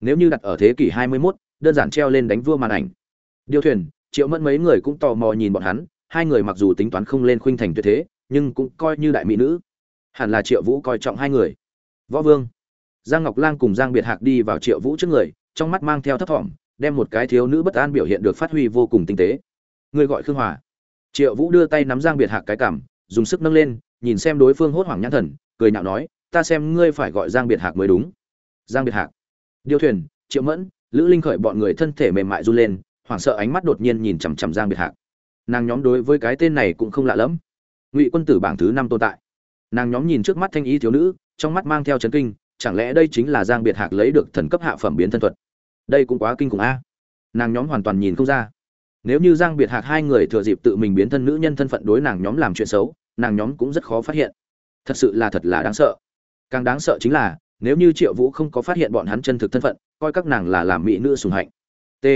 [SPEAKER 1] Nếu như đặt ở thế kỷ 21, đơn giản treo lên đánh vua màn ảnh. Điêu thuyền triệu mẫn mấy người cũng tò mò nhìn bọn hắn hai người mặc dù tính toán không lên khuynh thành tuyệt thế nhưng cũng coi như đại mỹ nữ. Hẳn là triệu vũ coi trọng hai người. Võ vương. Giang ngọc lang cùng giang biệt hạc đi vào triệu vũ trước người, trong mắt mang theo thấp thỏm, đem một cái thiếu nữ bất an biểu hiện được phát huy vô cùng tinh tế. Người gọi khương hòa. Triệu vũ đưa tay nắm giang biệt hạc cái cảm dùng sức nâng lên, nhìn xem đối phương hốt hoảng nhãn thần, cười nhạo nói, ta xem ngươi phải gọi giang biệt hạc mới đúng. Giang biệt hạc. Điêu thuyền, triệu mẫn, lữ linh khởi bọn người thân thể mềm mại run lên, hoảng sợ ánh mắt đột nhiên nhìn chằm chằm giang biệt hạc. Nàng nhóm đối với cái tên này cũng không lạ lẫm ngụy quân tử bảng thứ năm tồn tại. Nàng nhóm nhìn trước mắt thanh ý thiếu nữ, trong mắt mang theo chấn kinh, chẳng lẽ đây chính là giang biệt hạc lấy được thần cấp hạ phẩm biến thân thuật? Đây cũng quá kinh khủng a. Nàng nhóm hoàn toàn nhìn không ra. Nếu như giang biệt hạc hai người thừa dịp tự mình biến thân nữ nhân thân phận đối nàng nhóm làm chuyện xấu, nàng nhóm cũng rất khó phát hiện. Thật sự là thật là đáng sợ. Càng đáng sợ chính là, nếu như triệu vũ không có phát hiện bọn hắn chân thực thân phận, coi các nàng là làm mỹ nữ sùng hạnh. T.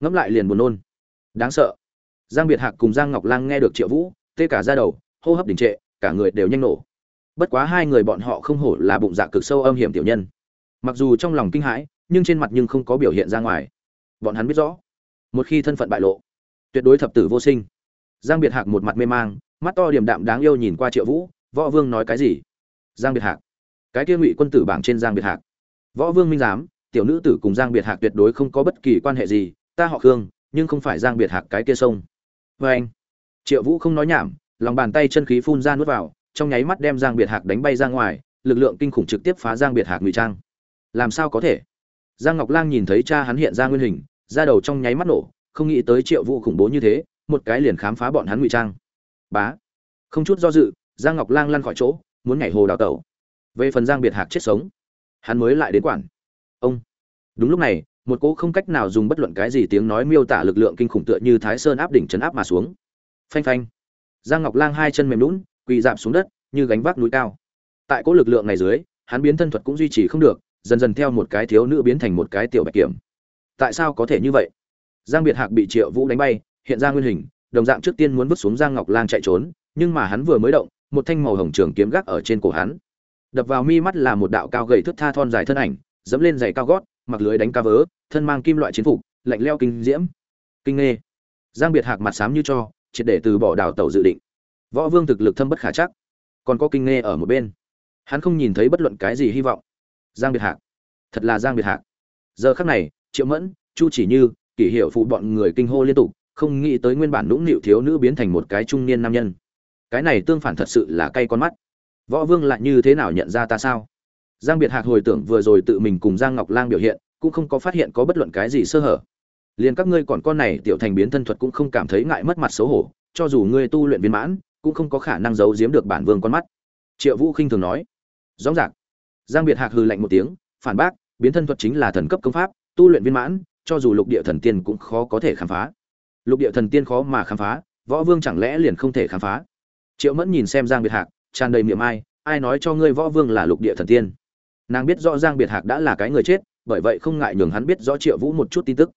[SPEAKER 1] Ngẫm lại liền buồn nôn. Đáng sợ. Giang biệt hạc cùng giang ngọc lang nghe được triệu vũ tê cả ra đầu, hô hấp đình trệ, cả người đều nhanh nổ. Bất quá hai người bọn họ không hổ là bụng dạ cực sâu âm hiểm tiểu nhân. Mặc dù trong lòng kinh hãi, nhưng trên mặt nhưng không có biểu hiện ra ngoài. Bọn hắn biết rõ, một khi thân phận bại lộ, tuyệt đối thập tử vô sinh. Giang biệt hạc một mặt mê mang, mắt to điểm đạm đáng yêu nhìn qua triệu vũ, võ vương nói cái gì? Giang biệt hạc. Cái kia ngụy quân tử bảng trên giang biệt hạc. Võ vương minh giám, tiểu nữ tử cùng giang biệt hạc tuyệt đối không có bất kỳ quan hệ gì, ta họ khương, nhưng không phải giang biệt hạc cái kia sông. Vê anh triệu vũ không nói nhảm, lòng bàn tay chân khí phun ra nuốt vào, trong nháy mắt đem giang biệt hạc đánh bay ra ngoài, lực lượng kinh khủng trực tiếp phá giang biệt hạc ngụy trang. Làm sao có thể? Giang ngọc lang nhìn thấy cha hắn hiện ra nguyên hình ra đầu trong nháy mắt nổ, không nghĩ tới triệu vũ khủng bố như thế, một cái liền khám phá bọn hắn ngụy trang. Bá! Không chút do dự, giang ngọc lang lăn khỏi chỗ, muốn nhảy hồ đào tẩu. Về phần giang biệt hạc chết sống, hắn mới lại đến quản. Ông! Đúng lúc này, một cỗ không cách nào dùng bất luận cái gì tiếng nói miêu tả lực lượng kinh khủng tựa như thái sơn áp đỉnh chấn áp mà xuống phanh phanh. Giang ngọc lang hai chân mềm lún quỳ dạp xuống đất, như gánh vác núi cao. Tại cỗ lực lượng này dưới, hắn biến thân thuật cũng duy trì không được, dần dần theo một cái thiếu nữ biến thành một cái tiểu bạch kiểm. Tại sao có thể như vậy? Giang biệt hạc bị triệu vũ đánh bay, hiện ra nguyên hình, đồng dạng trước tiên muốn vứt xuống giang ngọc lang chạy trốn, nhưng mà hắn vừa mới động, một thanh màu hồng trường kiếm gác ở trên cổ hắn. Đập vào mi mắt là một đạo cao gầy thước tha thon dài thân ảnh, dẫm lên giày cao gót, mặc lưới đánh ca vớ, thân mang kim loại chiến phục, lạnh leo kinh diễm. Kinh nghê. Giang biệt hạc mặt xám như cho triệt để từ bỏ đào tẩu dự định. Võ vương thực lực thâm bất khả chắc, còn có kinh nghe ở một bên. Hắn không nhìn thấy bất luận cái gì hy vọng. Giang biệt hạc, thật là giang biệt hạc. Giờ khắc này, triệu mẫn, chu chỉ như, kỷ hiệu phụ bọn người kinh hô liên tục, không nghĩ tới nguyên bản nũng nịu thiếu nữ biến thành một cái trung niên nam nhân. Cái này tương phản thật sự là cay con mắt. Võ vương lại như thế nào nhận ra ta sao? Giang biệt hạc hồi tưởng vừa rồi tự mình cùng giang ngọc lang biểu hiện, cũng không có phát hiện có bất luận cái gì sơ hở liền các ngươi còn con này tiểu thành biến thân thuật cũng không cảm thấy ngại mất mặt xấu hổ, cho dù ngươi tu luyện viên mãn, cũng không có khả năng giấu giếm được bản vương con mắt. Triệu vũ khinh thường nói. Rõ ràng giang biệt hạc hừ lạnh một tiếng, phản bác, biến thân thuật chính là thần cấp công pháp, tu luyện viên mãn, cho dù lục địa thần tiên cũng khó có thể khám phá. Lục địa thần tiên khó mà khám phá, võ vương chẳng lẽ liền không thể khám phá? Triệu mẫn nhìn xem giang biệt hạc, tràn đầy miệng ai ai nói cho ngươi võ vương là lục địa thần tiên? Nàng biết rõ giang biệt hạc đã là cái người chết, bởi vậy không ngại nhường hắn biết rõ triệu vũ một chút tin tức.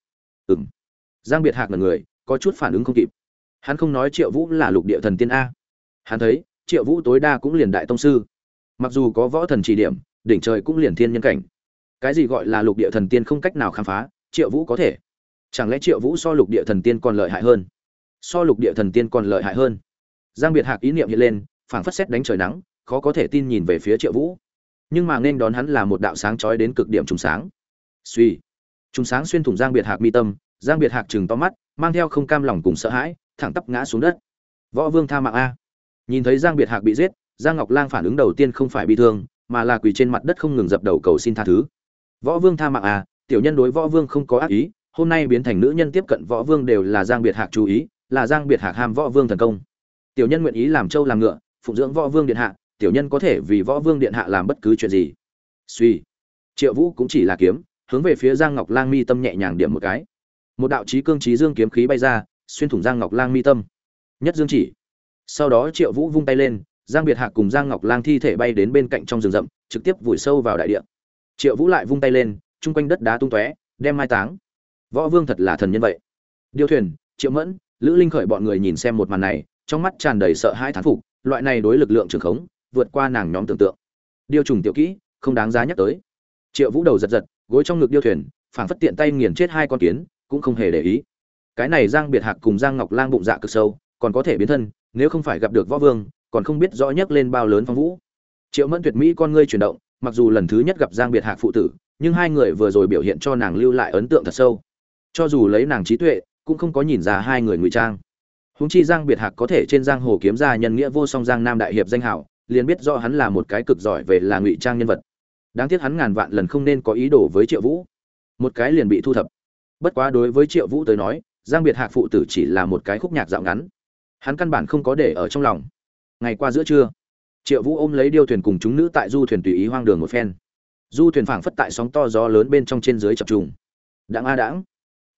[SPEAKER 1] Ừm, giang biệt hạc là người có chút phản ứng không kịp. Hắn không nói triệu vũ là lục địa thần tiên a. Hắn thấy triệu vũ tối đa cũng liền đại tông sư. Mặc dù có võ thần chỉ điểm đỉnh trời cũng liền thiên nhân cảnh. Cái gì gọi là lục địa thần tiên không cách nào khám phá triệu vũ có thể. Chẳng lẽ triệu vũ so lục địa thần tiên còn lợi hại hơn? So lục địa thần tiên còn lợi hại hơn. Giang biệt hạc ý niệm hiện lên phảng phất xét đánh trời nắng khó có thể tin nhìn về phía triệu vũ. Nhưng mà nên đón hắn là một đạo sáng trói đến cực điểm trùng sáng. Suy trùng sáng xuyên thủng giang biệt hạc mi tâm, giang biệt hạc chừng to mắt, mang theo không cam lòng cùng sợ hãi, thẳng tắp ngã xuống đất. Võ vương tha mạng a. Nhìn thấy giang biệt hạc bị giết, giang ngọc lang phản ứng đầu tiên không phải bị thương, mà là quỳ trên mặt đất không ngừng dập đầu cầu xin tha thứ. Võ vương tha mạng a, tiểu nhân đối võ vương không có ác ý, hôm nay biến thành nữ nhân tiếp cận võ vương đều là giang biệt hạc chú ý, là giang biệt hạc ham võ vương thần công. Tiểu nhân nguyện ý làm trâu làm ngựa, phụng dưỡng võ vương điện hạ, tiểu nhân có thể vì võ vương điện hạ làm bất cứ chuyện gì. Suy. Triệu vũ cũng chỉ là kiếm hướng về phía giang ngọc lang mi tâm nhẹ nhàng điểm một cái. Một đạo chí cương chí dương kiếm khí bay ra, xuyên thủng giang ngọc lang mi tâm. Nhất dương chỉ. Sau đó triệu vũ vung tay lên, giang biệt hạc cùng giang ngọc lang thi thể bay đến bên cạnh trong rừng rậm, trực tiếp vùi sâu vào đại địa. Triệu vũ lại vung tay lên, chung quanh đất đá tung tóe, đem mai táng. Võ vương thật là thần nhân vậy. Điêu thuyền, triệu mẫn, lữ linh khởi bọn người nhìn xem một màn này, trong mắt tràn đầy sợ hãi thán phục, loại này đối lực lượng trường khống, vượt qua nàng nhóm tưởng tượng. Điêu trùng tiểu kỹ, không đáng giá nhắc tới. Triệu vũ đầu giật giật gối trong ngực điêu thuyền, phảng phất tiện tay nghiền chết hai con kiến, cũng không hề để ý. Cái này giang biệt hạc cùng giang ngọc lang bụng dạ cực sâu, còn có thể biến thân, nếu không phải gặp được võ vương, còn không biết rõ nhấc lên bao lớn phong vũ. Triệu mẫn tuyệt mỹ con ngươi chuyển động, mặc dù lần thứ nhất gặp giang biệt hạc phụ tử, nhưng hai người vừa rồi biểu hiện cho nàng lưu lại ấn tượng thật sâu. Cho dù lấy nàng trí tuệ, cũng không có nhìn ra hai người ngụy trang. Húng chi giang biệt hạc có thể trên giang hồ kiếm ra nhân nghĩa vô song giang nam đại hiệp danh hảo, liền biết rõ hắn là một cái cực giỏi về là ngụy trang nhân vật đáng tiếc hắn ngàn vạn lần không nên có ý đồ với triệu vũ. Một cái liền bị thu thập. Bất quá đối với triệu vũ tới nói, giang biệt hạc phụ tử chỉ là một cái khúc nhạc dạo ngắn. Hắn căn bản không có để ở trong lòng. Ngày qua giữa trưa, triệu vũ ôm lấy điêu thuyền cùng chúng nữ tại du thuyền tùy ý hoang đường một phen. Du thuyền phảng phất tại sóng to gió lớn bên trong trên dưới chập trùng. Đãng a đãng.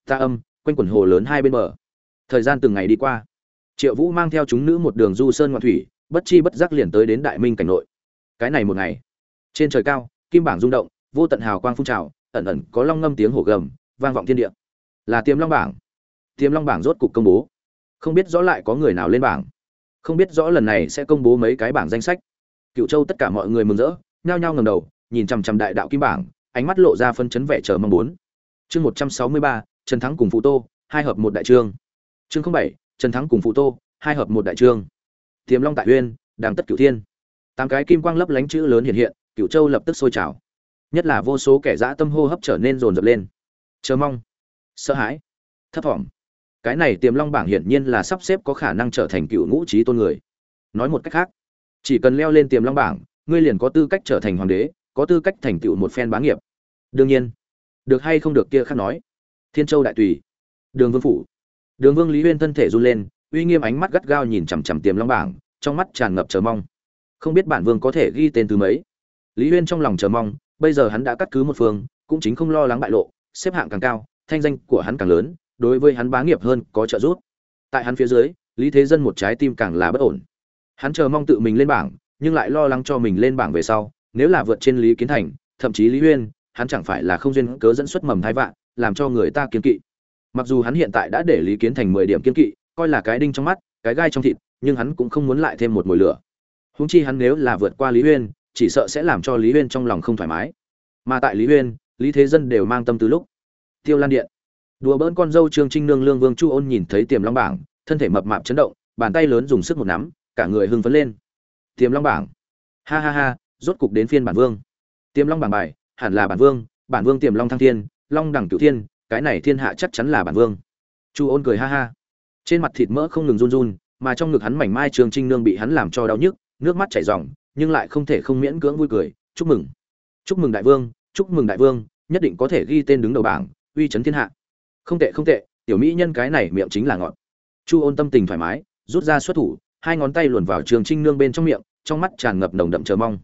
[SPEAKER 1] Ta âm, quanh quần hồ lớn hai bên bờ. Thời gian từng ngày đi qua. Triệu vũ mang theo chúng nữ một đường du sơn ngoạn thủy, bất chi bất giác liền tới đến đại minh cảnh nội. Cái này một ngày, trên trời cao kim bảng rung động, vô tận hào quang phun trào, ẩn ẩn có long ngâm tiếng hổ gầm, vang vọng thiên địa. Là tiềm long bảng. Tiềm long bảng rốt cục công bố. Không biết rõ lại có người nào lên bảng. Không biết rõ lần này sẽ công bố mấy cái bảng danh sách. Cựu châu tất cả mọi người mừng rỡ, nhao nhao ngầm đầu, nhìn chằm chằm đại đạo kim bảng, ánh mắt lộ ra phân chấn vẻ chờ mong muốn. Chương một trăm sáu mươi ba, trần thắng cùng phụ tô, hai hợp một đại trương. Chương bảy, trần thắng cùng phụ tô, hai hợp một đại trương. Tiềm long tại uyên đang tất cửu thiên. Tám cái kim quang lấp lánh chữ lớn hiện hiện cựu châu lập tức sôi trào. Nhất là vô số kẻ dã tâm hô hấp trở nên rồn rập lên. Chờ mong. Sợ hãi. Thấp thỏm. Cái này tiềm long bảng hiển nhiên là sắp xếp có khả năng trở thành cựu ngũ trí tôn người. Nói một cách khác, chỉ cần leo lên tiềm long bảng, ngươi liền có tư cách trở thành hoàng đế, có tư cách thành tựu một phen bá nghiệp. Đương nhiên, được hay không được kia khác nói. Thiên châu đại tùy. Đường vương phủ. Đường vương lý huyên thân thể run lên, uy nghiêm ánh mắt gắt gao nhìn chằm chằm tiềm long bảng, trong mắt tràn ngập chờ mong. Không biết bản vương có thể ghi tên từ mấy lý huyên trong lòng chờ mong, bây giờ hắn đã cắt cứ một phương, cũng chính không lo lắng bại lộ, xếp hạng càng cao, thanh danh của hắn càng lớn, đối với hắn bá nghiệp hơn có trợ giúp. Tại hắn phía dưới, lý thế dân một trái tim càng là bất ổn. Hắn chờ mong tự mình lên bảng, nhưng lại lo lắng cho mình lên bảng về sau, nếu là vượt trên lý kiến thành, thậm chí lý huyên, hắn chẳng phải là không duyên cớ dẫn xuất mầm thai vạn, làm cho người ta kiên kỵ. Mặc dù hắn hiện tại đã để lý kiến thành mười điểm kiên kỵ, coi là cái đinh trong mắt, cái gai trong thịt, nhưng hắn cũng không muốn lại thêm một mồi lửa. Huống chi hắn nếu là vượt qua lý huyên chỉ sợ sẽ làm cho lý huyên trong lòng không thoải mái. Mà tại lý huyên, lý thế dân đều mang tâm từ lúc. Tiêu lan điện. Đùa bỡn con dâu trương trinh nương lương vương chu ôn nhìn thấy tiềm long bảng, thân thể mập mạp chấn động, bàn tay lớn dùng sức một nắm, cả người hưng phấn lên. Tiềm long bảng. Ha ha ha, rốt cục đến phiên bản vương. Tiềm long bảng bài, hẳn là bản vương bản vương tiềm long thăng thiên, long đẳng cửu thiên, cái này thiên hạ chắc chắn là bản vương. Chu ôn cười ha ha. Trên mặt thịt mỡ không ngừng run run, mà trong ngực hắn mảnh mai Trương trinh nương bị hắn làm cho đau nhức, nước mắt chảy ròng nhưng lại không thể không miễn cưỡng vui cười. Chúc mừng. Chúc mừng đại vương, chúc mừng đại vương, nhất định có thể ghi tên đứng đầu bảng, uy chấn thiên hạ. Không tệ không tệ, tiểu mỹ nhân cái này miệng chính là ngọn chu ôn tâm tình thoải mái, rút ra xuất thủ, hai ngón tay luồn vào trường trinh nương bên trong miệng, trong mắt tràn ngập nồng đậm chờ mong.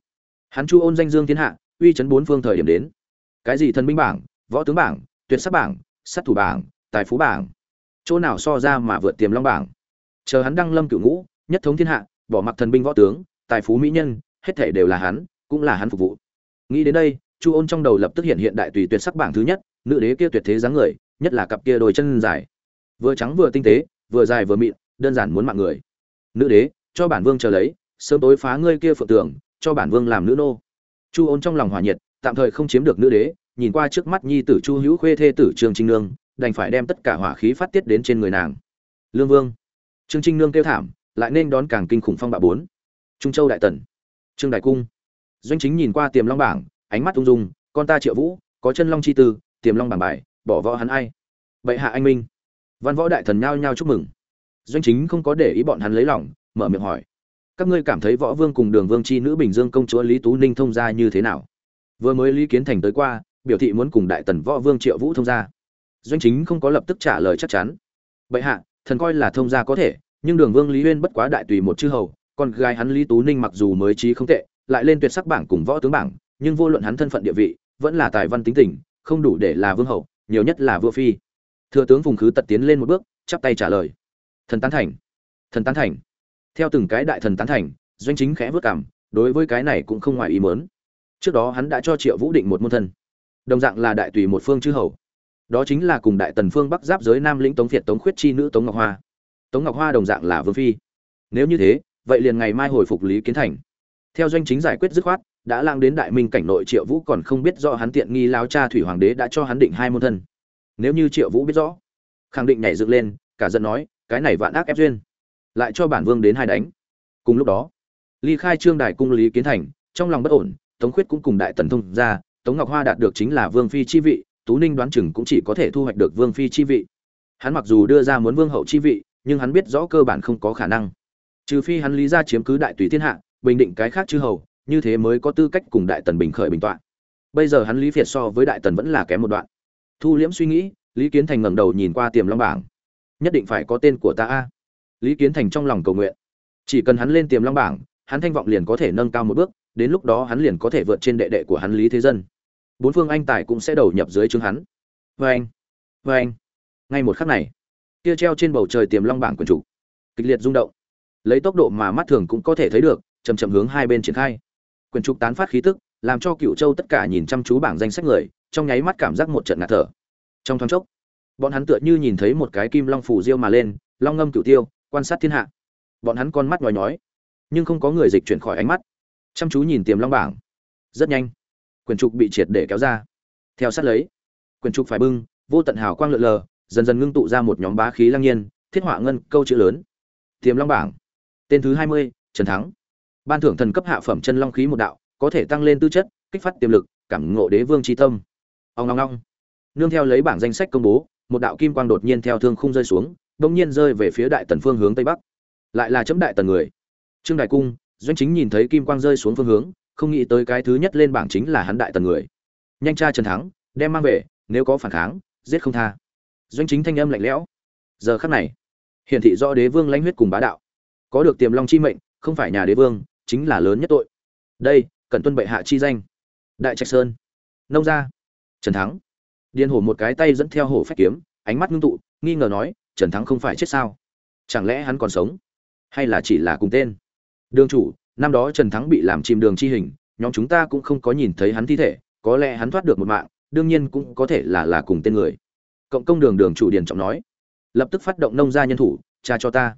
[SPEAKER 1] Hắn chu ôn danh dương thiên hạ, uy chấn bốn phương thời điểm đến. Cái gì thần binh bảng, võ tướng bảng, tuyệt sắc bảng, sát thủ bảng, tài phú bảng. Chỗ nào so ra mà vượt tiềm long bảng. Chờ hắn đăng lâm cựu ngũ, nhất thống thiên hạ, bỏ mặc thần binh võ tướng tài phú mỹ nhân, hết thể đều là hắn, cũng là hắn phục vụ. Nghĩ đến đây, chu ôn trong đầu lập tức hiện hiện đại tùy tuyệt sắc bảng thứ nhất, nữ đế kia tuyệt thế dáng người, nhất là cặp kia đôi chân dài. Vừa trắng vừa tinh tế, vừa dài vừa mịn, đơn giản muốn mạng người. Nữ đế, cho bản vương chờ lấy, sớm tối phá ngươi kia phượng tưởng cho bản vương làm nữ nô. Chu ôn trong lòng hòa nhiệt, tạm thời không chiếm được nữ đế, nhìn qua trước mắt nhi tử chu hữu khuê thê tử trương trinh nương, đành phải đem tất cả hỏa khí phát tiết đến trên người nàng. Lương vương. Trương trinh nương kêu thảm, lại nên đón càng kinh khủng phong bạo bốn trung châu đại tần. Trương đại cung. Doanh chính nhìn qua tiềm long bảng, ánh mắt ung dung, con ta triệu vũ, có chân long chi tư, tiềm long bảng bài, bỏ võ hắn ai? Bệ hạ anh minh. Văn võ đại thần nhao nhao chúc mừng. Doanh chính không có để ý bọn hắn lấy lòng, mở miệng hỏi, các ngươi cảm thấy võ vương cùng đường vương c h i nữ bình dương công chúa lý tú ninh thông gia như thế nào? Vừa mới lý kiến thành tới qua, biểu thị muốn cùng đại tần võ vương triệu vũ thông gia. Doanh chính không có lập tức trả lời chắc chắn, bệ hạ, thần coi là thông gia có thể, nhưng đường vương lý uyên bất quá đại tùy một chư hầu con gái hắn lý tú ninh mặc dù mới trí không tệ, lại lên tuyệt sắc bảng cùng võ tướng bảng, nhưng vô luận hắn thân phận địa vị, vẫn là tài văn tính tình, không đủ để là vương hậu, nhiều nhất là vua phi. Thừa tướng phùng khứ tật tiến lên một bước, chắp tay trả lời. Thần tán thành. Thần tán thành. Theo từng cái đại thần tán thành, doanh chính khẽ vớt cảm, đối với cái này cũng không ngoài ý muốn. trước đó hắn đã cho triệu vũ định một môn thân. Đồng dạng là đại tùy một phương chư hầu. Đó chính là cùng đại tần phương bắc giáp giới nam lĩnh tống việt tống khuyết chi nữ tống ngọc hoa. Tống ngọc hoa đồng dạng là vương phi. Nếu như thế vậy liền ngày mai hồi phục lý kiến thành. Theo doanh chính giải quyết dứt khoát, đã lang đến đại minh cảnh nội triệu vũ còn không biết do hắn tiện nghi lao cha thủy hoàng đế đã cho hắn định hai môn thân. Nếu như triệu vũ biết rõ, khẳng định nhảy dựng lên, cả giận nói, cái này vạn ác ép duyên, lại cho bản vương đến hai đánh. Cùng lúc đó, ly khai trương đại cung lý kiến thành, trong lòng bất ổn, tống khuyết cũng cùng đại tần thông ra, tống ngọc hoa đạt được chính là vương phi chi vị, tú ninh đoán chừng cũng chỉ có thể thu hoạch được vương phi chi vị. Hắn mặc dù đưa ra muốn vương hậu chi vị, nhưng hắn biết rõ cơ bản không có khả năng trừ phi hắn lý ra chiếm cứ đại tùy thiên hạ, bình định cái khác chư hầu, như thế mới có tư cách cùng đại tần bình khởi bình tọa. Bây giờ hắn lý việt so với đại tần vẫn là kém một đoạn. Thu liễm suy nghĩ, lý kiến thành ngẩng đầu nhìn qua tiềm long bảng. Nhất định phải có tên của ta a. Lý kiến thành trong lòng cầu nguyện. Chỉ cần hắn lên tiềm long bảng, hắn thanh vọng liền có thể nâng cao một bước, đến lúc đó hắn liền có thể vượt trên đệ đệ của hắn lý thế dân. Bốn phương anh tài cũng sẽ đầu nhập dưới trướng hắn. Vê anh vê anh. Ngay một khắc này, kia treo trên bầu trời tiềm long bảng quần chủ. Kịch liệt rung động lấy tốc độ mà mắt thường cũng có thể thấy được chầm chậm hướng hai bên triển khai. Quyền trục tán phát khí tức, làm cho cựu châu tất cả nhìn chăm chú bảng danh sách người, trong nháy mắt cảm giác một trận ngạt thở. Trong thoáng chốc, bọn hắn tựa như nhìn thấy một cái kim long phủ diêu mà lên, long ngâm cựu tiêu, quan sát thiên hạ. Bọn hắn con mắt nhói nhói, nhưng không có người dịch chuyển khỏi ánh mắt. Chăm chú nhìn tiềm long bảng. Rất nhanh, quyền trục bị triệt để kéo ra. Theo sát lấy, quyền trục phải bưng, vô tận hào quang lượn lờ, dần dần ngưng tụ ra một nhóm bá khí lăng nhiên, thiết họa ngân, câu chữ lớn. Tiềm long bảng tên thứ hai mươi, trần thắng. Ban thưởng thần cấp hạ phẩm chân long khí một đạo, có thể tăng lên tư chất, kích phát tiềm lực, cảm ngộ đế vương tri tâm. Ông long long nương theo lấy bảng danh sách công bố, một đạo kim quang đột nhiên theo thương khung rơi xuống, bỗng nhiên rơi về phía đại tần phương hướng tây bắc. Lại là chấm đại tần người. Trương đại cung, doanh chính nhìn thấy kim quang rơi xuống phương hướng, không nghĩ tới cái thứ nhất lên bảng chính là hắn đại tần người. Nhanh tra trần thắng, đem mang về, nếu có phản kháng, giết không tha. Doanh chính thanh âm lạnh lẽo. Giờ khắc này, hiển thị do đế vương lãnh huyết cùng bá đạo có được tiềm long chi mệnh, không phải nhà đế vương, chính là lớn nhất tội. Đây cần tuân bệ hạ chi danh. Đại trạch sơn. Nông gia. Trần thắng. Điên hổ một cái tay dẫn theo hổ phách kiếm, ánh mắt ngưng tụ, nghi ngờ nói, trần thắng không phải chết sao? Chẳng lẽ hắn còn sống? Hay là chỉ là cùng tên? Đường chủ, năm đó trần thắng bị làm chìm đường chi hình, nhóm chúng ta cũng không có nhìn thấy hắn thi thể, có lẽ hắn thoát được một mạng, đương nhiên cũng có thể là là cùng tên người. Cộng công đường đường chủ điền trọng nói. Lập tức phát động nông gia nhân thủ cha cho ta.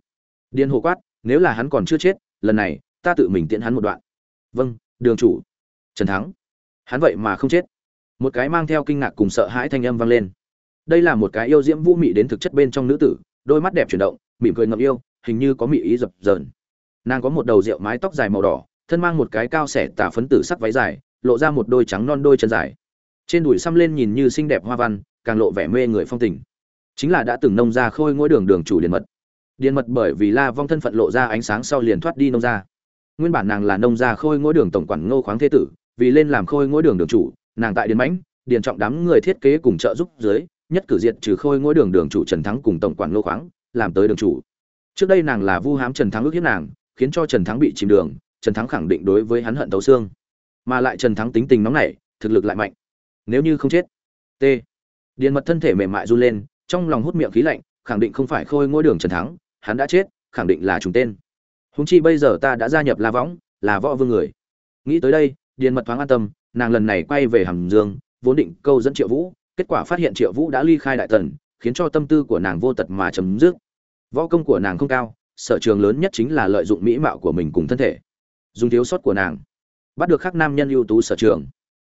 [SPEAKER 1] Điền hổ quát nếu là hắn còn chưa chết, lần này, ta tự mình tiễn hắn một đoạn. Vâng đường chủ. Trần thắng. Hắn vậy mà không chết. Một cái mang theo kinh ngạc cùng sợ hãi thanh âm vang lên. Đây là một cái yêu diễm vũ mị đến thực chất bên trong nữ tử, đôi mắt đẹp chuyển động, mỉm cười ngậm yêu, hình như có mị ý dập dờn. Nàng có một đầu rượu mái tóc dài màu đỏ, thân mang một cái cao xẻ tả phấn tử sắc váy dài, lộ ra một đôi trắng non đôi chân dài. Trên đùi xăm lên nhìn như xinh đẹp hoa văn, càng lộ vẻ mê người phong tình. Chính là đã từng nông ra khôi ngôi đường đường chủ liền mật điện mật bởi vì la vong thân phận lộ ra ánh sáng sau liền thoát đi nông ra nguyên bản nàng là nông gia khôi ngôi đường tổng quản ngô khoáng thế tử, vì lên làm khôi ngôi đường đường chủ, nàng tại điện mãnh điện trọng đám người thiết kế cùng trợ giúp dưới, nhất cử diệt trừ khôi ngôi đường đường chủ trần thắng cùng tổng quản ngô khoáng, làm tới đường chủ. Trước đây nàng là vu hám trần thắng ước hiếp nàng, khiến cho trần thắng bị chìm đường, trần thắng khẳng định đối với hắn hận tấu xương. Mà lại trần thắng tính tình nóng nảy, thực lực lại mạnh. Nếu như không chết, t. Điện mật thân thể mềm mại run lên, trong lòng hút miệng khí lạnh, khẳng định không phải khôi ngôi đường trần thắng hắn đã chết, khẳng định là trùng tên. Húng chi bây giờ ta đã gia nhập la võng, là võ vương người. Nghĩ tới đây, Điền mật thoáng an tâm, nàng lần này quay về hàm dương, vốn định câu dẫn triệu vũ, kết quả phát hiện triệu vũ đã ly khai đại tần, khiến cho tâm tư của nàng vô tật mà chấm dứt. Võ công của nàng không cao, sở trường lớn nhất chính là lợi dụng mỹ mạo của mình cùng thân thể, dùng thiếu sót của nàng, bắt được khắc nam nhân ưu tú sở trường.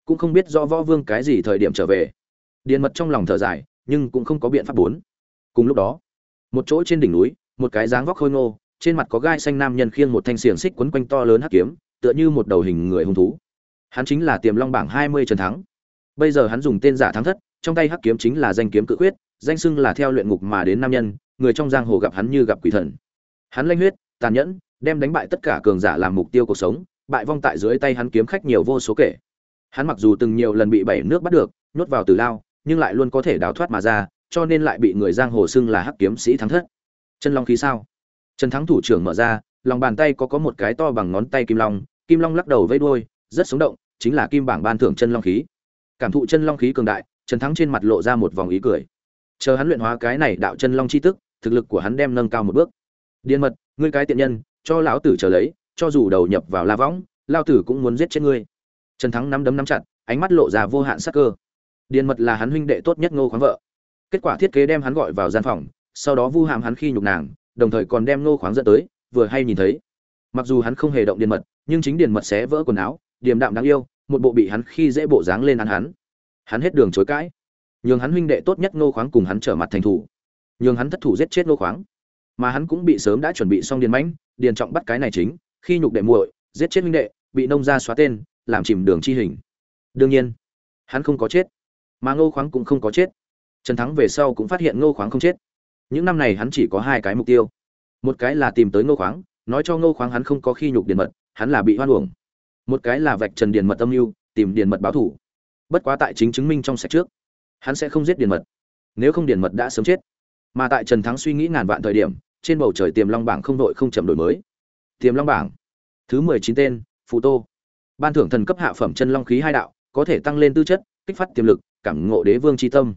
[SPEAKER 1] Cũng không biết do võ vương cái gì thời điểm trở về. Điền mật trong lòng thở dài, nhưng cũng không có biện pháp bốn. Cùng lúc đó, một chỗ trên đỉnh núi một cái dáng vóc khôi ngô, trên mặt có gai xanh nam nhân khiêng một thanh xiềng xích quấn quanh to lớn hắc kiếm, tựa như một đầu hình người hung thú. Hắn chính là tiềm long bảng hai mươi trần thắng. Bây giờ hắn dùng tên giả thắng thất, trong tay hắc kiếm chính là danh kiếm cự quyết danh xưng là theo luyện ngục mà đến nam nhân, người trong giang hồ gặp hắn như gặp quỷ thần. Hắn lanh huyết, tàn nhẫn, đem đánh bại tất cả cường giả làm mục tiêu cuộc sống, bại vong tại dưới tay hắn kiếm khách nhiều vô số kể. Hắn mặc dù từng nhiều lần bị bảy nước bắt được, nhốt vào tử lao, nhưng lại luôn có thể đào thoát mà ra, cho nên lại bị người giang hồ xưng là hắc kiếm sĩ thắng thất chân long khí sao? Trần thắng thủ trưởng mở ra, lòng bàn tay có có một cái to bằng ngón tay kim long kim long lắc đầu vây đuôi, rất sống động, chính là kim bảng ban thưởng chân long khí. Cảm thụ chân long khí cường đại, trần thắng trên mặt lộ ra một vòng ý cười. Chờ hắn luyện hóa cái này đạo chân long chi tức, thực lực của hắn đem nâng cao một bước. Điên mật, ngươi cái tiện nhân, cho lão tử chờ lấy, cho dù đầu nhập vào la võng lao tử cũng muốn giết chết ngươi. Trần thắng nắm đấm nắm chặt, ánh mắt lộ ra vô hạn sắc cơ. Điền mật là hắn huynh đệ tốt nhất ngô khoáng vợ. Kết quả thiết kế đem hắn gọi vào gian phòng sau đó vu hàm hắn khi nhục nàng, đồng thời còn đem ngô khoáng dẫn tới, vừa hay nhìn thấy. Mặc dù hắn không hề động điền mật, nhưng chính điền mật xé vỡ quần áo, điềm đạm đáng yêu, một bộ bị hắn khi dễ bộ dáng lên ăn hắn. Hắn hết đường chối cãi. Nhường hắn huynh đệ tốt nhất ngô khoáng cùng hắn trở mặt thành thủ. Nhường hắn thất thủ giết chết ngô khoáng. Mà hắn cũng bị sớm đã chuẩn bị xong điền mãnh, điền trọng bắt cái này chính, khi nhục đệ muội, giết chết huynh đệ, bị nông gia xóa tên, làm chìm đường chi hình. Đương nhiên, hắn không có chết, mà ngô khoáng cũng không có chết. Trần thắng về sau cũng phát hiện ngô khoáng không chết những năm này hắn chỉ có hai cái mục tiêu. Một cái là tìm tới ngô khoáng, nói cho ngô khoáng hắn không có khi nhục điền mật, hắn là bị hoan uổng. Một cái là vạch trần điền mật âm mưu, tìm điền mật báo thủ bất quá tại chính chứng minh trong sạch trước, hắn sẽ không giết điền mật. Nếu không điền mật đã sớm chết. Mà tại trần thắng suy nghĩ ngàn vạn thời điểm, trên bầu trời tiềm long bảng không đội không chậm đổi mới. Tiềm long bảng, thứ mười chín tên, phù tô. Ban thưởng thần cấp hạ phẩm chân long khí hai đạo, có thể tăng lên tư chất, kích phát tiềm lực, cảm ngộ đế vương chi tâm.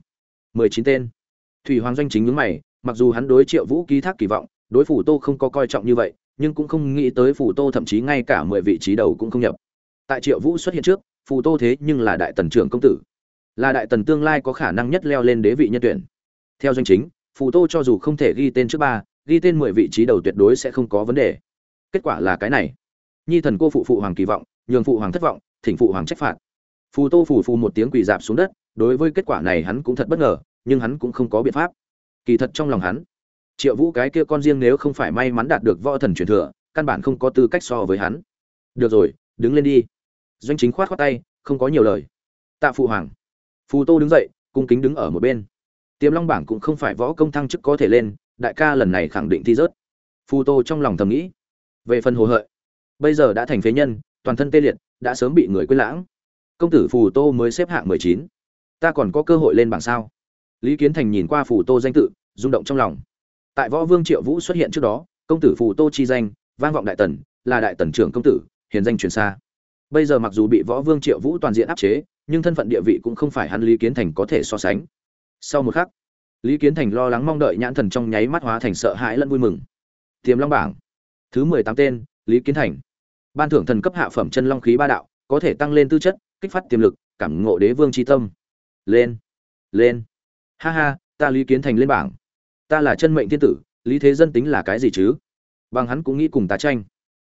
[SPEAKER 1] Mười chín tên. Thủy hoàng doanh chính nhướng mày mặc dù hắn đối triệu vũ ký thác kỳ vọng, đối phủ tô không có coi trọng như vậy, nhưng cũng không nghĩ tới phủ tô thậm chí ngay cả mười vị trí đầu cũng không nhập. Tại triệu vũ xuất hiện trước, phủ tô thế nhưng là đại tần trưởng công tử. Là đại tần tương lai có khả năng nhất leo lên đế vị nhân tuyển. Theo danh chính, phủ tô cho dù không thể ghi tên trước ba, ghi tên mười vị trí đầu tuyệt đối sẽ không có vấn đề. Kết quả là cái này. Nhi thần cô phụ phụ hoàng kỳ vọng, nhường phụ hoàng thất vọng, thỉnh phụ hoàng trách phạt. Phù tô phù phù một tiếng quỳ dạp xuống đất, đối với kết quả này hắn cũng thật bất ngờ, nhưng hắn cũng không có biện pháp kỳ thật trong lòng hắn, triệu vũ cái kia con riêng nếu không phải may mắn đạt được võ thần truyền thừa, căn bản không có tư cách so với hắn. Được rồi, đứng lên đi. Doanh chính khoát khoát tay, không có nhiều lời. Tạ phụ hoàng. Phù tô đứng dậy, cung kính đứng ở một bên. Tiềm long bảng cũng không phải võ công thăng chức có thể lên, đại ca lần này khẳng định thi rớt. Phù tô trong lòng thầm nghĩ. Về phần hồ hợi, bây giờ đã thành phế nhân, toàn thân tê liệt, đã sớm bị người quên lãng. Công tử phù tô mới xếp hạng mười chín. Ta còn có cơ hội lên bảng sao? Lý kiến thành nhìn qua phù tô danh tự, rung động trong lòng. Tại võ vương triệu vũ xuất hiện trước đó, công tử phù tô chi danh, vang vọng đại tần, là đại tần trưởng công tử, hiền danh truyền xa. Bây giờ mặc dù bị võ vương triệu vũ toàn diện áp chế, nhưng thân phận địa vị cũng không phải hắn lý kiến thành có thể so sánh. Sau một khắc, lý kiến thành lo lắng mong đợi nhãn thần trong nháy mắt hóa thành sợ hãi lẫn vui mừng. Tiềm long bảng, thứ mười tám tên, lý kiến thành. Ban thưởng thần cấp hạ phẩm chân long khí ba đạo, có thể tăng lên tư chất, kích phát tiềm lực, cảm ngộ đế vương tri tâm. Lên lên ha ha, ta lý kiến thành lên bảng. Ta là chân mệnh thiên tử, lý thế dân tính là cái gì chứ? Bằng hắn cũng nghĩ cùng ta tranh.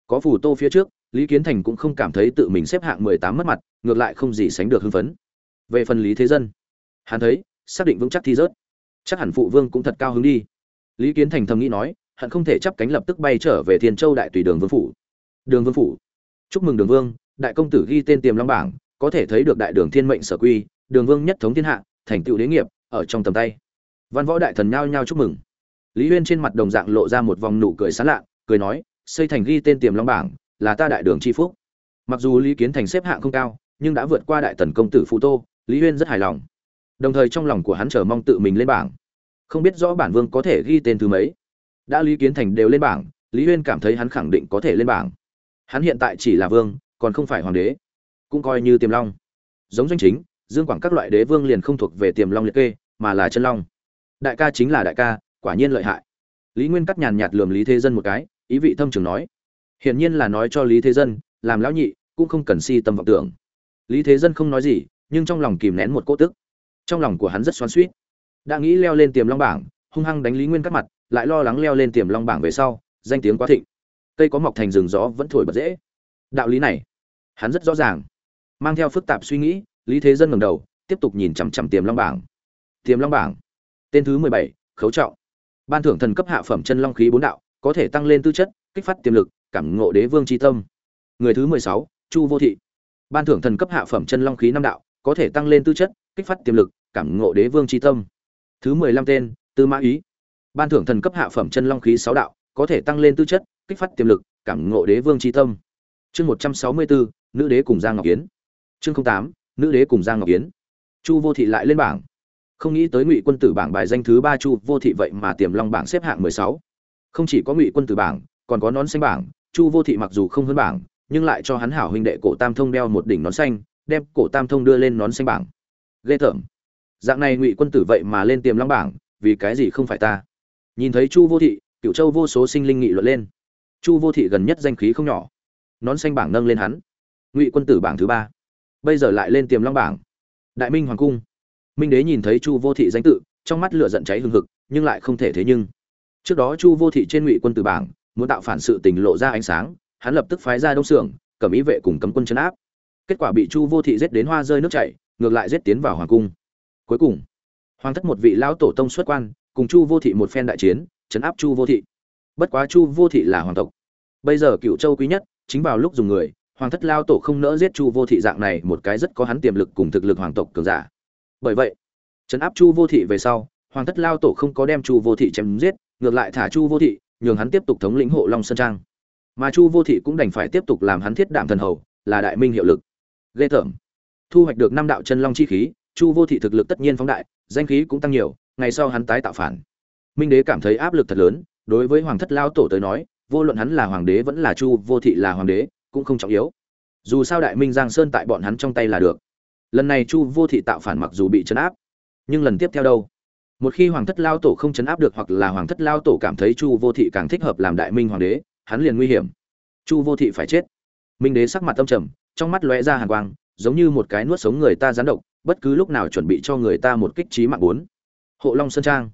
[SPEAKER 1] Có phủ tô phía trước, lý kiến thành cũng không cảm thấy tự mình xếp hạng mười tám mất mặt, ngược lại không gì sánh được hưng phấn. Về phần lý thế dân, hắn thấy, xác định vững chắc thi rớt. Chắc hẳn phụ vương cũng thật cao hứng đi. Lý kiến thành thầm nghĩ nói hận không thể chắp cánh lập tức bay trở về thiên châu đại tùy đường vương phủ. Đường vương phủ. Chúc mừng đường vương, đại công tử ghi tên tiềm long bảng, có thể thấy được đại đường thiên mệnh sở quy, đường vương nhất thống thiên hạ, thành tựu đế nghiệp ở trong tầm tay. Văn võ đại thần nhao nhao chúc mừng. Lý huyên trên mặt đồng dạng lộ ra một vòng nụ cười sán lạ, cười nói, xây thành ghi tên tiềm long bảng, là ta đại đường c h i phúc. Mặc dù lý kiến thành xếp hạng không cao, nhưng đã vượt qua đại tần công tử phụ tô, lý huyên rất hài lòng. Đồng thời trong lòng của hắn chờ mong tự mình lên bảng. Không biết rõ bản vương có thể ghi tên thứ mấy. Đã lý kiến thành đều lên bảng, lý huyên cảm thấy hắn khẳng định có thể lên bảng. Hắn hiện tại chỉ là vương, còn không phải hoàng đế. Cũng coi như tiềm long. Giống doanh chính, dương quảng các loại đế vương liền không thuộc về tiềm long liệt kê mà là chân long. Đại ca chính là đại ca, quả nhiên lợi hại. Lý nguyên cắt nhàn nhạt lườm lý thế dân một cái, ý vị thâm trường nói. Hiển nhiên là nói cho lý thế dân, làm lão nhị cũng không cần si tâm vọng tưởng. Lý thế dân không nói gì, nhưng trong lòng kìm nén một cỗ tức. Trong lòng của hắn rất xoắn suýt đã nghĩ leo lên tiềm long bảng, hung hăng đánh lý nguyên cắt mặt, lại lo lắng leo lên tiềm long bảng về sau, danh tiếng quá thịnh. Cây có mọc thành rừng gió vẫn thổi bật dễ. Đạo lý này, hắn rất rõ ràng. Mang theo phức tạp suy nghĩ, lý thế dân ngẩng đầu, tiếp tục nhìn chằm chằm tiềm long bảng tiềm long bảng. Tên thứ mười bảy, khấu trọng. Ban thưởng thần cấp hạ phẩm chân long khí bốn đạo, có thể tăng lên tư chất, kích phát tiềm lực, cảm ngộ đế vương tri tâm. Người thứ mười sáu, chu vô thị. Ban thưởng thần cấp hạ phẩm chân long khí năm đạo, có thể tăng lên tư chất, kích phát tiềm lực, cảm ngộ đế vương tri tâm. Thứ mười lăm tên, tư mã ý. Ban thưởng thần cấp hạ phẩm chân long khí sáu đạo, có thể tăng lên tư chất, kích phát tiềm lực, cảm ngộ đế vương tri tâm. Chương một trăm sáu mươi bốn, nữ đế cùng giang ngọc kiến chương tám, nữ đế cùng giang ngọc kiến chu vô thị lại lên bảng không nghĩ tới ngụy quân tử bảng bài danh thứ ba chu vô thị vậy mà tiềm long bảng xếp hạng mười sáu. Không chỉ có ngụy quân tử bảng, còn có nón xanh bảng, chu vô thị mặc dù không hơn bảng, nhưng lại cho hắn hảo huynh đệ cổ tam thông đeo một đỉnh nón xanh, đem cổ tam thông đưa lên nón xanh bảng. Ghê tởm. Dạng này ngụy quân tử vậy mà lên tiềm long bảng, vì cái gì không phải ta? Nhìn thấy chu vô thị, cựu châu vô số sinh linh nghị luận lên. Chu vô thị gần nhất danh khí không nhỏ. Nón xanh bảng nâng lên hắn. Ngụy quân tử bảng thứ ba. Bây giờ lại lên tiềm long bảng. Đại minh hoàng cung minh đế nhìn thấy chu vô thị danh tự, trong mắt lửa giận cháy hừng hực, nhưng lại không thể thế nhưng. Trước đó chu vô thị trên ngụy quân từ bảng, muốn tạo phản sự tình lộ ra ánh sáng, hắn lập tức phái ra đông xưởng cầm ý vệ cùng cấm quân chấn áp. Kết quả bị chu vô thị giết đến hoa rơi nước chảy, ngược lại giết tiến vào hoàng cung. Cuối cùng, hoàng thất một vị lão tổ tông xuất quan, cùng chu vô thị một phen đại chiến, chấn áp chu vô thị. Bất quá chu vô thị là hoàng tộc. Bây giờ cựu châu quý nhất, chính vào lúc dùng người, hoàng thất lao tổ không nỡ giết chu vô thị dạng này một cái rất có hắn tiềm lực cùng thực lực hoàng tộc cường giả bởi vậy chấn áp chu vô thị về sau, hoàng thất lao tổ không có đem chu vô thị chém giết, ngược lại thả chu vô thị, nhường hắn tiếp tục thống lĩnh hộ long sơn trang. Mà chu vô thị cũng đành phải tiếp tục làm hắn thiết đảm thần hầu, là đại minh hiệu lực. Ghê tởm. Thu hoạch được năm đạo chân long chi khí, chu vô thị thực lực tất nhiên phóng đại, danh khí cũng tăng nhiều, ngày sau hắn tái tạo phản. Minh đế cảm thấy áp lực thật lớn, đối với hoàng thất lao tổ tới nói, vô luận hắn là hoàng đế vẫn là chu vô thị là hoàng đế, cũng không trọng yếu. Dù sao đại minh giang sơn tại bọn hắn trong tay là được lần này chu vô thị tạo phản mặc dù bị chấn áp, nhưng lần tiếp theo đâu? Một khi hoàng thất lao tổ không chấn áp được hoặc là hoàng thất lao tổ cảm thấy chu vô thị càng thích hợp làm đại minh hoàng đế, hắn liền nguy hiểm. Chu vô thị phải chết. Minh đế sắc mặt tâm trầm, trong mắt lóe ra hàn quang, giống như một cái nuốt sống người ta gián độc, bất cứ lúc nào chuẩn bị cho người ta một kích trí mạng bốn. Hộ long sơn trang.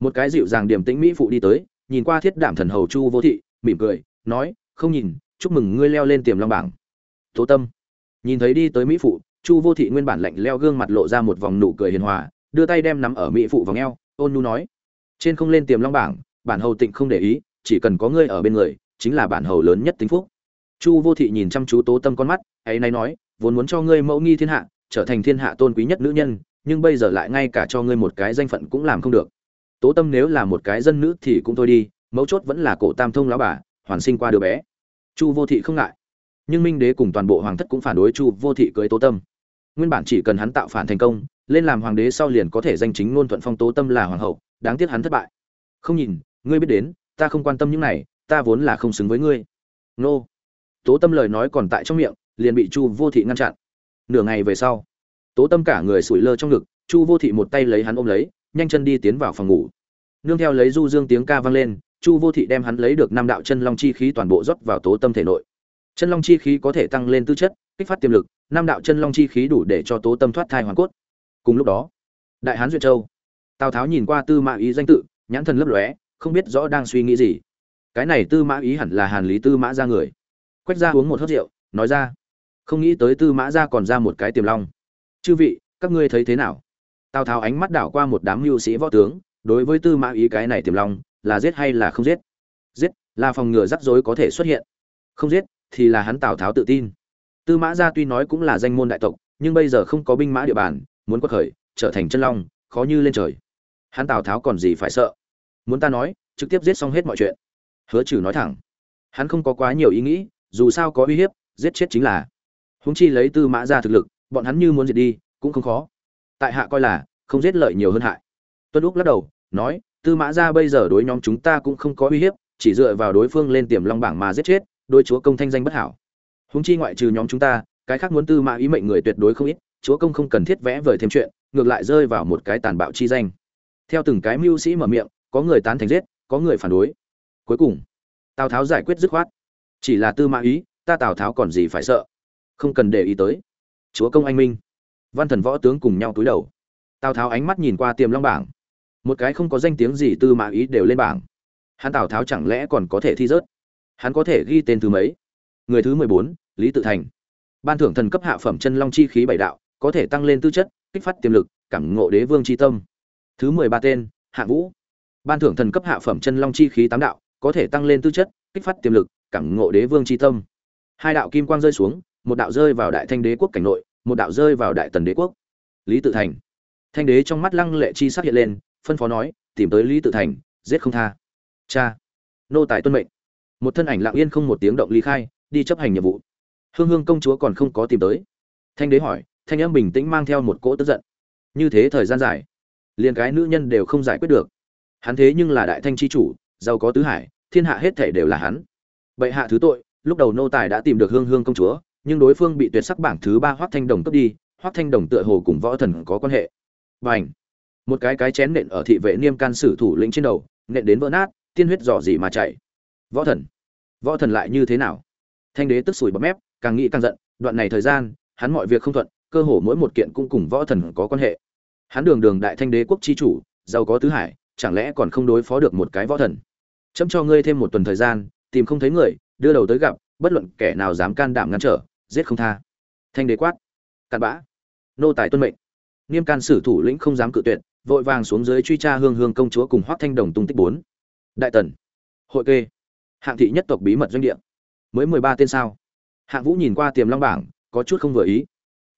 [SPEAKER 1] Một cái dịu dàng điểm tĩnh mỹ phụ đi tới, nhìn qua thiết đảm thần hầu chu vô thị, mỉm cười, nói, không nhìn, chúc mừng ngươi leo lên tiềm long bảng. Tố tâm nhìn thấy đi tới mỹ phụ chu vô thị nguyên bản lạnh leo gương mặt lộ ra một vòng nụ cười hiền hòa, đưa tay đem nắm ở mỹ phụ vòng eo, ôn nhu nói, trên không lên tiềm long bảng, bản hầu tịnh không để ý, chỉ cần có ngươi ở bên người, chính là bản hầu lớn nhất tính phúc. Chu vô thị nhìn chăm chú tố tâm con mắt, ấy nay nói, vốn muốn cho ngươi mẫu nghi thiên hạ, trở thành thiên hạ tôn quý nhất nữ nhân, nhưng bây giờ lại ngay cả cho ngươi một cái danh phận cũng làm không được. Tố tâm nếu là một cái dân nữ thì cũng thôi đi, mấu chốt vẫn là cổ tam thông lão bà, hoàn sinh qua đứa bé. Chu vô thị không ngại nhưng minh đế cùng toàn bộ hoàng thất cũng phản đối chu vô thị cưới tố tâm. Nguyên bản chỉ cần hắn tạo phản thành công, lên làm hoàng đế sau liền có thể danh chính ngôn thuận phong tố tâm là hoàng hậu, đáng tiếc hắn thất bại. Không nhìn, ngươi biết đến, ta không quan tâm những này, ta vốn là không xứng với ngươi. Nô. Tố tâm lời nói còn tại trong miệng, liền bị chu vô thị ngăn chặn. Nửa ngày về sau, tố tâm cả người sủi lơ trong ngực, chu vô thị một tay lấy hắn ôm lấy, nhanh chân đi tiến vào phòng ngủ. Nương theo lấy du dương tiếng ca vang lên, chu vô thị đem hắn lấy được năm đạo chân long chi khí toàn bộ rót vào tố tâm thể nội chân long chi khí có thể tăng lên tư chất, kích phát tiềm lực, năm đạo chân long chi khí đủ để cho tố tâm thoát thai hoàn cốt. Cùng lúc đó, đại hán duyệt châu, tào tháo nhìn qua tư mã ý danh tự, nhãn thần lấp lóe, không biết rõ đang suy nghĩ gì. Cái này tư mã ý hẳn là hàn lý tư mã ra người. Quách ra uống một hớt rượu, nói ra, không nghĩ tới tư mã ra còn ra một cái tiềm long. Chư vị, các ngươi thấy thế nào? Tào tháo ánh mắt đảo qua một đám mưu sĩ võ tướng, đối với tư mã ý cái này tiềm long, là giết hay là không giết? Giết là phòng ngừa rắc rối có thể xuất hiện. Không giết thì là hắn tào tháo tự tin. Tư mã gia tuy nói cũng là danh môn đại tộc, nhưng bây giờ không có binh mã địa bàn, muốn quật khởi, trở thành chân long, khó như lên trời. Hắn tào tháo còn gì phải sợ? Muốn ta nói, trực tiếp giết xong hết mọi chuyện. Hứa trừ nói thẳng. Hắn không có quá nhiều ý nghĩ, dù sao có uy hiếp, giết chết chính là. Huống chi lấy tư mã Gia thực lực, bọn hắn như muốn diệt đi, cũng không khó. Tại hạ coi là, không giết lợi nhiều hơn hại. Tuân úc lắc đầu, nói, tư mã Gia bây giờ đối nhóm chúng ta cũng không có uy hiếp, chỉ dựa vào đối phương lên tiềm long bảng mà giết chết đôi chúa công thanh danh bất hảo. Húng chi ngoại trừ nhóm chúng ta, cái khác muốn tư mã ý mệnh người tuyệt đối không ít, chúa công không cần thiết vẽ vời thêm chuyện, ngược lại rơi vào một cái tàn bạo chi danh. Theo từng cái mưu sĩ mở miệng, có người tán thành giết, có người phản đối. Cuối cùng, tào tháo giải quyết dứt khoát. Chỉ là tư mã ý, ta tào tháo còn gì phải sợ? Không cần để ý tới. Chúa công anh minh. Văn thần võ tướng cùng nhau túi đầu. Tào tháo ánh mắt nhìn qua tiềm long bảng. Một cái không có danh tiếng gì tư mã ý đều lên bảng. Hắn tào tháo chẳng lẽ còn có thể thi rớt? Hắn có thể ghi tên thứ mấy? Người thứ mười bốn, lý tự thành. Ban thưởng thần cấp hạ phẩm chân long chi khí bảy đạo, có thể tăng lên tư chất, kích phát tiềm lực, cảm ngộ đế vương chi tâm. Thứ mười ba tên, hạ vũ. Ban thưởng thần cấp hạ phẩm chân long chi khí tám đạo, có thể tăng lên tư chất, kích phát tiềm lực, cảm ngộ đế vương chi tâm. Hai đạo kim quang rơi xuống, một đạo rơi vào đại thanh đế quốc cảnh nội, một đạo rơi vào đại tần đế quốc. Lý tự thành. Thanh đế trong mắt lăng lệ chi sắc hiện lên, phân phó nói, tìm tới lý tự thành, giết không tha. Cha. Nô tài tuân mệnh một thân ảnh lặng yên không một tiếng động ly khai, đi chấp hành nhiệm vụ. Hương hương công chúa còn không có tìm tới. Thanh đế hỏi, thanh em bình tĩnh mang theo một cỗ tức giận. Như thế thời gian dài, liền cái nữ nhân đều không giải quyết được. Hắn thế nhưng là đại thanh chi chủ, giàu có tứ hải, thiên hạ hết thể đều là hắn. Bệ hạ thứ tội, lúc đầu nô tài đã tìm được hương hương công chúa, nhưng đối phương bị tuyệt sắc bảng thứ ba hoác thanh đồng cướp đi hoác thanh đồng tựa hồ cùng võ thần có quan hệ. Và ảnh một cái cái chén nện ở thị vệ niêm can sử thủ lĩnh trên đầu, nện đến vỡ nát, tiên huyết dò gì mà chạy võ thần. Võ thần lại như thế nào? Thanh đế tức sủi bọt mép, càng nghĩ càng giận, đoạn này thời gian, hắn mọi việc không thuận, cơ hồ mỗi một kiện cũng cùng võ thần có quan hệ. Hắn đường đường đại thanh đế quốc chi chủ, giàu có tứ hải, chẳng lẽ còn không đối phó được một cái võ thần? Chấm cho ngươi thêm một tuần thời gian, tìm không thấy người, đưa đầu tới gặp, bất luận kẻ nào dám can đảm ngăn trở, giết không tha. Thanh đế quát. Cặn bã. Nô tài tuân mệnh. Nghiêm can sử thủ lĩnh không dám cự tuyệt, vội vàng xuống dưới truy tra hương hương công chúa cùng hoác thanh đồng tung tích bốn. Đại tần. Hội kê hạng thị nhất tộc bí mật doanh địa. Mới mười ba tên sao? Hạng vũ nhìn qua tiềm long bảng, có chút không vừa ý.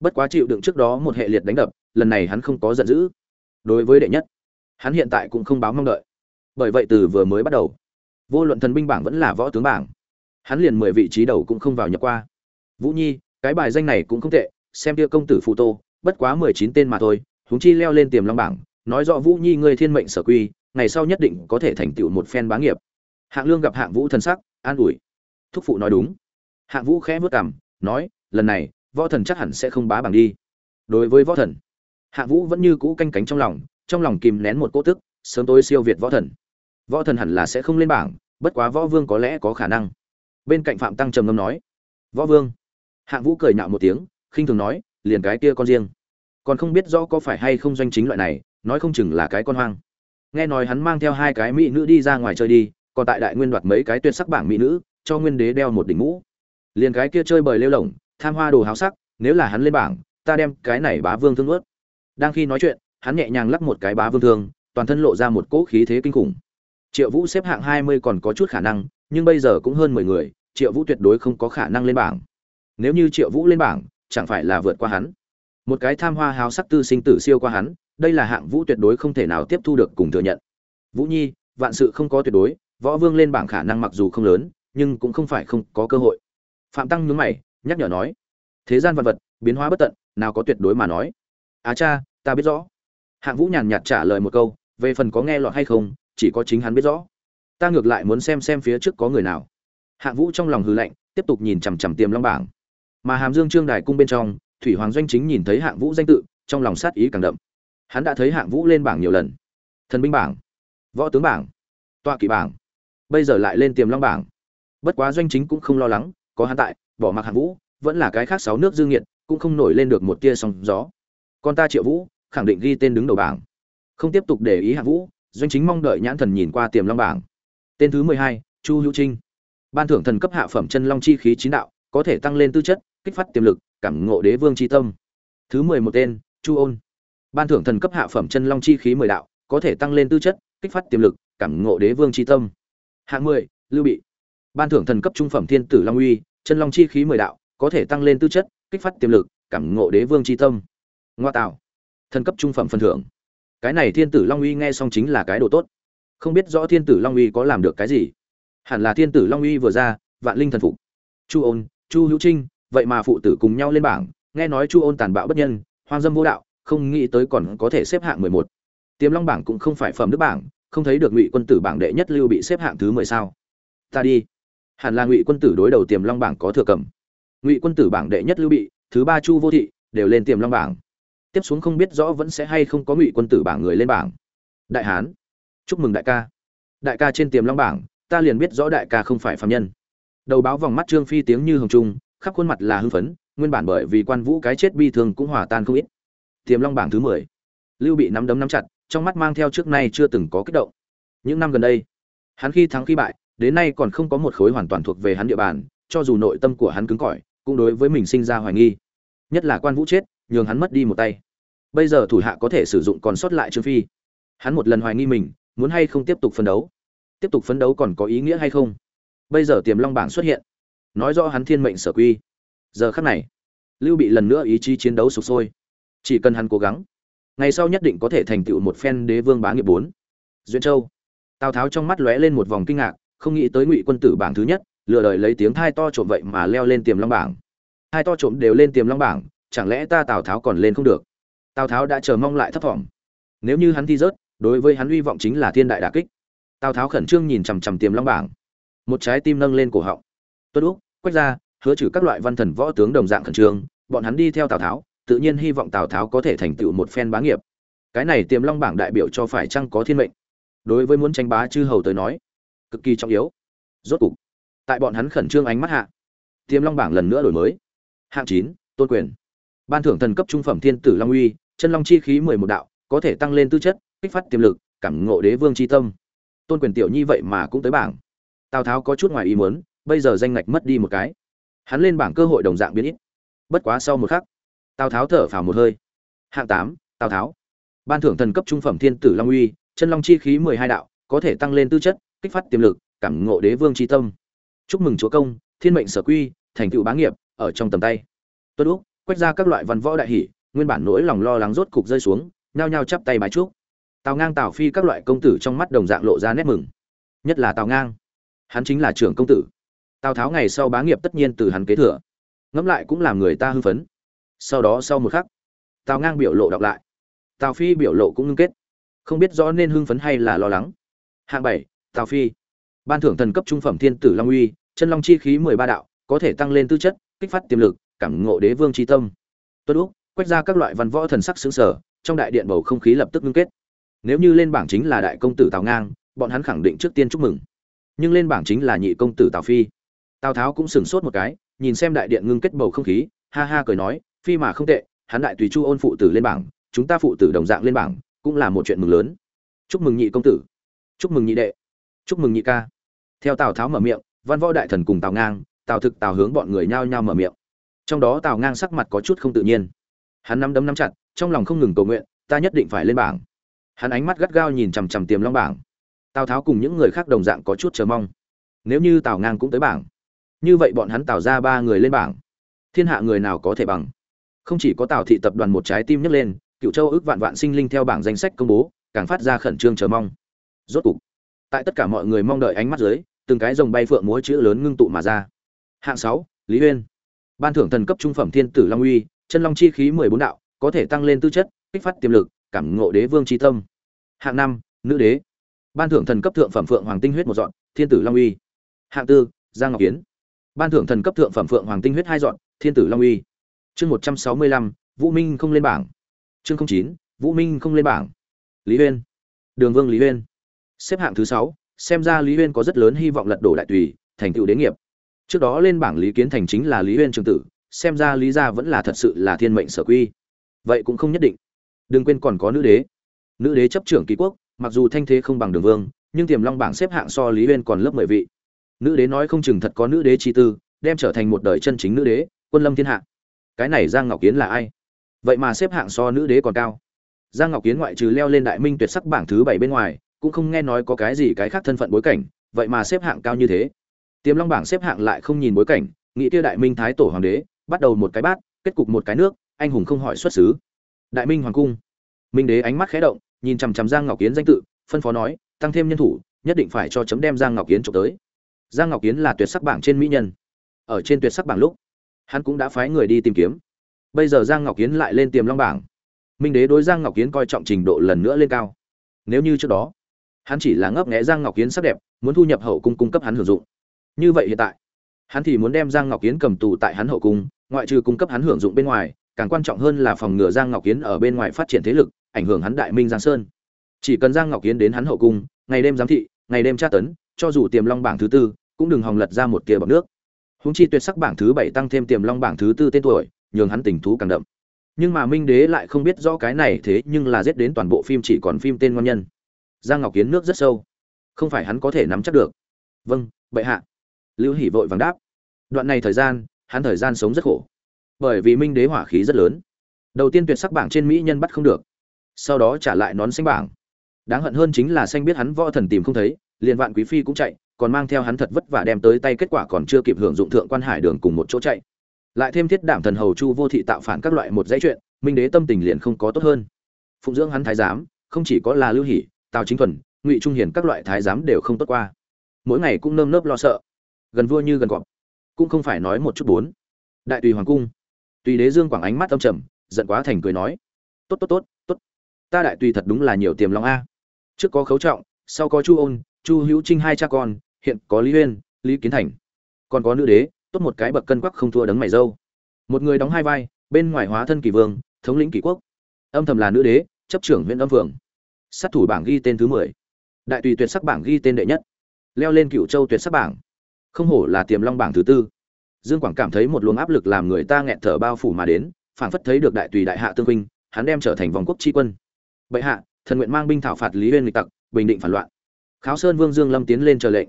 [SPEAKER 1] Bất quá chịu đựng trước đó một hệ liệt đánh đập, lần này hắn không có giận dữ. Đối với đệ nhất, hắn hiện tại cũng không báo mong đợi. Bởi vậy từ vừa mới bắt đầu, vô luận thần binh bảng vẫn là võ tướng bảng, hắn liền mười vị trí đầu cũng không vào nhập qua. Vũ nhi, cái bài danh này cũng không tệ, xem kia công tử phụ tô, bất quá mười chín tên mà thôi, huống chi leo lên tiềm long bảng, nói rõ vũ nhi ngươi thiên mệnh sở quy, ngày sau nhất định có thể thành tựu một phen bá nghiệp hạng lương gặp hạng vũ thần sắc, an ủi. Thúc phụ nói đúng. Hạng vũ khẽ vớt cảm nói, lần này, võ thần chắc hẳn sẽ không bá bằng đi. Đối với võ thần hạ vũ vẫn như cũ canh cánh trong lòng trong lòng kìm nén một cỗ tức, sớm tối siêu việt võ thần. Võ thần hẳn là sẽ không lên bảng, bất quá võ vương có lẽ có khả năng. Bên cạnh phạm tăng trầm ngâm nói, võ vương. Hạ vũ cười nhạo một tiếng, khinh thường nói, liền cái kia con riêng. Còn không biết rõ có phải hay không doanh chính loại này, nói không chừng là cái con hoang. Nghe nói hắn mang theo hai cái mỹ nữ đi ra ngoài chơi đi còn tại đại nguyên đoạt mấy cái tuyệt sắc bảng mỹ nữ, cho nguyên đế đeo một đỉnh mũ. Liền cái kia chơi bời lêu lỏng, tham hoa đồ háo sắc, nếu là hắn lên bảng, ta đem cái này bá vương thương ướt. Đang khi nói chuyện, hắn nhẹ nhàng lắc một cái bá vương thương, toàn thân lộ ra một cỗ khí thế kinh khủng. Triệu vũ xếp hạng hai mươi còn có chút khả năng, nhưng bây giờ cũng hơn mười người, triệu vũ tuyệt đối không có khả năng lên bảng. Nếu như triệu vũ lên bảng, chẳng phải là vượt qua hắn. Một cái tham hoa háo sắc tư sinh tử siêu qua hắn, đây là hạng vũ tuyệt đối không thể nào tiếp thu được cùng thừa nhận. Vũ nhi, vạn sự không có tuyệt đối võ vương lên bảng khả năng mặc dù không lớn, nhưng cũng không phải không có cơ hội. Phạm tăng nhướng mày, nhắc nhở nói, thế gian vật vật, biến hóa bất tận, nào có tuyệt đối mà nói. Á cha, ta biết rõ. Hạng vũ nhàn nhạt trả lời một câu, về phần có nghe lọt hay không, chỉ có chính hắn biết rõ. Ta ngược lại muốn xem xem phía trước có người nào. Hạng vũ trong lòng hư lạnh, tiếp tục nhìn chằm chằm tiềm long bảng. Mà hàm dương trương đài cung bên trong, thủy hoàng doanh chính nhìn thấy hạng vũ danh tự, trong lòng sát ý càng đậm. Hắn đã thấy hạng vũ lên bảng nhiều lần. Thần binh bảng, võ tướng bảng, tọa kỵ bảng bây giờ lại lên tiềm long bảng. Bất quá doanh chính cũng không lo lắng, có hắn tại, bỏ mặc hạng vũ, vẫn là cái khác sáu nước dương nghiệt cũng không nổi lên được một tia sóng gió. Con ta triệu vũ, khẳng định ghi tên đứng đầu bảng. Không tiếp tục để ý hạng vũ, doanh chính mong đợi nhãn thần nhìn qua tiềm long bảng. Tên thứ mười hai, chu hữu trinh. Ban thưởng thần cấp hạ phẩm chân long chi khí chín đạo, có thể tăng lên tư chất, kích phát tiềm lực, cảm ngộ đế vương chi tâm. Thứ mười một tên, chu ôn. Ban thưởng thần cấp hạ phẩm chân long chi khí mười đạo, có thể tăng lên tư chất, kích phát tiềm lực, cảm ngộ đế vương chi tâm hạng mười, lưu bị. Ban thưởng thần cấp trung phẩm thiên tử long uy, chân long chi khí mười đạo, có thể tăng lên tư chất, kích phát tiềm lực, cảm ngộ đế vương chi tâm. Ngoa tạo. Thần cấp trung phẩm phần thưởng. Cái này thiên tử long uy nghe xong chính là cái đồ tốt. Không biết rõ thiên tử long uy có làm được cái gì. Hẳn là thiên tử long uy vừa ra, vạn linh thần phục. Chu ôn, chu hữu trinh, vậy mà phụ tử cùng nhau lên bảng, nghe nói chu ôn tàn bạo bất nhân, hoang dâm vô đạo, không nghĩ tới còn có thể xếp hạng mười một. Tiềm long bảng cũng không phải phẩm đức bảng không thấy được ngụy quân tử bảng đệ nhất lưu bị xếp hạng thứ mười sao? Ta đi. Hẳn là ngụy quân tử đối đầu tiềm long bảng có thừa cầm. Ngụy quân tử bảng đệ nhất lưu bị, thứ ba chu vô thị, đều lên tiềm long bảng. Tiếp xuống không biết rõ vẫn sẽ hay không có ngụy quân tử bảng người lên bảng. Đại hán. Chúc mừng đại ca. Đại ca trên tiềm long bảng, ta liền biết rõ đại ca không phải phạm nhân. Đầu báo vòng mắt trương phi tiếng như hồng trung, khắp khuôn mặt là hưng phấn, nguyên bản bởi vì quan vũ cái chết bi thương cũng hòa tan không ít. Tiềm long bảng thứ mười. Lưu bị nắm đấm nắm chặt trong mắt mang theo trước nay chưa từng có kích động. Những năm gần đây, hắn khi thắng khi bại, đến nay còn không có một khối hoàn toàn thuộc về hắn địa bàn, cho dù nội tâm của hắn cứng cỏi, cũng đối với mình sinh ra hoài nghi. Nhất là quan vũ chết, nhường hắn mất đi một tay. Bây giờ thủ hạ có thể sử dụng còn sót lại trương phi. Hắn một lần hoài nghi mình, muốn hay không tiếp tục phấn đấu? Tiếp tục phấn đấu còn có ý nghĩa hay không? Bây giờ tiềm long bảng xuất hiện, nói rõ hắn thiên mệnh sở quy. Giờ khắc này, lưu bị lần nữa ý chí chiến đấu sục sôi. Chỉ cần hắn cố gắng ngày sau nhất định có thể thành tựu một phen đế vương bá nghiệp bốn. Duyên châu. Tào tháo trong mắt lóe lên một vòng kinh ngạc, không nghĩ tới ngụy quân tử bảng thứ nhất, lừa đời lấy tiếng thai to trộm vậy mà leo lên tiềm long bảng. Hai to trộm đều lên tiềm long bảng, chẳng lẽ ta tào tháo còn lên không được? Tào tháo đã chờ mong lại thấp thỏm nếu như hắn thi rớt, đối với hắn hy vọng chính là thiên đại đà kích. Tào tháo khẩn trương nhìn chằm chằm tiềm long bảng. Một trái tim nâng lên cổ họng. Tuân úc, quách ra hứa trừ các loại văn thần võ tướng đồng dạng khẩn trương, bọn hắn đi theo tào tháo tự nhiên hy vọng tào tháo có thể thành tựu một phen bá nghiệp. Cái này tiềm long bảng đại biểu cho phải chăng có thiên mệnh? Đối với muốn tranh bá chư hầu tới nói, cực kỳ trọng yếu. Rốt cục, tại bọn hắn khẩn trương ánh mắt hạ, tiềm long bảng lần nữa đổi mới. Hạng chín, tôn quyền. Ban thưởng thần cấp trung phẩm thiên tử long uy, chân long chi khí mười một đạo, có thể tăng lên tư chất, kích phát tiềm lực, cảm ngộ đế vương chi tâm. Tôn quyền tiểu nhi vậy mà cũng tới bảng. Tào tháo có chút ngoài ý muốn, bây giờ danh ngạch mất đi một cái. Hắn lên bảng cơ hội đồng dạng biến ít. Bất quá sau một khắc tào tháo thở phào một hơi. Hạng tám, tào tháo. Ban thưởng thần cấp trung phẩm thiên tử long uy, chân long chi khí mười hai đạo, có thể tăng lên tư chất, kích phát tiềm lực, cảm ngộ đế vương chi tâm. Chúc mừng chúa công, thiên mệnh sở quy, thành tựu bá nghiệp, ở trong tầm tay. Tuân úc, quét ra các loại văn võ đại hỷ, nguyên bản nỗi lòng lo lắng rốt cục rơi xuống, nhao nhao chắp tay mái chúc. Tào ngang, tào phi các loại công tử trong mắt đồng dạng lộ ra nét mừng. Nhất là tào ngang. Hắn chính là trưởng công tử. Tào tháo ngày sau bá nghiệp tất nhiên từ hắn kế thừa. Ngẫm lại cũng làm người ta hưng phấn sau đó sau một khắc, tào ngang biểu lộ đọc lại. Tào phi biểu lộ cũng ngưng kết. Không biết rõ nên hưng phấn hay là lo lắng. Hạng bảy, tào phi. Ban thưởng thần cấp trung phẩm thiên tử long uy, chân long chi khí mười ba đạo, có thể tăng lên tư chất, kích phát tiềm lực, cảm ngộ đế vương tri tâm. Tuân úc, quét ra các loại văn võ thần sắc xứng sở trong đại điện bầu không khí lập tức ngưng kết. Nếu như lên bảng chính là đại công tử tào ngang, bọn hắn khẳng định trước tiên chúc mừng. Nhưng lên bảng chính là nhị công tử tào phi. Tào tháo cũng sửng sốt một cái, nhìn xem đại điện ngưng kết bầu không khí, ha ha cười nói phi mà không tệ, hắn đại tùy chu ôn phụ tử lên bảng, chúng ta phụ tử đồng dạng lên bảng, cũng là một chuyện mừng lớn. Chúc mừng nhị công tử. Chúc mừng nhị đệ. Chúc mừng nhị ca. Theo tào tháo mở miệng, văn võ đại thần cùng tào ngang, tào thực, tào hướng bọn người nhao nhao mở miệng. Trong đó tào ngang sắc mặt có chút không tự nhiên. Hắn nắm đấm nắm chặt, trong lòng không ngừng cầu nguyện, ta nhất định phải lên bảng. Hắn ánh mắt gắt gao nhìn chằm chằm tiềm long bảng. Tào tháo cùng những người khác đồng dạng có chút chờ mong. Nếu như tào ngang cũng tới bảng, như vậy bọn hắn tào ra ba người lên bảng. Thiên hạ người nào có thể bằng? Không chỉ có tào thị tập đoàn một trái tim nhấc lên cựu châu ước vạn vạn sinh linh theo bảng danh sách công bố, càng phát ra khẩn trương chờ mong. Rốt cục, tại tất cả mọi người mong đợi ánh mắt dưới, từng cái rồng bay phượng múa chữ lớn ngưng tụ mà ra. Hạng sáu, lý uyên ban thưởng thần cấp trung phẩm thiên tử long uy, chân long chi khí mười bốn đạo, có thể tăng lên tư chất, kích phát tiềm lực, cảm ngộ đế vương chi tâm. Hạng năm, nữ đế. Ban thưởng thần cấp thượng phẩm phượng hoàng tinh huyết một dọn, thiên tử long uy. Hạng tư, giang ngọc kiến. Ban thưởng thần cấp thượng phẩm phượng hoàng tinh huyết hai dọn, thiên tử long uy chương một trăm sáu mươi lăm, vũ minh không lên bảng. Chương chín, vũ minh không lên bảng. Lý uyên đường vương lý uyên xếp hạng thứ sáu, xem ra lý uyên có rất lớn hy vọng lật đổ đại tùy, thành tựu đế nghiệp. Trước đó lên bảng lý kiến thành chính là lý uyên trường tử, xem ra lý gia vẫn là thật sự là thiên mệnh sở quy. Vậy cũng không nhất định. Đừng quên còn có nữ đế. Nữ đế chấp trưởng kỳ quốc, mặc dù thanh thế không bằng đường vương, nhưng tiềm long bảng xếp hạng so lý uyên còn lớp mười vị. Nữ đế nói không chừng thật có nữ đế chi tư, đem trở thành một đời chân chính nữ đế, quân lâm thiên hạ cái này giang ngọc kiến là ai? Vậy mà xếp hạng so nữ đế còn cao. Giang ngọc kiến ngoại trừ leo lên đại minh tuyệt sắc bảng thứ bảy bên ngoài, cũng không nghe nói có cái gì cái khác thân phận bối cảnh, vậy mà xếp hạng cao như thế. Tiềm long bảng xếp hạng lại không nhìn bối cảnh, nghĩ kia đại minh thái tổ hoàng đế, bắt đầu một cái bát, kết cục một cái nước, anh hùng không hỏi xuất xứ. Đại minh hoàng cung. Minh đế ánh mắt khẽ động, nhìn chằm chằm giang ngọc kiến danh tự, phân phó nói, tăng thêm nhân thủ, nhất định phải cho chấm đem giang ngọc kiến trộm tới. Giang ngọc kiến là tuyệt sắc bảng trên mỹ nhân. Ở trên tuyệt sắc bảng lúc hắn cũng đã phái người đi tìm kiếm. Bây giờ giang ngọc kiến lại lên tiềm long bảng. Minh đế đối giang ngọc kiến coi trọng trình độ lần nữa lên cao. Nếu như trước đó, hắn chỉ là ngấp nghé giang ngọc kiến sắc đẹp, muốn thu nhập hậu cung cung cấp hắn hưởng dụng. Như vậy hiện tại, hắn thì muốn đem giang ngọc kiến cầm tù tại hắn hậu cung, ngoại trừ cung cấp hắn hưởng dụng bên ngoài, càng quan trọng hơn là phòng ngừa giang ngọc kiến ở bên ngoài phát triển thế lực, ảnh hưởng hắn đại minh giang sơn. Chỉ cần giang ngọc kiến đến hắn hậu cung, ngày đêm giám thị, ngày đêm tra tấn, cho dù tiềm long bảng thứ tư, cũng đừng hòng lật ra một tia bọc nước húng chi tuyệt sắc bảng thứ bảy tăng thêm tiềm long bảng thứ tư tên tuổi, nhường hắn tình thú càng đậm. Nhưng mà minh đế lại không biết rõ cái này thế nhưng là giết đến toàn bộ phim chỉ còn phim tên ngon nhân. Giang ngọc kiến nước rất sâu. Không phải hắn có thể nắm chắc được. Vâng bệ hạ. Lưu hỷ vội vàng đáp. Đoạn này thời gian, hắn thời gian sống rất khổ. Bởi vì minh đế hỏa khí rất lớn. Đầu tiên tuyệt sắc bảng trên mỹ nhân bắt không được. Sau đó trả lại nón xanh bảng. Đáng hận hơn chính là xanh biết hắn võ thần tìm không thấy, liền vạn quý phi cũng chạy còn mang theo hắn thật vất vả đem tới tay kết quả còn chưa kịp hưởng dụng thượng quan hải đường cùng một chỗ chạy. Lại thêm thiết đảm thần hầu chu vô thị tạo phản các loại một dãy chuyện, minh đế tâm tình liền không có tốt hơn. Phụng dưỡng hắn thái giám, không chỉ có là lưu hỷ, tào chính thuần, ngụy trung hiền các loại thái giám đều không tốt qua. Mỗi ngày cũng nơm nớp lo sợ. Gần vua như gần cọp. Cũng không phải nói một chút bốn. Đại tùy hoàng cung. Tùy đế dương quảng ánh mắt âm trầm, giận quá thành cười nói, tốt tốt tốt tốt. Ta đại tùy thật đúng là nhiều tiềm long a. Trước có khấu trọng, sau có chu ôn, chu hữu trinh hai cha con hiện có lý uyên lý kiến thành. Còn có nữ đế, tốt một cái bậc cân quắc không thua đấng mày dâu. Một người đóng hai vai, bên ngoài hóa thân kỳ vương, thống lĩnh kỳ quốc. Âm thầm là nữ đế, chấp trưởng huyện âm phượng. Sát thủ bảng ghi tên thứ mười. Đại tùy tuyệt sắc bảng ghi tên đệ nhất. Leo lên cựu châu tuyệt sắc bảng. Không hổ là tiềm long bảng thứ tư. Dương quảng cảm thấy một luồng áp lực làm người ta nghẹn thở bao phủ mà đến, phảng phất thấy được đại tùy đại hạ tương huynh, hắn đem trở thành vòng quốc tri quân. Bệ hạ, thần nguyện mang binh thảo phạt lý uyên lịch tặc, bình định phản loạn. Kháo sơn vương dương lâm tiến lên chờ lệnh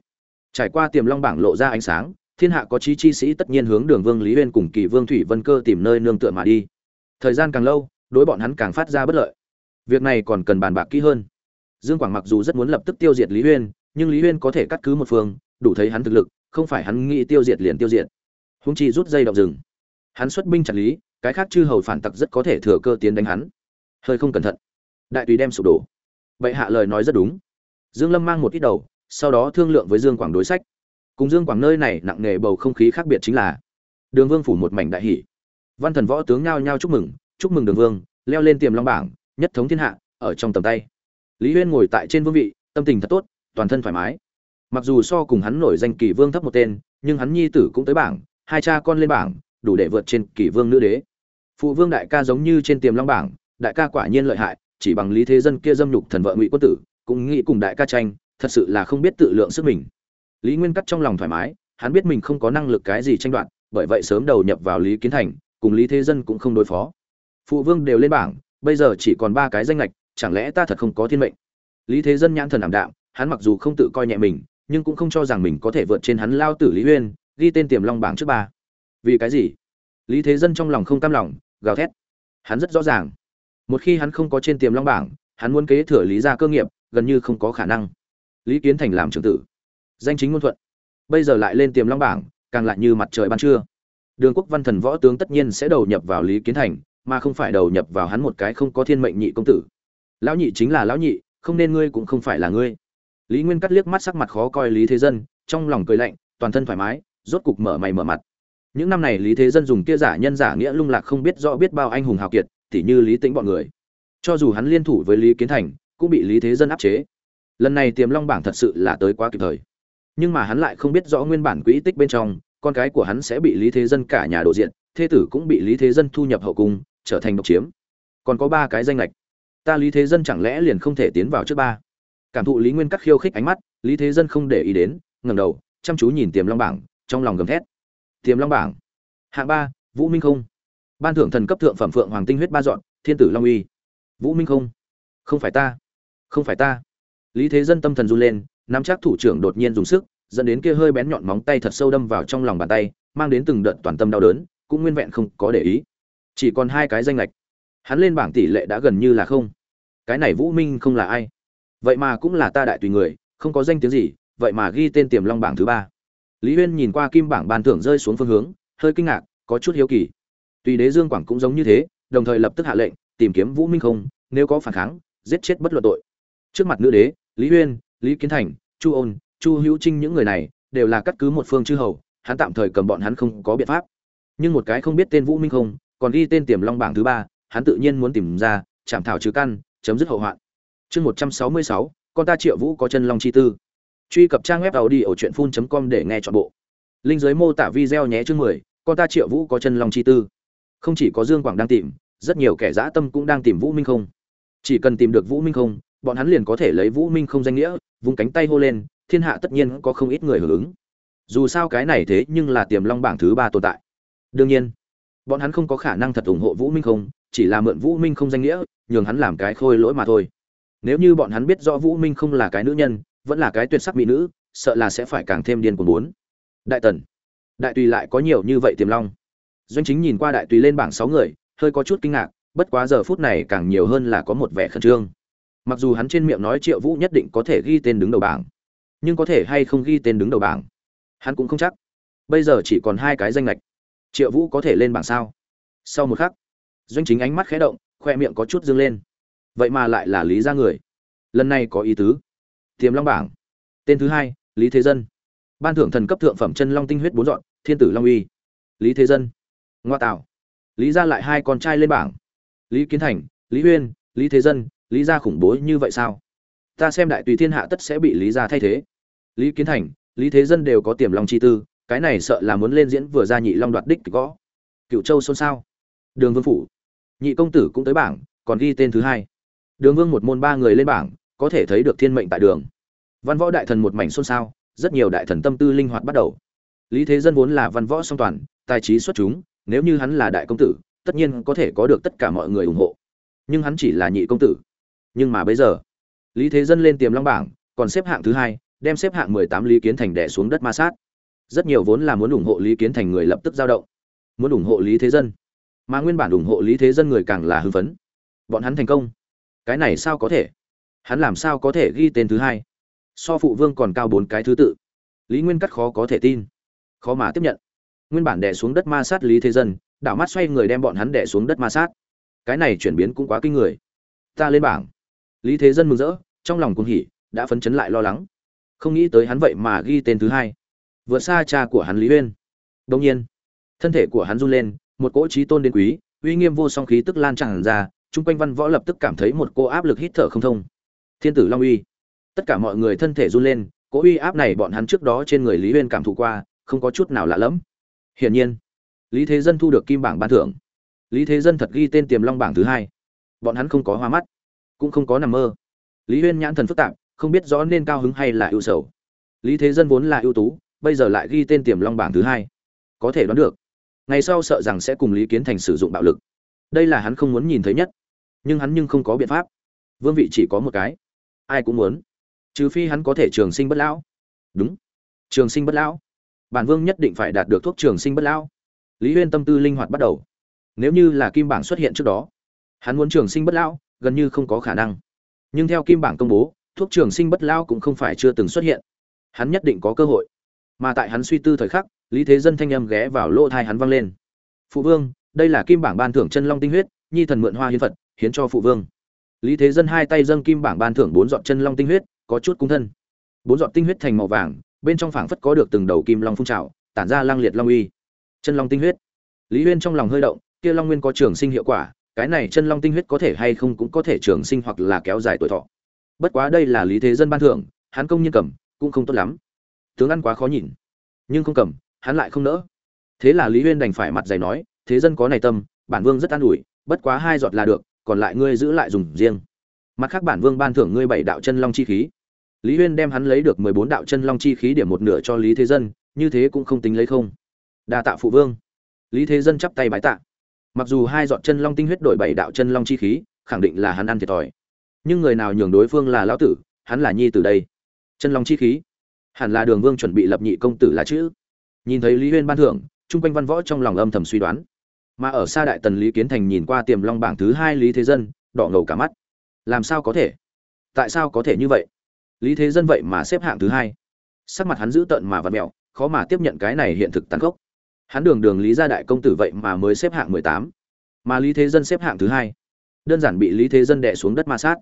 [SPEAKER 1] trải qua tiềm long bảng lộ ra ánh sáng, thiên hạ có chí chi sĩ tất nhiên hướng đường vương lý uyên cùng kỳ vương thủy vân cơ tìm nơi nương tựa mà đi. Thời gian càng lâu, đối bọn hắn càng phát ra bất lợi. Việc này còn cần bàn bạc kỹ hơn. Dương quảng mặc dù rất muốn lập tức tiêu diệt lý uyên nhưng lý uyên có thể cắt cứ một phương, đủ thấy hắn thực lực, không phải hắn nghĩ tiêu diệt liền tiêu diệt. Húng chi rút dây động rừng. Hắn xuất binh chặt lý, cái khác chư hầu phản tặc rất có thể thừa cơ tiến đánh hắn. Hơi không cẩn thận. Đại tùy đem sụp đổ. Bệ hạ lời nói rất đúng. Dương lâm mang một ít đầu sau đó thương lượng với dương quảng đối sách. Cùng dương quảng nơi này nặng nề bầu không khí khác biệt chính là, đường vương phủ một mảnh đại hỷ văn thần võ tướng nhao nhao chúc mừng chúc mừng đường vương, leo lên tiềm long bảng, nhất thống thiên hạ, ở trong tầm tay. Lý huyên ngồi tại trên vương vị, tâm tình thật tốt, toàn thân thoải mái. Mặc dù so cùng hắn nổi danh kỳ vương thấp một tên, nhưng hắn nhi tử cũng tới bảng, hai cha con lên bảng, đủ để vượt trên kỳ vương nữ đế. Phụ vương đại ca giống như trên tiềm long bảng, đại ca quả nhiên lợi hại, chỉ bằng lý thế dân kia dâm nhục thần vợ ngụy quân tử, cũng nghĩ cùng đại ca tranh thật sự là không biết tự lượng sức mình. Lý nguyên cắt trong lòng thoải mái, hắn biết mình không có năng lực cái gì tranh đoạt, bởi vậy sớm đầu nhập vào lý kiến thành, cùng lý thế dân cũng không đối phó. Phụ vương đều lên bảng, bây giờ chỉ còn ba cái danh lệch chẳng lẽ ta thật không có thiên mệnh? Lý thế dân nhãn thần ảm đạm, hắn mặc dù không tự coi nhẹ mình, nhưng cũng không cho rằng mình có thể vượt trên hắn lao tử lý uyên, ghi tên tiềm long bảng trước ba. Vì cái gì? Lý thế dân trong lòng không cam lòng, gào thét. Hắn rất rõ ràng. Một khi hắn không có trên tiềm long bảng, hắn muốn kế thừa lý gia cơ nghiệp, gần như không có khả năng lý kiến thành làm trưởng tử. Danh chính ngôn thuận. Bây giờ lại lên tiềm long bảng, càng lại như mặt trời ban trưa. Đường quốc văn thần võ tướng tất nhiên sẽ đầu nhập vào lý kiến thành, mà không phải đầu nhập vào hắn một cái không có thiên mệnh nhị công tử. Lão nhị chính là lão nhị, không nên ngươi cũng không phải là ngươi. Lý nguyên cắt liếc mắt sắc mặt khó coi lý thế dân, trong lòng cười lạnh, toàn thân thoải mái, rốt cục mở mày mở mặt. Những năm này lý thế dân dùng kia giả nhân giả nghĩa lung lạc không biết rõ biết bao anh hùng hào kiệt, tỉ như lý tĩnh bọn người. Cho dù hắn liên thủ với lý kiến thành, cũng bị lý thế dân áp chế lần này tiềm long bảng thật sự là tới quá kịp thời. Nhưng mà hắn lại không biết rõ nguyên bản quỹ tích bên trong, con cái của hắn sẽ bị lý thế dân cả nhà đổ diện, thê tử cũng bị lý thế dân thu nhập hậu cung, trở thành độc chiếm. Còn có ba cái danh lệch. Ta lý thế dân chẳng lẽ liền không thể tiến vào trước ba? Cảm thụ lý nguyên cắt khiêu khích ánh mắt, lý thế dân không để ý đến ngầm đầu, chăm chú nhìn tiềm long bảng, trong lòng gầm thét. Tiềm long bảng. Hạng ba, vũ minh không. Ban thưởng thần cấp thượng phẩm phượng hoàng tinh huyết ba dọn, thiên tử long uy. Vũ minh không. Không phải ta. Không phải ta lý thế dân tâm thần run lên, nắm chắc thủ trưởng đột nhiên dùng sức, dẫn đến kia hơi bén nhọn móng tay thật sâu đâm vào trong lòng bàn tay, mang đến từng đợt toàn tâm đau đớn, cũng nguyên vẹn không có để ý. Chỉ còn hai cái danh lệch. Hắn lên bảng tỷ lệ đã gần như là không. Cái này vũ minh không là ai? Vậy mà cũng là ta đại tùy người, không có danh tiếng gì, vậy mà ghi tên tiềm long bảng thứ ba. Lý huyên nhìn qua kim bảng ban thưởng rơi xuống phương hướng, hơi kinh ngạc, có chút hiếu kỳ. Tùy đế dương quảng cũng giống như thế, đồng thời lập tức hạ lệnh, tìm kiếm vũ minh không, nếu có phản kháng, giết chết bất luận tội trước mặt nữ đế lý uyên, lý kiến thành chu ôn chu hữu trinh những người này đều là cắt cứ một phương chư hầu hắn tạm thời cầm bọn hắn không có biện pháp. Nhưng một cái không biết tên vũ minh không còn ghi tên tiềm long bảng thứ ba hắn tự nhiên muốn tìm ra chạm thảo trừ căn chấm dứt hậu hoạn. Chương một trăm sáu mươi sáu con ta triệu vũ có chân long chi tư. Truy cập trang web tàu đi ở truyện phun com để nghe chọn bộ. Linh giới mô tả video nhé chương mười con ta triệu vũ có chân long chi tư. Không chỉ có dương quảng đang tìm rất nhiều kẻ dã tâm cũng đang tìm vũ minh không. Chỉ cần tìm được vũ minh không bọn hắn liền có thể lấy vũ minh không danh nghĩa, vung cánh tay hô lên, thiên hạ tất nhiên có không ít người hưởng ứng. Dù sao cái này thế nhưng là tiềm long bảng thứ ba tồn tại. Đương nhiên, bọn hắn không có khả năng thật ủng hộ vũ minh không, chỉ là mượn vũ minh không danh nghĩa, nhường hắn làm cái khôi lỗi mà thôi. Nếu như bọn hắn biết rõ vũ minh không là cái nữ nhân, vẫn là cái tuyệt sắc mỹ nữ, sợ là sẽ phải càng thêm điên cuồng bốn đại tần, đại tùy lại có nhiều như vậy tiềm long. Doanh chính nhìn qua đại tùy lên bảng sáu người, hơi có chút kinh ngạc, bất quá giờ phút này càng nhiều hơn là có một vẻ khẩn trương mặc dù hắn trên miệng nói triệu vũ nhất định có thể ghi tên đứng đầu bảng, nhưng có thể hay không ghi tên đứng đầu bảng, hắn cũng không chắc. Bây giờ chỉ còn hai cái danh lệch triệu vũ có thể lên bảng sao? Sau một khắc, doanh chính ánh mắt khẽ động, khoe miệng có chút dương lên. Vậy mà lại là lý ra người. Lần này có ý tứ. Tiềm long bảng. Tên thứ hai, lý thế dân. Ban thưởng thần cấp thượng phẩm chân long tinh huyết bốn dọn, thiên tử long uy. Lý thế dân. Ngoa tạo. Lý ra lại hai con trai lên bảng. Lý kiến thành, lý huyên lý thế dân lý gia khủng bố như vậy sao? Ta xem đại tùy thiên hạ tất sẽ bị lý gia thay thế. Lý kiến thành, lý thế dân đều có tiềm long chi tư, cái này sợ là muốn lên diễn vừa ra nhị long đoạt đích gõ. Cựu châu xôn xao. Đường vương phủ. Nhị công tử cũng tới bảng, còn ghi tên thứ hai. Đường vương một môn ba người lên bảng, có thể thấy được thiên mệnh tại đường. Văn võ đại thần một mảnh xôn xao, rất nhiều đại thần tâm tư linh hoạt bắt đầu. Lý thế dân vốn là văn võ song toàn, tài trí xuất chúng, nếu như hắn là đại công tử, tất nhiên có thể có được tất cả mọi người ủng hộ. Nhưng hắn chỉ là nhị công tử nhưng mà bây giờ, lý thế dân lên tiềm long bảng, còn xếp hạng thứ hai, đem xếp hạng mười tám lý kiến thành đẻ xuống đất ma sát. Rất nhiều vốn là muốn ủng hộ lý kiến thành người lập tức dao động, muốn ủng hộ lý thế dân. Mà nguyên bản ủng hộ lý thế dân người càng là hưng phấn. Bọn hắn thành công. Cái này sao có thể? Hắn làm sao có thể ghi tên thứ hai? So phụ vương còn cao bốn cái thứ tự. Lý nguyên cắt khó có thể tin. Khó mà tiếp nhận. Nguyên bản đẻ xuống đất ma sát lý thế dân, đảo mắt xoay người đem bọn hắn đẻ xuống đất ma sát. Cái này chuyển biến cũng quá kinh người. Ta lên bảng lý thế dân mừng rỡ, trong lòng cuồng hỉ, đã phấn chấn lại lo lắng. Không nghĩ tới hắn vậy mà ghi tên thứ hai. Vượt xa cha của hắn lý uyên. Đông nhiên, thân thể của hắn run lên, một cỗ trí tôn đến quý, uy nghiêm vô song khí tức lan tràn ra, chung quanh văn võ lập tức cảm thấy một cô áp lực hít thở không thông. Thiên tử long uy. Tất cả mọi người thân thể run lên, cỗ uy áp này bọn hắn trước đó trên người lý uyên cảm thụ qua, không có chút nào lạ lẫm. Hiển nhiên, lý thế dân thu được kim bảng ban thưởng. Lý thế dân thật ghi tên tiềm long bảng thứ hai. Bọn hắn không có hoa mắt cũng không có nằm mơ. Lý huyên nhãn thần phức tạp, không biết rõ nên cao hứng hay là ưu sầu. Lý thế dân vốn là ưu tú, bây giờ lại ghi tên tiềm long bảng thứ hai. Có thể đoán được, ngày sau sợ rằng sẽ cùng lý kiến thành sử dụng bạo lực. Đây là hắn không muốn nhìn thấy nhất. Nhưng hắn nhưng không có biện pháp. Vương vị chỉ có một cái. Ai cũng muốn. Trừ phi hắn có thể trường sinh bất lão. Đúng. Trường sinh bất lão. Bản vương nhất định phải đạt được thuốc trường sinh bất lão. Lý huyên tâm tư linh hoạt bắt đầu. Nếu như là kim bảng xuất hiện trước đó, hắn muốn trường sinh bất lão gần như không có khả năng. Nhưng theo kim bảng công bố, thuốc trường sinh bất lão cũng không phải chưa từng xuất hiện. Hắn nhất định có cơ hội. Mà tại hắn suy tư thời khắc, lý thế dân thanh âm ghé vào lỗ tai hắn vang lên. Phụ vương, đây là kim bảng ban thưởng chân long tinh huyết, nhi thần mượn hoa hiến phật, hiến cho phụ vương. Lý thế dân hai tay dâng kim bảng ban thưởng bốn giọt chân long tinh huyết, có chút cung thân. Bốn giọt tinh huyết thành màu vàng, bên trong phảng phất có được từng đầu kim long phun trào, tản ra lang liệt long uy. Chân long tinh huyết. Lý huyên trong lòng hơi động, kia long nguyên có trường sinh hiệu quả cái này chân long tinh huyết có thể hay không cũng có thể trường sinh hoặc là kéo dài tuổi thọ. Bất quá đây là lý thế dân ban thưởng, hắn công nhân cầm, cũng không tốt lắm. Tướng ăn quá khó nhìn, nhưng không cầm, hắn lại không nỡ. Thế là lý huyên đành phải mặt dày nói, thế dân có này tâm, bản vương rất an ủi, bất quá hai giọt là được, còn lại ngươi giữ lại dùng riêng. Mặt khác bản vương ban thưởng ngươi bảy đạo chân long chi khí. Lý huyên đem hắn lấy được mười bốn đạo chân long chi khí điểm một nửa cho lý thế dân, như thế cũng không tính lấy không. Đa tạ phụ vương. Lý thế dân chắp tay bái tạ mặc dù hai giọt chân long tinh huyết đổi bảy đạo chân long chi khí, khẳng định là hắn ăn thiệt thòi. Nhưng người nào nhường đối phương là lão tử, hắn là nhi từ đây. Chân long chi khí? Hẳn là đường vương chuẩn bị lập nhị công tử là chữ. Nhìn thấy lý huyên ban thưởng, chung quanh văn võ trong lòng âm thầm suy đoán. Mà ở xa đại tần lý kiến thành nhìn qua tiềm long bảng thứ hai lý thế dân, đỏ ngầu cả mắt. Làm sao có thể? Tại sao có thể như vậy? Lý thế dân vậy mà xếp hạng thứ hai. Sắc mặt hắn giữ tợn mà vặt mẹo, khó mà tiếp nhận cái này hiện thực tàn khốc hắn đường đường lý gia đại công tử vậy mà mới xếp hạng mười tám, mà lý thế dân xếp hạng thứ hai. Đơn giản bị lý thế dân đè xuống đất ma sát.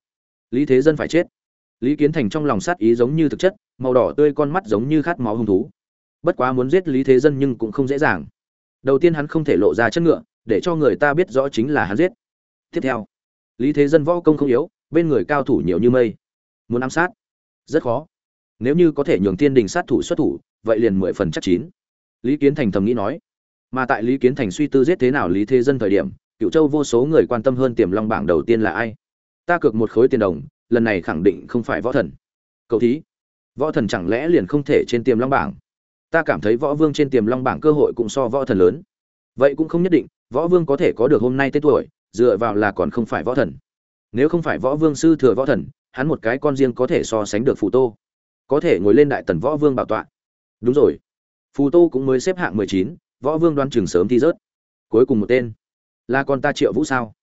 [SPEAKER 1] Lý thế dân phải chết. Lý kiến thành trong lòng sát ý giống như thực chất, màu đỏ tươi con mắt giống như khát máu hung thú. Bất quá muốn giết lý thế dân nhưng cũng không dễ dàng. Đầu tiên hắn không thể lộ ra chất ngựa, để cho người ta biết rõ chính là hắn giết. Tiếp theo, lý thế dân võ công không yếu, bên người cao thủ nhiều như mây. Muốn ám sát? Rất khó. Nếu như có thể nhường tiên đình sát thủ xuất thủ, vậy liền mười phần chắc chín lý kiến thành thầm nghĩ nói, mà tại lý kiến thành suy tư giết thế nào lý thế dân thời điểm cựu châu vô số người quan tâm hơn tiềm long bảng đầu tiên là ai? Ta cược một khối tiền đồng, lần này khẳng định không phải võ thần. Cậu thí, võ thần chẳng lẽ liền không thể trên tiềm long bảng? Ta cảm thấy võ vương trên tiềm long bảng cơ hội cũng so võ thần lớn. Vậy cũng không nhất định, võ vương có thể có được hôm nay tên tuổi, dựa vào là còn không phải võ thần. Nếu không phải võ vương sư thừa võ thần, hắn một cái con riêng có thể so sánh được phù tô. Có thể ngồi lên đại tần võ vương bảo tọa. Đúng rồi phù tô cũng mới xếp hạng mười chín, võ vương đoan trường sớm thi rớt. Cuối cùng một tên. Là con ta triệu vũ sao?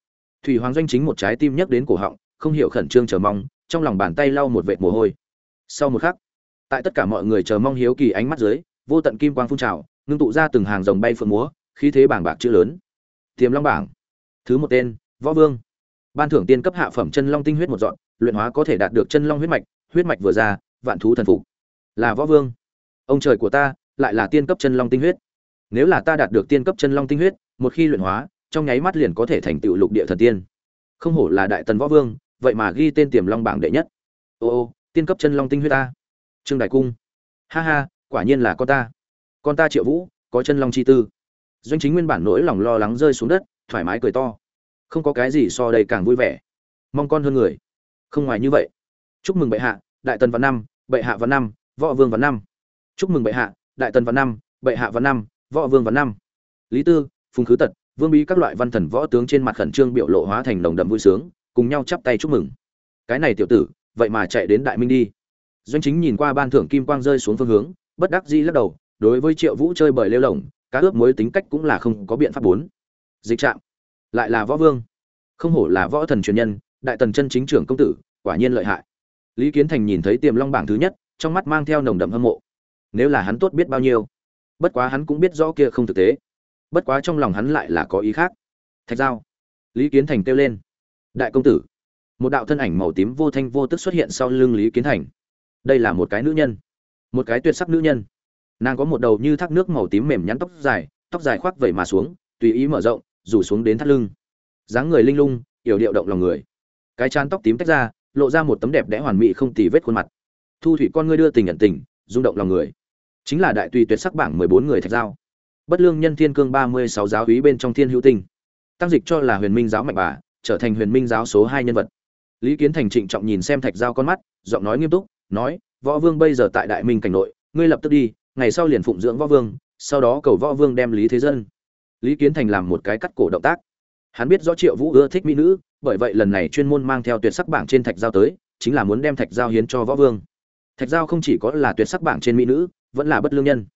[SPEAKER 1] Thủy hoàng doanh chính một trái tim nhắc đến cổ họng, không hiểu khẩn trương chờ mong, trong lòng bàn tay lau một vệt mồ hôi. Sau một khắc, tại tất cả mọi người chờ mong hiếu kỳ ánh mắt dưới, vô tận kim quang phun trào, ngưng tụ ra từng hàng dòng bay phượng múa, khí thế bảng bạc chữ lớn. Tiềm long bảng. Thứ một tên, võ vương. Ban thưởng tiên cấp hạ phẩm chân long tinh huyết một dọn, luyện hóa có thể đạt được chân long huyết mạch huyết mạch vừa ra, vạn thú thần phục. Là võ vương. Ông trời của ta lại là tiên cấp chân long tinh huyết. Nếu là ta đạt được tiên cấp chân long tinh huyết, một khi luyện hóa, trong nháy mắt liền có thể thành tựu lục địa thần tiên. Không hổ là đại tần võ vương, vậy mà ghi tên tiềm long bảng đệ nhất. Ô ô, tiên cấp chân long tinh huyết ta. Trương đại cung. Ha ha, quả nhiên là con ta. Con ta triệu vũ, có chân long chi tư. Doanh chính nguyên bản nỗi lòng lo lắng rơi xuống đất, thoải mái cười to. Không có cái gì so đây càng vui vẻ. Mong con hơn người. Không ngoài như vậy. Chúc mừng bệ hạ, đại tần văn năm, bệ hạ văn năm, võ vương văn năm. Chúc mừng bệ hạ đại tần văn năm, bệ hạ văn năm, võ vương văn năm. Lý tư, phùng khứ tật, vương bí các loại văn thần võ tướng trên mặt khẩn trương biểu lộ hóa thành nồng đậm vui sướng, cùng nhau chắp tay chúc mừng. Cái này tiểu tử, vậy mà chạy đến đại minh đi. Doanh chính nhìn qua ban thưởng kim quang rơi xuống phương hướng, bất đắc dĩ lắc đầu, đối với triệu vũ chơi bời lêu lỏng, cá ướp mối tính cách cũng là không có biện pháp bốn. Dịch trạm, lại là võ vương. Không hổ là võ thần truyền nhân, đại tần chân chính trưởng công tử, quả nhiên lợi hại. Lý kiến thành nhìn thấy tiềm long bảng thứ nhất, trong mắt mang theo nồng đậm hâm mộ nếu là hắn tốt biết bao nhiêu. Bất quá hắn cũng biết rõ kia không thực tế. Bất quá trong lòng hắn lại là có ý khác. Thạch giao. Lý kiến thành kêu lên. Đại công tử. Một đạo thân ảnh màu tím vô thanh vô tức xuất hiện sau lưng lý kiến thành. Đây là một cái nữ nhân. Một cái tuyệt sắc nữ nhân. Nàng có một đầu như thác nước màu tím mềm nhắn tóc dài tóc dài khoác vẩy mà xuống, tùy ý mở rộng, rủ xuống đến thắt lưng. Dáng người linh lung, yểu điệu động lòng người. Cái chán tóc tím tách ra, lộ ra một tấm đẹp đẽ hoàn mỹ không tì vết khuôn mặt. Thu thủy con ngươi đưa tình nhận tình, rung động lòng người chính là đại tùy tuyệt sắc bảng mười bốn người thạch giao. Bất lương nhân thiên cương ba mươi sáu giáo úy bên trong thiên hữu tinh. Tăng dịch cho là huyền minh giáo mạnh bà, trở thành huyền minh giáo số hai nhân vật. Lý kiến thành trịnh trọng nhìn xem thạch giao con mắt, giọng nói nghiêm túc, nói, võ vương bây giờ tại đại minh cảnh nội, ngươi lập tức đi, ngày sau liền phụng dưỡng võ vương, sau đó cầu võ vương đem lý thế dân. Lý kiến thành làm một cái cắt cổ động tác. Hắn biết rõ triệu vũ ưa thích mỹ nữ, bởi vậy lần này chuyên môn mang theo tuyệt sắc bảng trên thạch giao tới, chính là muốn đem thạch giao hiến cho võ vương. Thạch giao không chỉ có là tuyệt sắc bảng trên mỹ nữ vẫn là bất lương nhân.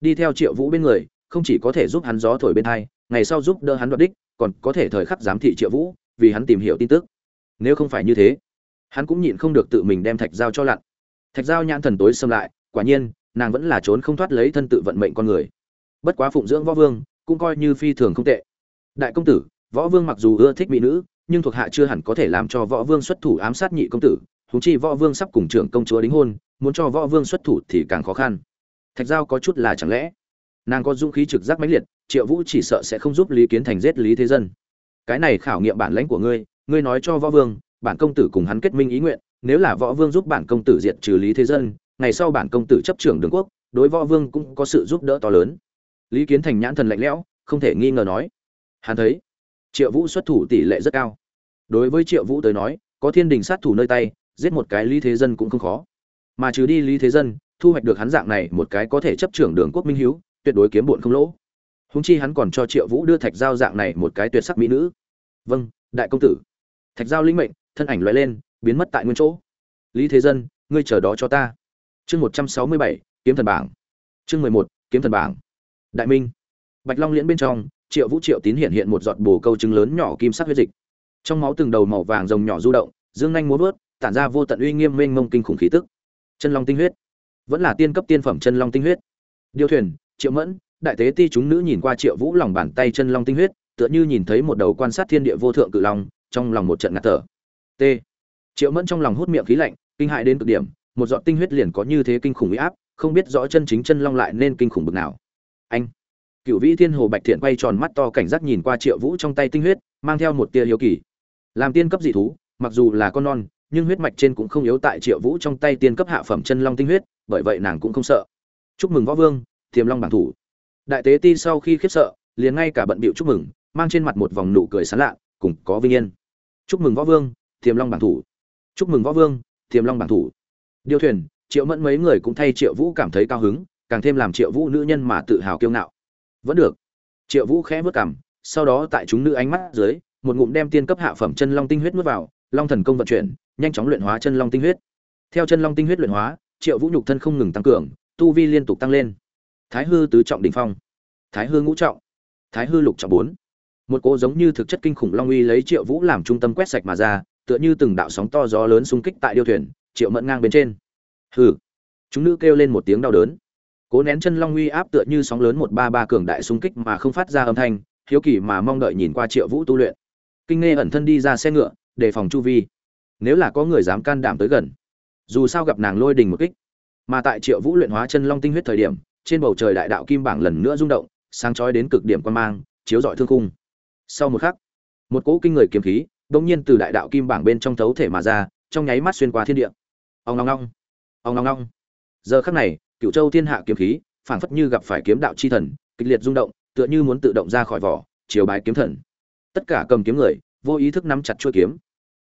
[SPEAKER 1] Đi theo triệu vũ bên người, không chỉ có thể giúp hắn gió thổi bên hai, ngày sau giúp đỡ hắn đoạt đích, còn có thể thời khắc giám thị triệu vũ, vì hắn tìm hiểu tin tức. Nếu không phải như thế, hắn cũng nhịn không được tự mình đem thạch giao cho lặn. Thạch giao nhãn thần tối xâm lại, quả nhiên, nàng vẫn là trốn không thoát lấy thân tự vận mệnh con người. Bất quá phụng dưỡng võ vương, cũng coi như phi thường không tệ. Đại công tử, võ vương mặc dù ưa thích mỹ nữ, nhưng thuộc hạ chưa hẳn có thể làm cho võ vương xuất thủ ám sát nhị công tử. Húng chi võ vương sắp cùng trưởng công chúa đính hôn, muốn cho võ vương xuất thủ thì càng khó khăn thạch giao có chút là chẳng lẽ. Nàng có dũng khí trực giác mãnh liệt, triệu vũ chỉ sợ sẽ không giúp lý kiến thành giết lý thế dân. Cái này khảo nghiệm bản lãnh của ngươi ngươi nói cho võ vương, bản công tử cùng hắn kết minh ý nguyện, nếu là võ vương giúp bản công tử diệt trừ lý thế dân, ngày sau bản công tử chấp trưởng đường quốc, đối võ vương cũng có sự giúp đỡ to lớn. Lý kiến thành nhãn thần lạnh lẽo, không thể nghi ngờ nói. Hắn thấy, triệu vũ xuất thủ tỷ lệ rất cao. Đối với triệu vũ tới nói, có thiên đình sát thủ nơi tay, giết một cái lý thế dân cũng không khó. Mà trừ đi lý thế dân thu hoạch được hắn dạng này một cái có thể chấp trưởng đường quốc minh hiếu, tuyệt đối kiếm bổn không lỗ. Húng chi hắn còn cho triệu vũ đưa thạch giao dạng này một cái tuyệt sắc mỹ nữ. Vâng đại công tử. Thạch giao linh mệnh, thân ảnh loại lên, biến mất tại nguyên chỗ. Lý thế dân, ngươi chờ đó cho ta. Chương một trăm sáu mươi bảy, kiếm thần bảng. Chương mười một, kiếm thần bảng. Đại minh. Bạch long liễn bên trong, triệu vũ triệu tín hiện hiện một giọt bồ câu trứng lớn nhỏ kim sắc huyết dịch. Trong máu từng đầu màu vàng rồng nhỏ du động, dương nhanh muốn vớt, tản ra vô tận uy nghiêm mênh mông kinh khủng khí tức. Chân long tinh huyết vẫn là tiên cấp tiên phẩm chân long tinh huyết. Điêu thuyền, triệu mẫn, đại tế ti chúng nữ nhìn qua triệu vũ lòng bàn tay chân long tinh huyết, tựa như nhìn thấy một đầu quan sát thiên địa vô thượng cự long, trong lòng một trận ngạt thở. T. Triệu mẫn trong lòng hút miệng khí lạnh, kinh hại đến cực điểm, một giọt tinh huyết liền có như thế kinh khủng uy áp, không biết rõ chân chính chân long lại nên kinh khủng bực nào. Anh, cựu vĩ thiên hồ bạch thiện quay tròn mắt to cảnh giác nhìn qua triệu vũ trong tay tinh huyết, mang theo một tia hiếu kỳ. Làm tiên cấp dị thú, mặc dù là con non, nhưng huyết mạch trên cũng không yếu tại triệu vũ trong tay tiên cấp hạ phẩm chân long tinh huyết bởi vậy nàng cũng không sợ. Chúc mừng võ vương, tiềm long bản thủ. Đại tế ti sau khi khiếp sợ, liền ngay cả bận bịu chúc mừng, mang trên mặt một vòng nụ cười sán lạ, cùng có vinh yên. Chúc mừng võ vương, tiềm long bản thủ. Chúc mừng võ vương, tiềm long bản thủ. Điêu thuyền, triệu mẫn mấy người cũng thay triệu vũ cảm thấy cao hứng, càng thêm làm triệu vũ nữ nhân mà tự hào kiêu ngạo. Vẫn được. Triệu vũ khẽ vớt cảm sau đó tại chúng nữ ánh mắt dưới, một ngụm đem tiên cấp hạ phẩm chân long tinh huyết nuốt vào, long thần công vận chuyển, nhanh chóng luyện hóa chân long tinh huyết. Theo chân long tinh huyết luyện hóa triệu vũ nhục thân không ngừng tăng cường, tu vi liên tục tăng lên. Thái hư tứ trọng đỉnh phong. Thái hư ngũ trọng. Thái hư lục trọng bốn. Một cỗ giống như thực chất kinh khủng long uy lấy triệu vũ làm trung tâm quét sạch mà ra, tựa như từng đạo sóng to gió lớn xung kích tại điêu thuyền, triệu mẫn ngang bên trên. Hừ. Chúng nữ kêu lên một tiếng đau đớn. Cố nén chân long uy áp tựa như sóng lớn một ba ba cường đại xung kích mà không phát ra âm thanh, hiếu kỳ mà mong đợi nhìn qua triệu vũ tu luyện. Kinh nghe ẩn thân đi ra xe ngựa, đề phòng chu vi. Nếu là có người dám can đảm tới gần dù sao gặp nàng lôi đình một kích. Mà tại triệu vũ luyện hóa chân long tinh huyết thời điểm, trên bầu trời đại đạo kim bảng lần nữa rung động, sáng chói đến cực điểm quan mang, chiếu rọi thương khung. Sau một khắc, một cỗ kinh người kiếm khí bỗng nhiên từ đại đạo kim bảng bên trong thấu thể mà ra, trong nháy mắt xuyên qua thiên địa. Ông long long ông long long giờ khắc này cựu châu thiên hạ kiếm khí phảng phất như gặp phải kiếm đạo chi thần, kịch liệt rung động, tựa như muốn tự động ra khỏi vỏ, chiều bái kiếm thần. Tất cả cầm kiếm người, vô ý thức nắm chặt chuôi kiếm.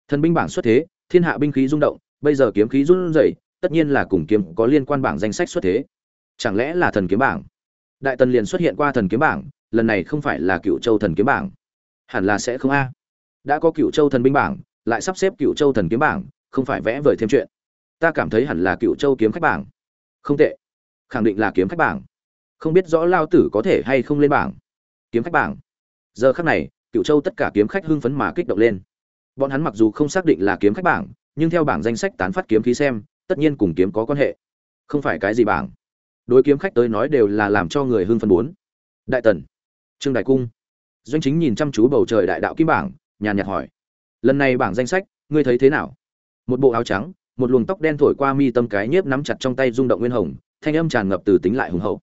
[SPEAKER 1] Thần binh bảng xuất thế, thiên hạ binh khí rung động bây giờ kiếm khí run rẩy, tất nhiên là cùng kiếm có liên quan bảng danh sách xuất thế. Chẳng lẽ là thần kiếm bảng? Đại tần liền xuất hiện qua thần kiếm bảng, lần này không phải là cựu châu thần kiếm bảng. Hẳn là sẽ không a. Đã có cựu châu thần binh bảng, lại sắp xếp cựu châu thần kiếm bảng, không phải vẽ vời thêm chuyện. Ta cảm thấy hẳn là cựu châu kiếm khách bảng. Không tệ. Khẳng định là kiếm khách bảng. Không biết rõ lao tử có thể hay không lên bảng. Kiếm khách bảng. Giờ khắc này cựu châu tất cả kiếm khách hưng phấn mà kích động lên. Bọn hắn mặc dù không xác định là kiếm khách bảng nhưng theo bảng danh sách tán phát kiếm khí xem, tất nhiên cùng kiếm có quan hệ. Không phải cái gì bảng. Đối kiếm khách tới nói đều là làm cho người hưng phấn bốn. Đại tần. Trương đại cung. Doanh chính nhìn chăm chú bầu trời đại đạo kim bảng, nhàn nhạt hỏi. Lần này bảng danh sách, ngươi thấy thế nào? Một bộ áo trắng, một luồng tóc đen thổi qua mi tâm cái nhiếp nắm chặt trong tay rung động nguyên hồng, thanh âm tràn ngập từ tính lại hùng hậu.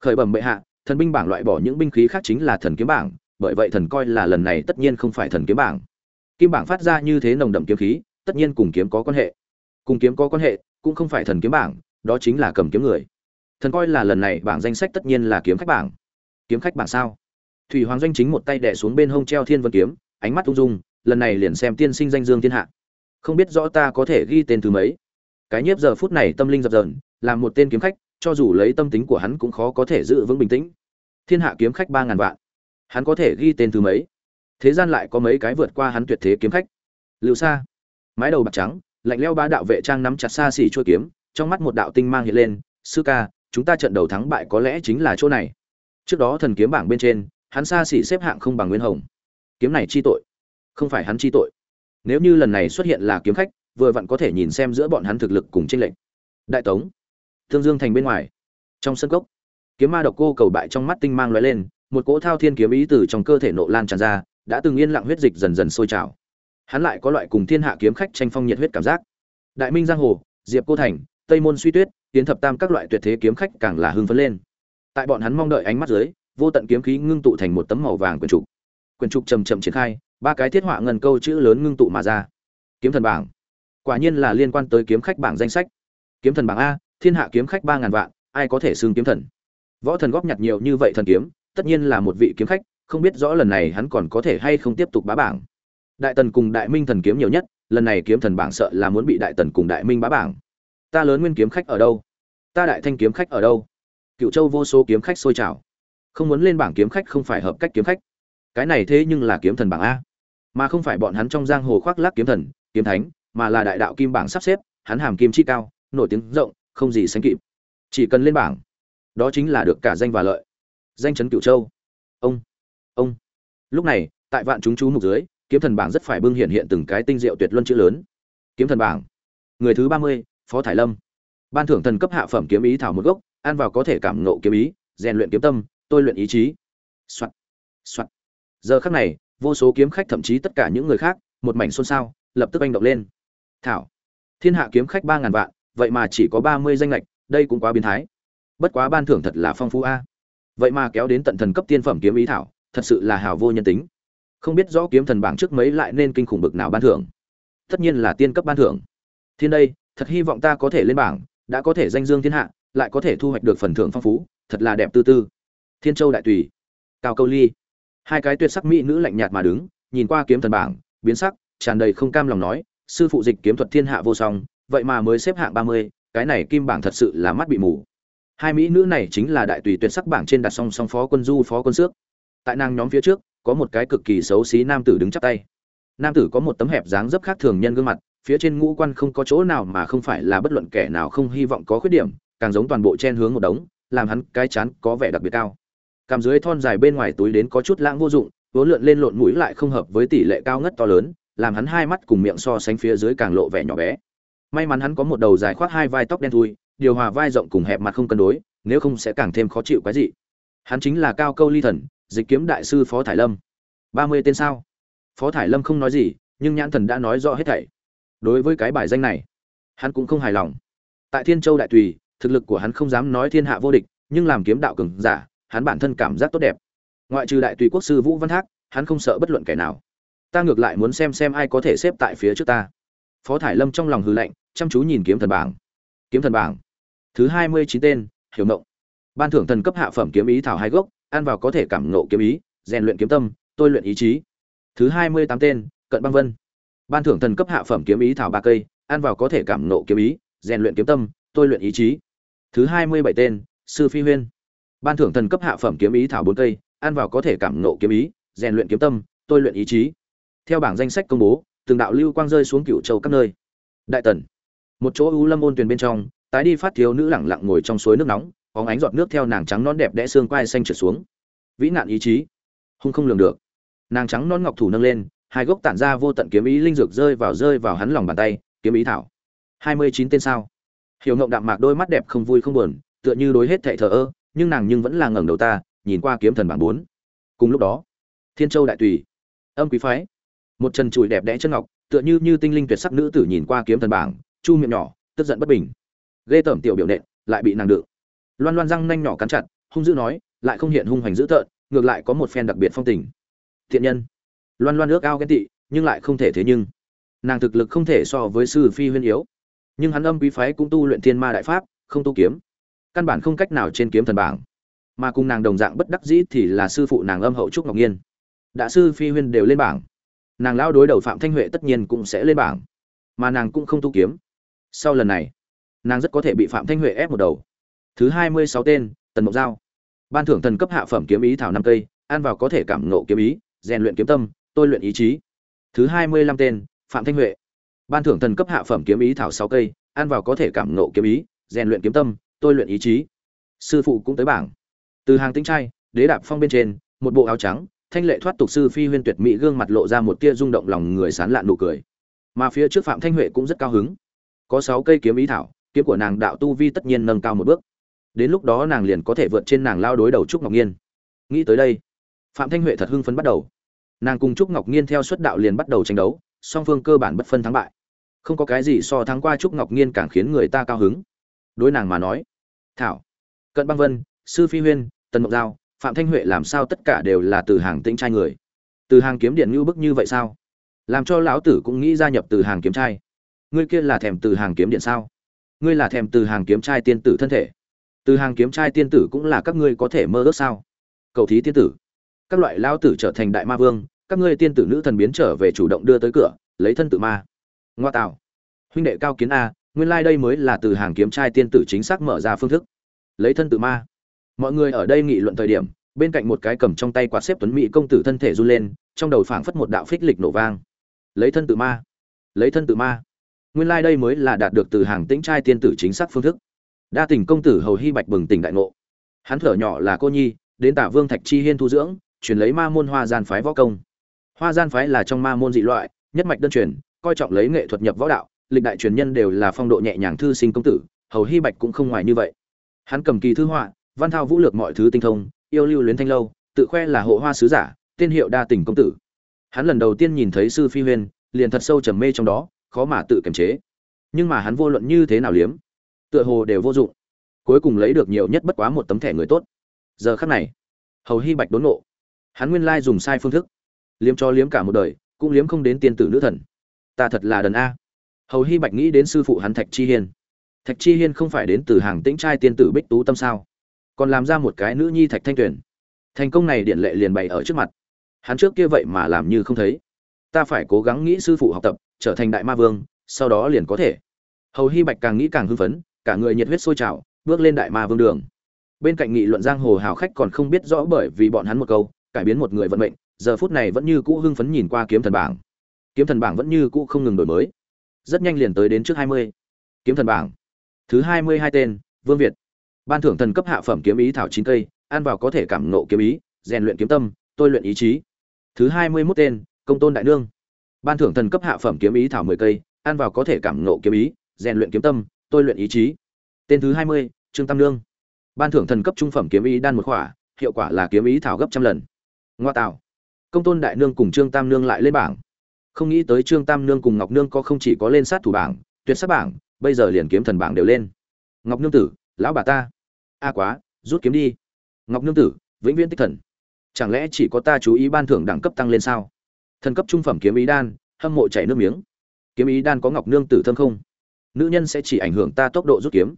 [SPEAKER 1] Khởi bẩm bệ hạ, thần binh bảng loại bỏ những binh khí khác chính là thần kiếm bảng, bởi vậy thần coi là lần này tất nhiên không phải thần kiếm bảng. Kim bảng phát ra như thế nồng đậm kiếm khí tất nhiên cùng kiếm có quan hệ. Cùng kiếm có quan hệ, cũng không phải thần kiếm bảng, đó chính là cầm kiếm người. Thần coi là lần này bảng danh sách tất nhiên là kiếm khách bảng. Kiếm khách bảng sao? Thủy hoàng doanh chính một tay đẻ xuống bên hông treo thiên vân kiếm, ánh mắt ung dung, lần này liền xem tiên sinh danh dương thiên hạ. Không biết rõ ta có thể ghi tên thứ mấy. Cái nhiếp giờ phút này tâm linh dập dờn làm một tên kiếm khách, cho dù lấy tâm tính của hắn cũng khó có thể giữ vững bình tĩnh. Thiên hạ kiếm khách ba ngàn vạn. Hắn có thể ghi tên thứ mấy? Thế gian lại có mấy cái vượt qua hắn tuyệt thế kiếm khách? Lưu sa mái đầu bạc trắng, lạnh leo ba đạo vệ trang nắm chặt xa xỉ chua kiếm, trong mắt một đạo tinh mang hiện lên, sư ca, chúng ta trận đầu thắng bại có lẽ chính là chỗ này. Trước đó thần kiếm bảng bên trên, hắn xa xỉ xếp hạng không bằng nguyên hồng. Kiếm này chi tội? Không phải hắn chi tội. Nếu như lần này xuất hiện là kiếm khách, vừa vặn có thể nhìn xem giữa bọn hắn thực lực cùng tranh lệch. Đại tống, thương dương thành bên ngoài. Trong sân cốc, kiếm ma độc cô cầu bại trong mắt tinh mang lóe lên, một cỗ thao thiên kiếm ý từ trong cơ thể nộ lan tràn ra, đã từng yên lặng huyết dịch dần dần sôi trào hắn lại có loại cùng thiên hạ kiếm khách tranh phong nhiệt huyết cảm giác. Đại minh giang hồ, diệp cô thành, tây môn suy tuyết tiến thập tam các loại tuyệt thế kiếm khách càng là hưng phấn lên. Tại bọn hắn mong đợi ánh mắt dưới, vô tận kiếm khí ngưng tụ thành một tấm màu vàng quyển trục. Quyển trục chầm chậm triển khai, ba cái thiết họa ngân câu chữ lớn ngưng tụ mà ra. Kiếm thần bảng. Quả nhiên là liên quan tới kiếm khách bảng danh sách. Kiếm thần bảng a, thiên hạ kiếm khách ba ngàn vạn, ai có thể xưng kiếm thần? Võ thần góp nhặt nhiều như vậy thần kiếm, tất nhiên là một vị kiếm khách, không biết rõ lần này hắn còn có thể hay không tiếp tục bá bảng đại tần cùng đại minh thần kiếm nhiều nhất, lần này kiếm thần bảng sợ là muốn bị đại tần cùng đại minh bá bảng. Ta lớn nguyên kiếm khách ở đâu? Ta đại thanh kiếm khách ở đâu? Cựu châu vô số kiếm khách sôi trào. Không muốn lên bảng kiếm khách không phải hợp cách kiếm khách. Cái này thế nhưng là kiếm thần bảng a. Mà không phải bọn hắn trong giang hồ khoác lác kiếm thần, kiếm thánh, mà là đại đạo kim bảng sắp xếp, hắn hàm kim chi cao, nổi tiếng rộng, không gì sánh kịp. Chỉ cần lên bảng, đó chính là được cả danh và lợi. Danh chấn cựu châu. Ông ông. Lúc này, tại vạn chúng chú mục dưới kiếm thần bảng rất phải bưng hiện hiện từng cái tinh diệu tuyệt luân chữ lớn. Kiếm thần bảng. Người thứ ba mươi, phó thải lâm. Ban thưởng thần cấp hạ phẩm kiếm ý thảo một gốc, ăn vào có thể cảm nộ kiếm ý, rèn luyện kiếm tâm, tôi luyện ý chí. Soạt soạt giờ khắc này, vô số kiếm khách thậm chí tất cả những người khác, một mảnh xôn xao, lập tức anh động lên. Thảo. Thiên hạ kiếm khách ba ngàn vạn, vậy mà chỉ có ba mươi danh lệch đây cũng quá biến thái. Bất quá ban thưởng thật là phong phú a. Vậy mà kéo đến tận thần cấp tiên phẩm kiếm ý thảo, thật sự là hào vô nhân tính không biết rõ kiếm thần bảng trước mấy lại nên kinh khủng bực nào ban thưởng. Tất nhiên là tiên cấp ban thưởng. Thiên đây, thật hy vọng ta có thể lên bảng, đã có thể danh dương thiên hạ, lại có thể thu hoạch được phần thưởng phong phú, thật là đẹp tư tư. Thiên châu đại tùy, cao câu ly. Hai cái tuyệt sắc mỹ nữ lạnh nhạt mà đứng, nhìn qua kiếm thần bảng, biến sắc, tràn đầy không cam lòng nói, sư phụ dịch kiếm thuật thiên hạ vô song, vậy mà mới xếp hạng ba mươi, cái này kim bảng thật sự là mắt bị mù. Hai mỹ nữ này chính là đại tùy tuyệt sắc bảng trên đặt song song phó quân du, phó quân xước. Tại nàng nhóm phía trước có một cái cực kỳ xấu xí nam tử đứng chắp tay. Nam tử có một tấm hẹp dáng dấp khác thường nhân gương mặt, phía trên ngũ quan không có chỗ nào mà không phải là bất luận kẻ nào không hy vọng có khuyết điểm, càng giống toàn bộ chen hướng một đống, làm hắn cái chán có vẻ đặc biệt cao. Cằm dưới thon dài bên ngoài túi đến có chút lãng vô dụng, vốn lượn lên lộn mũi lại không hợp với tỷ lệ cao ngất to lớn, làm hắn hai mắt cùng miệng so sánh phía dưới càng lộ vẻ nhỏ bé. May mắn hắn có một đầu dài khoác hai vai tóc đen thui, điều hòa vai rộng cùng hẹp mặt không cân đối, nếu không sẽ càng thêm khó chịu cái gì hắn chính là cao câu ly thần dịch kiếm đại sư phó thải lâm. Ba mươi tên sao? Phó thải lâm không nói gì, nhưng nhãn thần đã nói rõ hết thảy. Đối với cái bài danh này, hắn cũng không hài lòng. Tại thiên châu đại tùy, thực lực của hắn không dám nói thiên hạ vô địch, nhưng làm kiếm đạo cường giả, hắn bản thân cảm giác tốt đẹp. Ngoại trừ đại tùy quốc sư vũ văn thác, hắn không sợ bất luận kẻ nào. Ta ngược lại muốn xem xem ai có thể xếp tại phía trước ta. Phó thải lâm trong lòng hư lạnh, chăm chú nhìn kiếm thần bảng. Kiếm thần bảng. Thứ hai mươi chín tên, hiểu mộng ban thưởng thần cấp hạ phẩm kiếm ý thảo hai gốc, ăn vào có thể cảm ngộ kiếm ý, rèn luyện kiếm tâm, tôi luyện ý chí. Thứ hai mươi tám tên, cận băng vân. Ban thưởng thần cấp hạ phẩm kiếm ý thảo ba cây, ăn vào có thể cảm ngộ kiếm ý, rèn luyện kiếm tâm, tôi luyện ý chí. Thứ hai mươi bảy tên, sư phi huyên. Ban thưởng thần cấp hạ phẩm kiếm ý thảo bốn cây, ăn vào có thể cảm ngộ kiếm ý, rèn luyện kiếm tâm, tôi luyện ý chí. Theo bảng danh sách công bố, từng đạo lưu quang rơi xuống cựu châu các nơi. Đại tần. Một chỗ u lâm ôn tuyền bên trong, tái đi phát thiếu nữ lẳng lặng ngồi trong suối nước nóng có ánh giọt nước theo nàng trắng non đẹp đẽ xương quai xanh trượt xuống. Vĩ nạn ý chí. Hung không lường được. Nàng trắng non ngọc thủ nâng lên, hai gốc tản ra vô tận kiếm ý linh dược rơi vào rơi vào hắn lòng bàn tay, kiếm ý thảo. Hai mươi chín tên sao? Hiểu ngộng đạm mạc đôi mắt đẹp không vui không buồn, tựa như đối hết thệ thờ ơ, nhưng nàng nhưng vẫn là ngẩng đầu ta, nhìn qua kiếm thần bảng bốn. Cùng lúc đó, thiên châu đại tùy, âm quý phái, một chân chùi đẹp đẽ chân ngọc, tựa như như tinh linh tuyệt sắc nữ tử nhìn qua kiếm thần bảng, chu miệng nhỏ, tức giận bất bình. Ghê tởm tiểu biểu nện, lại bị nàng đựng loan loan răng nanh nhỏ cắn chặt, hung dữ nói, lại không hiện hung hành dữ tợn, ngược lại có một phen đặc biệt phong tình. Thiện nhân. Loan loan ước ao ghen tị, nhưng lại không thể thế nhưng. Nàng thực lực không thể so với sư phi huyên yếu. Nhưng hắn âm quý phái cũng tu luyện thiên ma đại pháp, không tu kiếm. Căn bản không cách nào trên kiếm thần bảng. Mà cùng nàng đồng dạng bất đắc dĩ thì là sư phụ nàng âm hậu trúc ngọc nhiên. Đã sư phi huyên đều lên bảng. Nàng lao đối đầu phạm thanh huệ tất nhiên cũng sẽ lên bảng. Mà nàng cũng không tu kiếm. Sau lần này, nàng rất có thể bị phạm thanh huệ ép một đầu thứ hai mươi sáu tên, tần mộc giao. Ban thưởng thần cấp hạ phẩm kiếm ý thảo năm cây, ăn vào có thể cảm nộ kiếm ý, rèn luyện kiếm tâm, tôi luyện ý chí. Thứ hai mươi lăm tên, phạm thanh huệ. Ban thưởng thần cấp hạ phẩm kiếm ý thảo sáu cây, ăn vào có thể cảm nộ kiếm ý, rèn luyện kiếm tâm, tôi luyện ý chí. Sư phụ cũng tới bảng. Từ hàng tinh trai, đế đạp phong bên trên, một bộ áo trắng, thanh lệ thoát tục sư phi huyên tuyệt mỹ gương mặt lộ ra một tia rung động lòng người sán lạn nụ cười. Mà phía trước phạm thanh huệ cũng rất cao hứng. Có sáu cây kiếm ý thảo, kiếm của nàng đạo tu vi tất nhiên nâng cao một bước đến lúc đó nàng liền có thể vượt trên nàng lao đối đầu trúc ngọc nhiên nghĩ tới đây, phạm thanh huệ thật hưng phấn bắt đầu. Nàng cùng trúc ngọc nhiên theo suất đạo liền bắt đầu tranh đấu, song phương cơ bản bất phân thắng bại. Không có cái gì so thắng qua trúc ngọc nhiên càng khiến người ta cao hứng. Đối nàng mà nói, thảo, cận băng vân, sư phi huyên, tần ngọc giao, phạm thanh huệ làm sao tất cả đều là từ hàng tĩnh trai người? Từ hàng kiếm điện ngưu bức như vậy sao? Làm cho lão tử cũng nghĩ gia nhập từ hàng kiếm trai. Ngươi kia là thèm từ hàng kiếm điện sao? Ngươi là thèm từ hàng kiếm trai tiên tử thân thể từ hàng kiếm trai tiên tử cũng là các ngươi có thể mơ ước sao? Cầu thí tiên tử. Các loại lao tử trở thành đại ma vương, các ngươi tiên tử nữ thần biến trở về chủ động đưa tới cửa, lấy thân tự ma. Ngoa tạo. Huynh đệ cao kiến a, nguyên lai đây mới là từ hàng kiếm trai tiên tử chính xác mở ra phương thức. Lấy thân tự ma. Mọi người ở đây nghị luận thời điểm, bên cạnh một cái cầm trong tay quạt xếp tuấn mỹ công tử thân thể run lên, trong đầu phảng phất một đạo phích lịch nổ vang. Lấy thân tự ma. Lấy thân tự ma. Nguyên lai đây mới là đạt được từ hàng tĩnh trai tiên tử chính xác phương thức đa tình công tử hầu hy bạch bừng tỉnh đại ngộ. Hắn thở nhỏ là cô nhi, đến tả vương thạch chi hiên thu dưỡng, truyền lấy ma môn hoa gian phái võ công. Hoa gian phái là trong ma môn dị loại, nhất mạch đơn truyền, coi trọng lấy nghệ thuật nhập võ đạo, lịch đại truyền nhân đều là phong độ nhẹ nhàng thư sinh công tử, hầu hy bạch cũng không ngoài như vậy. Hắn cầm kỳ thư họa, văn thao vũ lược mọi thứ tinh thông, yêu lưu luyến thanh lâu, tự khoe là hộ hoa sứ giả, tên hiệu đa tình công tử. Hắn lần đầu tiên nhìn thấy sư phi huyên, liền thật sâu trầm mê trong đó, khó mà tự kiềm chế. Nhưng mà hắn vô luận như thế nào liếm tựa hồ đều vô dụng. Cuối cùng lấy được nhiều nhất bất quá một tấm thẻ người tốt. Giờ khắc này, hầu hy bạch đốn nộ hắn nguyên lai dùng sai phương thức. Liếm cho liếm cả một đời, cũng liếm không đến tiên tử nữ thần. Ta thật là đần a. Hầu hy bạch nghĩ đến sư phụ hắn thạch chi hiên. Thạch chi hiên không phải đến từ hàng tĩnh trai tiên tử bích tú tâm sao? Còn làm ra một cái nữ nhi thạch thanh tuyền. Thành công này điện lệ liền bày ở trước mặt. Hắn trước kia vậy mà làm như không thấy. Ta phải cố gắng nghĩ sư phụ học tập, trở thành đại ma vương, sau đó liền có thể. Hầu hy bạch càng nghĩ càng hưng phấn cả người nhiệt huyết sôi trào, bước lên đại ma vương đường. Bên cạnh nghị luận giang hồ hào khách còn không biết rõ bởi vì bọn hắn một câu, cải biến một người vận mệnh, giờ phút này vẫn như cũ hưng phấn nhìn qua kiếm thần bảng. Kiếm thần bảng vẫn như cũ không ngừng đổi mới. Rất nhanh liền tới đến trước hai mươi. Kiếm thần bảng. Thứ hai mươi hai tên, vương việt. Ban thưởng thần cấp hạ phẩm kiếm ý thảo chín cây, ăn vào có thể cảm nộ kiếm ý, rèn luyện kiếm tâm, tôi luyện ý chí. Thứ hai mươi mốt tên, công tôn đại nương. Ban thưởng thần cấp hạ phẩm kiếm ý thảo mười cây, ăn vào có thể cảm nộ kiếm ý, rèn luyện kiếm tâm tôi luyện ý chí. Tên thứ hai mươi, trương tam nương. Ban thưởng thần cấp trung phẩm kiếm ý đan một khỏa, hiệu quả là kiếm ý thảo gấp trăm lần. Ngoa tạo. Công tôn đại nương cùng trương tam nương lại lên bảng. Không nghĩ tới trương tam nương cùng ngọc nương có không chỉ có lên sát thủ bảng, tuyệt sát bảng, bây giờ liền kiếm thần bảng đều lên. Ngọc nương tử, lão bà ta. A quá, rút kiếm đi. Ngọc nương tử, vĩnh viễn tích thần. Chẳng lẽ chỉ có ta chú ý ban thưởng đẳng cấp tăng lên sao? Thần cấp trung phẩm kiếm ý đan, hâm mộ chảy nước miếng. Kiếm ý đan có ngọc nương tử thơm không? Nữ nhân sẽ chỉ ảnh hưởng ta tốc độ rút kiếm.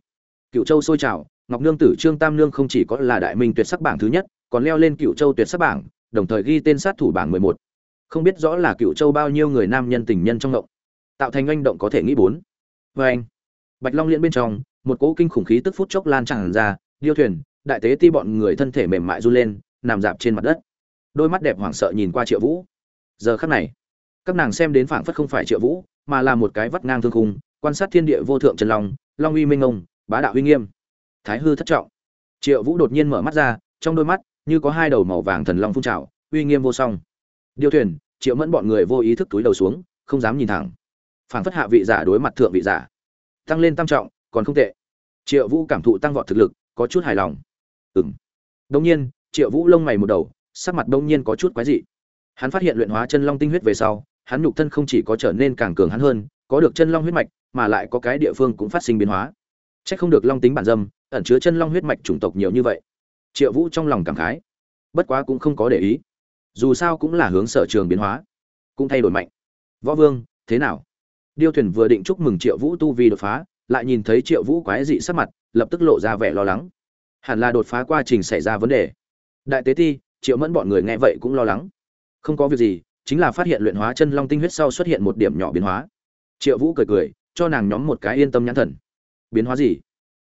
[SPEAKER 1] Cựu châu sôi trào, ngọc nương tử trương tam nương không chỉ có là đại minh tuyệt sắc bảng thứ nhất, còn leo lên cựu châu tuyệt sắc bảng, đồng thời ghi tên sát thủ bảng mười một. Không biết rõ là cựu châu bao nhiêu người nam nhân tình nhân trong động tạo thành oanh động có thể nghĩ bốn. Vê anh, bạch long liên bên trong, một cỗ kinh khủng khí tức phút chốc lan tràn ra, điêu thuyền, đại tế ti bọn người thân thể mềm mại run lên, nằm dạp trên mặt đất. Đôi mắt đẹp hoảng sợ nhìn qua triệu vũ. Giờ khắc này, các nàng xem đến phảng phất không phải triệu vũ, mà là một cái vắt ngang thương khung quan sát thiên địa vô thượng trần long long uy minh ông, bá đạo uy nghiêm. Thái hư thất trọng. Triệu vũ đột nhiên mở mắt ra, trong đôi mắt, như có hai đầu màu vàng thần long phun trào, uy nghiêm vô song. Điêu thuyền, triệu mẫn bọn người vô ý thức túi đầu xuống, không dám nhìn thẳng. Phảng phất hạ vị giả đối mặt thượng vị giả. Tăng lên tam trọng, còn không tệ. Triệu vũ cảm thụ tăng vọt thực lực, có chút hài lòng. Ừng đông nhiên, triệu vũ lông mày một đầu, sắc mặt đông nhiên có chút quái dị. Hắn phát hiện luyện hóa chân long tinh huyết về sau, hắn nhục thân không chỉ có trở nên càng cường hắn hơn có được chân long huyết mạch, mà lại có cái địa phương cũng phát sinh biến hóa. Chắc không được long tính bản dâm, ẩn chứa chân long huyết mạch chủng tộc nhiều như vậy. Triệu vũ trong lòng cảm khái, bất quá cũng không có để ý. Dù sao cũng là hướng sở trường biến hóa, cũng thay đổi mạnh. Võ vương, thế nào? Điêu thuyền vừa định chúc mừng triệu vũ tu vi đột phá, lại nhìn thấy triệu vũ quái dị sắc mặt, lập tức lộ ra vẻ lo lắng. Hẳn là đột phá quá trình xảy ra vấn đề. Đại tế ti, triệu mẫn bọn người nghe vậy cũng lo lắng. Không có việc gì, chính là phát hiện luyện hóa chân long tinh huyết sau xuất hiện một điểm nhỏ biến hóa triệu vũ cười cười, cho nàng nhóm một cái yên tâm nhãn thần. Biến hóa gì?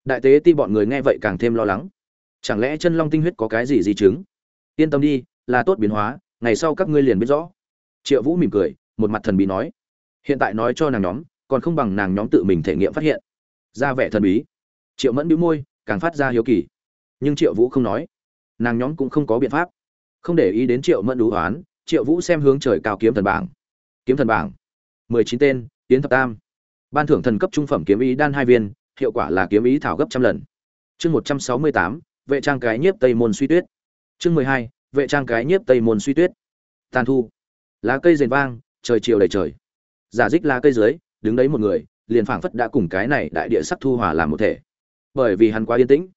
[SPEAKER 1] Đại tế ti bọn người nghe vậy càng thêm lo lắng. Chẳng lẽ chân long tinh huyết có cái gì di chứng? Yên tâm đi, là tốt biến hóa, ngày sau các ngươi liền biết rõ. Triệu vũ mỉm cười, một mặt thần bí nói. Hiện tại nói cho nàng nhóm, còn không bằng nàng nhóm tự mình thể nghiệm phát hiện. Ra vẻ thần bí. Triệu mẫn bĩu môi, càng phát ra hiếu kỳ. Nhưng triệu vũ không nói. Nàng nhóm cũng không có biện pháp. Không để ý đến triệu mẫn đủ hoán triệu vũ xem hướng trời cao kiếm thần bảng. Kiếm thần bảng. Mười chín tên tiến thập tam. Ban thưởng thần cấp trung phẩm kiếm ý đan hai viên, hiệu quả là kiếm ý thảo gấp trăm lần. Chương một trăm sáu mươi tám, vệ trang cái nhiếp tây môn suy tuyết. Chương mười hai, vệ trang cái nhiếp tây môn suy tuyết. Tàn thu. Lá cây rền vang, trời chiều đầy trời. Giả dích lá cây dưới, đứng đấy một người, liền phảng phất đã cùng cái này đại địa sắc thu hòa làm một thể. Bởi vì hắn quá yên tĩnh,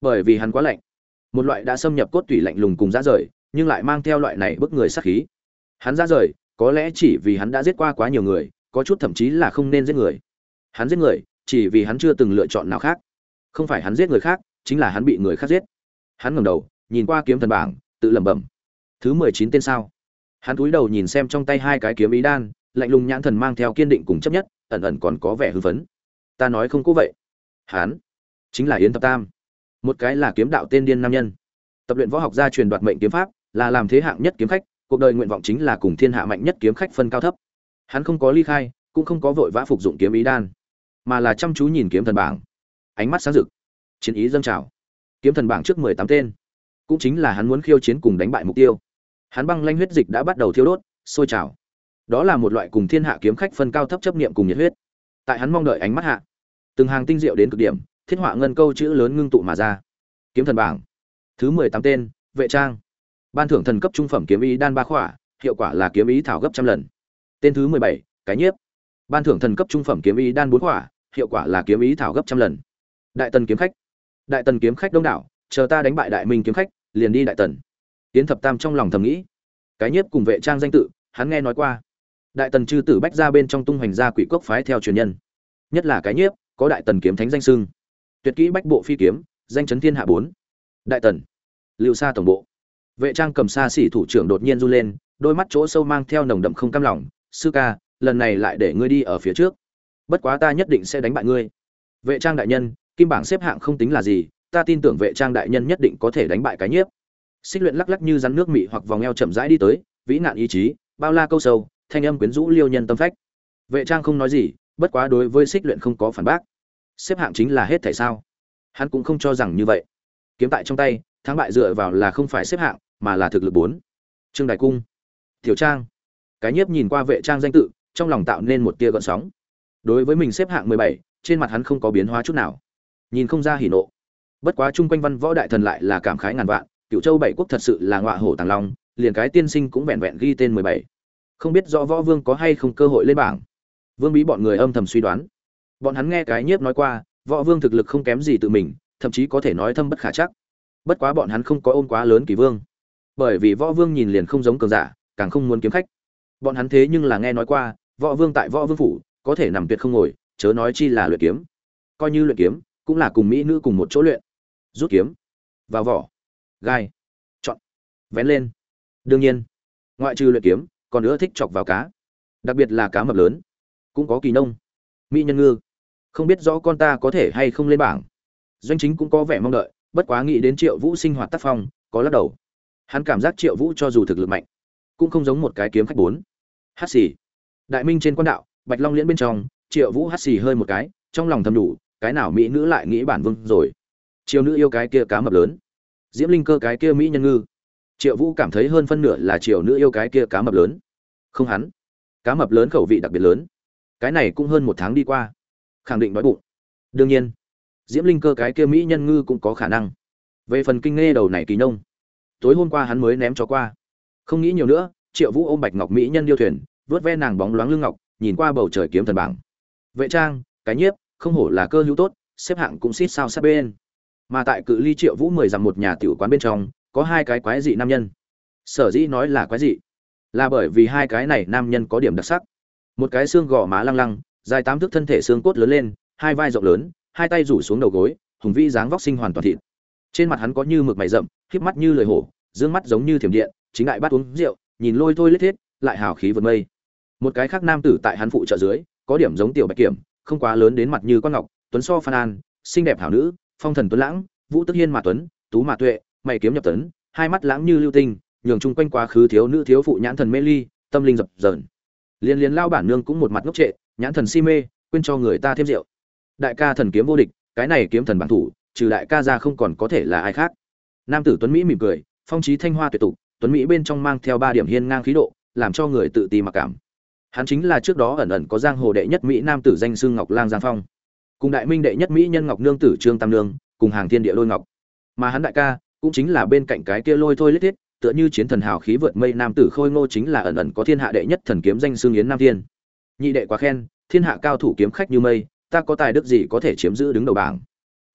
[SPEAKER 1] bởi vì hắn quá lạnh. Một loại đã xâm nhập cốt tủy lạnh lùng cùng giá rời, nhưng lại mang theo loại này bức người sát khí. Hắn ra rời, có lẽ chỉ vì hắn đã giết qua quá nhiều người có chút thậm chí là không nên giết người. Hắn giết người, chỉ vì hắn chưa từng lựa chọn nào khác. Không phải hắn giết người khác, chính là hắn bị người khác giết. Hắn ngẩng đầu, nhìn qua kiếm thần bảng, tự lẩm bẩm. Thứ mười chín tên sao? Hắn cúi đầu nhìn xem trong tay hai cái kiếm ý đan, lạnh lùng nhãn thần mang theo kiên định cùng chấp nhất, ẩn ẩn còn có vẻ hư vấn ta nói không cố vậy. Hắn chính là yến thập tam, một cái là kiếm đạo tên điên nam nhân. Tập luyện võ học gia truyền đoạt mệnh kiếm pháp, là làm thế hạng nhất kiếm khách, cuộc đời nguyện vọng chính là cùng thiên hạ mạnh nhất kiếm khách phân cao thấp hắn không có ly khai, cũng không có vội vã phục dụng kiếm ý đan, mà là chăm chú nhìn kiếm thần bảng. Ánh mắt sáng rực, chiến ý dâng trào. Kiếm thần bảng trước mười tám tên, cũng chính là hắn muốn khiêu chiến cùng đánh bại mục tiêu. Hắn băng lanh huyết dịch đã bắt đầu thiêu đốt, sôi trào. Đó là một loại cùng thiên hạ kiếm khách phân cao thấp chấp niệm cùng nhiệt huyết. Tại hắn mong đợi ánh mắt hạ, từng hàng tinh diệu đến cực điểm, thiết họa ngân câu chữ lớn ngưng tụ mà ra. Kiếm thần bảng, thứ mười tám tên, vệ trang. Ban thưởng thần cấp trung phẩm kiếm ý đan ba khỏa, hiệu quả là kiếm ý thảo gấp trăm lần tên thứ mười bảy cái nhiếp. Ban thưởng thần cấp trung phẩm kiếm ý đan bốn quả, hiệu quả là kiếm ý thảo gấp trăm lần. Đại tần kiếm khách. Đại tần kiếm khách đông đảo chờ ta đánh bại đại minh kiếm khách liền đi đại tần. Tiến thập tam trong lòng thầm nghĩ. Cái nhiếp cùng vệ trang danh tự hắn nghe nói qua. Đại tần chư tử bách ra bên trong tung hoành gia quỷ cốc phái theo truyền nhân. Nhất là cái nhiếp có đại tần kiếm thánh danh sưng tuyệt kỹ bách bộ phi kiếm danh chấn thiên hạ bốn. Đại tần. Liệu xa tổng bộ. Vệ trang cầm xa xỉ thủ trưởng đột nhiên run lên đôi mắt chỗ sâu mang theo nồng đậm không cam lòng sư ca, lần này lại để ngươi đi ở phía trước. Bất quá ta nhất định sẽ đánh bại ngươi. Vệ trang đại nhân, kim bảng xếp hạng không tính là gì, ta tin tưởng vệ trang đại nhân nhất định có thể đánh bại cái nhiếp. Xích luyện lắc lắc như rắn nước mị hoặc vòng eo chậm rãi đi tới, vĩ nạn ý chí, bao la câu sâu, thanh âm quyến rũ liêu nhân tâm phách. Vệ trang không nói gì, bất quá đối với xích luyện không có phản bác. Xếp hạng chính là hết thể sao? Hắn cũng không cho rằng như vậy. Kiếm tại trong tay, thắng bại dựa vào là không phải xếp hạng, mà là thực lực bốn. Trương đại cung. Tiểu trang cái nhiếp nhìn qua vệ trang danh tự, trong lòng tạo nên một tia gợn sóng. Đối với mình xếp hạng mười bảy, trên mặt hắn không có biến hóa chút nào. Nhìn không ra hỉ nộ. Bất quá chung quanh văn võ đại thần lại là cảm khái ngàn vạn cựu châu bảy quốc thật sự là ngọa hổ tàng long, liền cái tiên sinh cũng vẹn vẹn ghi tên mười bảy. Không biết rõ võ vương có hay không cơ hội lên bảng. Vương bí bọn người âm thầm suy đoán. Bọn hắn nghe cái nhiếp nói qua, võ vương thực lực không kém gì tự mình, thậm chí có thể nói thâm bất khả chắc. Bất quá bọn hắn không có ôm quá lớn kỳ vương. Bởi vì võ vương nhìn liền không giống cường giả, càng không muốn kiếm khách bọn hắn thế nhưng là nghe nói qua, võ vương tại võ vương phủ, có thể nằm tuyệt không ngồi, chớ nói chi là luyện kiếm. Coi như luyện kiếm, cũng là cùng mỹ nữ cùng một chỗ luyện. Rút kiếm. Vào vỏ. Gai. Chọn. Vén lên. Đương nhiên. Ngoại trừ luyện kiếm, còn nữa thích chọc vào cá. Đặc biệt là cá mập lớn. Cũng có kỳ nông. Mỹ nhân ngư. Không biết rõ con ta có thể hay không lên bảng. Doanh chính cũng có vẻ mong đợi, bất quá nghĩ đến triệu vũ sinh hoạt tác phong, có lắc đầu. Hắn cảm giác triệu vũ cho dù thực lực mạnh cũng không giống một cái kiếm khách bốn. Hát xì. Đại minh trên quan đạo, bạch long liễn bên trong, triệu vũ hát xì hơi một cái, trong lòng thầm đủ, cái nào mỹ nữ lại nghĩ bản vương rồi? Triều nữ yêu cái kia cá mập lớn. Diễm linh cơ cái kia mỹ nhân ngư. Triệu vũ cảm thấy hơn phân nửa là triều nữ yêu cái kia cá mập lớn. Không hắn. Cá mập lớn khẩu vị đặc biệt lớn. Cái này cũng hơn một tháng đi qua. Khẳng định đói bụng. Đương nhiên, diễm linh cơ cái kia mỹ nhân ngư cũng có khả năng. Về phần kinh nghe đầu này kỳ nông. Tối hôm qua hắn mới ném cho qua không nghĩ nhiều nữa, triệu vũ ôm bạch ngọc mỹ nhân điêu thuyền vớt ve nàng bóng loáng lưng ngọc, nhìn qua bầu trời kiếm thần bảng. Vệ trang, cái nhiếp, không hổ là cơ hữu tốt, xếp hạng cũng xít sao sát bên. Mà tại cự ly triệu vũ mười dặm một nhà tiểu quán bên trong, có hai cái quái dị nam nhân. Sở dĩ nói là quái dị, là bởi vì hai cái này nam nhân có điểm đặc sắc. Một cái xương gò má lăng lăng, dài tám thước thân thể xương cốt lớn lên, hai vai rộng lớn, hai tay rủ xuống đầu gối, hùng vĩ dáng vóc sinh hoàn toàn thịt. Trên mặt hắn có như mực mày rậm híp mắt như lời hổ, dương mắt giống như thiểm điện chính đại bắt uống rượu, nhìn lôi thôi lết thiết lại hào khí vượt mây. Một cái khác nam tử tại hắn phụ trợ dưới, có điểm giống tiểu bạch kiểm, không quá lớn đến mặt như con ngọc, tuấn so phan an, xinh đẹp hảo nữ, phong thần tuấn lãng, vũ tức hiên mà tuấn, tú mà tuệ, mày kiếm nhập tấn, hai mắt lãng như lưu tinh, nhường chung quanh quá khứ thiếu nữ thiếu phụ nhãn thần mê ly, tâm linh dập dờn. Liên liên lao bản nương cũng một mặt ngốc trệ, nhãn thần si mê, quên cho người ta thêm rượu. Đại ca thần kiếm vô địch, cái này kiếm thần bản thủ, trừ đại ca ra không còn có thể là ai khác. Nam tử tuấn mỹ mỉm cười, phong trí thanh hoa tuyệt tục tuấn mỹ bên trong mang theo ba điểm hiên ngang khí độ, làm cho người tự ti mặc cảm. Hắn chính là trước đó ẩn ẩn có giang hồ đệ nhất mỹ nam tử danh Sương ngọc lang giang phong. Cùng đại minh đệ nhất mỹ nhân ngọc nương tử trương tam nương, cùng hàng thiên địa lôi ngọc. Mà hắn đại ca, cũng chính là bên cạnh cái kia lôi thôi lết thiết, tựa như chiến thần hào khí vượt mây nam tử khôi ngô chính là ẩn ẩn có thiên hạ đệ nhất thần kiếm danh Sương yến nam thiên. Nhị đệ quá khen, thiên hạ cao thủ kiếm khách như mây, ta có tài đức gì có thể chiếm giữ đứng đầu bảng?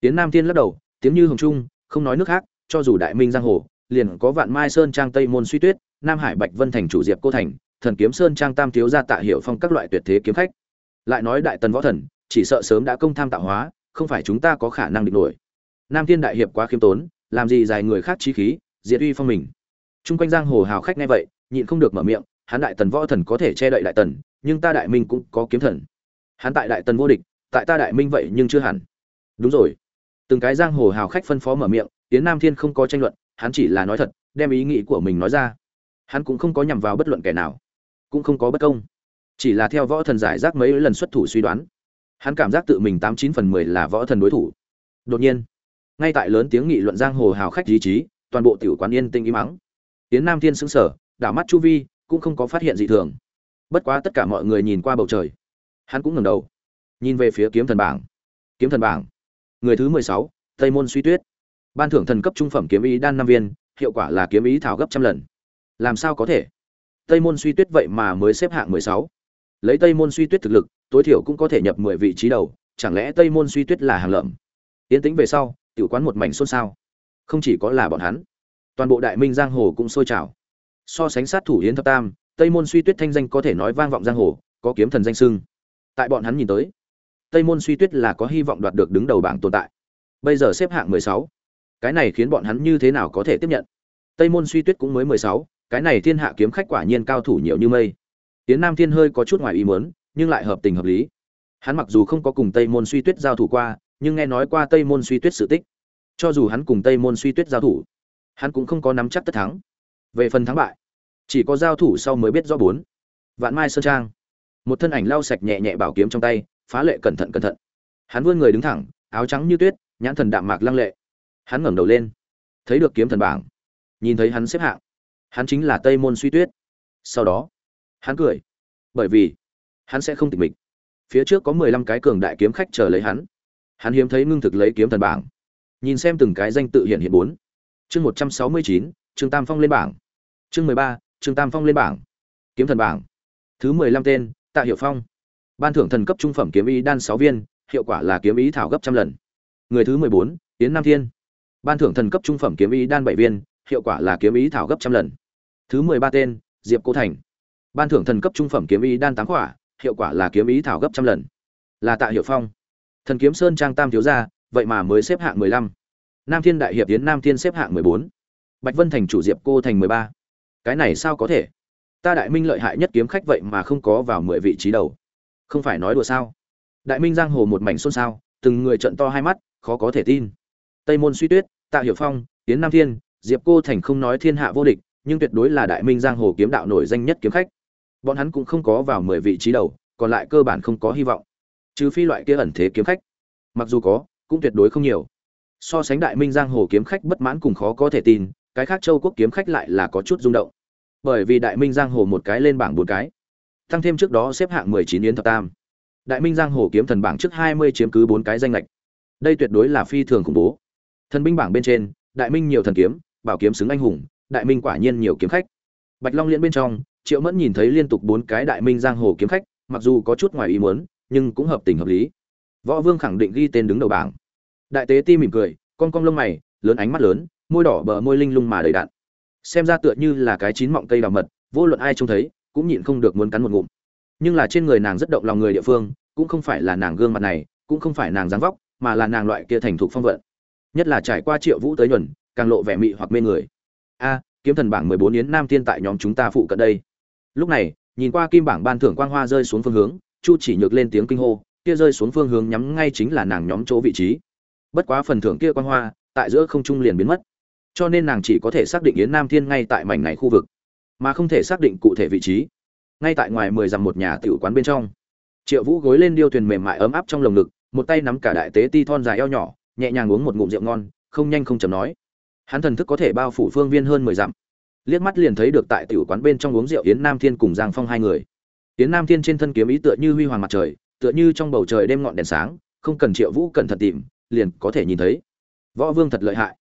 [SPEAKER 1] Yến nam thiên lắc đầu, tiếng như hồng trung, không nói nước khác, cho dù đại minh giang hồ liền có vạn mai sơn trang tây môn suy tuyết, nam hải bạch vân thành chủ diệp cô thành, thần kiếm sơn trang tam thiếu gia tạ hiệu phong các loại tuyệt thế kiếm khách. Lại nói đại tần võ thần, chỉ sợ sớm đã công tham tạo hóa, không phải chúng ta có khả năng địch nổi. Nam thiên đại hiệp quá khiêm tốn, làm gì dài người khác trí khí, diệt uy phong mình. Chung quanh giang hồ hào khách nghe vậy, nhịn không được mở miệng, hắn đại tần võ thần có thể che đậy đại tần, nhưng ta đại minh cũng có kiếm thần. Hắn tại đại tần vô địch, tại ta đại minh vậy nhưng chưa hẳn. Đúng rồi. Từng cái giang hồ hào khách phân phó mở miệng tiến nam thiên không có tranh luận hắn chỉ là nói thật đem ý nghĩ của mình nói ra. Hắn cũng không có nhằm vào bất luận kẻ nào cũng không có bất công chỉ là theo võ thần giải rác mấy lần xuất thủ suy đoán. Hắn cảm giác tự mình tám chín phần mười là võ thần đối thủ. Đột nhiên ngay tại lớn tiếng nghị luận giang hồ hào khách ý trí, toàn bộ tiểu quán yên tinh im mắng tiến nam thiên xứng sở đảo mắt chu vi cũng không có phát hiện gì thường. Bất quá tất cả mọi người nhìn qua bầu trời. Hắn cũng ngẩng đầu nhìn về phía kiếm thần bảng. Kiếm thần bảng người thứ mười sáu tây môn suy tuyết ban thưởng thần cấp trung phẩm kiếm ý đan năm viên, hiệu quả là kiếm ý thảo gấp trăm lần. Làm sao có thể? Tây môn suy tuyết vậy mà mới xếp hạng mười sáu. Lấy tây môn suy tuyết thực lực, tối thiểu cũng có thể nhập mười vị trí đầu, chẳng lẽ tây môn suy tuyết là hàng lợm? Yên tĩnh về sau, tiểu quán một mảnh xôn xao. Không chỉ có là bọn hắn, toàn bộ đại minh giang hồ cũng sôi trào. So sánh sát thủ yến thập tam, tây môn suy tuyết thanh danh có thể nói vang vọng giang hồ, có kiếm thần danh sưng. Tại bọn hắn nhìn tới, tây môn suy tuyết là có hy vọng đoạt được đứng đầu bảng tồn tại. Bây giờ xếp hạng mười sáu cái này khiến bọn hắn như thế nào có thể tiếp nhận? Tây môn suy tuyết cũng mới mười sáu, cái này thiên hạ kiếm khách quả nhiên cao thủ nhiều như mây. Tiến nam thiên hơi có chút ngoài ý muốn, nhưng lại hợp tình hợp lý. Hắn mặc dù không có cùng tây môn suy tuyết giao thủ qua, nhưng nghe nói qua tây môn suy tuyết sự tích. Cho dù hắn cùng tây môn suy tuyết giao thủ, hắn cũng không có nắm chắc tất thắng. Về phần thắng bại, chỉ có giao thủ sau mới biết rõ bốn. Vạn mai sơn trang. Một thân ảnh lau sạch nhẹ nhẹ bảo kiếm trong tay, phá lệ cẩn thận cẩn thận. Hắn vươn người đứng thẳng, áo trắng như tuyết, nhãn thần đạm mạc lăng lệ hắn ngẩng đầu lên, thấy được kiếm thần bảng, nhìn thấy hắn xếp hạng. Hắn chính là tây môn suy tuyết. Sau đó, hắn cười, bởi vì hắn sẽ không tịch mịch. Phía trước có mười lăm cái cường đại kiếm khách chờ lấy hắn. Hắn hiếm thấy ngưng thực lấy kiếm thần bảng. Nhìn xem từng cái danh tự hiện hiện bốn. Chương một trăm sáu mươi chín, trương tam phong lên bảng. Chương mười ba, trương tam phong lên bảng. Kiếm thần bảng. Thứ mười lăm tên, tạ hiệu phong. Ban thưởng thần cấp trung phẩm kiếm ý đan sáu viên, hiệu quả là kiếm ý thảo gấp trăm lần. Người thứ mười bốn tiến nam thiên ban thưởng thần cấp trung phẩm kiếm ý đan bảy viên, hiệu quả là kiếm ý thảo gấp trăm lần. Thứ mười ba tên, diệp cô thành. Ban thưởng thần cấp trung phẩm kiếm ý đan tám quả hiệu quả là kiếm ý thảo gấp trăm lần. Là tạ hiệu phong. Thần kiếm sơn trang tam thiếu gia, vậy mà mới xếp hạng mười lăm. Nam thiên đại hiệp tiến nam thiên xếp hạng mười bốn. Bạch vân thành chủ diệp cô thành mười ba. Cái này sao có thể? Ta đại minh lợi hại nhất kiếm khách vậy mà không có vào mười vị trí đầu. Không phải nói đùa sao? Đại minh giang hồ một mảnh xôn xao, từng người trận to hai mắt, khó có thể tin tây môn suy tuyết, tạ hiểu phong tiến nam thiên, diệp cô thành không nói thiên hạ vô địch, nhưng tuyệt đối là đại minh giang hồ kiếm đạo nổi danh nhất kiếm khách. Bọn hắn cũng không có vào mười vị trí đầu, còn lại cơ bản không có hy vọng. Trừ phi loại kia ẩn thế kiếm khách. Mặc dù có, cũng tuyệt đối không nhiều. So sánh đại minh giang hồ kiếm khách bất mãn cùng khó có thể tin, cái khác châu quốc kiếm khách lại là có chút rung động. Bởi vì đại minh giang hồ một cái lên bảng bốn cái. Tăng thêm trước đó xếp hạng mười chín yến thập tam. Đại minh giang hồ kiếm thần bảng trước hai mươi chiếm cứ bốn cái danh lệch. Đây tuyệt đối là phi thường khủng bố thần binh bảng bên trên, đại minh nhiều thần kiếm, bảo kiếm xứng anh hùng, đại minh quả nhiên nhiều kiếm khách. Bạch long liễn bên trong, triệu mẫn nhìn thấy liên tục bốn cái đại minh giang hồ kiếm khách, mặc dù có chút ngoài ý muốn, nhưng cũng hợp tình hợp lý. Võ vương khẳng định ghi tên đứng đầu bảng. Đại tế ti mỉm cười, con cong lông mày, lớn ánh mắt lớn, môi đỏ bờ môi linh lung mà đầy đạn. Xem ra tựa như là cái chín mọng cây đào mật, vô luận ai trông thấy, cũng nhịn không được muốn cắn một ngụm. Nhưng là trên người nàng rất động lòng người địa phương, cũng không phải là nàng gương mặt này, cũng không phải nàng dáng vóc, mà là nàng loại kia thành thục phong vận nhất là trải qua triệu vũ tới nhuần, càng lộ vẻ mị hoặc mê người. A, kiếm thần bảng mười bốn yến nam thiên tại nhóm chúng ta phụ cận đây. Lúc này, nhìn qua kim bảng ban thưởng quang hoa rơi xuống phương hướng, chu chỉ nhược lên tiếng kinh hô, kia rơi xuống phương hướng nhắm ngay chính là nàng nhóm chỗ vị trí. Bất quá phần thưởng kia quang hoa, tại giữa không trung liền biến mất. Cho nên nàng chỉ có thể xác định yến nam thiên ngay tại mảnh này khu vực, mà không thể xác định cụ thể vị trí. Ngay tại ngoài mười dặm một nhà tiểu quán bên trong, triệu vũ gối lên điêu thuyền mềm mại ấm áp trong lồng ngực, một tay nắm cả đại tế ti thon dài eo nhỏ nhẹ nhàng uống một ngụm rượu ngon, không nhanh không chầm nói. Hắn thần thức có thể bao phủ phương viên hơn mười dặm. Liếc mắt liền thấy được tại tiểu quán bên trong uống rượu yến nam thiên cùng giang phong hai người. Yến nam thiên trên thân kiếm ý tựa như huy hoàng mặt trời, tựa như trong bầu trời đêm ngọn đèn sáng, không cần triệu vũ cẩn thận tìm, liền có thể nhìn thấy. Võ vương thật lợi hại.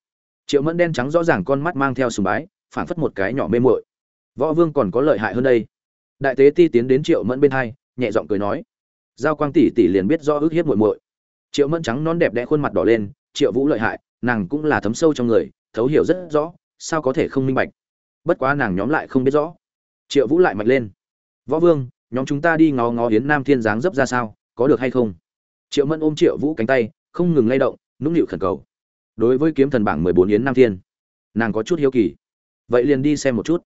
[SPEAKER 1] Triệu mẫn đen trắng rõ ràng con mắt mang theo sùng bái, phảng phất một cái nhỏ mê muội. Võ vương còn có lợi hại hơn đây. Đại tế ti tiến đến triệu mẫn bên hai, nhẹ giọng cười nói. Giao quang tỷ tỷ liền biết do ước hiếp muội muội triệu mẫn trắng non đẹp đẽ khuôn mặt đỏ lên, triệu vũ lợi hại, nàng cũng là thấm sâu trong người, thấu hiểu rất rõ, sao có thể không minh bạch? Bất quá nàng nhóm lại không biết rõ. Triệu vũ lại mạnh lên. Võ vương, nhóm chúng ta đi ngó ngó hiến nam thiên dáng dấp ra sao, có được hay không? Triệu mẫn ôm triệu vũ cánh tay, không ngừng lay động, nũng nịu khẩn cầu. Đối với kiếm thần bảng mười bốn yến nam thiên, nàng có chút hiếu kỳ. Vậy liền đi xem một chút.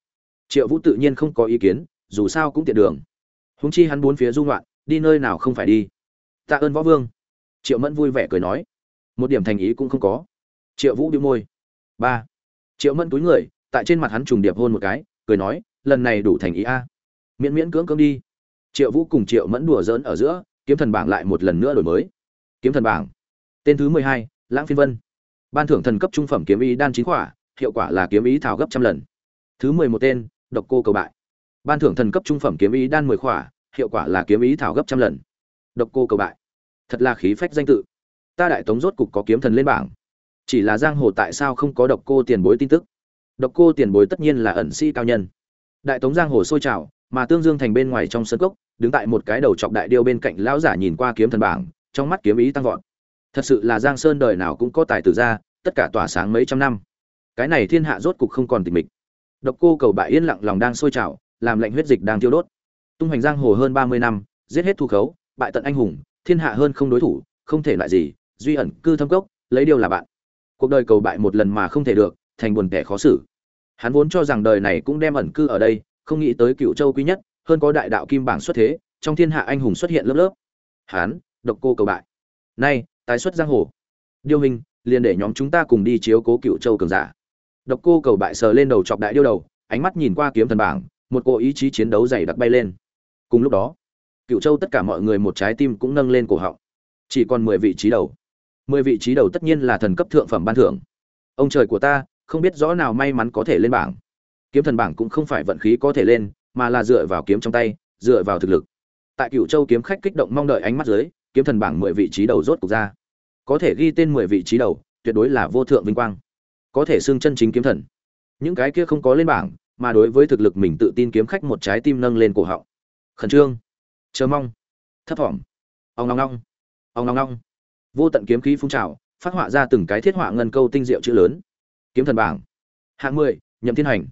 [SPEAKER 1] Triệu vũ tự nhiên không có ý kiến, dù sao cũng tiện đường. Húng chi hắn bốn phía du ngoạn, đi nơi nào không phải đi. Tạ ơn võ vương triệu mẫn vui vẻ cười nói, một điểm thành ý cũng không có. Triệu vũ đĩu môi, ba. Triệu mẫn túi người, tại trên mặt hắn trùng điệp hôn một cái, cười nói, lần này đủ thành ý a. Miễn miễn cưỡng cưỡng đi. Triệu vũ cùng triệu mẫn đùa giỡn ở giữa, kiếm thần bảng lại một lần nữa đổi mới. Kiếm thần bảng, tên thứ mười hai, lãng phiên vân. Ban thưởng thần cấp trung phẩm kiếm ý đan chín quả hiệu quả là kiếm ý thảo gấp trăm lần. Thứ mười một tên, độc cô cầu bại. Ban thưởng thần cấp trung phẩm kiếm ý đan mười quả hiệu quả là kiếm ý thảo gấp trăm lần. Độc cô cầu bại thật là khí phách danh tự. Ta đại tống rốt cục có kiếm thần lên bảng. Chỉ là giang hồ tại sao không có độc cô tiền bối tin tức? Độc cô tiền bối tất nhiên là ẩn sĩ cao nhân. Đại tống giang hồ sôi trào, mà tương dương thành bên ngoài trong sân cốc, đứng tại một cái đầu chọc đại điêu bên cạnh lão giả nhìn qua kiếm thần bảng, trong mắt kiếm ý tăng vọt. Thật sự là giang sơn đời nào cũng có tài tử ra, tất cả tỏa sáng mấy trăm năm. Cái này thiên hạ rốt cục không còn tình mịch. Độc cô cầu bại yên lặng lòng đang sôi trào, làm lệnh huyết dịch đang tiêu đốt. Tung hoành giang hồ hơn ba mươi năm, giết hết thu khấu, bại tận anh hùng thiên hạ hơn không đối thủ, không thể lại gì, duy ẩn cư thâm cốc, lấy điều là bạn. Cuộc đời cầu bại một lần mà không thể được, thành buồn kẻ khó xử. Hắn vốn cho rằng đời này cũng đem ẩn cư ở đây, không nghĩ tới cựu châu quý nhất, hơn có đại đạo kim bảng xuất thế, trong thiên hạ anh hùng xuất hiện lớp lớp. Hắn, độc cô cầu bại. Nay, tái xuất giang hồ. Điêu hình, liền để nhóm chúng ta cùng đi chiếu cố cựu châu cường giả. Độc cô cầu bại sờ lên đầu chọc đại điêu đầu, ánh mắt nhìn qua kiếm thần bảng, một cô ý chí chiến đấu dày đặc bay lên. Cùng lúc đó cựu châu tất cả mọi người một trái tim cũng nâng lên cổ họng. Chỉ còn mười vị trí đầu. Mười vị trí đầu tất nhiên là thần cấp thượng phẩm ban thưởng. Ông trời của ta, không biết rõ nào may mắn có thể lên bảng. Kiếm thần bảng cũng không phải vận khí có thể lên, mà là dựa vào kiếm trong tay, dựa vào thực lực. Tại cựu châu kiếm khách kích động mong đợi ánh mắt dưới, kiếm thần bảng mười vị trí đầu rốt cục ra. Có thể ghi tên mười vị trí đầu, tuyệt đối là vô thượng vinh quang. Có thể xưng chân chính kiếm thần. Những cái kia không có lên bảng, mà đối với thực lực mình tự tin kiếm khách một trái tim nâng lên cổ họng. Khẩn trương chờ mong. Thấp thỏm. Ông long long ông long long vô tận kiếm khí phun trào, phát họa ra từng cái thiết họa ngân câu tinh diệu chữ lớn. Kiếm thần bảng. Hạng mười, nhậm thiên hành.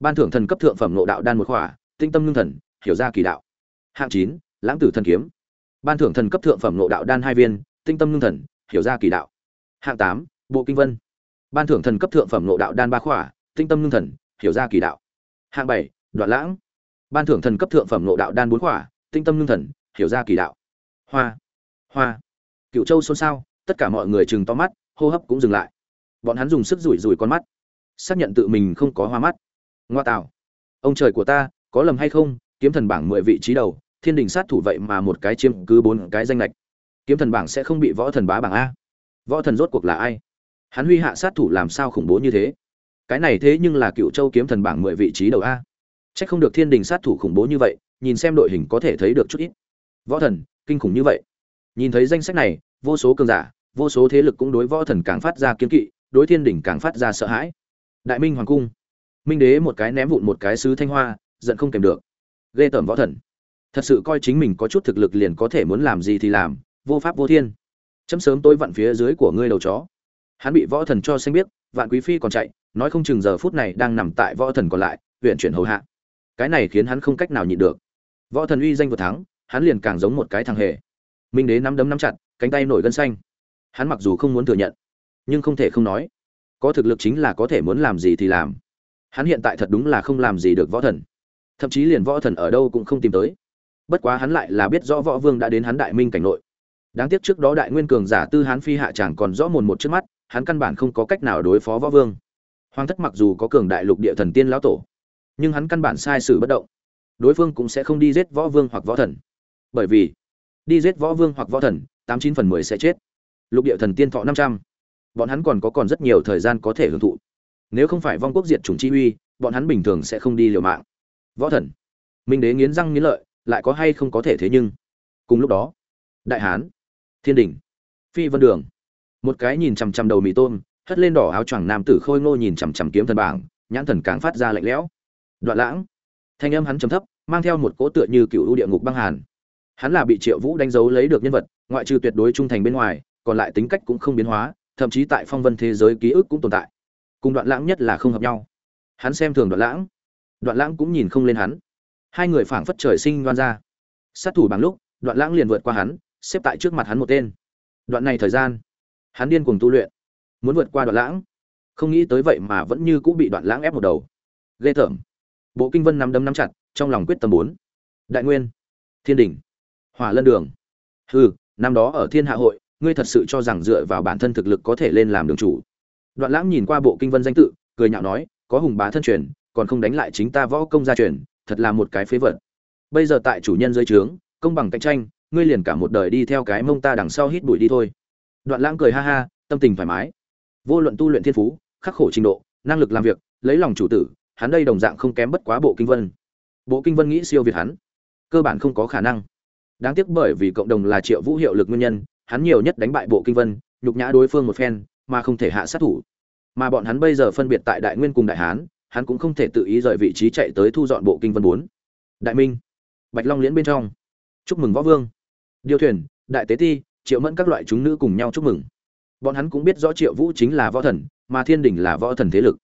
[SPEAKER 1] Ban thưởng thần cấp thượng phẩm nộ đạo đan một khỏa, tinh tâm ngưng thần, hiểu ra kỳ đạo. Hạng chín, lãng tử thần kiếm. Ban thưởng thần cấp thượng phẩm nộ đạo đan hai viên, tinh tâm ngưng thần, hiểu ra kỳ đạo. Hạng tám, bộ kinh vân. Ban thưởng thần cấp thượng phẩm nộ đạo đan ba khỏa, tinh tâm ngưng thần, hiểu ra kỳ đạo. Hạng bảy, đoạn lãng. Ban thưởng thần cấp thượng phẩm nộ đạo đan bốn khỏa tinh tâm lương thần, hiểu ra kỳ đạo. Hoa hoa. Cựu châu xôn xao, tất cả mọi người chừng to mắt, hô hấp cũng dừng lại. Bọn hắn dùng sức rủi rủi con mắt, xác nhận tự mình không có hoa mắt. Ngoa tạo. Ông trời của ta, có lầm hay không? Kiếm thần bảng mười vị trí đầu, thiên đình sát thủ vậy mà một cái chiếm cứ bốn cái danh lệch kiếm thần bảng sẽ không bị võ thần bá bảng a. Võ thần rốt cuộc là ai? Hắn huy hạ sát thủ làm sao khủng bố như thế? Cái này thế nhưng là cựu châu kiếm thần bảng mười vị trí đầu a. C h ắ c không được thiên đình sát thủ khủng bố như vậy nhìn xem đội hình có thể thấy được chút ít. Võ thần, kinh khủng như vậy. Nhìn thấy danh sách này, vô số cường giả, vô số thế lực cũng đối võ thần càng phát ra kiếm kỵ, đối thiên đỉnh càng phát ra sợ hãi. Đại minh hoàng cung. Minh đế một cái ném vụn một cái sứ thanh hoa, giận không kèm được. Ghê tởm võ thần. Thật sự coi chính mình có chút thực lực liền có thể muốn làm gì thì làm, vô pháp vô thiên. Chấm sớm tôi vặn phía dưới của ngươi đầu chó. Hắn bị võ thần cho xanh biết vạn quý phi còn chạy, nói không chừng giờ phút này đang nằm tại võ thần còn lại, huyện chuyển hầu hạ. Cái này khiến hắn không cách nào nhịn được võ thần uy danh vừa thắng, hắn liền càng giống một cái thằng hề. Minh đế nắm đấm nắm chặt, cánh tay nổi gân xanh. Hắn mặc dù không muốn thừa nhận, nhưng không thể không nói, có thực lực chính là có thể muốn làm gì thì làm. Hắn hiện tại thật đúng là không làm gì được võ thần. Thậm chí liền võ thần ở đâu cũng không tìm tới. Bất quá hắn lại là biết rõ võ vương đã đến hắn đại minh cảnh nội. Đáng tiếc trước đó đại nguyên cường giả tư hán phi hạ chẳng còn rõ mồn một trước mắt, hắn căn bản không có cách nào đối phó võ vương. Hoàng thất mặc dù có cường đại lục địa thần tiên lão tổ, nhưng hắn căn bản sai sử bất động đối phương cũng sẽ không đi giết võ vương hoặc võ thần. Bởi vì, đi giết võ vương hoặc võ thần, tám chín phần mười sẽ chết. Lục địa thần tiên thọ năm trăm. Bọn hắn còn có còn rất nhiều thời gian có thể hưởng thụ. Nếu không phải vong quốc diệt chủng chi uy, bọn hắn bình thường sẽ không đi liều mạng. Võ thần. Minh đế nghiến răng nghiến lợi, lại có hay không có thể thế nhưng, cùng lúc đó, đại hán, thiên đình, phi vân đường, một cái nhìn chằm chằm đầu mì tôm, hất lên đỏ áo choàng nam tử khôi ngô nhìn chằm chằm kiếm thần bảng, nhãn thần càng phát ra lạnh lẽo. Đoạn lãng. Thanh âm hắn trầm thấp mang theo một cỗ tựa như cựu ưu địa ngục băng hàn. Hắn là bị triệu vũ đánh dấu lấy được nhân vật, ngoại trừ tuyệt đối trung thành bên ngoài, còn lại tính cách cũng không biến hóa, thậm chí tại phong vân thế giới ký ức cũng tồn tại. Cùng đoạn lãng nhất là không hợp nhau. Hắn xem thường đoạn lãng. Đoạn lãng cũng nhìn không lên hắn. Hai người phảng phất trời sinh đoan ra. Sát thủ bằng lúc, đoạn lãng liền vượt qua hắn, xếp tại trước mặt hắn một tên. Đoạn này thời gian, hắn điên cuồng tu luyện, muốn vượt qua đoạn lãng. Không nghĩ tới vậy mà vẫn như cũng bị đoạn lãng ép một đầu. Ghê tởm. Bộ kinh vân nắm đấm nắm chặt trong lòng quyết tâm bốn. Đại nguyên, thiên đình hỏa lân đường. Hừ, năm đó ở thiên hạ hội, ngươi thật sự cho rằng dựa vào bản thân thực lực có thể lên làm đường chủ. Đoạn lãng nhìn qua bộ kinh vân danh tự, cười nhạo nói, có hùng bá thân truyền, còn không đánh lại chính ta võ công gia truyền, thật là một cái phế vật. Bây giờ tại chủ nhân dưới trướng, công bằng cạnh tranh, ngươi liền cả một đời đi theo cái mông ta đằng sau hít bụi đi thôi. Đoạn lãng cười ha ha, tâm tình thoải mái. Vô luận tu luyện thiên phú, khắc khổ trình độ, năng lực làm việc, lấy lòng chủ tử, hắn đây đồng dạng không kém bất quá bộ kinh vân bộ kinh vân nghĩ siêu việt hắn. Cơ bản không có khả năng. Đáng tiếc bởi vì cộng đồng là triệu vũ hiệu lực nguyên nhân, hắn nhiều nhất đánh bại bộ kinh vân, nhục nhã đối phương một phen, mà không thể hạ sát thủ. Mà bọn hắn bây giờ phân biệt tại đại nguyên cùng đại hán, hắn cũng không thể tự ý rời vị trí chạy tới thu dọn bộ kinh vân bốn. Đại minh, bạch long liễn bên trong. Chúc mừng võ vương. Điêu thuyền, đại tế ti, triệu mẫn các loại chúng nữ cùng nhau chúc mừng. Bọn hắn cũng biết rõ triệu vũ chính là võ thần, mà thiên đình là võ thần thế lực.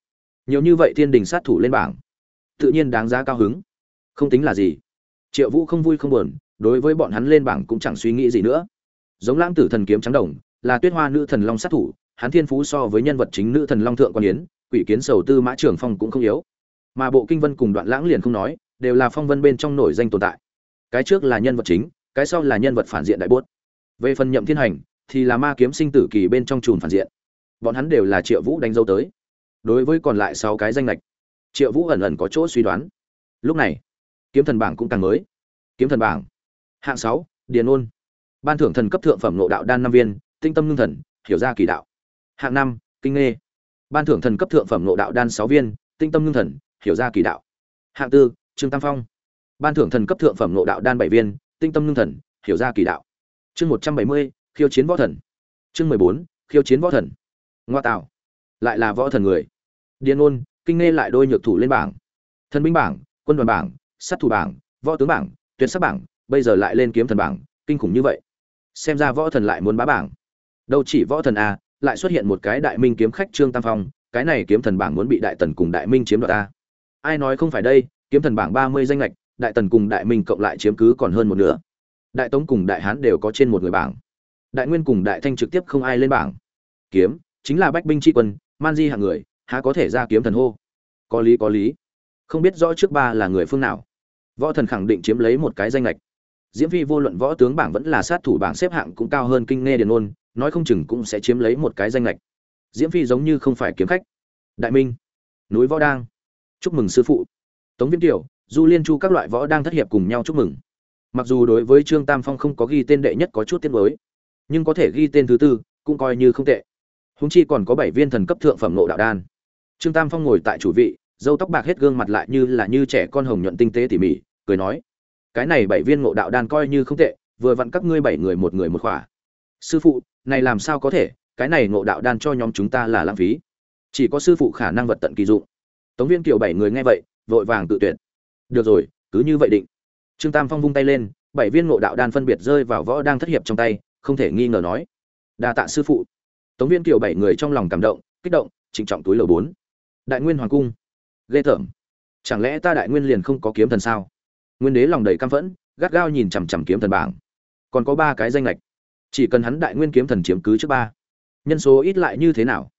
[SPEAKER 1] Nhiều như vậy thiên đình sát thủ lên bảng. Tự nhiên đáng giá cao hứng không tính là gì. Triệu vũ không vui không buồn, đối với bọn hắn lên bảng cũng chẳng suy nghĩ gì nữa. Giống lãng tử thần kiếm trắng đồng, là tuyết hoa nữ thần long sát thủ, hắn thiên phú so với nhân vật chính nữ thần long thượng quan yến, quỷ kiến sầu tư mã trường phong cũng không yếu. Mà bộ kinh vân cùng đoạn lãng liền không nói, đều là phong vân bên trong nổi danh tồn tại. Cái trước là nhân vật chính, cái sau là nhân vật phản diện đại bốt về phần nhậm thiên hành, thì là ma kiếm sinh tử kỳ bên trong chùm phản diện. Bọn hắn đều là triệu vũ đánh dấu tới. Đối với còn lại sáu cái danh lệch, triệu vũ ẩn ẩn có chỗ suy đoán. Lúc này kiếm thần bảng cũng càng mới. Kiếm thần bảng. Hạng sáu, điền ôn. Ban thưởng thần cấp thượng phẩm nộ đạo đan năm viên, tinh tâm ngưng thần, hiểu ra kỳ đạo. Hạng năm, kinh nghê. Ban thưởng thần cấp thượng phẩm nộ đạo đan sáu viên, tinh tâm ngưng thần, hiểu ra kỳ đạo. Hạng tư, trương tam phong. Ban thưởng thần cấp thượng phẩm nộ đạo đan bảy viên, tinh tâm ngưng thần, hiểu ra kỳ đạo. Chương một trăm bảy mươi, khiêu chiến võ thần. Chương mười bốn, khiêu chiến võ thần. Ngoa tạo. Lại là võ thần người. Điền ôn, kinh nghe lại đôi nhược thủ lên bảng. Thần binh bảng, quân đoàn bảng sát thủ bảng, võ tướng bảng, tuyệt sắc bảng, bây giờ lại lên kiếm thần bảng, kinh khủng như vậy. Xem ra võ thần lại muốn bá bảng. Đâu chỉ võ thần a, lại xuất hiện một cái đại minh kiếm khách trương tam phong, cái này kiếm thần bảng muốn bị đại tần cùng đại minh chiếm đoạt a. Ai nói không phải đây, kiếm thần bảng ba mươi danh lệch đại tần cùng đại minh cộng lại chiếm cứ còn hơn một nửa. Đại tống cùng đại hán đều có trên một người bảng. Đại nguyên cùng đại thanh trực tiếp không ai lên bảng. Kiếm, chính là bách binh tri quân, man di hạng người, há có thể ra kiếm thần hô? Có lý có lý. Không biết rõ trước ba là người phương nào võ thần khẳng định chiếm lấy một cái danh lệch. Diễm phi vô luận võ tướng bảng vẫn là sát thủ bảng xếp hạng cũng cao hơn kinh nghe điền ôn, nói không chừng cũng sẽ chiếm lấy một cái danh lệch. Diễm phi giống như không phải kiếm khách. Đại minh, núi võ đang. Chúc mừng sư phụ. Tống viên tiểu, du liên chu các loại võ đang thất hiệp cùng nhau chúc mừng. Mặc dù đối với trương tam phong không có ghi tên đệ nhất có chút tiết mới nhưng có thể ghi tên thứ tư cũng coi như không tệ. Húng chi còn có bảy viên thần cấp thượng phẩm nộ đạo đan. Trương tam phong ngồi tại chủ vị dâu tóc bạc hết gương mặt lại như là như trẻ con hồng nhuận tinh tế tỉ mỉ cười nói, cái này bảy viên ngộ đạo đan coi như không tệ, vừa vặn các ngươi bảy người một người một khỏa. Sư phụ, này làm sao có thể? Cái này ngộ đạo đan cho nhóm chúng ta là lãng phí. Chỉ có sư phụ khả năng vật tận kỳ dụng. Tống viên kiều bảy người nghe vậy, vội vàng tự tuyệt. Được rồi, cứ như vậy định. Trương tam phong vung tay lên, bảy viên ngộ đạo đan phân biệt rơi vào võ đang thất hiệp trong tay, không thể nghi ngờ nói, đa tạ sư phụ. Tống viên kiều bảy người trong lòng cảm động, kích động, trịnh trọng túi lầu bốn. Đại nguyên hoàng cung, ghê tởm. Chẳng lẽ ta đại nguyên liền không có kiếm thần sao? Nguyên đế lòng đầy căm phẫn, gắt gao nhìn chằm chằm kiếm thần bảng. Còn có ba cái danh lệch. Chỉ cần hắn đại nguyên kiếm thần chiếm cứ trước ba. Nhân số ít lại như thế nào?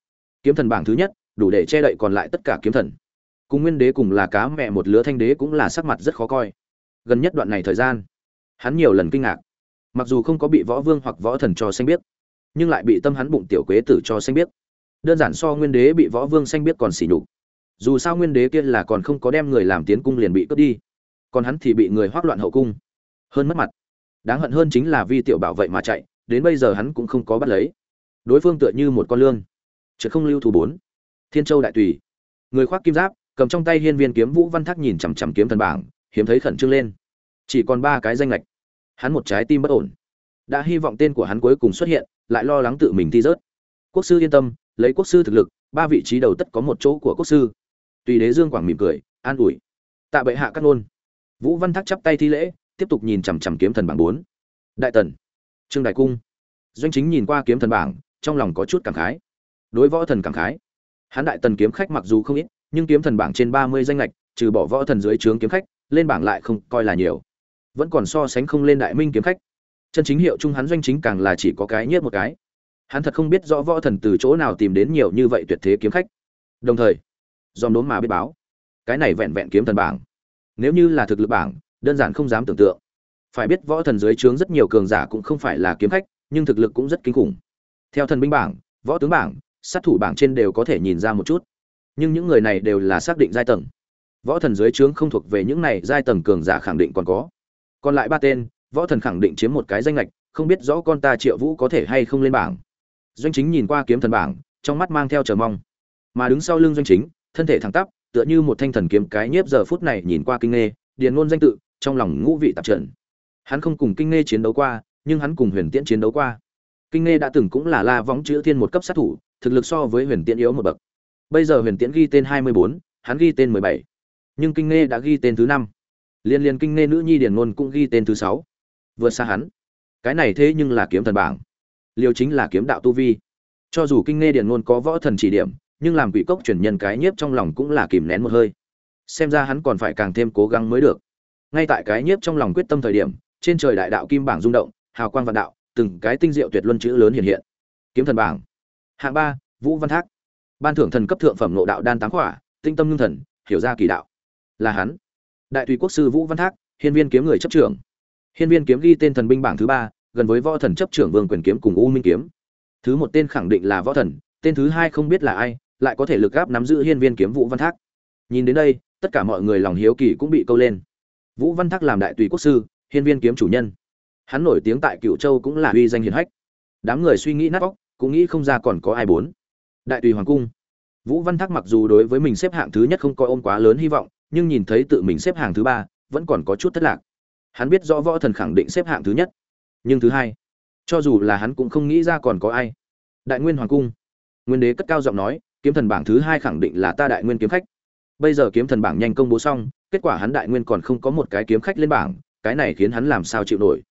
[SPEAKER 1] Kiếm thần bảng thứ nhất, đủ để che đậy còn lại tất cả kiếm thần. Cùng nguyên đế cùng là cá mẹ một lứa thanh đế cũng là sắc mặt rất khó coi. Gần nhất đoạn này thời gian, hắn nhiều lần kinh ngạc. Mặc dù không có bị võ vương hoặc võ thần cho xanh biết, nhưng lại bị tâm hắn bụng tiểu quế tử cho xanh biết. Đơn giản so nguyên đế bị võ vương xanh biết còn xỉ nhục. Dù sao nguyên đế kia là còn không có đem người làm tiến cung liền bị cướp đi còn hắn thì bị người hoác loạn hậu cung. Hơn mất mặt. Đáng hận hơn chính là vi tiểu bảo vậy mà chạy, đến bây giờ hắn cũng không có bắt lấy. Đối phương tựa như một con lương chợt không lưu thủ bốn. Thiên châu đại tùy. Người khoác kim giáp, cầm trong tay hiên viên kiếm vũ văn thác nhìn chằm chằm kiếm thần bảng, hiếm thấy khẩn trương lên. Chỉ còn ba cái danh lệch. Hắn một trái tim bất ổn. Đã hy vọng tên của hắn cuối cùng xuất hiện, lại lo lắng tự mình thi rớt. Quốc sư yên tâm, lấy quốc sư thực lực, ba vị trí đầu tất có một chỗ của quốc sư. Tùy đế dương quảng mỉm cười, an ủi. Tạ bệ hạ cắt ngôn vũ văn thác chắp tay thi lễ, tiếp tục nhìn chằm chằm kiếm thần bảng bốn. Đại tần, trương đại cung. Doanh chính nhìn qua kiếm thần bảng, trong lòng có chút cảm khái. Đối võ thần cảm khái. Hắn đại tần kiếm khách mặc dù không ít, nhưng kiếm thần bảng trên ba mươi danh lệch trừ bỏ võ thần dưới trướng kiếm khách, lên bảng lại không coi là nhiều. Vẫn còn so sánh không lên đại minh kiếm khách. Chân chính hiệu chung hắn doanh chính càng là chỉ có cái nhất một cái. Hắn thật không biết rõ võ thần từ chỗ nào tìm đến nhiều như vậy tuyệt thế kiếm khách. Đồng thời, dòm đốn mà biết báo. Cái này vẹn vẹn kiếm thần bảng nếu như là thực lực bảng, đơn giản không dám tưởng tượng. Phải biết võ thần dưới trướng rất nhiều cường giả cũng không phải là kiếm khách, nhưng thực lực cũng rất kinh khủng. Theo thần binh bảng, võ tướng bảng, sát thủ bảng trên đều có thể nhìn ra một chút. Nhưng những người này đều là xác định giai tầng. Võ thần dưới trướng không thuộc về những này, giai tầng cường giả khẳng định còn có. Còn lại ba tên, võ thần khẳng định chiếm một cái danh lệch không biết rõ con ta triệu vũ có thể hay không lên bảng. Doanh chính nhìn qua kiếm thần bảng, trong mắt mang theo chờ mong. Mà đứng sau lưng doanh chính, thân thể thẳng tắp tựa như một thanh thần kiếm cái nhiếp giờ phút này nhìn qua kinh nghe, điền ngôn danh tự, trong lòng ngũ vị tạp trận hắn không cùng kinh nghe chiến đấu qua, nhưng hắn cùng huyền tiễn chiến đấu qua. Kinh nghe đã từng cũng là la võng chữ thiên một cấp sát thủ, thực lực so với huyền tiễn yếu một bậc. Bây giờ huyền tiễn ghi tên hai mươi bốn, hắn ghi tên mười bảy. Nhưng kinh nghe đã ghi tên thứ năm. Liên liên kinh nghe nữ nhi điền ngôn cũng ghi tên thứ sáu. Vượt xa hắn. Cái này thế nhưng là kiếm thần bảng. Liều chính là kiếm đạo tu vi. Cho dù kinh nghe điền ngôn có võ thần chỉ điểm nhưng làm quỷ cốc chuyển nhân cái nhiếp trong lòng cũng là kìm nén một hơi. Xem ra hắn còn phải càng thêm cố gắng mới được. Ngay tại cái nhiếp trong lòng quyết tâm thời điểm, trên trời đại đạo kim bảng rung động, hào quang vạn đạo, từng cái tinh diệu tuyệt luân chữ lớn hiện hiện. Kiếm thần bảng. Hạng ba, vũ văn thác. Ban thưởng thần cấp thượng phẩm nộ đạo đan tám khỏa, tinh tâm ngưng thần, hiểu ra kỳ đạo. Là hắn. Đại tùy quốc sư vũ văn thác, hiên viên kiếm người chấp trưởng. Hiên viên kiếm ghi tên thần binh bảng thứ ba, gần với võ thần chấp trưởng vương quyền kiếm cùng u minh kiếm. Thứ một tên khẳng định là võ thần, tên thứ hai không biết là ai lại có thể lực gáp nắm giữ hiên viên kiếm vũ văn thác. Nhìn đến đây, tất cả mọi người lòng hiếu kỳ cũng bị câu lên. Vũ văn thác làm đại tùy quốc sư, hiên viên kiếm chủ nhân. Hắn nổi tiếng tại cựu châu cũng là uy danh hiền hách. Đám người suy nghĩ nát óc, cũng nghĩ không ra còn có ai bốn. Đại tùy hoàng cung. Vũ văn thác mặc dù đối với mình xếp hạng thứ nhất không coi ôm quá lớn hy vọng, nhưng nhìn thấy tự mình xếp hạng thứ ba, vẫn còn có chút thất lạc. Hắn biết rõ võ thần khẳng định xếp hạng thứ nhất. Nhưng thứ hai, cho dù là hắn cũng không nghĩ ra còn có ai. Đại nguyên hoàng cung. Nguyên đế cất cao giọng nói kiếm thần bảng thứ hai khẳng định là ta đại nguyên kiếm khách. Bây giờ kiếm thần bảng nhanh công bố xong, kết quả hắn đại nguyên còn không có một cái kiếm khách lên bảng, cái này khiến hắn làm sao chịu nổi?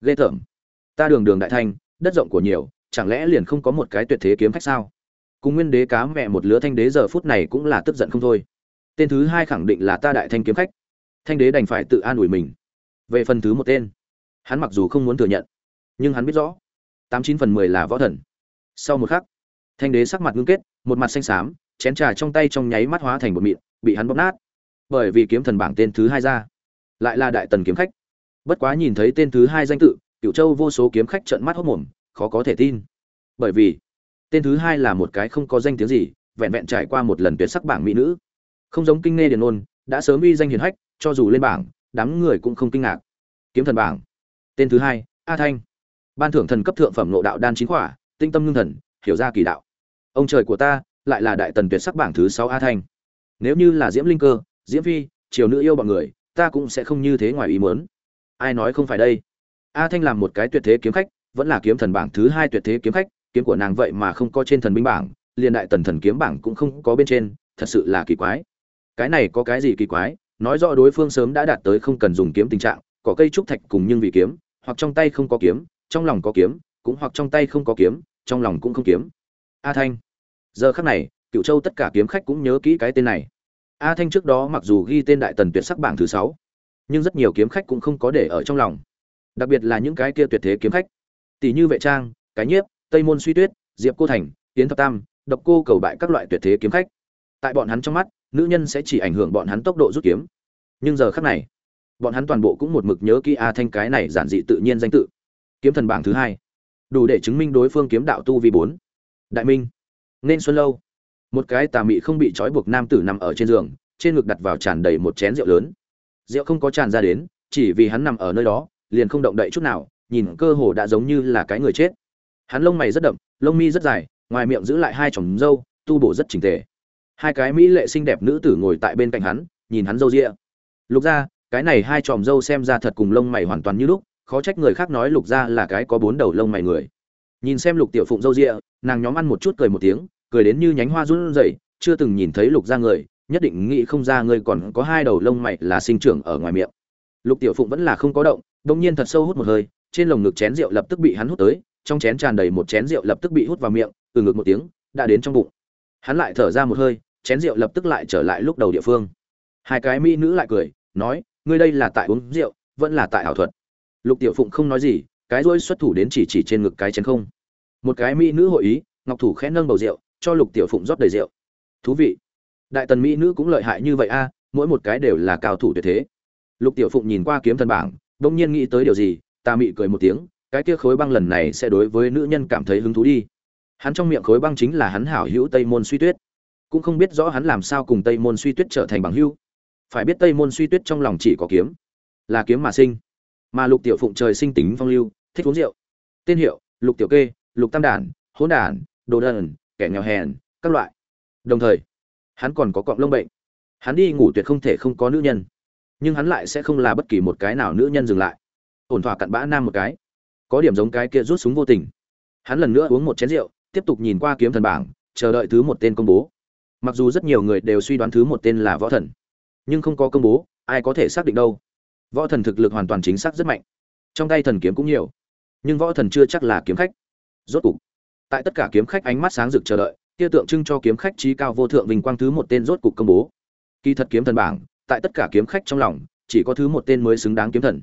[SPEAKER 1] Ghê tởm. Ta đường đường đại thanh, đất rộng của nhiều, chẳng lẽ liền không có một cái tuyệt thế kiếm khách sao? Cùng nguyên đế cá mẹ một lứa thanh đế giờ phút này cũng là tức giận không thôi. Tên thứ hai khẳng định là ta đại thanh kiếm khách. Thanh đế đành phải tự an ủi mình. Về phần thứ một tên, hắn mặc dù không muốn thừa nhận, nhưng hắn biết rõ, tám chín phần mười là võ thần. Sau một khắc, thanh đế sắc mặt ngưng kết một mặt xanh xám, chén trà trong tay trong nháy mắt hóa thành một mịn, bị hắn bóp nát. Bởi vì kiếm thần bảng tên thứ hai ra, lại là đại tần kiếm khách. Bất quá nhìn thấy tên thứ hai danh tự cựu châu vô số kiếm khách trợn mắt hốc mồm, khó có thể tin. Bởi vì, tên thứ hai là một cái không có danh tiếng gì, vẹn vẹn trải qua một lần tuyệt sắc bảng mỹ nữ. Không giống kinh nghe điền ôn đã sớm uy danh hiền hách, cho dù lên bảng, đám người cũng không kinh ngạc. Kiếm thần bảng, tên thứ hai, a thanh. Ban thưởng thần cấp thượng phẩm nộ đạo đan chính khỏa tinh tâm ngưng thần, hiểu ra kỳ đạo ông trời của ta, lại là đại tần tuyệt sắc bảng thứ sáu a thanh. Nếu như là diễm linh cơ, diễm phi, triều nữ yêu bọn người, ta cũng sẽ không như thế ngoài ý muốn. Ai nói không phải đây? A thanh làm một cái tuyệt thế kiếm khách, vẫn là kiếm thần bảng thứ hai tuyệt thế kiếm khách, kiếm của nàng vậy mà không có trên thần binh bảng, liền đại tần thần kiếm bảng cũng không có bên trên, thật sự là kỳ quái. Cái này có cái gì kỳ quái? Nói rõ đối phương sớm đã đạt tới không cần dùng kiếm tình trạng, có cây trúc thạch cùng nhưng vì kiếm, hoặc trong tay không có kiếm, trong lòng có kiếm, cũng hoặc trong tay không có kiếm, trong lòng cũng không kiếm. A thanh giờ khắc này cựu châu tất cả kiếm khách cũng nhớ kỹ cái tên này. A thanh trước đó mặc dù ghi tên đại tần tuyệt sắc bảng thứ sáu, nhưng rất nhiều kiếm khách cũng không có để ở trong lòng. Đặc biệt là những cái kia tuyệt thế kiếm khách. Tỷ như vệ trang, cái nhiếp, tây môn suy tuyết, diệp cô thành tiến thập tam, độc cô cầu bại các loại tuyệt thế kiếm khách. Tại bọn hắn trong mắt, nữ nhân sẽ chỉ ảnh hưởng bọn hắn tốc độ rút kiếm. Nhưng giờ khắc này, bọn hắn toàn bộ cũng một mực nhớ kỹ a thanh cái này giản dị tự nhiên danh tự. Kiếm thần bảng thứ hai. Đủ để chứng minh đối phương kiếm đạo tu vi bốn. Đại minh nên xuân lâu. Một cái tà mị không bị trói buộc nam tử nằm ở trên giường, trên ngực đặt vào tràn đầy một chén rượu lớn. Rượu không có tràn ra đến, chỉ vì hắn nằm ở nơi đó, liền không động đậy chút nào, nhìn cơ hồ đã giống như là cái người chết. Hắn lông mày rất đậm, lông mi rất dài, ngoài miệng giữ lại hai chồng râu, tu bổ rất chỉnh tề. Hai cái mỹ lệ xinh đẹp nữ tử ngồi tại bên cạnh hắn, nhìn hắn râu ria. Lục ra cái này hai chòm râu xem ra thật cùng lông mày hoàn toàn như lúc, khó trách người khác nói lục ra là cái có bốn đầu lông mày người. Nhìn xem lục tiểu phụng râu ria, nàng nhóm ăn một chút cười một tiếng cười đến như nhánh hoa run rẩy, chưa từng nhìn thấy lục gia người, nhất định nghĩ không ra ngươi còn có hai đầu lông mày là sinh trưởng ở ngoài miệng. Lục tiểu phụng vẫn là không có động, đột nhiên thật sâu hút một hơi, trên lồng ngực chén rượu lập tức bị hắn hút tới, trong chén tràn đầy một chén rượu lập tức bị hút vào miệng, từ ngực một tiếng, đã đến trong bụng. Hắn lại thở ra một hơi, chén rượu lập tức lại trở lại lúc đầu địa phương. Hai cái mỹ nữ lại cười, nói, ngươi đây là tại uống rượu, vẫn là tại ảo thuật. Lục tiểu phụng không nói gì, cái rối xuất thủ đến chỉ chỉ trên ngực cái chén không. Một cái mỹ nữ hội ý, ngọc thủ khẽ nâng bầu rượu cho lục tiểu phụng rót đầy rượu. Thú vị. Đại tần mỹ nữ cũng lợi hại như vậy a, mỗi một cái đều là cao thủ tuyệt thế. Lục tiểu phụng nhìn qua kiếm thần bảng, bỗng nhiên nghĩ tới điều gì, ta mị cười một tiếng, cái kia khối băng lần này sẽ đối với nữ nhân cảm thấy hứng thú đi. Hắn trong miệng khối băng chính là hắn hảo hữu tây môn suy tuyết. Cũng không biết rõ hắn làm sao cùng tây môn suy tuyết trở thành bằng hữu. Phải biết tây môn suy tuyết trong lòng chỉ có kiếm, là kiếm mà sinh. Mà lục tiểu phụng trời sinh tính phong lưu, thích uống rượu. Tên hiệu, lục tiểu kê, lục tam đản, hỗn đản, đồ đần kẻ nghèo hèn, các loại. Đồng thời, hắn còn có cọng lông bệnh. Hắn đi ngủ tuyệt không thể không có nữ nhân. Nhưng hắn lại sẽ không là bất kỳ một cái nào nữ nhân dừng lại. Ổn thỏa cặn bã nam một cái. Có điểm giống cái kia rút súng vô tình. Hắn lần nữa uống một chén rượu, tiếp tục nhìn qua kiếm thần bảng, chờ đợi thứ một tên công bố. Mặc dù rất nhiều người đều suy đoán thứ một tên là võ thần, nhưng không có công bố, ai có thể xác định đâu. Võ thần thực lực hoàn toàn chính xác rất mạnh. Trong tay thần kiếm cũng nhiều, nhưng võ thần chưa chắc là kiếm khách. Rốt cục tại tất cả kiếm khách ánh mắt sáng rực chờ đợi, kia tượng trưng cho kiếm khách trí cao vô thượng vinh quang thứ một tên rốt cục công bố. Kỳ thật kiếm thần bảng, tại tất cả kiếm khách trong lòng, chỉ có thứ một tên mới xứng đáng kiếm thần.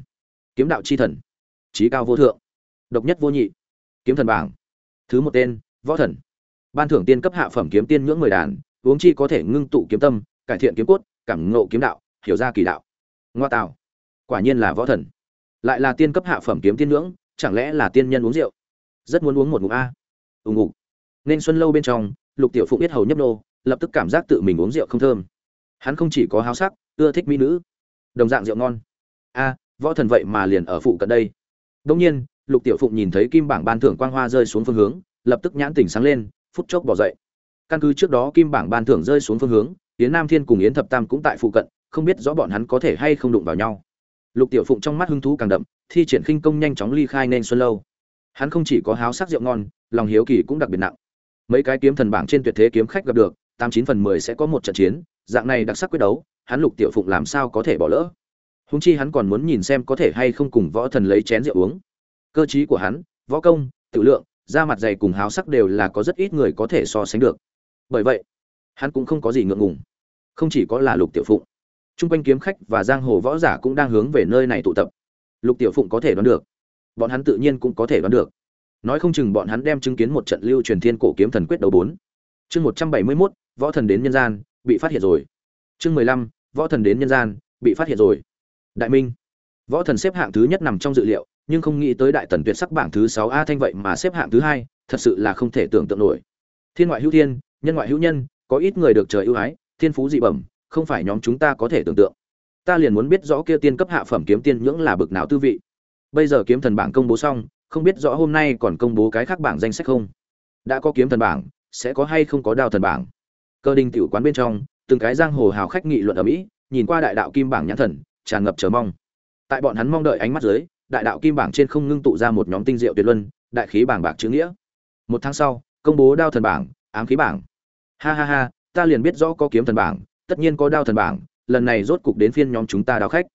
[SPEAKER 1] Kiếm đạo chi thần, trí cao vô thượng, độc nhất vô nhị. Kiếm thần bảng, thứ một tên, võ thần. Ban thưởng tiên cấp hạ phẩm kiếm tiên ngưỡng mười đàn uống chi có thể ngưng tụ kiếm tâm, cải thiện kiếm cốt, cảm ngộ kiếm đạo, hiểu ra kỳ đạo. Ngoa tạo, quả nhiên là võ thần. Lại là tiên cấp hạ phẩm kiếm tiên ngưỡng, chẳng lẽ là tiên nhân uống rượu? Rất muốn uống một ngụm a ùng ục nên xuân lâu bên trong, lục tiểu phụng biết hầu nhấp nô, lập tức cảm giác tự mình uống rượu không thơm. Hắn không chỉ có háo sắc, ưa thích mỹ nữ. Đồng dạng rượu ngon. A, võ thần vậy mà liền ở phụ cận đây. Đông nhiên, lục tiểu phụng nhìn thấy kim bảng ban thưởng quang hoa rơi xuống phương hướng, lập tức nhãn tỉnh sáng lên, phút chốc bỏ dậy. Căn cứ trước đó kim bảng ban thưởng rơi xuống phương hướng, yến nam thiên cùng yến thập tam cũng tại phụ cận, không biết rõ bọn hắn có thể hay không đụng vào nhau. Lục tiểu phụng trong mắt hứng thú càng đậm, thi triển khinh công nhanh chóng ly khai nên xuân lâu. Hắn không chỉ có háo sắc rượu ngon lòng hiếu kỳ cũng đặc biệt nặng. Mấy cái kiếm thần bảng trên tuyệt thế kiếm khách gặp được, tám chín phần mười sẽ có một trận chiến, dạng này đặc sắc quyết đấu, hắn lục tiểu phụng làm sao có thể bỏ lỡ? Húng chi hắn còn muốn nhìn xem có thể hay không cùng võ thần lấy chén rượu uống. Cơ trí của hắn, võ công, tự lượng, da mặt dày cùng háo sắc đều là có rất ít người có thể so sánh được. Bởi vậy, hắn cũng không có gì ngượng ngùng. Không chỉ có là lục tiểu phụng t r u n g quanh kiếm khách và giang hồ võ giả cũng đang hướng về nơi này tụ tập. Lục tiểu phụng có thể đoán được, bọn hắn tự nhiên cũng có thể đoán được nói không chừng bọn hắn đem chứng kiến một trận lưu truyền thiên cổ kiếm thần quyết đấu bốn. Chương một trăm bảy mươi mốt, võ thần đến nhân gian, bị phát hiện rồi. Chương mười lăm, võ thần đến nhân gian, bị phát hiện rồi. Đại minh. Võ thần xếp hạng thứ nhất nằm trong dự liệu, nhưng không nghĩ tới đại tần tuyệt sắc bảng thứ sáu a thanh vậy mà xếp hạng thứ hai, thật sự là không thể tưởng tượng nổi. Thiên ngoại hữu thiên, nhân ngoại hữu nhân, có ít người được trời ưu ái, thiên phú dị bẩm, không phải nhóm chúng ta có thể tưởng tượng. Ta liền muốn biết rõ kia tiên cấp hạ phẩm kiếm tiên nhưỡng là bực nào tư vị. Bây giờ kiếm thần bảng công bố xong không biết rõ hôm nay còn công bố cái khác bảng danh sách không. Đã có kiếm thần bảng, sẽ có hay không có đao thần bảng. Cơ đình tiểu quán bên trong, từng cái giang hồ hào khách nghị luận ở mỹ, nhìn qua đại đạo kim bảng nhãn thần, tràn ngập chờ mong. Tại bọn hắn mong đợi ánh mắt dưới, đại đạo kim bảng trên không ngưng tụ ra một nhóm tinh diệu tuyệt luân, đại khí bảng bạc chữ nghĩa. Một tháng sau, công bố đao thần bảng, ám khí bảng. Ha ha ha, ta liền biết rõ có kiếm thần bảng, tất nhiên có đao thần bảng, lần này rốt cục đến phiên nhóm chúng ta đao khách.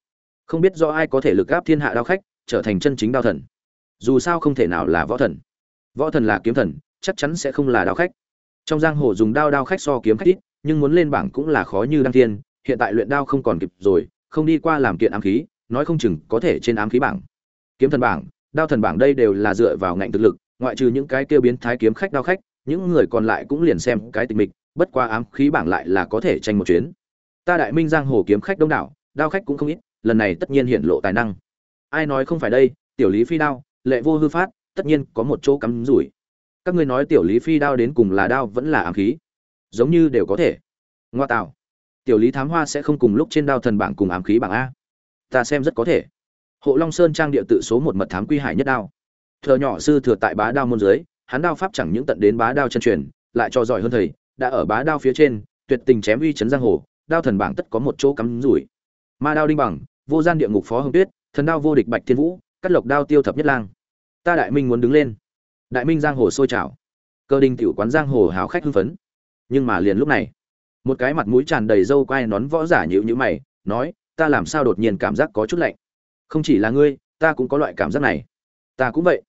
[SPEAKER 1] Không biết do ai có thể lực gáp thiên hạ đao khách, trở thành chân chính đao thần dù sao không thể nào là võ thần. Võ thần là kiếm thần, chắc chắn sẽ không là đao khách. Trong giang hồ dùng đao đao khách so kiếm khách ít, nhưng muốn lên bảng cũng là khó như đăng thiên, hiện tại luyện đao không còn kịp rồi, không đi qua làm kiện ám khí, nói không chừng có thể trên ám khí bảng. Kiếm thần bảng, đao thần bảng đây đều là dựa vào ngạnh thực lực, ngoại trừ những cái kêu biến thái kiếm khách đao khách, những người còn lại cũng liền xem cái tình mịch bất qua ám khí bảng lại là có thể tranh một chuyến. Ta đại minh giang hồ kiếm khách đông đảo, đao khách cũng không ít, lần này tất nhiên hiện lộ tài năng. Ai nói không phải đây, tiểu lý phi đao lệ vô hư phát, tất nhiên có một chỗ cắm rủi. Các ngươi nói tiểu lý phi đao đến cùng là đao vẫn là ám khí? Giống như đều có thể. Ngoa tạo. Tiểu lý thám hoa sẽ không cùng lúc trên đao thần bảng cùng ám khí bảng a. Ta xem rất có thể. Hộ long sơn trang địa tự số một mật thám quy hải nhất đao. Thợ nhỏ sư thừa tại bá đao môn dưới, hắn đao pháp chẳng những tận đến bá đao chân truyền, lại cho giỏi hơn thầy, đã ở bá đao phía trên, tuyệt tình chém uy chấn giang hồ, đao thần bảng tất có một chỗ cắm rủi. Ma đao đinh bằng, vô gian địa ngục phó hồng tuyết, thần đao vô địch bạch thiên vũ, cắt lộc đao tiêu thập nhất lang ta đại minh muốn đứng lên. Đại minh giang hồ sôi trào. Cơ đình tiểu quán giang hồ hào khách hưng phấn. Nhưng mà liền lúc này, một cái mặt mũi tràn đầy râu quai nón võ giả nhịu nhữ mày, nói, ta làm sao đột nhiên cảm giác có chút lạnh? Không chỉ là ngươi, ta cũng có loại cảm giác này. Ta cũng vậy.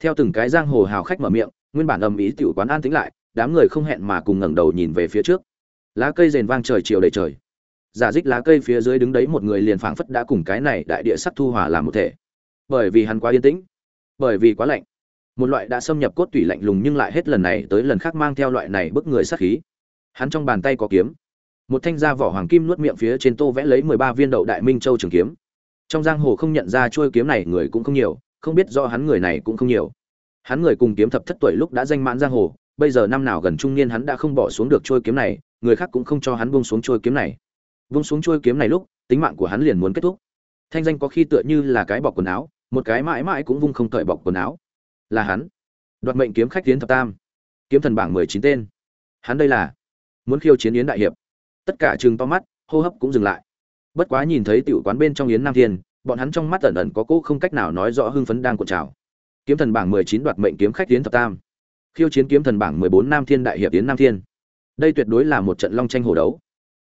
[SPEAKER 1] Theo từng cái giang hồ hào khách mở miệng, nguyên bản ầm ý tiểu quán an tĩnh lại, đám người không hẹn mà cùng ngẩng đầu nhìn về phía trước. Lá cây rền vang trời chiều đầy trời. Giả dích lá cây phía dưới đứng đấy một người liền phảng phất đã cùng cái này đại địa sắc thu hòa làm một thể. Bởi vì hắn quá yên tĩnh bởi vì quá lạnh. Một loại đã xâm nhập cốt tủy lạnh lùng nhưng lại hết lần này tới lần khác mang theo loại này bức người sát khí. Hắn trong bàn tay có kiếm. Một thanh da vỏ hoàng kim nuốt miệng phía trên tô vẽ lấy mười ba viên đậu đại minh châu trường kiếm. Trong giang hồ không nhận ra trôi kiếm này người cũng không nhiều, không biết do hắn người này cũng không nhiều. Hắn người cùng kiếm thập thất tuổi lúc đã danh mãn giang hồ, bây giờ năm nào gần trung niên hắn đã không bỏ xuống được trôi kiếm này, người khác cũng không cho hắn buông xuống trôi kiếm này. Buông xuống trôi kiếm này lúc, tính mạng của hắn liền muốn kết thúc. Thanh danh có khi tựa như là cái bọc quần áo một cái mãi mãi cũng vung không cởi bọc quần áo. Là hắn. Đoạt mệnh kiếm khách tiến thập tam. Kiếm thần bảng mười chín tên. Hắn đây là muốn khiêu chiến yến đại hiệp. Tất cả chừng to mắt, hô hấp cũng dừng lại. Bất quá nhìn thấy tiểu quán bên trong yến nam thiên, bọn hắn trong mắt ẩn ẩn có cỗ không cách nào nói rõ hưng phấn đang cuộn trào. Kiếm thần bảng mười chín đoạt mệnh kiếm khách tiến thập tam. Khiêu chiến kiếm thần bảng mười bốn nam thiên đại hiệp yến nam thiên. Đây tuyệt đối là một trận long tranh hổ đấu.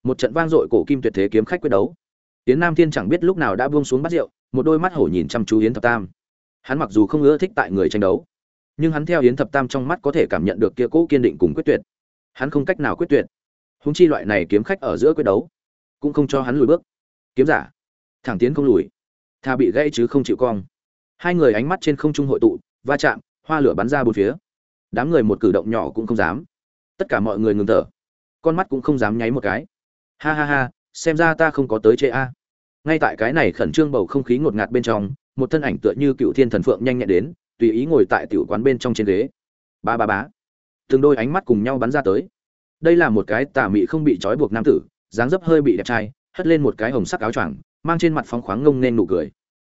[SPEAKER 1] Một trận vang dội cổ kim tuyệt thế kiếm khách quyết đấu yến nam thiên chẳng biết lúc nào đã buông xuống bát rượu, một đôi mắt hổ nhìn chăm chú yến thập tam. Hắn mặc dù không ưa thích tại người tranh đấu, nhưng hắn theo yến thập tam trong mắt có thể cảm nhận được kia cố kiên định cùng quyết tuyệt. Hắn không cách nào quyết tuyệt. Húng chi loại này kiếm khách ở giữa quyết đấu, cũng không cho hắn lùi bước. Kiếm giả, thẳng tiến không lùi. Tha bị gãy chứ không chịu cong. Hai người ánh mắt trên không trung hội tụ, va chạm, hoa lửa bắn ra bốn phía. Đám người một cử động nhỏ cũng không dám. Tất cả mọi người ngừng thở. Con mắt cũng không dám nháy một cái. Ha ha ha xem ra ta không có tới chế a. Ngay tại cái này khẩn trương bầu không khí ngột ngạt bên trong, một thân ảnh tựa như cựu thiên thần phượng nhanh nhẹn đến, tùy ý ngồi tại tiểu quán bên trong trên ghế. Ba ba bá từng đôi ánh mắt cùng nhau bắn ra tới. Đây là một cái tà mị không bị trói buộc nam tử, dáng dấp hơi bị đẹp trai, hất lên một cái hồng sắc áo choàng, mang trên mặt phóng khoáng ngông nên nụ cười.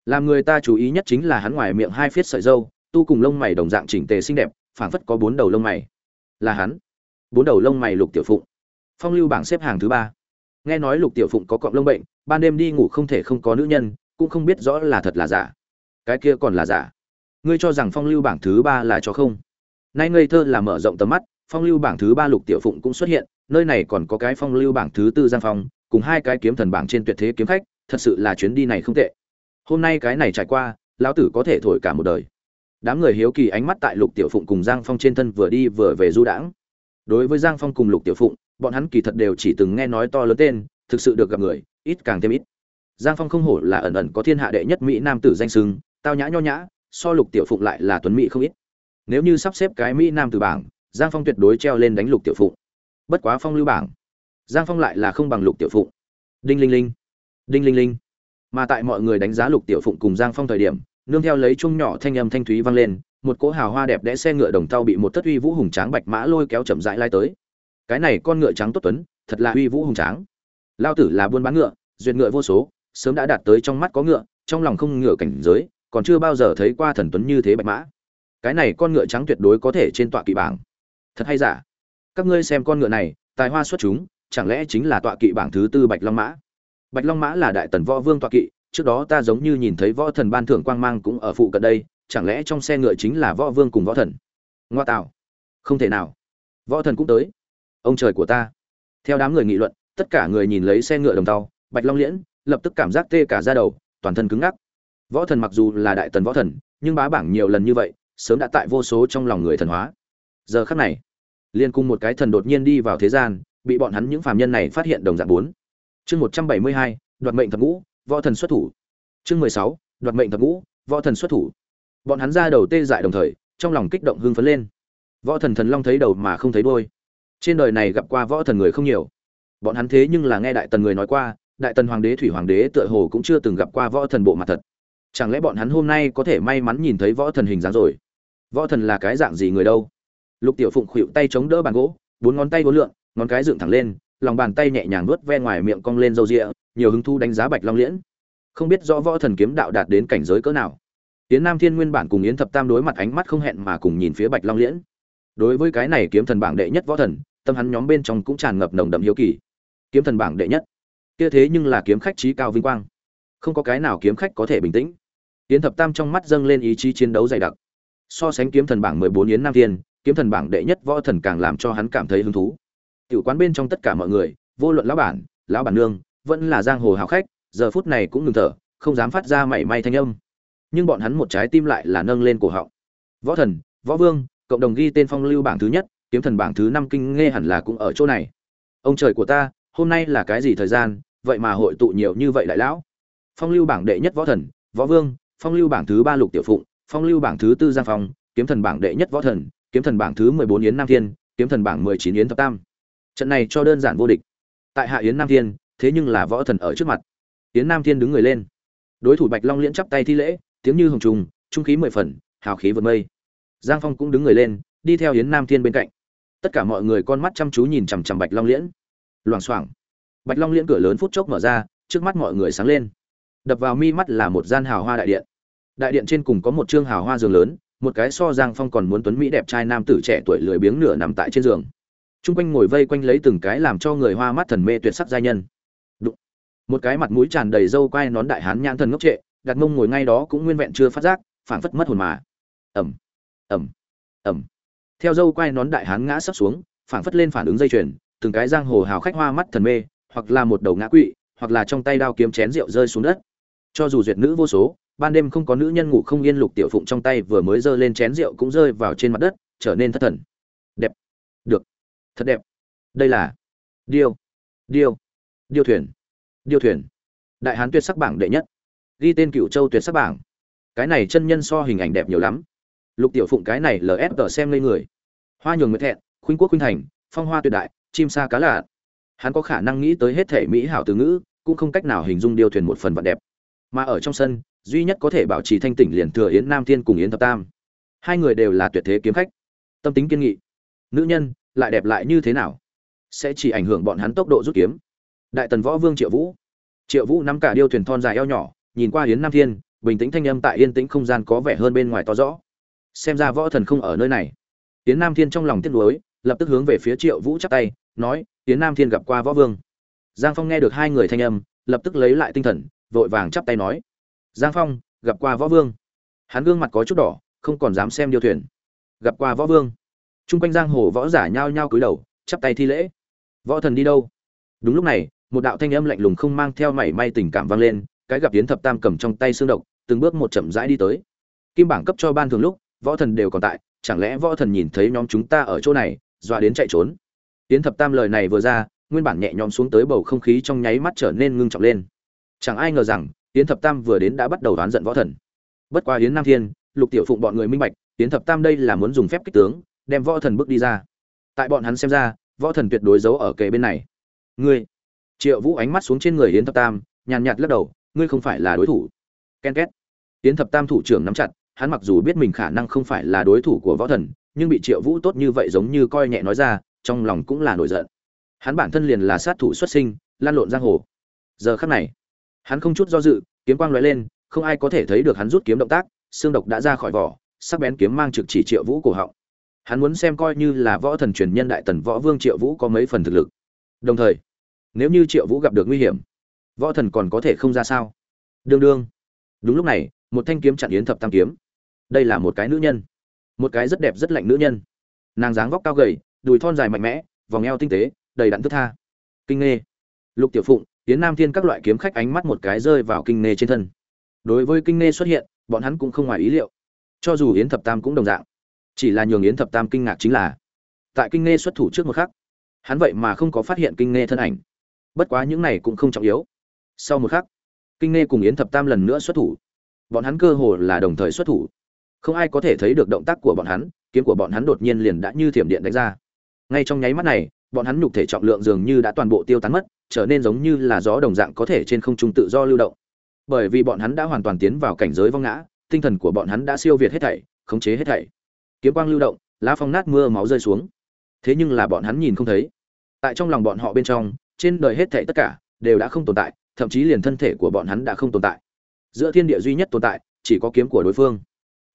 [SPEAKER 1] Làm người ta chú ý nhất chính là hắn ngoài miệng hai phiết sợi dâu, tu cùng lông mày đồng dạng chỉnh tề xinh đẹp, phảng phất có bốn đầu lông mày. Là hắn. Bốn đầu lông mày lục tiểu phụng. Phong lưu bảng xếp hàng thứ ba nghe nói lục tiểu phụng có cọng lông bệnh, ban đêm đi ngủ không thể không có nữ nhân, cũng không biết rõ là thật là giả. Cái kia còn là giả. Ngươi cho rằng phong lưu bảng thứ ba là cho không? Nay ngây thơ là mở rộng tầm mắt, phong lưu bảng thứ ba lục tiểu phụng cũng xuất hiện, nơi này còn có cái phong lưu bảng thứ tư giang phong, cùng hai cái kiếm thần bảng trên tuyệt thế kiếm khách, thật sự là chuyến đi này không tệ. Hôm nay cái này trải qua, lão tử có thể thổi cả một đời. Đám người hiếu kỳ ánh mắt tại lục tiểu phụng cùng giang phong trên thân vừa đi vừa về du đãng. Đối với giang phong cùng lục tiểu phụng bọn hắn kỳ thật đều chỉ từng nghe nói to lớn tên, thực sự được gặp người, ít càng thêm ít. Giang phong không hổ là ẩn ẩn có thiên hạ đệ nhất mỹ nam tử danh sưng tao nhã nho nhã, so lục tiểu phụng lại là tuấn mỹ không ít. Nếu như sắp xếp cái mỹ nam tử bảng, giang phong tuyệt đối treo lên đánh lục tiểu phụng. Bất quá phong lưu bảng, giang phong lại là không bằng lục tiểu phụng. Đinh linh linh, đinh linh linh. Mà tại mọi người đánh giá lục tiểu phụng cùng giang phong thời điểm, nương theo lấy chung nhỏ thanh âm thanh thúy vang lên, một cỗ hào hoa đẹp đẽ xe ngựa đồng tàu bị một tất uy vũ hùng tráng bạch mã lôi kéo chậm rãi lai tới cái này con ngựa trắng tốt tuấn, thật là uy vũ hùng tráng. Lao tử là buôn bán ngựa, duyệt ngựa vô số, sớm đã đạt tới trong mắt có ngựa, trong lòng không ngựa cảnh giới, còn chưa bao giờ thấy qua thần tuấn như thế bạch mã. Cái này con ngựa trắng tuyệt đối có thể trên tọa kỵ bảng. Thật hay giả? Các ngươi xem con ngựa này, tài hoa xuất chúng, chẳng lẽ chính là tọa kỵ bảng thứ tư bạch long mã? Bạch long mã là đại tần võ vương tọa kỵ, trước đó ta giống như nhìn thấy võ thần ban thưởng quang mang cũng ở phụ cận đây, chẳng lẽ trong xe ngựa chính là võ vương cùng võ thần? Ngoa tạo. Không thể nào. Võ thần cũng tới ông trời của ta. Theo đám người nghị luận, tất cả người nhìn lấy xe ngựa đồng tàu, bạch long liễn, lập tức cảm giác tê cả ra đầu, toàn thân cứng ngắc. Võ thần mặc dù là đại tần võ thần, nhưng bá bảng nhiều lần như vậy, sớm đã tại vô số trong lòng người thần hóa. Giờ khắc này liên cung một cái thần đột nhiên đi vào thế gian, bị bọn hắn những phàm nhân này phát hiện đồng dạng bốn. Chương một trăm bảy mươi hai, đoạt mệnh thập ngũ, võ thần xuất thủ. Chương mười sáu, đoạt mệnh thập ngũ, võ thần xuất thủ. Bọn hắn ra đầu tê dại đồng thời, trong lòng kích động hưng phấn lên. Võ thần thần long thấy đầu mà không thấy đôi trên đời này gặp qua võ thần người không nhiều. Bọn hắn thế nhưng là nghe đại tần người nói qua đại tần hoàng đế thủy hoàng đế tựa hồ cũng chưa từng gặp qua võ thần bộ mặt thật. Chẳng lẽ bọn hắn hôm nay có thể may mắn nhìn thấy võ thần hình dáng rồi? Võ thần là cái dạng gì người đâu? Lục tiểu phụng khuỵu tay chống đỡ bàn gỗ bốn ngón tay bốn lượng ngón cái dựng thẳng lên lòng bàn tay nhẹ nhàng nuốt ve ngoài miệng cong lên râu rịa nhiều hứng thu đánh giá bạch long liễn. Không biết rõ võ thần kiếm đạo đạt đến cảnh giới cỡ nào. Yến Nam Thiên nguyên bản cùng Yến Thập Tam đối mặt ánh mắt không hẹn mà cùng nhìn phía Bạch Long Liễn. Đối với cái này kiếm thần bảng đệ nhất võ thần, tâm hắn nhóm bên trong cũng tràn ngập nồng đậm hiếu kỳ. Kiếm thần bảng đệ nhất, kia thế nhưng là kiếm khách trí cao vinh quang. Không có cái nào kiếm khách có thể bình tĩnh. Yến Thập Tam trong mắt dâng lên ý chí chiến đấu dày đặc. So sánh kiếm thần bảng 14 Yến Nam Thiên, kiếm thần bảng đệ nhất võ thần càng làm cho hắn cảm thấy hứng thú. Tiểu quán bên trong tất cả mọi người, vô luận lão bản, lão bản nương, vẫn là giang hồ hào khách, giờ phút này cũng ngừng thở, không dám phát ra mảy may thanh âm nhưng bọn hắn một trái tim lại là nâng lên cổ họng võ thần võ vương cộng đồng ghi tên phong lưu bảng thứ nhất kiếm thần bảng thứ năm kinh nghe hẳn là cũng ở chỗ này. Ông trời của ta, hôm nay là cái gì thời gian, vậy mà hội tụ nhiều như vậy đại lão? Phong lưu bảng đệ nhất võ thần, võ vương, phong lưu bảng thứ ba lục tiểu phụng, phong lưu bảng thứ tư giang phong, kiếm thần bảng đệ nhất võ thần, kiếm thần bảng thứ mười bốn yến nam thiên, kiếm thần bảng mười chín yến thập tam. Trận này cho đơn giản vô địch. Tại hạ yến nam thiên, thế nhưng là võ thần ở trước mặt. Yến nam thiên đứng người lên. Đối thủ bạch long liễn chắp tay thi lễ, tiếng như hồng trùng, trung khí mười phần, hào khí vượt mây. Giang phong cũng đứng người lên, đi theo Yến nam thiên bên cạnh tất cả mọi người con mắt chăm chú nhìn chằm chằm bạch long liễn. Loảng xoảng. Bạch long liễn cửa lớn phút chốc mở ra, trước mắt mọi người sáng lên. Đập vào mi mắt là một gian hào hoa đại điện. Đại điện trên cùng có một chương hào hoa giường lớn, một cái so giang phong còn muốn tuấn mỹ đẹp trai nam tử trẻ tuổi lười biếng nửa nằm tại trên giường. T r u n g quanh ngồi vây quanh lấy từng cái làm cho người hoa mắt thần mê tuyệt sắc giai nhân. Đụng. một cái mặt mũi tràn đầy râu quai nón đại hán nhãn thần ngốc trệ, đặt mông ngồi ngay đó cũng nguyên vẹn chưa phát giác, phảng phất mất hồn mà. Ẩm ẩm ẩm theo dâu quay nón đại hán ngã sắp xuống, phảng phất lên phản ứng dây chuyền, từng cái giang hồ hào khách hoa mắt thần mê, hoặc là một đầu ngã quỵ, hoặc là trong tay đao kiếm chén rượu rơi xuống đất. Cho dù duyệt nữ vô số, ban đêm không có nữ nhân ngủ không yên lục tiểu phụng trong tay vừa mới giơ lên chén rượu cũng rơi vào trên mặt đất, trở nên thất thần. Đẹp. Được. Thật đẹp. Đây là điêu. Điêu. Điêu thuyền. Điêu thuyền. Đại hán tuyệt sắc bảng đệ nhất. Ghi tên cựu châu tuyệt sắc bảng. Cái này chân nhân so hình ảnh đẹp nhiều lắm. Lục tiểu phụng cái này lfg xem lên người hoa nhường nguyệt thẹn khuynh quốc khuynh thành phong hoa tuyệt đại chim sa cá lạ. Hắn có khả năng nghĩ tới hết thể mỹ hảo từ ngữ cũng không cách nào hình dung điều thuyền một phần vật đẹp. Mà ở trong sân duy nhất có thể bảo trì thanh tỉnh liền thừa yến nam thiên cùng yến thập tam. Hai người đều là tuyệt thế kiếm khách. Tâm tính kiên nghị. Nữ nhân lại đẹp lại như thế nào? Sẽ chỉ ảnh hưởng bọn hắn tốc độ rút kiếm. Đại tần võ vương triệu vũ. Triệu vũ nắm cả điêu thuyền thon dài eo nhỏ nhìn qua Yến Nam Thiên, bình tĩnh thanh âm tại yên tĩnh không gian có vẻ hơn bên ngoài to rõ. Xem ra võ thần không ở nơi này. Yến Nam Thiên trong lòng tiếc nuối, lập tức hướng về phía Triệu Vũ chắp tay, nói: "Yến Nam Thiên gặp qua võ vương." Giang Phong nghe được hai người thanh âm, lập tức lấy lại tinh thần, vội vàng chắp tay nói: "Giang Phong, gặp qua võ vương." Hắn gương mặt có chút đỏ, không còn dám xem điêu thuyền. "Gặp qua võ vương." Trung quanh giang hồ võ giả nhao nhao cúi đầu, chắp tay thi lễ. "Võ thần đi đâu?" Đúng lúc này, một đạo thanh âm lạnh lùng không mang theo mảy may tình cảm vang lên, cái gặp yến thập tam cầm trong tay xương độc từng bước một chậm rãi đi tới kim bảng cấp cho ban thường lúc võ thần đều còn tại chẳng lẽ võ thần nhìn thấy nhóm chúng ta ở chỗ này, dọa đến chạy trốn? Yến thập tam lời này vừa ra, nguyên bản nhẹ nhõm xuống tới bầu không khí trong nháy mắt trở nên ngưng trọng lên. Chẳng ai ngờ rằng, yến thập tam vừa đến đã bắt đầu đoán giận võ thần. Bất qua yến nam thiên, lục tiểu phụng bọn người minh bạch, yến thập tam đây là muốn dùng phép kích tướng, đem võ thần bước đi ra. Tại bọn hắn xem ra, võ thần tuyệt đối giấu ở kề bên này. Ngươi, triệu vũ ánh mắt xuống trên người yến thập tam, nhàn nhạt lắc đầu, ngươi không phải là đối thủ. Ken két. Tiến thập tam thủ trưởng nắm chặt hắn mặc dù biết mình khả năng không phải là đối thủ của võ thần, nhưng bị triệu vũ tốt như vậy giống như coi nhẹ nói ra, trong lòng cũng là nổi giận. Hắn bản thân liền là sát thủ xuất sinh, lan lộn giang hồ. Giờ khắc này, hắn không chút do dự, kiếm quang lóe lên, không ai có thể thấy được hắn rút kiếm động tác, xương độc đã ra khỏi vỏ, sắc bén kiếm mang trực chỉ triệu vũ cổ họng. Hắn muốn xem coi như là võ thần truyền nhân đại tần võ vương triệu vũ có mấy phần thực lực. Đồng thời, nếu như triệu vũ gặp được nguy hiểm, võ thần còn có thể không ra sao? Đương đương. Đúng lúc này, một thanh kiếm chặn yến thập tam kiếm đây là một cái nữ nhân. Một cái rất đẹp rất lạnh nữ nhân. Nàng dáng vóc cao gầy, đùi thon dài mạnh mẽ, vòng eo tinh tế, đầy đặn thức tha. Kinh nghê. Lục tiểu phụng, yến nam thiên các loại kiếm khách ánh mắt một cái rơi vào kinh nghê trên thân. Đối với kinh nghê xuất hiện, bọn hắn cũng không ngoài ý liệu. Cho dù yến thập tam cũng đồng dạng. Chỉ là nhường yến thập tam kinh ngạc chính là, tại kinh nghê xuất thủ trước một khắc, hắn vậy mà không có phát hiện kinh nghê thân ảnh. Bất quá những này cũng không trọng yếu. Sau một khắc, kinh nghe cùng yến thập tam lần nữa xuất thủ. Bọn hắn cơ hồ là đồng thời xuất thủ không ai có thể thấy được động tác của bọn hắn, kiếm của bọn hắn đột nhiên liền đã như thiểm điện đánh ra. Ngay trong nháy mắt này, bọn hắn nhục thể trọng lượng dường như đã toàn bộ tiêu tán mất, trở nên giống như là gió đồng dạng có thể trên không trung tự do lưu động. Bởi vì bọn hắn đã hoàn toàn tiến vào cảnh giới vong ngã, tinh thần của bọn hắn đã siêu việt hết thảy, khống chế hết thảy. Kiếm quang lưu động, lá phong nát mưa máu rơi xuống. Thế nhưng là bọn hắn nhìn không thấy. Tại trong lòng bọn họ bên trong, trên đời hết thảy tất cả đều đã không tồn tại, thậm chí liền thân thể của bọn hắn đã không tồn tại. Giữa thiên địa duy nhất tồn tại, chỉ có kiếm của đối phương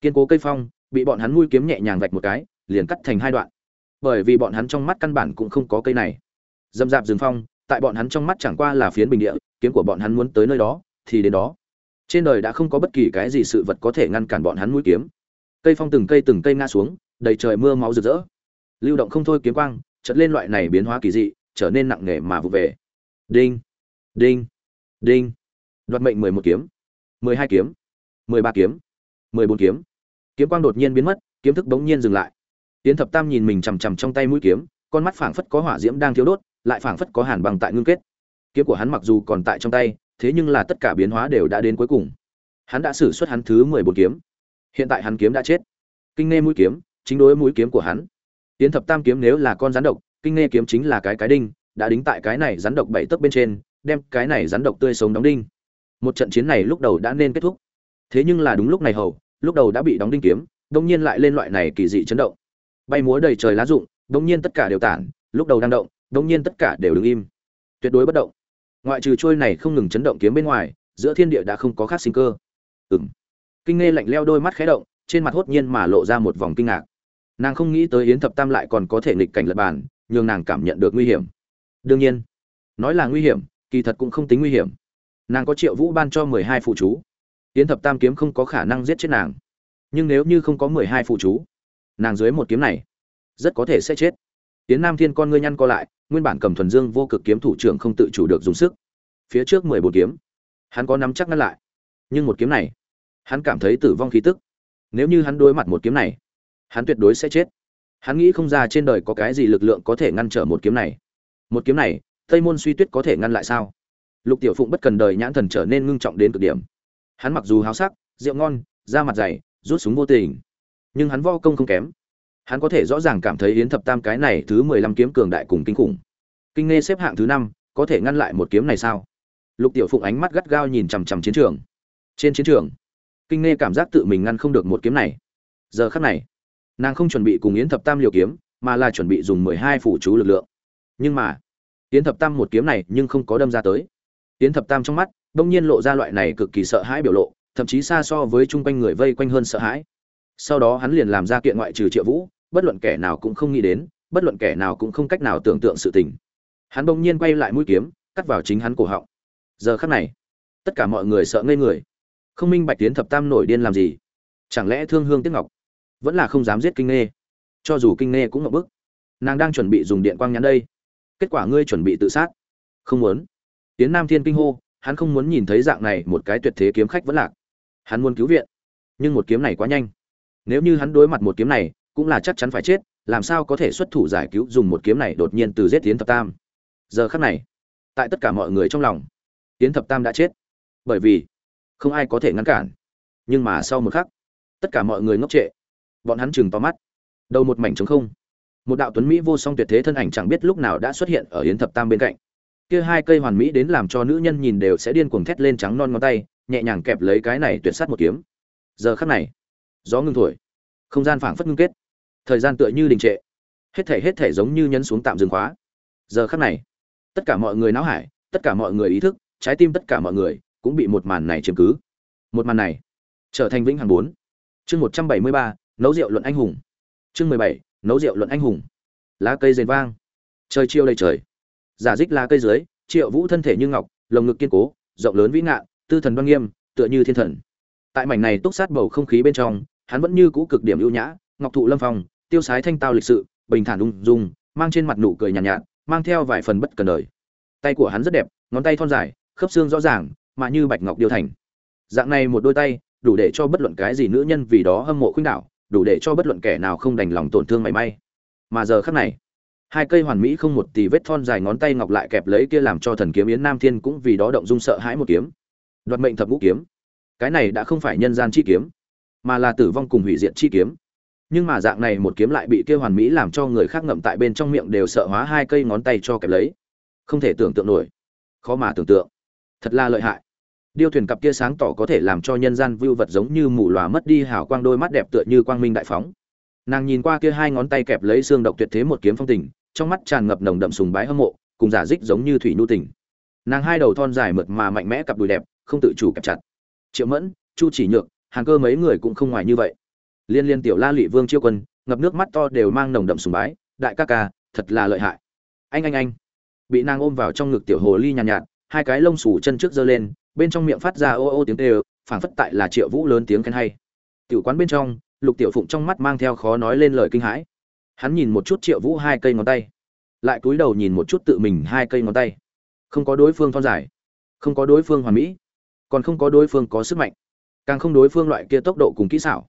[SPEAKER 1] kiên cố cây phong, bị bọn hắn mũi kiếm nhẹ nhàng vạch một cái, liền cắt thành hai đoạn. Bởi vì bọn hắn trong mắt căn bản cũng không có cây này. Dâm dạp rừng phong, tại bọn hắn trong mắt chẳng qua là phiến bình địa, kiếm của bọn hắn muốn tới nơi đó, thì đến đó. Trên đời đã không có bất kỳ cái gì sự vật có thể ngăn cản bọn hắn mũi kiếm. Cây phong từng cây từng cây ngã xuống, đầy trời mưa máu rực rỡ. Lưu động không thôi kiếm quang, chợt lên loại này biến hóa kỳ dị, trở nên nặng nề mà vụ về. Đinh đinh đinh. Đoạt mệnh mười một kiếm, mười hai kiếm, mười ba kiếm mười bốn kiếm. Kiếm quang đột nhiên biến mất, kiếm thức bỗng nhiên dừng lại. Tiến thập tam nhìn mình chằm chằm trong tay mũi kiếm, con mắt phảng phất có hỏa diễm đang thiếu đốt, lại phảng phất có hàn bằng tại ngưng kết. Kiếm của hắn mặc dù còn tại trong tay, thế nhưng là tất cả biến hóa đều đã đến cuối cùng. Hắn đã xử suất hắn thứ mười bốn kiếm. Hiện tại hắn kiếm đã chết. Kinh nghe mũi kiếm, chính đối mũi kiếm của hắn. Tiến thập tam kiếm nếu là con rắn độc, kinh nghe kiếm chính là cái cái đinh, đã đính tại cái này rắn độc bảy tấc bên trên, đem cái này rắn độc tươi sống đóng đinh. Một trận chiến này lúc đầu đã nên kết thúc thế nhưng là đúng lúc này hầu, lúc đầu đã bị đóng đinh kiếm, đông nhiên lại lên loại này kỳ dị chấn động. Bay múa đầy trời lá rụng, đông nhiên tất cả đều tản, lúc đầu đang động, đông nhiên tất cả đều đứng im. Tuyệt đối bất động. Ngoại trừ trôi này không ngừng chấn động kiếm bên ngoài, giữa thiên địa đã không có khác sinh cơ. Ừng kinh nghe lạnh leo đôi mắt khé động, trên mặt hốt nhiên mà lộ ra một vòng kinh ngạc. Nàng không nghĩ tới yến thập tam lại còn có thể nghịch cảnh lật bàn, nhường nàng cảm nhận được nguy hiểm. Đương nhiên, nói là nguy hiểm, kỳ thật cũng không tính nguy hiểm. Nàng có triệu vũ ban cho mười hai phụ chú yến thập tam kiếm không có khả năng giết chết nàng. Nhưng nếu như không có mười hai phụ chú, nàng dưới một kiếm này rất có thể sẽ chết. Yến nam thiên con ngươi nhăn co lại, nguyên bản cầm thuần dương vô cực kiếm thủ trưởng không tự chủ được dùng sức. Phía trước mười bốn kiếm, hắn có nắm chắc ngăn lại. Nhưng một kiếm này, hắn cảm thấy tử vong khí tức. Nếu như hắn đối mặt một kiếm này, hắn tuyệt đối sẽ chết. Hắn nghĩ không ra trên đời có cái gì lực lượng có thể ngăn trở một kiếm này. Một kiếm này, tây môn suy tuyết có thể ngăn lại sao? Lục tiểu phụng bất cần đời nhãn thần trở nên ngưng trọng đến cực điểm hắn mặc dù háo sắc, rượu ngon, da mặt dày, rút súng vô tình, nhưng hắn vo công không kém. Hắn có thể rõ ràng cảm thấy yến thập tam cái này thứ mười lăm kiếm cường đại cùng kinh khủng. Kinh nghe xếp hạng thứ năm, có thể ngăn lại một kiếm này sao? Lục tiểu phụng ánh mắt gắt gao nhìn chằm chằm chiến trường. Trên chiến trường, kinh nghe cảm giác tự mình ngăn không được một kiếm này. Giờ khắc này, nàng không chuẩn bị cùng yến thập tam liều kiếm, mà là chuẩn bị dùng mười hai phủ chú lực lượng. Nhưng mà, yến thập tam một kiếm này nhưng không có đâm ra tới. Yến thập tam trong mắt đông nhiên lộ ra loại này cực kỳ sợ hãi biểu lộ, thậm chí xa so với chung quanh người vây quanh hơn sợ hãi. Sau đó hắn liền làm ra kiện ngoại trừ triệu vũ, bất luận kẻ nào cũng không nghĩ đến, bất luận kẻ nào cũng không cách nào tưởng tượng sự tình. Hắn bỗng nhiên quay lại mũi kiếm, cắt vào chính hắn cổ họng. Giờ khắc này, tất cả mọi người sợ ngây người. Không minh bạch tiến thập tam nổi điên làm gì? Chẳng lẽ thương hương tiếc ngọc vẫn là không dám giết kinh nghe cho dù kinh nghe cũng ngập bức. Nàng đang chuẩn bị dùng điện quang nhắn đây. Kết quả ngươi chuẩn bị tự sát. Không muốn. Tiến nam thiên kinh hô hắn không muốn nhìn thấy dạng này một cái tuyệt thế kiếm khách vẫn lạc. Hắn muốn cứu viện. Nhưng một kiếm này quá nhanh. Nếu như hắn đối mặt một kiếm này, cũng là chắc chắn phải chết, làm sao có thể xuất thủ giải cứu dùng một kiếm này đột nhiên từ giết tiến thập tam? Giờ khắc này, tại tất cả mọi người trong lòng tiến thập tam đã chết. Bởi vì, không ai có thể ngăn cản. Nhưng mà sau một khắc, tất cả mọi người ngốc trệ. Bọn hắn chừng to mắt. Đầu một mảnh trống không. Một đạo tuấn mỹ vô song tuyệt thế thân ảnh chẳng biết lúc nào đã xuất hiện ở yến thập tam bên cạnh kia hai cây hoàn mỹ đến làm cho nữ nhân nhìn đều sẽ điên cuồng thét lên trắng non ngón tay, nhẹ nhàng kẹp lấy cái này tuyệt sát một kiếm. Giờ khắc này, gió ngưng thổi. Không gian phảng phất ngưng kết. Thời gian tựa như đình trệ. Hết thể hết thể giống như nhấn xuống tạm dừng khóa. Giờ khắc này, tất cả mọi người náo hải, tất cả mọi người ý thức, trái tim tất cả mọi người cũng bị một màn này chiếm cứ. Một màn này trở thành vĩnh hằng bốn. Chương một trăm bảy mươi ba, nấu rượu luận anh hùng. Chương mười bảy, nấu rượu luận anh hùng. Lá cây rền vang. Trời chiêu đầy trời giả dích lá cây dưới triệu vũ thân thể như ngọc lồng ngực kiên cố rộng lớn vĩ ngạn tư thần đoan nghiêm tựa như thiên thần. Tại mảnh này túc sát bầu không khí bên trong hắn vẫn như cũ cực điểm ưu nhã ngọc thụ lâm phong tiêu sái thanh tao lịch sự bình thản ung dung mang trên mặt nụ cười nhàn nhạt, nhạt mang theo vài phần bất cần đời. Tay của hắn rất đẹp ngón tay thon dài khớp xương rõ ràng mà như bạch ngọc điêu thành. Dạng này một đôi tay đủ để cho bất luận cái gì nữ nhân vì đó hâm mộ khuynh đảo đủ để cho bất luận kẻ nào không đành lòng tổn thương mảy may. Mà giờ khắc này hai cây hoàn mỹ không một tì vết thon dài ngón tay ngọc lại kẹp lấy kia làm cho thần kiếm yến nam thiên cũng vì đó động dung sợ hãi một kiếm. Đoạt mệnh thập ngũ kiếm. Cái này đã không phải nhân gian chi kiếm, mà là tử vong cùng hủy diệt chi kiếm. Nhưng mà dạng này một kiếm lại bị kia hoàn mỹ làm cho người khác ngậm tại bên trong miệng đều sợ hóa hai cây ngón tay cho kẹp lấy. Không thể tưởng tượng nổi. Khó mà tưởng tượng. Thật là lợi hại. Điêu thuyền cặp kia sáng tỏ có thể làm cho nhân gian vưu vật giống như mù lòa mất đi hào quang đôi mắt đẹp tựa như quang minh đại phóng. Nàng nhìn qua kia hai ngón tay kẹp lấy xương độc tuyệt thế một kiếm phong tình trong mắt tràn ngập nồng đậm sùng bái hâm mộ cùng giả dích giống như thủy nhu tình. Nàng hai đầu thon dài mượt mà mạnh mẽ cặp đùi đẹp không tự chủ kẹp chặt. Triệu mẫn chu chỉ nhược hàng cơ mấy người cũng không ngoài như vậy. Liên liên tiểu la lụy vương chiêu quân ngập nước mắt to đều mang nồng đậm sùng bái đại ca ca thật là lợi hại. Anh anh anh. Bị nàng ôm vào trong ngực tiểu hồ ly nhàn nhạt, nhạt hai cái lông xù chân trước giơ lên bên trong miệng phát ra ô ô tiếng tê phảng phất tại là triệu vũ lớn tiếng khen hay. Tiểu quán bên trong lục tiểu phụng trong mắt mang theo khó nói lên lời kinh hãi hắn nhìn một chút triệu vũ hai cây ngón tay, lại cúi đầu nhìn một chút tự mình hai cây ngón tay. Không có đối phương thon dài, không có đối phương hoàn mỹ, còn không có đối phương có sức mạnh, càng không đối phương loại kia tốc độ cùng kỹ xảo.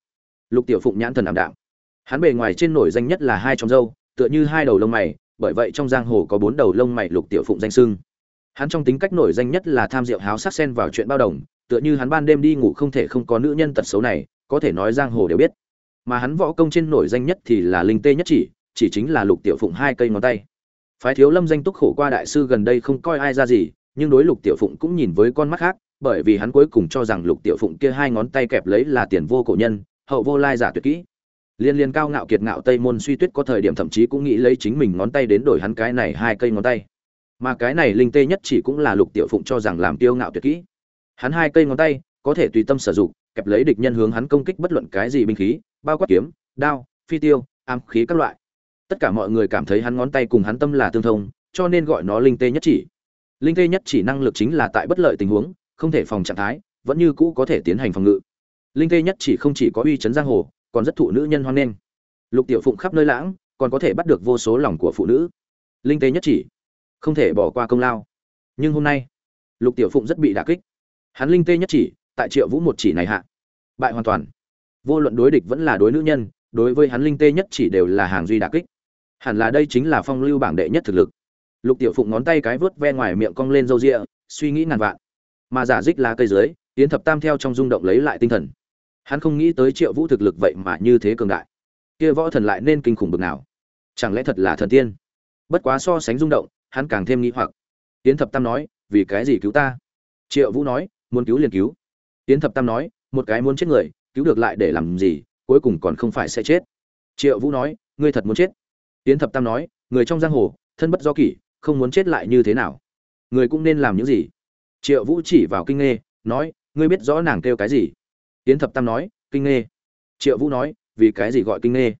[SPEAKER 1] Lục tiểu phụng nhãn thần ảm đạm. Hắn bề ngoài trên nổi danh nhất là hai trong râu tựa như hai đầu lông mày, bởi vậy trong giang hồ có bốn đầu lông mày lục tiểu phụng danh sưng hắn trong tính cách nổi danh nhất là tham diệu háo sắc sen vào chuyện bao đồng, tựa như hắn ban đêm đi ngủ không thể không có nữ nhân tật xấu này, có thể nói giang hồ đều biết mà hắn võ công trên nổi danh nhất thì là linh tê nhất chỉ chỉ chính là lục tiểu phụng hai cây ngón tay. Phái thiếu lâm danh túc khổ qua đại sư gần đây không coi ai ra gì, nhưng đối lục tiểu phụng cũng nhìn với con mắt khác, bởi vì hắn cuối cùng cho rằng lục tiểu phụng kia hai ngón tay kẹp lấy là tiền vô cổ nhân, hậu vô lai giả tuyệt kỹ. Liên liên cao ngạo kiệt ngạo tây môn suy tuyết có thời điểm thậm chí cũng nghĩ lấy chính mình ngón tay đến đổi hắn cái này hai cây ngón tay. Mà cái này linh tê nhất chỉ cũng là lục tiểu phụng cho rằng làm tiêu ngạo tuyệt kỹ. Hắn hai cây ngón tay có thể tùy tâm sử dụng kẹp lấy địch nhân hướng hắn công kích bất luận cái gì binh khí, bao quát kiếm, đao, phi tiêu am khí các loại. Tất cả mọi người cảm thấy hắn ngón tay cùng hắn tâm là tương thông, cho nên gọi nó linh tê nhất chỉ. Linh tê nhất chỉ năng lực chính là tại bất lợi tình huống, không thể phòng trạng thái, vẫn như cũ có thể tiến hành phòng ngự. Linh tê nhất chỉ không chỉ có uy chấn giang hồ, còn rất thụ nữ nhân hoan nghênh. Lục tiểu phụng khắp nơi lãng, còn có thể bắt được vô số lòng của phụ nữ. Linh tê nhất chỉ, không thể bỏ qua công lao. Nhưng hôm nay, lục tiểu phụng rất bị đả kích. Hắn linh tê nhất chỉ tại triệu vũ một chỉ này hạ. Bại hoàn toàn. Vô luận đối địch vẫn là đối nữ nhân, đối với hắn linh tê nhất chỉ đều là hàng duy đà kích. Hẳn là đây chính là phong lưu bảng đệ nhất thực lực. Lục tiểu phụng ngón tay cái vớt ve ngoài miệng cong lên râu rịa, suy nghĩ ngàn vạn. Mà giả dích lá cây dưới tiến thập tam theo trong rung động lấy lại tinh thần. Hắn không nghĩ tới triệu vũ thực lực vậy mà như thế cường đại. Kia võ thần lại nên kinh khủng bực nào. Chẳng lẽ thật là thần tiên? Bất quá so sánh rung động, hắn càng thêm nghĩ hoặc. Tiến thập tam nói, vì cái gì cứu ta? Triệu vũ nói, muốn cứu liền cứu tiến thập tam nói, một cái muốn chết người, cứu được lại để làm gì, cuối cùng còn không phải sẽ chết. Triệu vũ nói, ngươi thật muốn chết. Tiến thập tam nói, người trong giang hồ, thân bất do kỷ, không muốn chết lại như thế nào? Người cũng nên làm những gì? Triệu vũ chỉ vào kinh nghê, nói, ngươi biết rõ nàng kêu cái gì? Tiến thập tam nói, kinh nghê. Triệu vũ nói, vì cái gì gọi kinh nghê?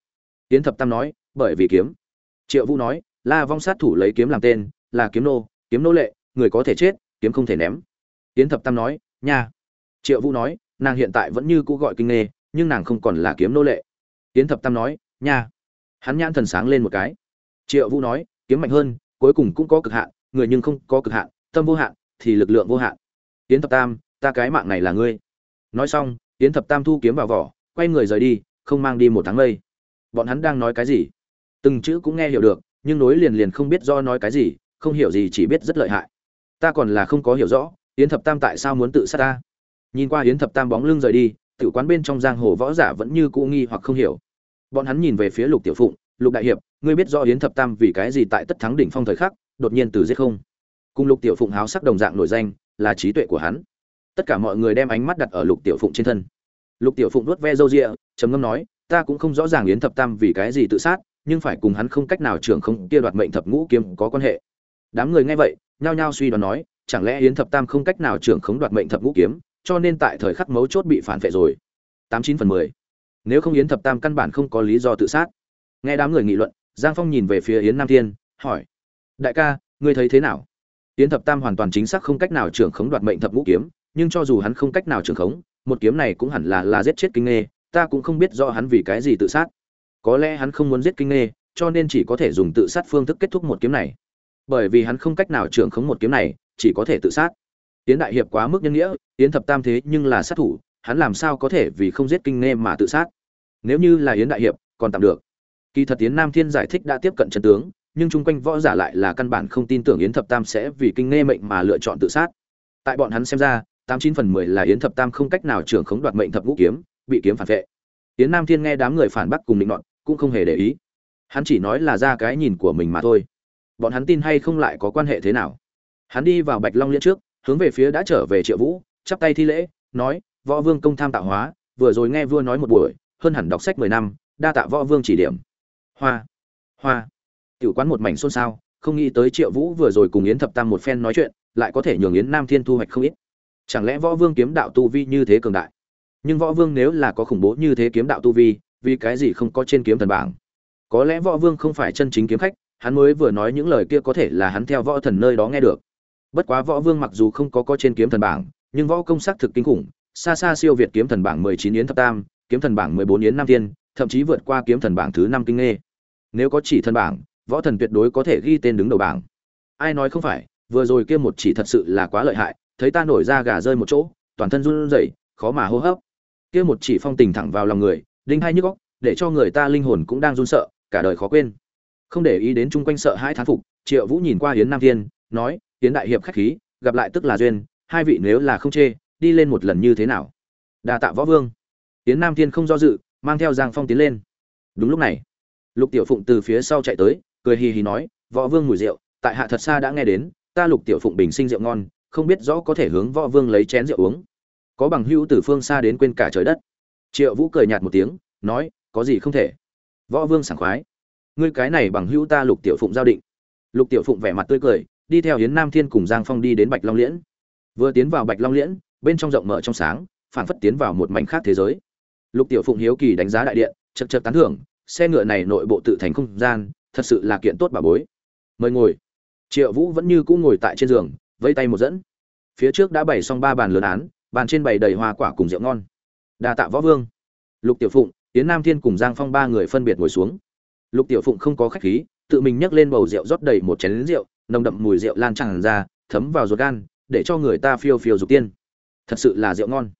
[SPEAKER 1] Tiến thập tam nói, bởi vì kiếm. Triệu vũ nói, la vong sát thủ lấy kiếm làm tên, là kiếm nô kiếm nô lệ, người có thể chết, kiếm không thể ném. Tiến thập tam nói, nha triệu vũ nói, nàng hiện tại vẫn như cũ gọi kinh nghê, nhưng nàng không còn là kiếm nô lệ. Tiến thập tam nói, nha. Hắn nhãn thần sáng lên một cái. Triệu vũ nói, kiếm mạnh hơn, cuối cùng cũng có cực hạn, người nhưng không có cực hạn, tâm vô hạn, thì lực lượng vô hạn. Tiến thập tam, ta cái mạng này là ngươi. Nói xong tiến thập tam thu kiếm vào vỏ, quay người rời đi, không mang đi một tháng lây. bọn hắn đang nói cái gì? Từng chữ cũng nghe hiểu được, nhưng nối liền liền không biết do nói cái gì, không hiểu gì chỉ biết rất lợi hại. Ta còn là không có hiểu rõ tiến thập tam tại sao muốn tự sát ta? Nhìn qua yến thập tam bóng lưng rời đi tự quán bên trong giang hồ võ giả vẫn như cũ nghi hoặc không hiểu. Bọn hắn nhìn về phía lục tiểu phụng, lục đại hiệp, ngươi biết rõ yến thập tam vì cái gì tại tất thắng đỉnh phong thời khắc, đột nhiên từ giết không? Cùng lục tiểu phụng háo sắc đồng dạng nổi danh, là trí tuệ của hắn. Tất cả mọi người đem ánh mắt đặt ở lục tiểu phụng trên thân. Lục tiểu phụng nuốt ve râu rịa trầm ngâm nói, ta cũng không rõ ràng yến thập tam vì cái gì tự sát, nhưng phải cùng hắn không cách nào trưởng không kia đoạt mệnh thập ngũ kiếm có quan hệ. Đám người nghe vậy, nhao nhao suy đoán nói, chẳng lẽ yến thập tam không cách nào trưởng khống đoạt mệnh thập ngũ kiếm? Cho nên tại thời khắc mấu chốt bị phản vệ rồi. Tám chín phần mười. Nếu không yến thập tam căn bản không có lý do tự sát. Nghe đám người nghị luận, giang phong nhìn về phía yến nam thiên, hỏi, đại ca, ngươi thấy thế nào? Yến thập tam hoàn toàn chính xác không cách nào trưởng khống đoạt mệnh thập ngũ kiếm, nhưng cho dù hắn không cách nào trưởng khống, một kiếm này cũng hẳn là là giết chết kinh nghê, ta cũng không biết rõ hắn vì cái gì tự sát. Có lẽ hắn không muốn giết kinh nghê, cho nên chỉ có thể dùng tự sát phương thức kết thúc một kiếm này. Bởi vì hắn không cách nào trưởng khống một kiếm này, chỉ có thể tự sát tiến đại hiệp quá mức nhân nghĩa tiến thập tam thế nhưng là sát thủ, hắn làm sao có thể vì không giết kinh nghe mà tự sát? Nếu như là yến đại hiệp, còn tạm được. Kỳ thật Yến nam thiên giải thích đã tiếp cận chân tướng, nhưng chung quanh võ giả lại là căn bản không tin tưởng yến thập tam sẽ vì kinh nghe mệnh mà lựa chọn tự sát. Tại bọn hắn xem ra, tám chín phần mười là yến thập tam không cách nào trưởng khống đoạt mệnh thập ngũ kiếm, bị kiếm phản vệ. Yến nam thiên nghe đám người phản bác cùng định nọt, cũng không hề để ý. Hắn chỉ nói là ra cái nhìn của mình mà thôi. Bọn hắn tin hay không lại có quan hệ thế nào? Hắn đi vào bạch long liên trước hướng về phía đã trở về triệu vũ, chắp tay thi lễ, nói, võ vương công tham tạo hóa, vừa rồi nghe vua nói một buổi, hơn hẳn đọc sách mười năm, đa tạ võ vương chỉ điểm. Hoa hoa. Tiểu quán một mảnh xôn xao, không nghĩ tới triệu vũ vừa rồi cùng yến thập tam một phen nói chuyện, lại có thể nhường yến nam thiên thu hoạch không ít. Chẳng lẽ võ vương kiếm đạo tu vi như thế cường đại? Nhưng võ vương nếu là có khủng bố như thế kiếm đạo tu vi, vì cái gì không có trên kiếm thần bảng? Có lẽ võ vương không phải chân chính kiếm khách, hắn mới vừa nói những lời kia có thể là hắn theo võ thần nơi đó nghe được bất quá võ vương mặc dù không có có trên kiếm thần bảng, nhưng võ công sắc thực kinh khủng, xa xa siêu việt kiếm thần bảng mười chín yến thập tam, kiếm thần bảng mười bốn yến nam tiên, thậm chí vượt qua kiếm thần bảng thứ năm kinh nghê. Nếu có chỉ thần bảng, võ thần tuyệt đối có thể ghi tên đứng đầu bảng. Ai nói không phải, vừa rồi kia một chỉ thật sự là quá lợi hại, thấy ta nổi ra gà rơi một chỗ, toàn thân run rẩy, khó mà hô hấp. Kia một chỉ phong tình thẳng vào lòng người, đinh hai nhức góc để cho người ta linh hồn cũng đang run sợ, cả đời khó quên. Không để ý đến chung quanh sợ hai thán phục, triệu vũ nhìn qua hiến nam thiên, nói tiến đại hiệp khách khí, gặp lại tức là duyên, hai vị nếu là không chê, đi lên một lần như thế nào? Đa tạ võ vương. Hiến nam thiên không do dự, mang theo giang phong tiến lên. Đúng lúc này, lục tiểu phụng từ phía sau chạy tới, cười hì hì nói, võ vương mùi rượu, tại hạ thật xa đã nghe đến, ta lục tiểu phụng bình sinh rượu ngon, không biết rõ có thể hướng võ vương lấy chén rượu uống. Có bằng hữu từ phương xa đến quên cả trời đất. Triệu vũ cười nhạt một tiếng, nói, có gì không thể. Võ vương sảng khoái, ngươi cái này bằng hữu ta lục tiểu phụng giao định. Lục tiểu phụng vẻ mặt tươi cười đi theo Yến nam thiên cùng giang phong đi đến bạch long liễn. Vừa tiến vào bạch long liễn, bên trong rộng mở trong sáng phản phất tiến vào một mảnh khác thế giới. Lục tiểu phụng hiếu kỳ đánh giá đại điện chậc chậc tán thưởng, xe ngựa này nội bộ tự thành không gian, thật sự là kiện tốt bà bối. Mời ngồi. Triệu vũ vẫn như cũ ngồi tại trên giường vây tay một dẫn. Phía trước đã bày xong ba bàn lớn án, bàn trên bày đầy hoa quả cùng rượu ngon. Đa tạ võ vương. Lục tiểu phụng, Yến nam thiên cùng giang phong ba người phân biệt ngồi xuống. Lục tiểu phụng không có khách khí, tự mình nhấc lên bầu rượu rót đầy một chén rượu nồng đậm mùi rượu lan tràn ra, thấm vào ruột gan, để cho người ta phiêu phiêu dục tiên. Thật sự là rượu ngon.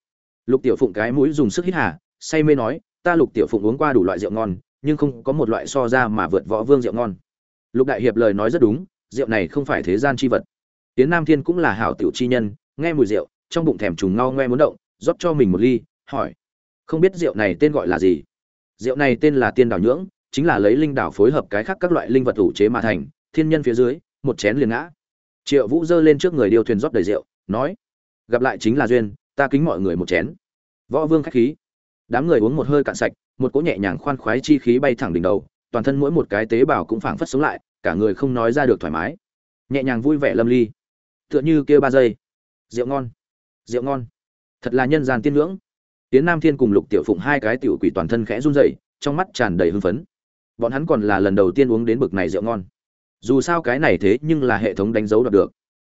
[SPEAKER 1] Lục tiểu phụng cái mũi dùng sức hít hà, say mê nói, ta lục tiểu phụng uống qua đủ loại rượu ngon, nhưng không có một loại so ra mà vượt võ vương rượu ngon. Lục đại hiệp lời nói rất đúng, rượu này không phải thế gian chi vật. Tiễn nam thiên cũng là hảo tiểu chi nhân, nghe mùi rượu, trong bụng thèm trùng ngao ngoe muốn động, rót cho mình một ly, hỏi, không biết rượu này tên gọi là gì? Rượu này tên là tiên đảo nhưỡng, chính là lấy linh đảo phối hợp cái khác các loại linh vật ủ chế mà thành, thiên nhân phía dưới một chén liền ngã. Triệu vũ giơ lên trước người điêu thuyền rót đầy rượu, nói, gặp lại chính là duyên, ta kính mọi người một chén. Võ vương khách khí. Đám người uống một hơi cạn sạch, một cỗ nhẹ nhàng khoan khoái chi khí bay thẳng đỉnh đầu, toàn thân mỗi một cái tế bào cũng phảng phất sống lại, cả người không nói ra được thoải mái. Nhẹ nhàng vui vẻ lâm ly. Tựa như kêu ba giây. Rượu ngon. Rượu ngon. Thật là nhân gian tiên ngưỡng. Tiến nam thiên cùng lục tiểu phụng hai cái tiểu quỷ toàn thân khẽ run rẩy, trong mắt tràn đầy hưng phấn. Bọn hắn còn là lần đầu tiên uống đến bực này rượu ngon dù sao cái này thế nhưng là hệ thống đánh dấu đạt được.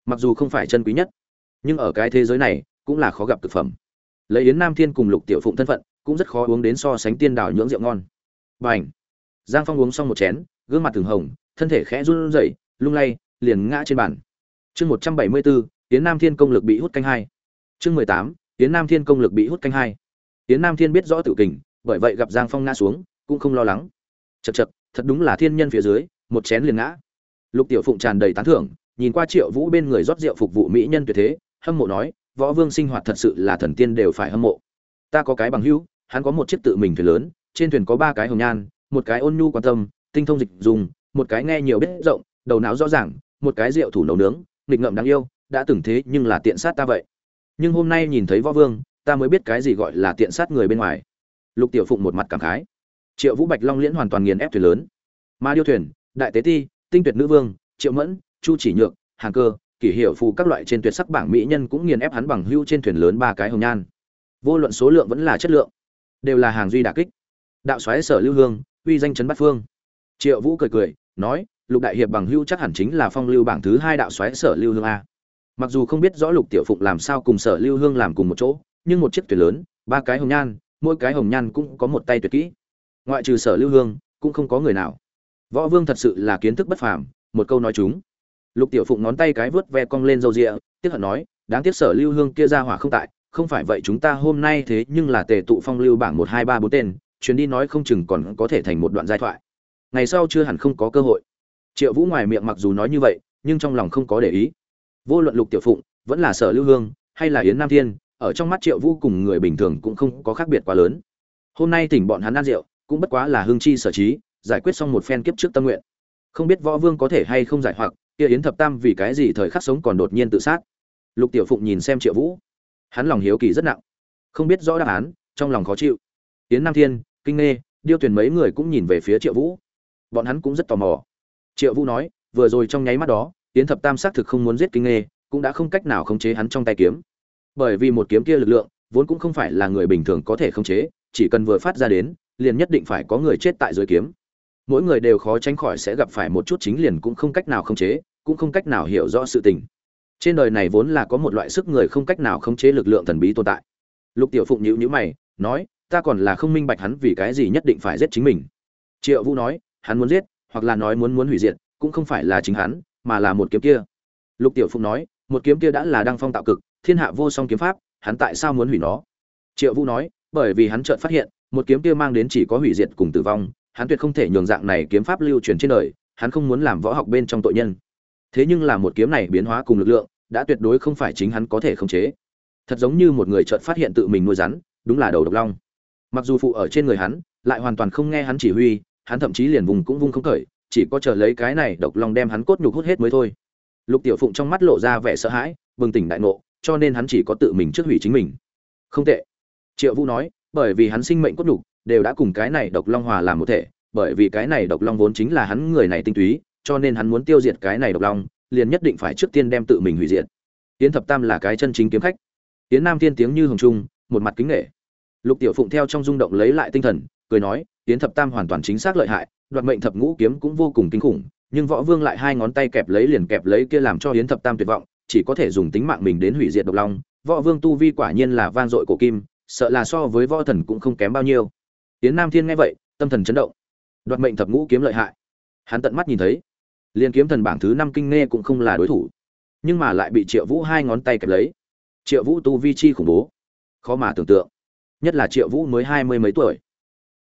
[SPEAKER 1] Mặc dù không phải chân quý nhất, nhưng ở cái thế giới này cũng là khó gặp thực phẩm. Lấy yến nam thiên cùng lục tiểu phụng thân phận, cũng rất khó uống đến so sánh tiên đảo nhưỡng rượu ngon. B à n h giang phong uống xong một chén, gương mặt thường hồng, thân thể khẽ run rẩy, lung lay, liền ngã trên bàn. Chương một trăm bảy mươi bốn, yến nam thiên công lực bị hút canh hai. Chương mười tám, yến nam thiên công lực bị hút canh hai. Yến nam thiên biết rõ tự kình, bởi vậy gặp giang phong ngã xuống, cũng không lo lắng. Chật chật thật đúng là thiên nhân phía dưới, một chén liền ngã lục tiểu phụng tràn đầy tán thưởng, nhìn qua triệu vũ bên người rót rượu phục vụ mỹ nhân tuyệt thế, hâm mộ nói, võ vương sinh hoạt thật sự là thần tiên đều phải hâm mộ. Ta có cái bằng hữu, hắn có một chiếc tự mình thuyền lớn, trên thuyền có ba cái hồng nhan, một cái ôn nhu quan tâm, tinh thông dịch dùng, một cái nghe nhiều biết rộng, đầu não rõ ràng, một cái rượu thủ nấu nướng, nghịch ngợm đáng yêu, đã từng thế nhưng là tiện sát ta vậy. Nhưng hôm nay nhìn thấy võ vương, ta mới biết cái gì gọi là tiện sát người bên ngoài. Lục tiểu phụng một mặt cảm khái. Triệu vũ bạch long liễn hoàn toàn nghiền ép thuyền lớn. Ma điêu thuyền, đại tế ti tinh tuyệt nữ vương, triệu mẫn, chu chỉ nhược hàng cơ, kỷ hiệu phù các loại trên tuyệt sắc bảng mỹ nhân cũng nghiền ép hắn bằng hưu trên thuyền lớn ba cái hồng nhan. Vô luận số lượng vẫn là chất lượng, đều là hàng duy đà kích. Đạo xoáy sở lưu hương, uy danh chấn bát phương. Triệu vũ cười cười, nói, lục đại hiệp bằng hưu chắc hẳn chính là phong lưu bảng thứ hai đạo xoáy sở lưu hương a. Mặc dù không biết rõ lục tiểu phụng làm sao cùng sở lưu hương làm cùng một chỗ, nhưng một chiếc thuyền lớn, ba cái hồng nhan, mỗi cái hồng nhan cũng có một tay tuyệt kỹ. Ngoại trừ sở lưu hương, cũng không có người nào võ vương thật sự là kiến thức bất phàm, một câu nói chúng. Lục tiểu phụng ngón tay cái vớt ve cong lên râu rịa, tiếc hận nói, đáng tiếc sở lưu hương kia ra hỏa không tại, không phải vậy chúng ta hôm nay thế nhưng là tề tụ phong lưu bảng một, hai, ba, bốn tên, chuyến đi nói không chừng còn có thể thành một đoạn giai thoại. Ngày sau chưa hẳn không có cơ hội. Triệu vũ ngoài miệng mặc dù nói như vậy, nhưng trong lòng không có để ý. Vô luận lục tiểu phụng vẫn là sở lưu hương, hay là yến nam thiên, ở trong mắt triệu vũ cùng người bình thường cũng không có khác biệt quá lớn. Hôm nay tỉnh bọn hắn ăn rượu, cũng bất quá là hương chi sở trí giải quyết xong một phen kiếp trước tâm nguyện. Không biết võ vương có thể hay không giải hoặc, kia yến thập tam vì cái gì thời khắc sống còn đột nhiên tự sát? Lục tiểu phụng nhìn xem triệu vũ. Hắn lòng hiếu kỳ rất nặng. Không biết rõ đáp án, trong lòng khó chịu. Yến nam thiên, kinh nghê, điêu tuyển mấy người cũng nhìn về phía triệu vũ. Bọn hắn cũng rất tò mò. Triệu vũ nói, vừa rồi trong nháy mắt đó, yến thập tam xác thực không muốn giết kinh nghê, cũng đã không cách nào khống chế hắn trong tay kiếm. Bởi vì một kiếm kia lực lượng, vốn cũng không phải là người bình thường có thể khống chế, chỉ cần vừa phát ra đến, liền nhất định phải có người chết tại dưới kiếm mỗi người đều khó tránh khỏi sẽ gặp phải một chút chính liền cũng không cách nào khống chế, cũng không cách nào hiểu rõ sự tình. Trên đời này vốn là có một loại sức người không cách nào khống chế lực lượng thần bí tồn tại. Lục tiểu phụng nhíu nhíu mày, nói, ta còn là không minh bạch hắn vì cái gì nhất định phải giết chính mình. Triệu vũ nói, hắn muốn giết, hoặc là nói muốn muốn hủy diệt, cũng không phải là chính hắn, mà là một kiếm kia. Lục tiểu phụng nói, một kiếm kia đã là đăng phong tạo cực, thiên hạ vô song kiếm pháp, hắn tại sao muốn hủy nó? Triệu vũ nói, bởi vì hắn chợt phát hiện, một kiếm kia mang đến chỉ có hủy diệt cùng tử vong hắn tuyệt không thể nhường dạng này kiếm pháp lưu truyền trên đời, hắn không muốn làm võ học bên trong tội nhân. Thế nhưng là một kiếm này biến hóa cùng lực lượng, đã tuyệt đối không phải chính hắn có thể khống chế. Thật giống như một người chợt phát hiện tự mình nuôi rắn, đúng là đầu độc long. Mặc dù phụ ở trên người hắn, lại hoàn toàn không nghe hắn chỉ huy, hắn thậm chí liền vùng cũng vung không khởi, chỉ có chờ lấy cái này độc long đem hắn cốt nhục hút hết mới thôi. Lục tiểu phụng trong mắt lộ ra vẻ sợ hãi, bừng tỉnh đại ngộ, cho nên hắn chỉ có tự mình trước hủy chính mình. Không tệ. Triệu vũ nói, bởi vì hắn sinh mệnh cốt nhục đều đã cùng cái này độc long hòa làm một thể, bởi vì cái này độc long vốn chính là hắn người này tinh túy, cho nên hắn muốn tiêu diệt cái này độc long, liền nhất định phải trước tiên đem tự mình hủy diệt. Tiến thập tam là cái chân chính kiếm khách. Tiến nam tiên tiếng như hồng trung, một mặt kính nghệ. Lục tiểu phụng theo trong rung động lấy lại tinh thần, cười nói tiến thập tam hoàn toàn chính xác lợi hại, đoạt mệnh thập ngũ kiếm cũng vô cùng kinh khủng, nhưng võ vương lại hai ngón tay kẹp lấy liền kẹp lấy kia làm cho hiến thập tam tuyệt vọng, chỉ có thể dùng tính mạng mình đến hủy diệt độc long. Võ vương tu vi quả nhiên là van dội cổ kim, sợ là so với võ thần cũng không kém bao nhiêu tiến nam thiên nghe vậy, tâm thần chấn động. Đoạt mệnh thập ngũ kiếm lợi hại. Hắn tận mắt nhìn thấy, liên kiếm thần bảng thứ năm kinh nghe cũng không là đối thủ, nhưng mà lại bị triệu vũ hai ngón tay kẹp lấy. Triệu vũ tu vi chi khủng bố, khó mà tưởng tượng. Nhất là triệu vũ mới hai mươi mấy tuổi.